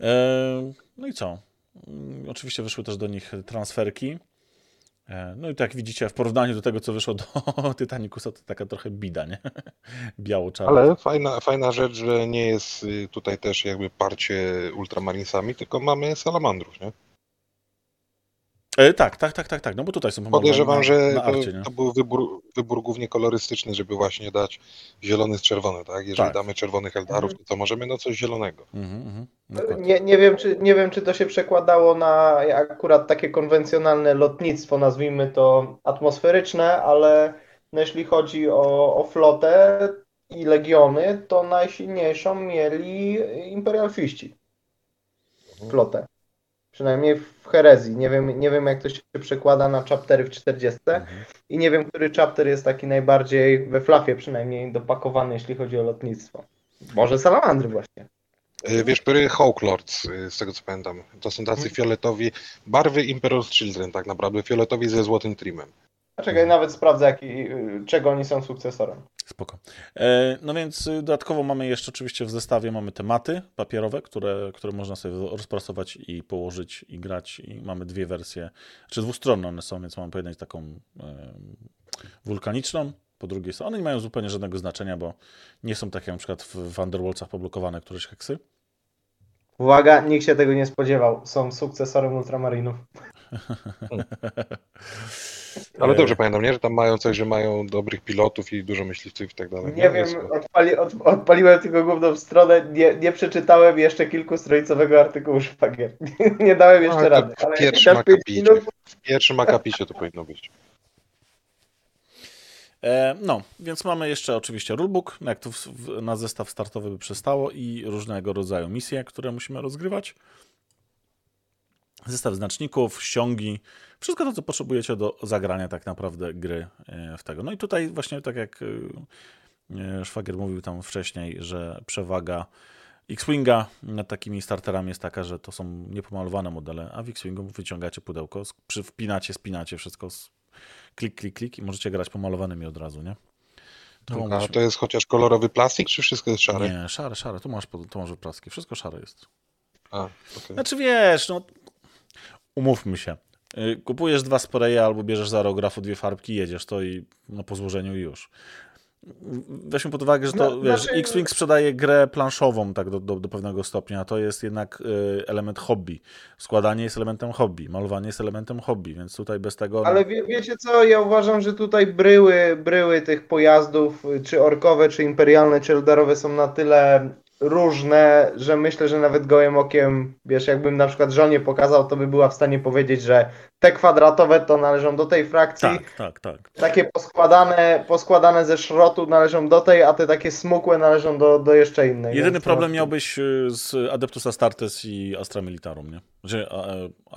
E, No i co? Mm, Oczywiście wyszły też do nich transferki. E, No i tak widzicie, w porównaniu do tego, co wyszło do Titanicusa, to taka trochę bida, nie? Biało-czarna. Ale fajna, fajna rzecz, że nie jest y, tutaj też jakby parcie ultramarinesami, tylko mamy salamandrów, nie? E, tak, tak, tak, tak, tak. No bo tutaj są Podejrzewam, na, że na to, arcie, nie? to był wybór, wybór głównie kolorystyczny, żeby właśnie dać zielony z czerwony, tak? Jeżeli Tak. damy czerwonych eldarów, to co możemy? No coś zielonego. Mhm, mhm, dokładnie. Nie, nie, wiem, czy, nie wiem, czy to się przekładało na akurat takie konwencjonalne lotnictwo, nazwijmy to atmosferyczne, ale no jeśli chodzi o, o flotę i legiony, to najsilniejszą mieli imperialfiści. Flotę. Przynajmniej w herezji. Nie wiem, nie wiem jak to się przekłada na chaptery w 40. Mhm. I nie wiem, który chapter jest taki najbardziej we flafie przynajmniej dopakowany, jeśli chodzi o lotnictwo. Może salamandry właśnie. Y, Wiesz, który Hawk Lords, y, z tego co pamiętam, to są tacy fioletowi, barwy Imperial Children tak naprawdę, fioletowi ze złotym trimem. A czekaj, nawet sprawdzę, jaki, czego oni są sukcesorem. Spoko. E, No więc y, dodatkowo mamy jeszcze oczywiście w zestawie mamy te maty papierowe, które, które można sobie rozprasować i położyć i grać. I mamy dwie wersje, czy dwustronne one są, więc mamy po jednej taką wulkaniczną, po drugiej są. One nie mają zupełnie żadnego znaczenia, bo nie są takie jak na przykład w, w Underworldsach poblokowane któreś heksy. Uwaga, nikt się tego nie spodziewał. Są sukcesorem Ultramarinów. Ale E, dobrze pamiętam, nie? Że tam mają coś, że mają dobrych pilotów i dużo myśliwców i tak dalej. Nie wiem, Jest- odpali, od, odpaliłem tylko główną stronę, nie, nie przeczytałem jeszcze kilku stronicowego artykułu szwagier. Nie dałem jeszcze A, rady. Ale pierwszy chociaż pięć akapicie. minut, W pierwszym akapicie to powinno być. E, No, więc mamy jeszcze oczywiście rulebook, jak to w, w, na zestaw startowy by przystało i różnego rodzaju misje, które musimy rozgrywać. Zestaw znaczników, ściągi, wszystko to, co potrzebujecie do zagrania tak naprawdę gry e, w tego. No i tutaj właśnie tak jak e, e, Szwagier mówił tam wcześniej, że przewaga X-Winga nad takimi starterami jest taka, że to są niepomalowane modele, a w X-Wingu wyciągacie pudełko, wpinacie, spinacie wszystko, klik, klik, klik i możecie grać pomalowanymi od razu, nie? Tu A masz- to jest chociaż kolorowy plastik, czy wszystko jest szare? Nie, szare, szare, tu masz, tu masz wypraski, wszystko szare jest. A, okej. Znaczy wiesz, no umówmy się. Y, Kupujesz dwa spraye albo bierzesz z aerografu dwie farbki, jedziesz to i no, po złożeniu już. Weźmy pod uwagę, że to, No, wiesz, znaczy- X-Wing sprzedaje grę planszową tak do, do, do pewnego stopnia, a to jest jednak y, element hobby. Składanie jest elementem hobby, malowanie jest elementem hobby, więc tutaj bez tego... Ale wie, wiecie co, ja uważam, że tutaj bryły, bryły tych pojazdów, y, czy orkowe, czy imperialne, czy eldarowe są na tyle różne, że myślę, że nawet gołym okiem, wiesz, jakbym na przykład żonie pokazał, to by była w stanie powiedzieć, że te kwadratowe to należą do tej frakcji, Tak, tak, tak. takie poskładane, poskładane ze szrotu należą do tej, a te takie smukłe należą do, do jeszcze innej. Jedyny Więc problem no, miałbyś y, z Adeptus Astartes i Astra Militarum, nie? Że, a,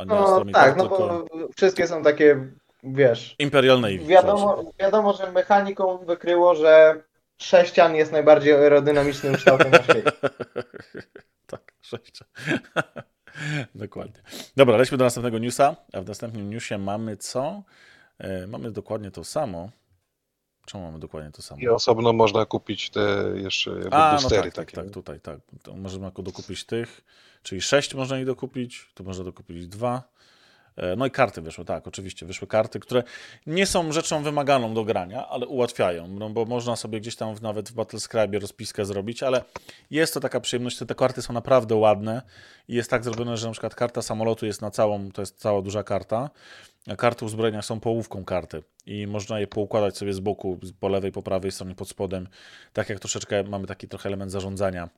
a nie Astra No Militarum, tak, no tylko bo wszystkie są takie, wiesz, Imperial Navy. Wiadomo, wiadomo, że mechaniką wykryło, że sześcian jest najbardziej aerodynamicznym kształtem na świecie. tak, sześć. Dokładnie. Dobra, lećmy do następnego newsa. A w następnym newsie mamy co? E, mamy dokładnie to samo. Czemu mamy dokładnie to samo? I osobno można kupić te jeszcze A, no boostery tak, tak, takie. tak, tutaj, tak. To możemy jako dokupić tych, czyli sześć można ich dokupić, tu można dokupić dwa. E, No i karty wyszły, tak, oczywiście, wyszły karty, które nie są rzeczą wymaganą do grania, ale ułatwiają, no bo można sobie gdzieś tam nawet w Battlescribe rozpiskę zrobić, ale jest to taka przyjemność, te, te karty są naprawdę ładne i jest tak zrobione, że na przykład karta samolotu jest na całą, to jest cała duża karta, karty uzbrojenia są połówką karty i można je poukładać sobie z boku, po lewej, po prawej stronie, pod spodem, tak jak troszeczkę mamy taki trochę element zarządzania,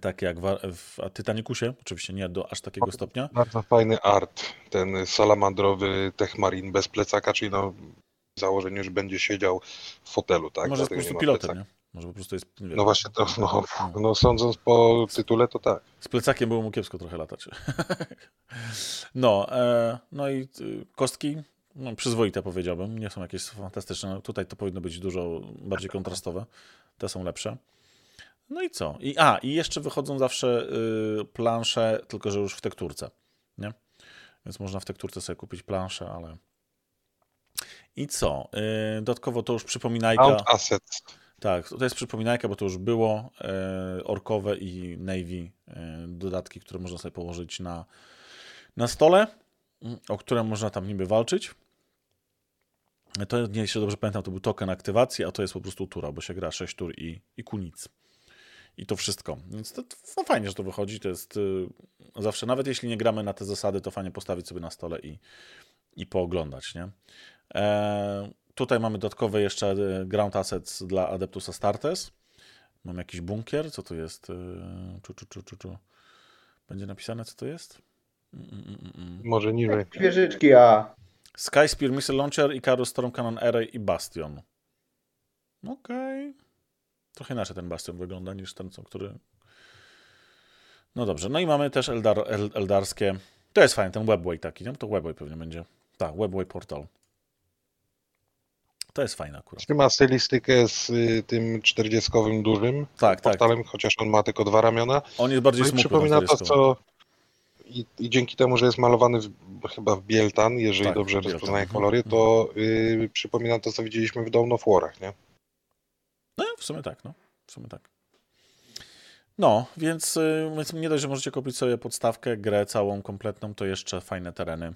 tak jak w, Titanicusie, oczywiście nie do aż takiego stopnia. Bardzo fajny art, ten salamandrowy Techmarin bez plecaka, czyli no w założeniu, że będzie siedział w fotelu, tak? Może jest po prostu pilotem, nie? Może po prostu jest, wiem, No właśnie to, no, no sądząc po tytule to tak. z plecakiem było mu kiepsko trochę latać. no, e, no i y, kostki, no, przyzwoite powiedziałbym, nie są jakieś fantastyczne. No, Tutaj to powinno być dużo bardziej kontrastowe, te są lepsze. No i co? I, a, i jeszcze wychodzą zawsze y, plansze, tylko że już w tekturce, nie? Więc można w tekturce sobie kupić planszę, ale... I co? Y, dodatkowo to już przypominajka... Assets. Tak, to jest przypominajka, bo to już było e, orkowe i navy e, dodatki, które można sobie położyć na, na stole, o które można tam niby walczyć. To, nie, jeśli dobrze pamiętam, to był token aktywacji, a to jest po prostu tura, bo się gra 6 tur i, i kunic. I to wszystko. Więc to, to fajnie, że to wychodzi. To jest y, zawsze, nawet jeśli nie gramy na te zasady, to fajnie postawić sobie na stole i, i pooglądać, nie? E, tutaj mamy dodatkowe jeszcze e, ground assets dla Adeptus Astartes. Mam jakiś bunkier, co to jest? E, Czu, czu, czu, czu, czu. Będzie napisane, co to jest? Mm, mm, mm, mm. Może niżej. Wieżyczki, a Sky Spear Missile Launcher, Icarus Storm Cannon Array i Bastion. Okej. Trochę inaczej ten Bastion wygląda niż ten, co, który... No dobrze, no i mamy też Eldar, El, Eldarskie... To jest fajne, ten Webway taki, nie? To Webway pewnie będzie. Tak, Webway Portal. To jest fajne akurat. Trzyma stylistykę z y, tym 40 dużym Tak, tak. portalem, chociaż on ma tylko dwa ramiona. On jest bardziej No smukły. przypomina to, 40. co. I, I dzięki temu, że jest malowany w, chyba w Bieltan, jeżeli Tak, dobrze Bieltan, rozpoznaję mhm. kolory, to y, przypomina to, co widzieliśmy w Dawn of Warach, nie? No, w sumie tak, no. W sumie tak. No, więc, y, więc nie dość, że możecie kupić sobie podstawkę, grę całą, kompletną, to jeszcze fajne tereny.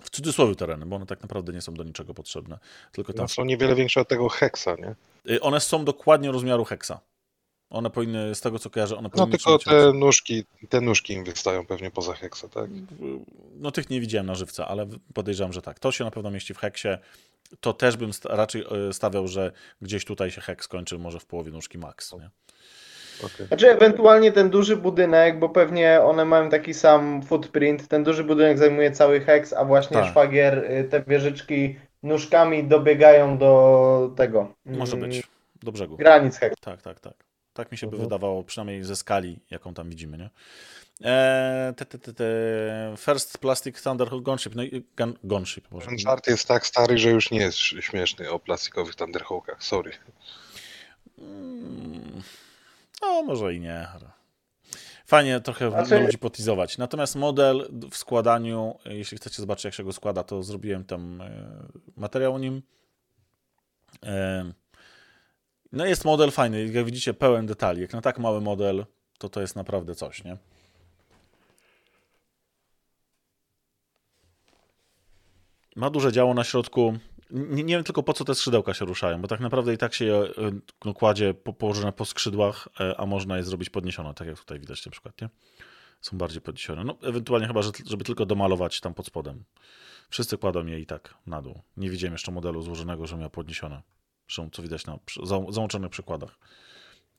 W cudzysłowie tereny, bo one tak naprawdę nie są do niczego potrzebne. Tylko tam No, są niewiele większe od tego Hexa, nie? Y, One są dokładnie rozmiaru heksa. One powinny, z tego co kojarzę, one No powinny tylko trzymać te nóżki, te nóżki im wystają pewnie poza Hexa, tak? No tych nie widziałem na żywca, ale podejrzewam, że tak. To się na pewno mieści w heksie. To też bym sta- raczej y, stawiał, że gdzieś tutaj się heks kończy, może w połowie nóżki max. Nie? Okej. Znaczy ewentualnie ten duży budynek, bo pewnie one mają taki sam footprint, ten duży budynek zajmuje cały heks, a właśnie Tak. szwagier, y, te wieżyczki nóżkami dobiegają do tego. Może mm, być. Do brzegu. Granic heks. Tak, tak, tak. Tak mi się by Mhm. wydawało, przynajmniej ze skali, jaką tam widzimy, nie? Eee, te, te, te, te First Plastic Thunderhawk Gunship, no i gun, Gunship może. Ten żart jest tak stary, że już nie jest śmieszny o plastikowych Thunderhawkach, sorry. Mm, No, może i nie. Fajnie trochę Znaczy- ludzi potizować. Natomiast model w składaniu, jeśli chcecie zobaczyć, jak się go składa, to zrobiłem tam e, materiał o nim. E, No jest model fajny, jak widzicie, pełen detali. Jak na tak mały model, to to jest naprawdę coś, nie? Ma duże działo na środku. Nie, nie wiem tylko po co te skrzydełka się ruszają, bo tak naprawdę i tak się je e, no, kładzie po, położone po skrzydłach, e, a można je zrobić podniesione, tak jak tutaj widać na przykład, nie? Są bardziej podniesione. No, ewentualnie chyba, że, żeby tylko domalować tam pod spodem. Wszyscy kładą je i tak na dół. Nie widziałem jeszcze modelu złożonego, że miał podniesione. Zresztą, co widać na załączonych przykładach.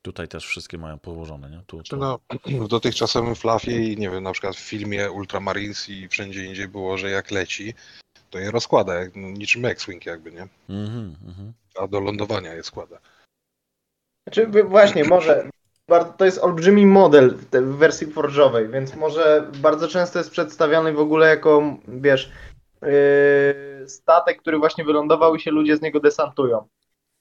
Tutaj też wszystkie mają położone, nie? Tu, tu. no, w dotychczasowym flafie i nie wiem, na przykład w filmie Ultramarines i wszędzie indziej było, że jak leci, to je rozkłada, jak, no, niczym X-Wing jakby, nie? Mhm, mhm. A do lądowania je składa. Znaczy, właśnie, może. To jest olbrzymi model w wersji forżowej, więc może bardzo często jest przedstawiany w ogóle jako, wiesz, yy, statek, który właśnie wylądował i się ludzie z niego desantują.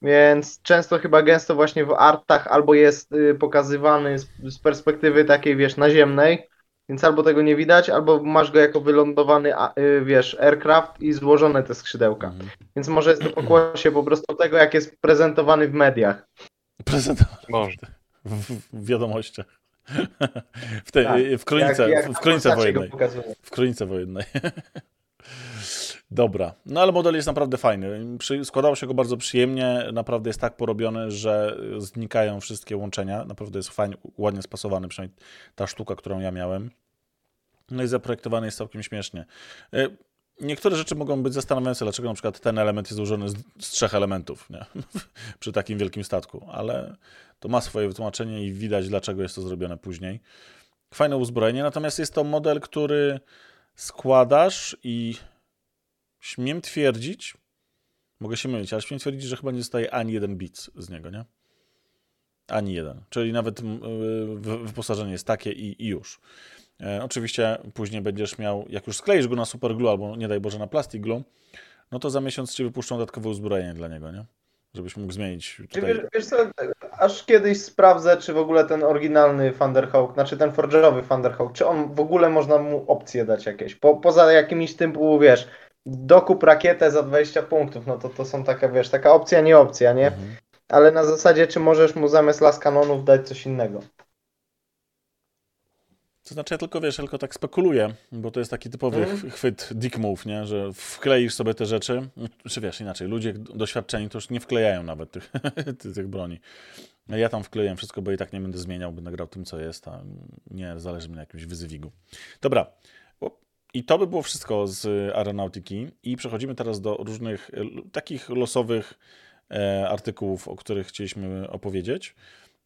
Więc często chyba gęsto właśnie w artach albo jest yy, pokazywany z, perspektywy takiej, wiesz, naziemnej, więc albo tego nie widać, albo masz go jako wylądowany, yy, wiesz, aircraft i złożone te skrzydełka. Mhm. Więc może jest to pokłosie po prostu tego, jak jest prezentowany w mediach. Prezentowany Może. w, w wiadomościach. W, tej, Tak, w kronice, Jak- jak w kronice wojennej. W kronice wojennej. Dobra, no ale model jest naprawdę fajny. Składało się go bardzo przyjemnie. Naprawdę jest tak porobiony, że znikają wszystkie łączenia. Naprawdę jest fajnie, ładnie spasowany, przynajmniej ta sztuka, którą ja miałem. No i zaprojektowany jest całkiem śmiesznie. Y, Niektóre rzeczy mogą być zastanawiające, dlaczego na przykład ten element jest złożony z, z trzech elementów nie? przy takim wielkim statku, ale to ma swoje wytłumaczenie i widać, dlaczego jest to zrobione później. Fajne uzbrojenie, natomiast jest to model, który składasz i śmiem twierdzić, mogę się mylić, ale śmiem twierdzić, że chyba nie zostaje ani jeden bit z niego, nie? Ani jeden. Czyli nawet mm, wy- wyposażenie jest takie i, i już. E, oczywiście później będziesz miał, jak już skleisz go na superglue albo nie daj Boże na plastic glue, no to za miesiąc ci wypuszczą dodatkowe uzbrojenie dla niego, nie? Żebyś mógł zmienić tutaj. wiesz, wiesz co, aż kiedyś sprawdzę, czy w ogóle ten oryginalny Thunderhawk, znaczy ten forge'owy Thunderhawk, czy on w ogóle można mu opcje dać jakieś, po, poza jakimiś typu, wiesz, dokup rakietę za 20 punktów, no to to są taka, wiesz, taka opcja, nie opcja, nie? Mhm. Ale na zasadzie, czy możesz mu zamiast las kanonów dać coś innego. To znaczy, ja tylko wiesz, tylko tak spekuluję, bo to jest taki typowy Mhm. ch- chwyt dick move, nie? że wkleisz sobie te rzeczy, czy wiesz, inaczej, ludzie doświadczeni to już nie wklejają nawet tych, ty- tych broni. Ja tam wkleiłem wszystko, bo i tak nie będę zmieniał, będę grał tym, co jest, a nie zależy mi na jakimś wyzywigu. Dobra, i to by było wszystko z aeronautyki i przechodzimy teraz do różnych e, takich losowych e, artykułów, o których chcieliśmy opowiedzieć.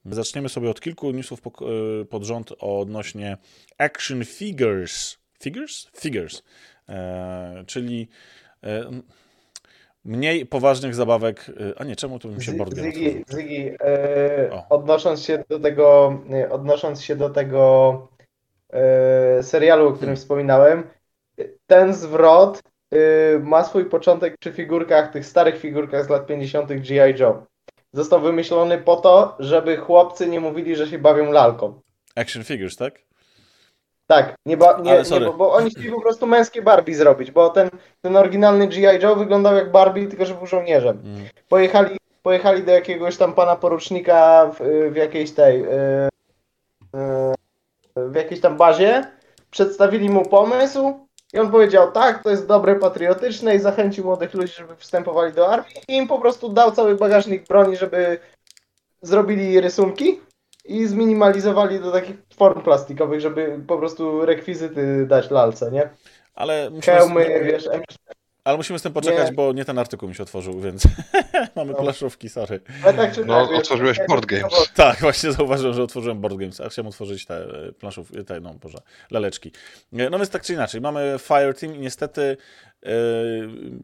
Zaczniemy sobie od kilku newsów po- e, pod rząd odnośnie action figures. Figures? Figures. E, czyli mniej poważnych zabawek. A nie, czemu tu mi się board Zygi? Zygi odnosząc się do tego, odnosząc się do tego serialu, o którym Hmm. wspominałem, ten zwrot e, ma swój początek przy figurkach, tych starych figurkach z lat 50. G.I. Joe. Został wymyślony po to, żeby chłopcy nie mówili, że się bawią lalką. Action figures, tak? Tak, nie, ba, nie, nie bo, bo oni chcieli po prostu męskie Barbie zrobić, bo ten, ten oryginalny G.I. Joe wyglądał jak Barbie, tylko że był żołnierzem. Mm. Pojechali, pojechali do jakiegoś tam pana porucznika w, w jakiejś tej, w jakiejś tam bazie, przedstawili mu pomysł i on powiedział, tak, to jest dobre, patriotyczne i zachęcił młodych ludzi, żeby wstępowali do armii i im po prostu dał cały bagażnik broni, żeby zrobili rysunki i zminimalizowali do takich form plastikowych, żeby po prostu rekwizyty dać lalce, nie? Ale Hełmy, wiesz, ale musimy z tym poczekać, Nie. bo nie ten artykuł mi się otworzył, więc mamy No. plaszówki, sorry. ale tak czy No, tak, otworzyłeś Board Games. Tak, właśnie zauważyłem, że otworzyłem board games, a chciałem otworzyć te e, planszów, te, no boże, laleczki. E, No więc tak czy inaczej, mamy Fireteam i niestety e,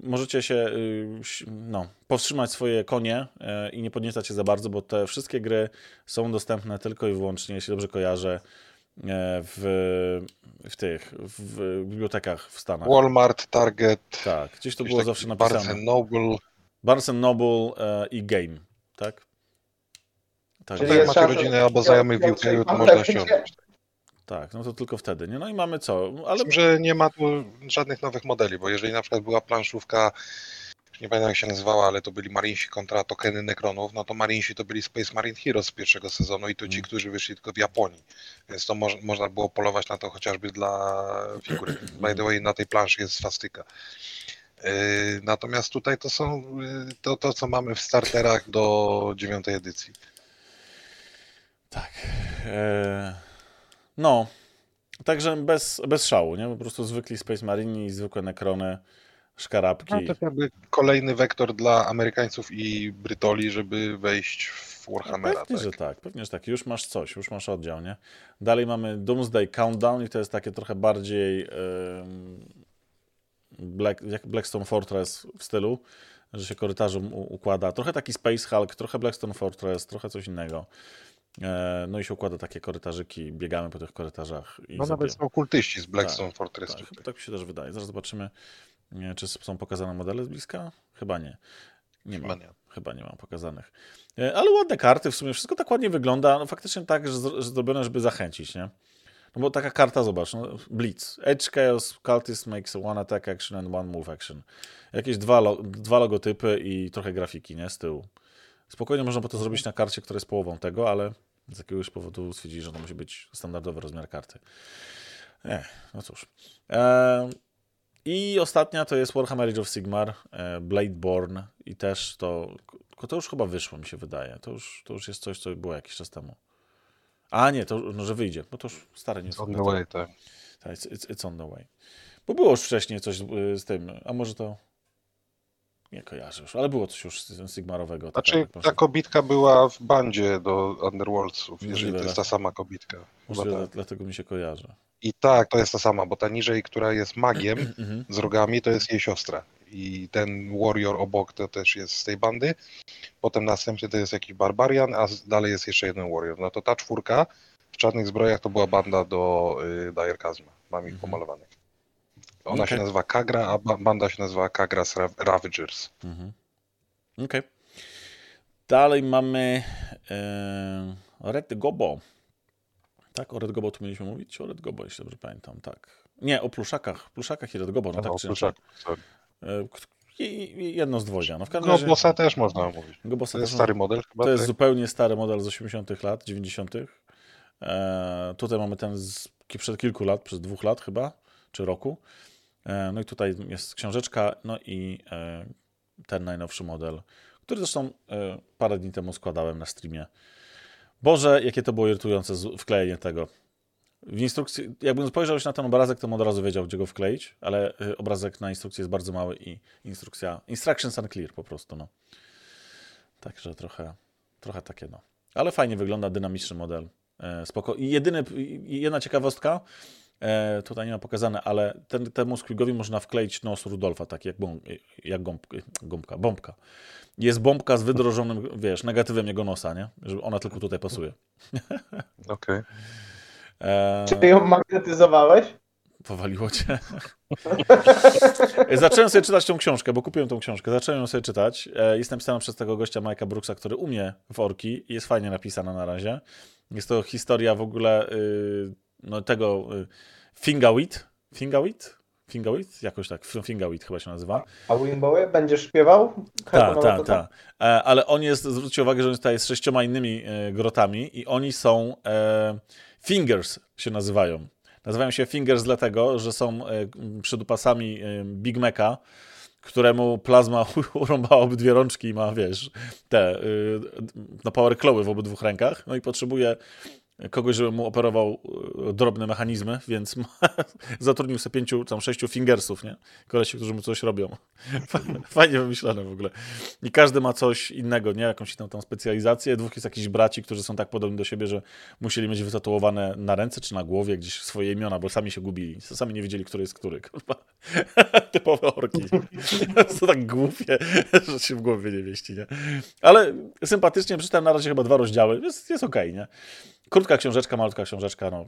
możecie się e, ś- no, powstrzymać swoje konie e, i nie podniecać się za bardzo, bo te wszystkie gry są dostępne tylko i wyłącznie, jeśli dobrze kojarzę, e, w, w tych, w bibliotekach w Stanach. Walmart, Target, Tak, gdzieś to było zawsze napisane. Barnes Noble. Barnes Noble e, i Game, tak? Tak, Czyli Jak jest macie rodzinę albo znajomy w UK, to można ściągnąć. tak, no to tylko wtedy, nie? No i mamy co? Ale że nie ma tu żadnych nowych modeli, bo jeżeli na przykład była planszówka, nie pamiętam jak się nazywała, ale to byli Marinesi kontra tokeny Necronów, no to Marinesi to byli Space Marine Heroes z pierwszego sezonu i to ci, Mm. którzy wyszli tylko w Japonii. Więc to moż, można było polować na to chociażby dla figury. By the way, na tej planszy jest swastyka. Yy, Natomiast tutaj to są yy, to, to, co mamy w starterach do dziewiątej edycji. Tak. E, no. Także bez, bez szału, nie? Po prostu zwykli Space Marini, zwykłe Necrony, szkarabki. No, to jest jakby kolejny wektor dla Amerykańców i Brytoli, żeby wejść w Warhammera. Pewnie, tak. że tak, pewnie, że tak. Już masz coś, już masz oddział, nie? Dalej mamy Doomsday Countdown i to jest takie trochę bardziej Black, jak Blackstone Fortress w stylu, że się korytarzem układa. Trochę taki Space Hulk, trochę Blackstone Fortress, trochę coś innego. E, no i się układa takie korytarzyki, biegamy po tych korytarzach. No nawet są kultyści z Blackstone Fortress. tak, tak mi się też wydaje. Zaraz zobaczymy, nie, czy są pokazane modele z bliska. Chyba nie. Nie ma. Chyba nie. Chyba nie mam pokazanych. E, Ale ładne karty, w sumie wszystko tak ładnie wygląda. No faktycznie tak, że, zro- że zrobione, żeby zachęcić, nie? No bo taka karta, zobacz, no, Blitz. Edge Chaos Cultist makes one attack action and one move action. Jakieś dwa, lo, dwa logotypy i trochę grafiki, nie? Z tyłu. Spokojnie można by to zrobić na karcie, która jest połową tego, ale z jakiegoś powodu stwierdzili, że to musi być standardowy rozmiar karty. Ech, no cóż. E, I ostatnia to jest Warhammer Age of Sigmar, e, Bladeborn i też to, to już chyba wyszło mi się wydaje. To już, to już jest coś, co było jakiś czas temu. A nie, to no, że wyjdzie, bo to już stare nie On the way, tak. tak, it's, it's, it's on the way. Bo było już wcześniej coś y, z tym, a może to... Nie kojarzę już, ale było coś już Sigmarowego. taka Znaczy, proszę. ta kobitka była w bandzie do Underworldsów, jeżeli to jest tak. ta sama kobitka. Może tak. dlatego mi się kojarzy. I tak, to jest ta sama, bo ta niżej, która jest magiem Mhm. z rogami, to jest jej siostra. I ten warrior obok to też jest z tej bandy. Potem następny to jest jakiś barbarian, a dalej jest jeszcze jeden warrior. No to ta czwórka w czarnych zbrojach to była banda do y, Chasma. Mam ich Mhm. pomalowanych. Ona się Okej. nazywa Kagra, a ba- banda się nazywa Kagras Rav- Ravagers. Mhm. Okej. Dalej mamy e, Red Gobo. Tak, o Red Gobo tu mieliśmy mówić? O Red Gobo, jeśli dobrze pamiętam, tak. Nie, o pluszakach. Pluszakach i Red Gobo, no No, tak o czy sorry. E, Jedno z dwojga. No w każdym razie... bossa też można mówić. Gobosa To jest stary model chyba. To jest tak? zupełnie stary model z 80 lat, 90 e, Tutaj mamy ten z, przed kilku lat, przez dwóch lat chyba, czy roku. E, no i tutaj jest książeczka, no i e, ten najnowszy model, który zresztą e, parę dni temu składałem na streamie. Boże, jakie to było irytujące wklejenie tego. W instrukcji, jakbym spojrzał się na ten obrazek, to bym od razu wiedział, gdzie go wkleić, ale y, obrazek na instrukcji jest bardzo mały i instrukcja, instructions unclear po prostu, no. Także trochę, trochę takie, no. Ale fajnie wygląda, dynamiczny model. E, spoko. I jedyny, jedna ciekawostka, e, tutaj nie ma pokazane, ale ten, temu Squigowi można wkleić nos Rudolfa, tak jak, bom, jak gąb, gąbka, bombka. Jest bombka z wydrożonym, wiesz, negatywem jego nosa, nie? Że ona tylko tutaj pasuje. Okej. E, Czy ją magnetyzowałeś? Powaliło cię. Zacząłem sobie czytać tą książkę, bo kupiłem tą książkę. Zacząłem ją sobie czytać. E, Jest napisana przez tego gościa Mike'a Brooksa, który umie w orki i jest fajnie napisana na razie. Jest to historia w ogóle y, no, tego y, Fingawit. Fingawit? Fingawit? Jakoś tak. Fingawit chyba się nazywa. A Wimbowie będziesz śpiewał? Tak, tak, tak. Ale on jest, zwróćcie uwagę, że on jest tutaj z sześcioma innymi e, grotami i oni są e, Fingers się nazywają. Nazywają się Fingers dlatego, że są e, przydupasami e, Big Maca, któremu plazma urąbała obydwie rączki i ma, wiesz, te e, no, power clawy w obydwu rękach, no i potrzebuje kogoś, żeby mu operował e, drobne mechanizmy, więc ma, zatrudnił sobie pięciu, tam sześciu fingersów, nie? Kolesi, którzy mu coś robią. Fajnie wymyślone w ogóle. I każdy ma coś innego, nie? Jakąś tam specjalizację. Dwóch jest jakichś braci, którzy są tak podobni do siebie, że musieli mieć wytatuowane na ręce czy na głowie gdzieś swoje imiona, bo sami się gubili. Sami nie wiedzieli, który jest który. Typowe orki. to tak głupie, że się w głowie nie mieści, nie? Ale sympatycznie przeczytałem na razie chyba dwa rozdziały. Jest, jest okej, nie? Krótka książeczka, malutka książeczka, no.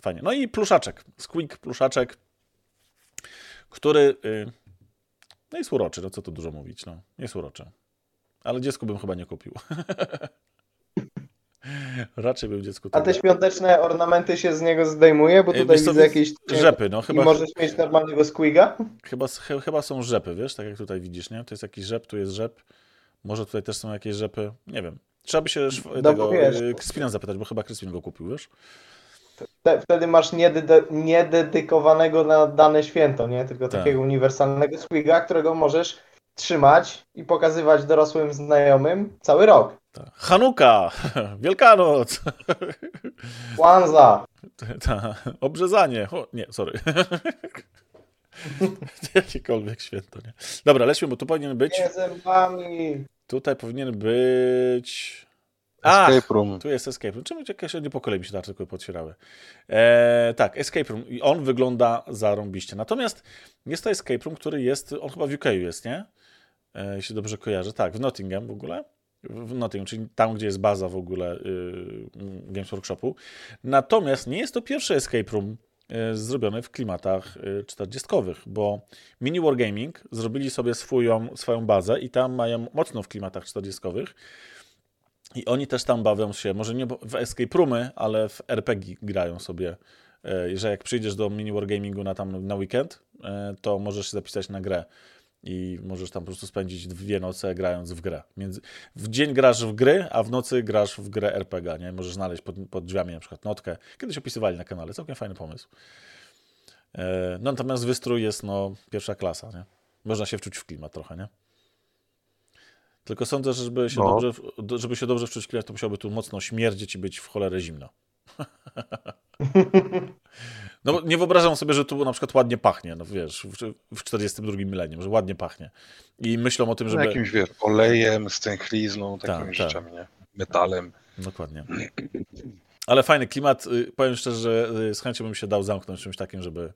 Fajnie. No i pluszaczek. Squeak pluszaczek, który... Y, no jest uroczy, no co tu dużo mówić, no. Jest uroczy. Ale dziecku bym chyba nie kupił. Raczej był dziecku A te świąteczne ornamenty się z niego zdejmuje, bo E, tutaj widzę jakieś... Rzepy, no I chyba, możesz mieć normalnego squiga? chyba, ch- chyba są rzepy, wiesz, tak jak tutaj widzisz, nie? To jest jakiś rzep, tu jest rzep. Może tutaj też są jakieś rzepy, nie wiem. Trzeba by się No tego wiesz- y, Crispina zapytać, bo chyba Crispin go kupił, wiesz? Te, wtedy masz niedede, niededykowanego na dane święto, nie? Tylko Tak. takiego uniwersalnego squiga, którego możesz trzymać i pokazywać dorosłym znajomym cały rok. Ta. Hanuka! Wielkanoc! Kwanza! Ta. Obrzezanie! O, nie, sorry. Jakiekolwiek święto, nie? Dobra, lećmy, bo tu powinien być... Nie zębami! Tutaj powinien być... Escape room. Tu jest Escape Room. Czemu jakieś nie po kolei mi się te artykuły podcierały? E, tak, Escape Room. I on wygląda zarąbiście. Natomiast jest to Escape Room, który jest, on chyba w UK jest, nie? E, jeśli dobrze kojarzę. Tak, w Nottingham w ogóle. W Nottingham, czyli tam, gdzie jest baza w ogóle y, Games Workshopu. Natomiast nie jest to pierwszy Escape Room y, zrobiony w klimatach y, 40 bo Mini Wargaming zrobili sobie swoją, swoją bazę i tam mają mocno w klimatach 40 i oni też tam bawią się, może nie w escape roomy, ale w RPG grają sobie. E, Że jak przyjdziesz do mini wargamingu na tam na weekend, e, to możesz się zapisać na grę i możesz tam po prostu spędzić dwie noce grając w grę. Między... W dzień grasz w gry, a w nocy grasz w grę RPG, nie? Możesz znaleźć pod, pod drzwiami na przykład notkę. Kiedyś opisywali na kanale, całkiem fajny pomysł. E, No natomiast wystrój jest no pierwsza klasa, nie? Można się wczuć w klimat trochę, nie? Tylko sądzę, że żeby się, No. dobrze, żeby się dobrze wczuć w klimat, to musiałoby tu mocno śmierdzieć i być w cholerę zimno. No bo nie wyobrażam sobie, że tu na przykład ładnie pachnie, no wiesz, w, w 42 milenium, że ładnie pachnie. I myślą o tym, Z żeby... jakimś, wiesz, olejem, stęchlizną, takimi Tak, tak. rzeczami, nie? Metalem. Dokładnie. Ale fajny klimat. y, Powiem szczerze, że y, z chęcią bym się dał zamknąć czymś takim, żeby,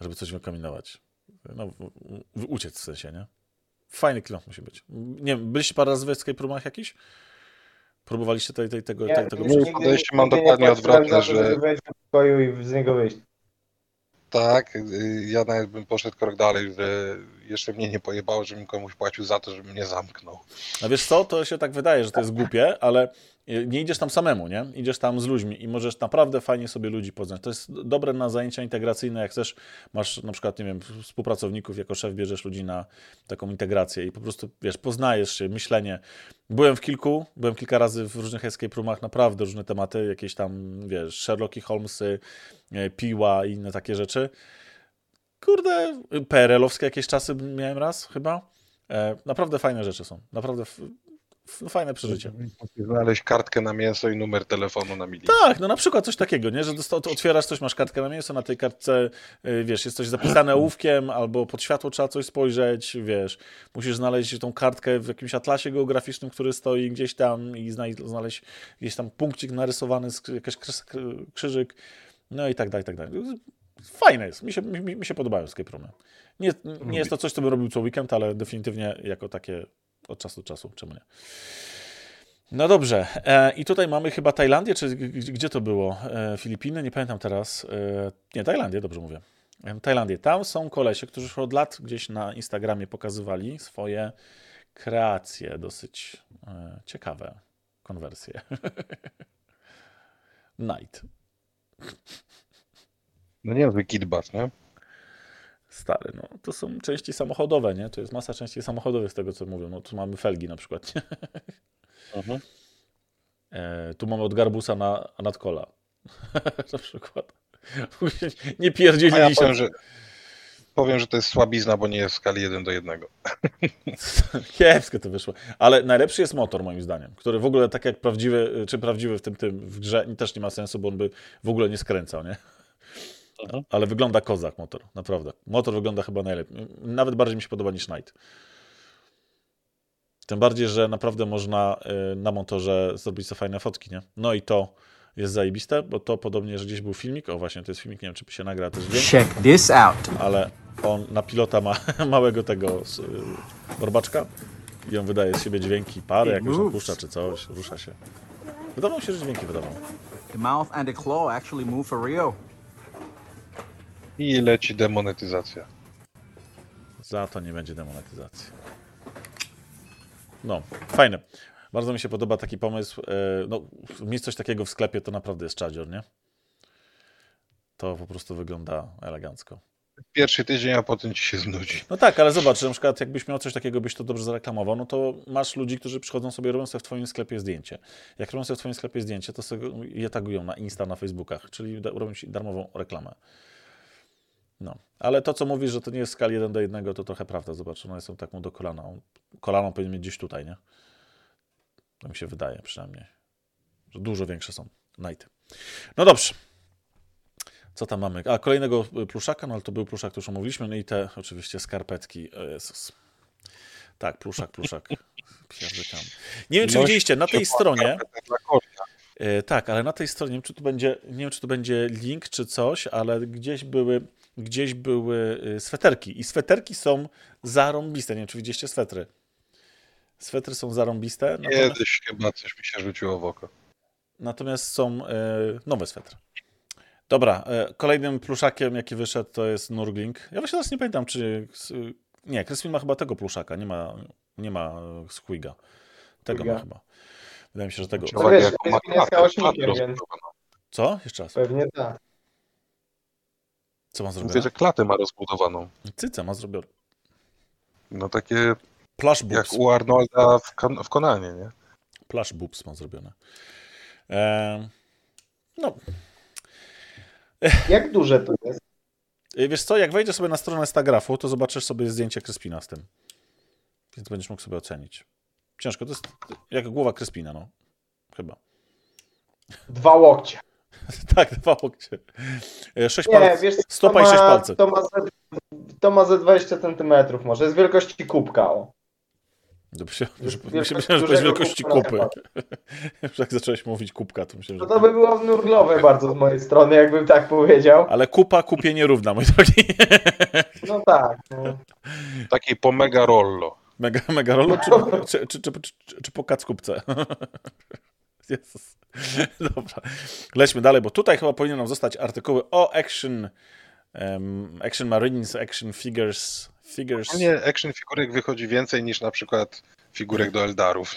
żeby coś wykominować. No, uciec w sensie, nie? Fajny klimat musi być. Nie wiem, byliście parę razy w escape roomach jakiś? Próbowaliście tej, tej, tego, Nie, tej, tego podejście mam dokładnie odwrotne, że- do pokoju i z niego wyjść. Tak, ja nawet bym poszedł krok dalej, że jeszcze mnie nie pojebało, żebym komuś płacił za to, żeby mnie zamknął. A wiesz co, to się tak wydaje, że to jest głupie, ale nie idziesz tam samemu, nie? Idziesz tam z ludźmi i możesz naprawdę fajnie sobie ludzi poznać. To jest dobre na zajęcia integracyjne, jak chcesz, masz na przykład, nie wiem, współpracowników, jako szef bierzesz ludzi na taką integrację i po prostu, wiesz, poznajesz się, myślenie. Byłem w kilku, byłem kilka razy w różnych escape roomach, naprawdę różne tematy, jakieś tam, wiesz, Sherlocki Holmesy, e, Piła i inne takie rzeczy. Kurde, PRL-owskie jakieś czasy miałem raz chyba. E, Naprawdę fajne rzeczy są. Naprawdę fajne przeżycie. Znaleźć kartkę na mięso i numer telefonu na mili. Tak, no na przykład coś takiego, nie? że otwierasz coś, masz kartkę na mięso, na tej kartce, y, wiesz, jest coś zapisane ołówkiem, albo pod światło trzeba coś spojrzeć, wiesz, musisz znaleźć tą kartkę w jakimś atlasie geograficznym, który stoi gdzieś tam i znaleźć gdzieś tam punkcik narysowany, kry- krzyżyk, no i tak dalej, i tak dalej. Fajne jest, mi się, mi, mi się podobają escape roomy. Nie, nie jest to coś, co bym robił co weekend, ale definitywnie jako takie od czasu do czasu, czemu nie. No dobrze. E, I tutaj mamy chyba Tajlandię, czy gdzie to było? E, Filipiny? Nie pamiętam teraz. E, nie, Tajlandię, dobrze mówię. E, Tajlandię. Tam są kolesie, którzy już od lat gdzieś na Instagramie pokazywali swoje kreacje, dosyć e, ciekawe konwersje. Night. No niezły kitbas, nie? Stary, no to są części samochodowe, nie? To jest masa części samochodowych z tego, co mówią. No tu mamy felgi na przykład, nie? Mhm. E, tu mamy od garbusa na nadkola. na przykład. Nie pierdzieli ja dzisiaj. powiem, że, powiem, że to jest słabizna, bo nie jest w skali 1 do 1. Kiepskie to wyszło. Ale najlepszy jest motor, moim zdaniem, który w ogóle tak jak prawdziwy, czy prawdziwy w tym, tym w grze też nie ma sensu, bo on by w ogóle nie skręcał, nie? Ale wygląda kozak motor, naprawdę. Motor wygląda chyba najlepiej. Nawet bardziej mi się podoba niż Knight. Tym bardziej, że naprawdę można y, na motorze zrobić sobie fajne fotki, nie? No i to jest zajebiste, bo to podobnie, że gdzieś był filmik, o właśnie, to jest filmik, nie wiem, czy się nagra też dźwięk, Check this out. ale on na pilota ma małego tego s- y, borbaczka i on wydaje z siebie dźwięki, parę It jakąś moves. opuszcza czy coś, rusza się. Wydawało się, że dźwięki wydawał. The mouth and the claw actually move for real. I leci demonetyzacja. Za to nie będzie demonetyzacji. No, fajne. Bardzo mi się podoba taki pomysł. e, No, mieć coś takiego w sklepie to naprawdę jest czadzior, nie? To po prostu wygląda elegancko. Pierwszy tydzień, a potem ci się znudzi. No tak, ale zobacz, że na przykład jakbyś miał coś takiego, byś to dobrze zareklamował, no to masz ludzi, którzy przychodzą sobie, robią sobie w twoim sklepie zdjęcie. Jak robią sobie w twoim sklepie zdjęcie, to sobie je tagują na Insta, na Facebookach, czyli robią ci darmową reklamę. No, ale to, co mówisz, że to nie jest skali 1 do 1, to trochę prawda. Zobacz, one są taką do kolana. On- Kolano powinien mieć gdzieś tutaj, nie? To mi się wydaje przynajmniej. Że dużo większe są Nighty. No dobrze. Co tam mamy? A, kolejnego y, pluszaka, no ale to był pluszak, to już omówiliśmy. No i te oczywiście skarpetki. O Jezus. Tak, pluszak, pluszak. Pierdykam. Nie wiem, czy widzieliście, na tej stronie, e, tak, ale na tej stronie, nie wiem, czy tu będzie, nie wiem, czy tu będzie link, czy coś, ale gdzieś były, gdzieś były y, sweterki i sweterki są zarąbiste. Nie wiem, czy widzieliście swetry. Swetry są zarąbiste, natomiast, Kiedyś chyba coś mi się rzuciło w oko. natomiast są e, nowe swetry. Dobra, e, kolejnym pluszakiem, jaki wyszedł, to jest Nurgling. Ja właśnie teraz nie pamiętam, czy... Nie, Kryspin ma chyba tego pluszaka, nie ma, nie ma Squiga. Tego ma Squiga. chyba. Wydaje mi się, że tego. No wiesz, jest ma więc-. Co? Jeszcze raz. Pewnie tak. Co ma Mówię, zrobione? że klatę ma rozbudowaną. Cyce ma zrobione. No takie Plush jak u Arnolda w, Kon- w Konanie, nie? Boobs ma zrobione. Ehm, no, Jak duże to jest? y, wiesz co, jak wejdziesz sobie na stronę Stagrafu, to zobaczysz sobie zdjęcie Kryspina z tym. Więc będziesz mógł sobie ocenić. Ciężko, to jest jak głowa Kryspina, no. Chyba. Dwa łokcie. tak, dwa łokcie. E, Sześć Nie, palców. wiesz, Stopa to i sześć ma, palców. to ma, ze, to ma ze 20 cm może. Jest wielkości kubka. O. Dobrze, się, wielkość myślałem, że to jest wielkości kupy. Już jak zacząłeś mówić kubka, to myślałem, No że... to by było nurglowe bardzo z mojej strony, jakbym tak powiedział. Ale kupa kupie nierówna, mój drogi. No tak. No. Takiej po mega rollo. Mega, mega rollo, czy, czy, czy, czy, czy, czy po kackupce? Jezus. Dobra. Lećmy dalej, bo tutaj chyba powinny nam zostać artykuły o Action, em, action Marines, Action Figures. figures. Nie, action figurek wychodzi więcej niż na przykład figurek do Eldarów.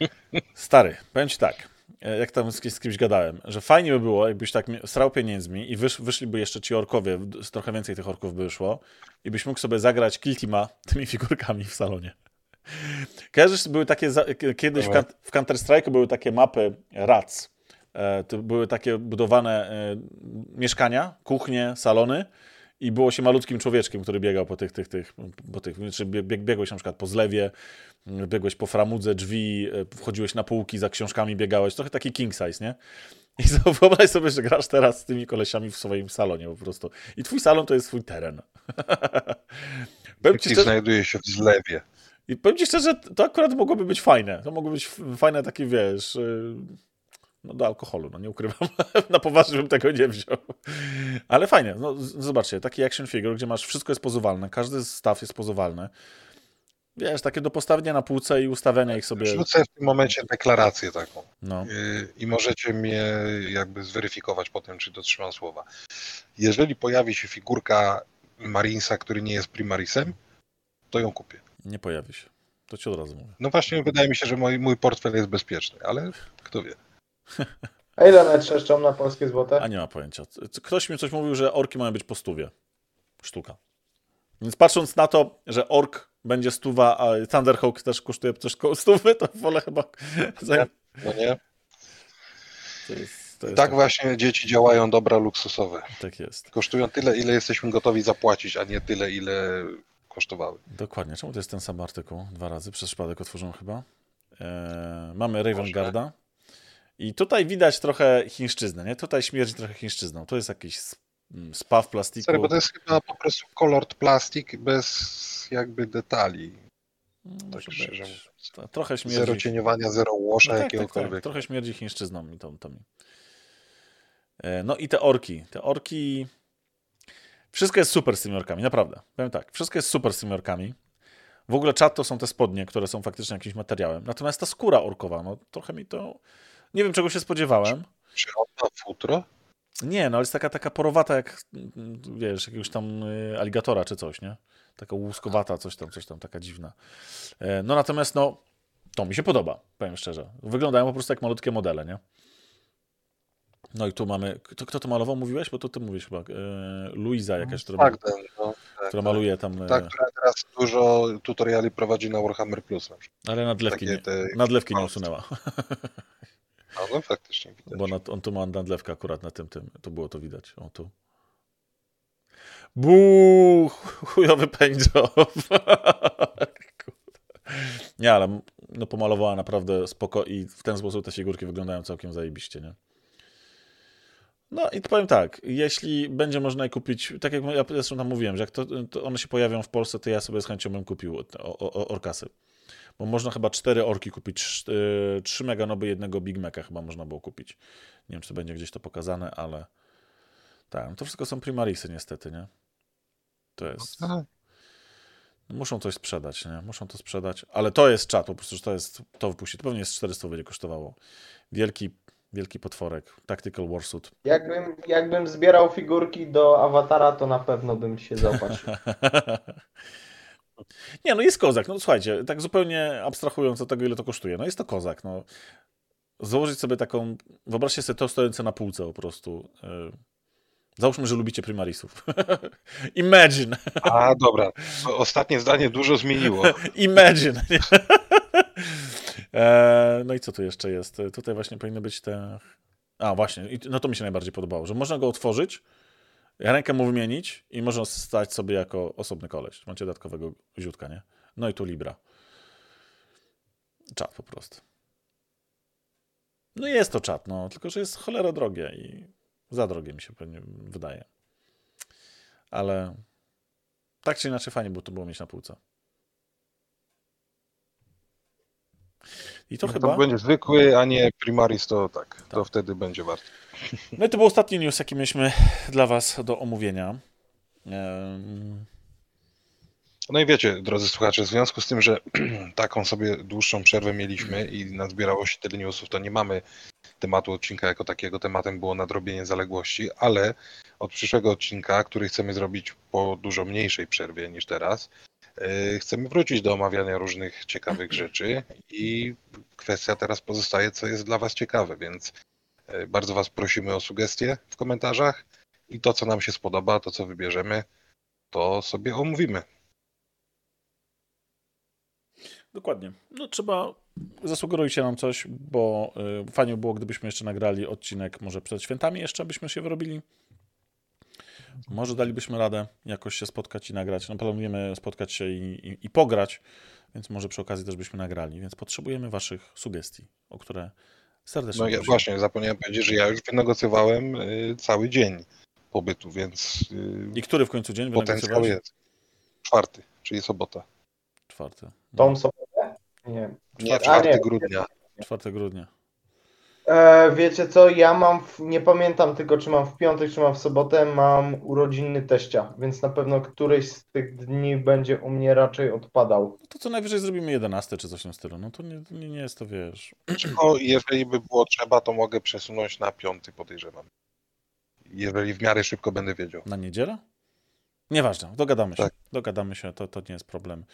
Stary, powiem ci tak, e, jak tam z, z kimś gadałem, że fajnie by było, jakbyś tak strał pieniędzmi i wysz, wyszliby jeszcze ci orkowie, trochę więcej tych orków by wyszło i byś mógł sobie zagrać Kiltima tymi figurkami w salonie. Kojarzysz, były takie, za, kiedyś w, w Counter-Strike były takie mapy RAC. E, To były takie budowane e, mieszkania, kuchnie, salony i było się malutkim człowieczkiem, który biegał po tych, tych, tych, po tych, czy bieg, biegłeś na przykład po zlewie, biegłeś po framudze drzwi, e, wchodziłeś na półki, za książkami biegałeś, trochę taki king size, nie? I so- wyobraź sobie, że grasz teraz z tymi kolesiami w swoim salonie po prostu. I twój salon to jest twój teren. szczerze, znajduje się w zlewie. I powiem ci szczerze, to akurat mogłoby być fajne. To mogło być fajne takie, wiesz, y, no do alkoholu, no nie ukrywam. Na poważnie bym tego nie wziął. Ale fajnie, no zobaczcie, taki action figure, gdzie masz, wszystko jest pozowalne, każdy staw jest pozowalny. Wiesz, takie do postawienia na półce i ustawiania ich sobie. Rzucę w tym momencie deklarację taką. No. Yy, I możecie mnie jakby zweryfikować potem, czy dotrzymam słowa. Jeżeli pojawi się figurka Marinesa, który nie jest Primarisem, to ją kupię. Nie pojawi się. To ci od razu mówię. No właśnie, wydaje mi się, że mój, mój portfel jest bezpieczny, ale kto wie. A ile one trzeszczą na polskie złote? A nie ma pojęcia. Ktoś mi coś mówił, że orki mają być po stówie. Sztuka. Więc patrząc na to, że ork będzie stuwa, a Thunderhawk też kosztuje coś koło stówy, to wolę chyba... za- No nie? To jest, to jest Tak właśnie dzieci działają dobra luksusowe. tak jest. Kosztują tyle, ile jesteśmy gotowi zapłacić, a nie tyle, ile kosztowały. Dokładnie. Czemu to jest ten sam artykuł? Dwa razy przez przypadek otworzyłem chyba. Eee, mamy Ravengarda. I tutaj widać trochę chińszczyznę, nie? Tutaj śmierdzi trochę chińszczyzną. To jest jakiś mm, spaw plastiku. Sorry, bo to jest chyba po prostu colored plastik bez jakby detali. Tak szczerze mówiąc. Trochę śmierdzi. Zero cieniowania, zero washa No tak, tak, tak. jakiegokolwiek. Trochę śmierdzi chińszczyzną mi to, to mi. E, No i te orki. Te orki... Wszystko jest super z tymi orkami, naprawdę. Powiem tak, wszystko jest super z tymi orkami. W ogóle czat to są te spodnie, które są faktycznie jakimś materiałem. Natomiast ta skóra orkowa, no trochę mi to... Nie wiem, czego się spodziewałem. Ma futro? Nie, no ale jest taka, taka porowata jak, wiesz, jakiegoś tam y, aligatora czy coś, nie? Taka łuskowata, coś tam, coś tam, taka dziwna. E, No natomiast no, To mi się podoba, powiem szczerze. Wyglądają po prostu jak malutkie modele, nie? No i tu mamy. Kto, kto to malował, mówiłeś? Bo to ty mówisz chyba. E, Luiza jakaś, która, Tak, ten, no, tak, która maluje tam. e, Ta, która teraz dużo tutoriali prowadzi na Warhammer Plus na przykład. Ale nadlewki, takie nie, te- nadlewki nie malutkie. usunęła. No, no faktycznie widać. Bo na, on tu ma nadlewkę akurat na tym, tym. To było to widać. O tu. Buu! Chujowy paintjob. nie, ale no pomalowała naprawdę spoko i w ten sposób te figurki wyglądają całkiem zajebiście, nie? No i powiem tak, jeśli będzie można je kupić, tak jak ja zresztą tam mówiłem, że jak to, to one się pojawią w Polsce, to ja sobie z chęcią bym kupił o, o, orkasy. Bo można chyba cztery orki kupić, y, trzy meganoby jednego Big Maca chyba można było kupić. Nie wiem, czy będzie gdzieś to pokazane, ale tak, no to wszystko są primarisy niestety, nie? To jest... Aha. Muszą coś sprzedać, nie? Muszą to sprzedać, ale to jest czat, po prostu, że to jest, to wypuści. To pewnie jest 400 będzie kosztowało. Wielki, wielki potworek, Tactical Warsuit. Jakbym, jakbym zbierał figurki do awatara, to na pewno bym się zaopatrzył. Nie, no jest kozak. No słuchajcie, tak zupełnie abstrahując od tego, ile to kosztuje. No jest to kozak. No. Założyć sobie taką. Wyobraźcie sobie to stojące na półce po prostu. Yy, Załóżmy, że lubicie primarisów. Imagine. A dobra, ostatnie zdanie dużo zmieniło. Imagine. E, no i co tu jeszcze jest? Tutaj właśnie powinny być te. A, właśnie. No to mi się najbardziej podobało, że można go otworzyć, rękę mu wymienić i można stać sobie jako osobny koleś. Macie dodatkowego ziutka, nie? No i tu Libra. Czat po prostu. No jest to czat, no, tylko że jest cholera drogie i za drogie mi się pewnie wydaje. Ale tak czy inaczej fajnie było to było mieć na półce. I to To chyba. będzie zwykły, a nie primaris, to tak, to Tak. wtedy będzie warto. No i to był ostatni news, jaki mieliśmy dla Was do omówienia. Em, No i wiecie, drodzy słuchacze, w związku z tym, że taką sobie dłuższą przerwę mieliśmy i nazbierało się tyle newsów, to nie mamy tematu odcinka jako takiego. Tematem było nadrobienie zaległości, ale od przyszłego odcinka, który chcemy zrobić po dużo mniejszej przerwie niż teraz, chcemy wrócić do omawiania różnych ciekawych rzeczy i kwestia teraz pozostaje, co jest dla Was ciekawe, więc yy, bardzo Was prosimy o sugestie w komentarzach i to, co nam się spodoba, to, co wybierzemy, to sobie omówimy. Dokładnie. No trzeba, zasugerujcie nam coś, bo y, fajnie by było, gdybyśmy jeszcze nagrali odcinek może przed świętami jeszcze, byśmy się wyrobili. Może dalibyśmy radę jakoś się spotkać i nagrać. No planujemy spotkać się i, i, i pograć, więc może przy okazji też byśmy nagrali. Więc potrzebujemy waszych sugestii, o które serdecznie No ja właśnie, zapomniałem powiedzieć, że ja już wynegocjowałem y, cały dzień pobytu, więc y, I który w końcu dzień potencjał wynegocjowałeś? jest. Czwarty, czyli sobota. Czwarty. Tą sobotę? Nie. Nie, A, 4 nie. grudnia. 4 grudnia. E, wiecie co, ja mam, w, nie pamiętam tylko czy mam w piątek, czy mam w sobotę, mam urodziny teścia, więc na pewno któryś z tych dni będzie u mnie raczej odpadał. To co najwyżej zrobimy 11 czy coś w tym stylu. No to nie, nie, nie jest to, wiesz... No, jeżeli by było trzeba, to mogę przesunąć na piąty, podejrzewam. Jeżeli w miarę szybko będę wiedział. Na niedzielę? Nieważne, dogadamy się. Tak. Dogadamy się, to, to nie jest problem.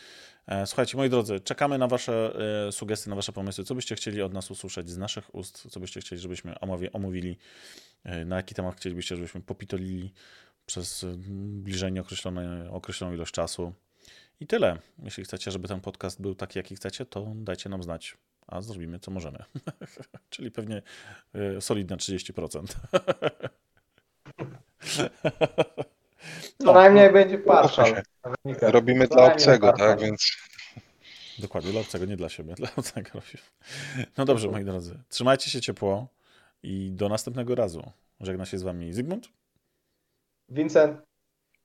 E, Słuchajcie, moi drodzy, czekamy na Wasze e, sugestie, na Wasze pomysły. Co byście chcieli od nas usłyszeć z naszych ust? Co byście chcieli, żebyśmy omówili? E, Na jaki temat chcielibyście, żebyśmy popitolili przez bliżej nieokreślone, określoną ilość czasu? I tyle. Jeśli chcecie, żeby ten podcast był taki, jaki chcecie, to dajcie nam znać, a zrobimy, co możemy. Czyli pewnie solidne 30%. Co najmniej będzie partial. się. Nawet nie każdy. Robimy Co dla najmniej obcego, tak? Więc Dokładnie, dla obcego, nie dla siebie, dla obcego robię. No dobrze, moi drodzy, trzymajcie się ciepło i do następnego razu. Żegna się z wami Zygmunt. Vincent,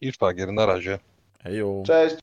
i szwagier, na razie. Hejo. cześć.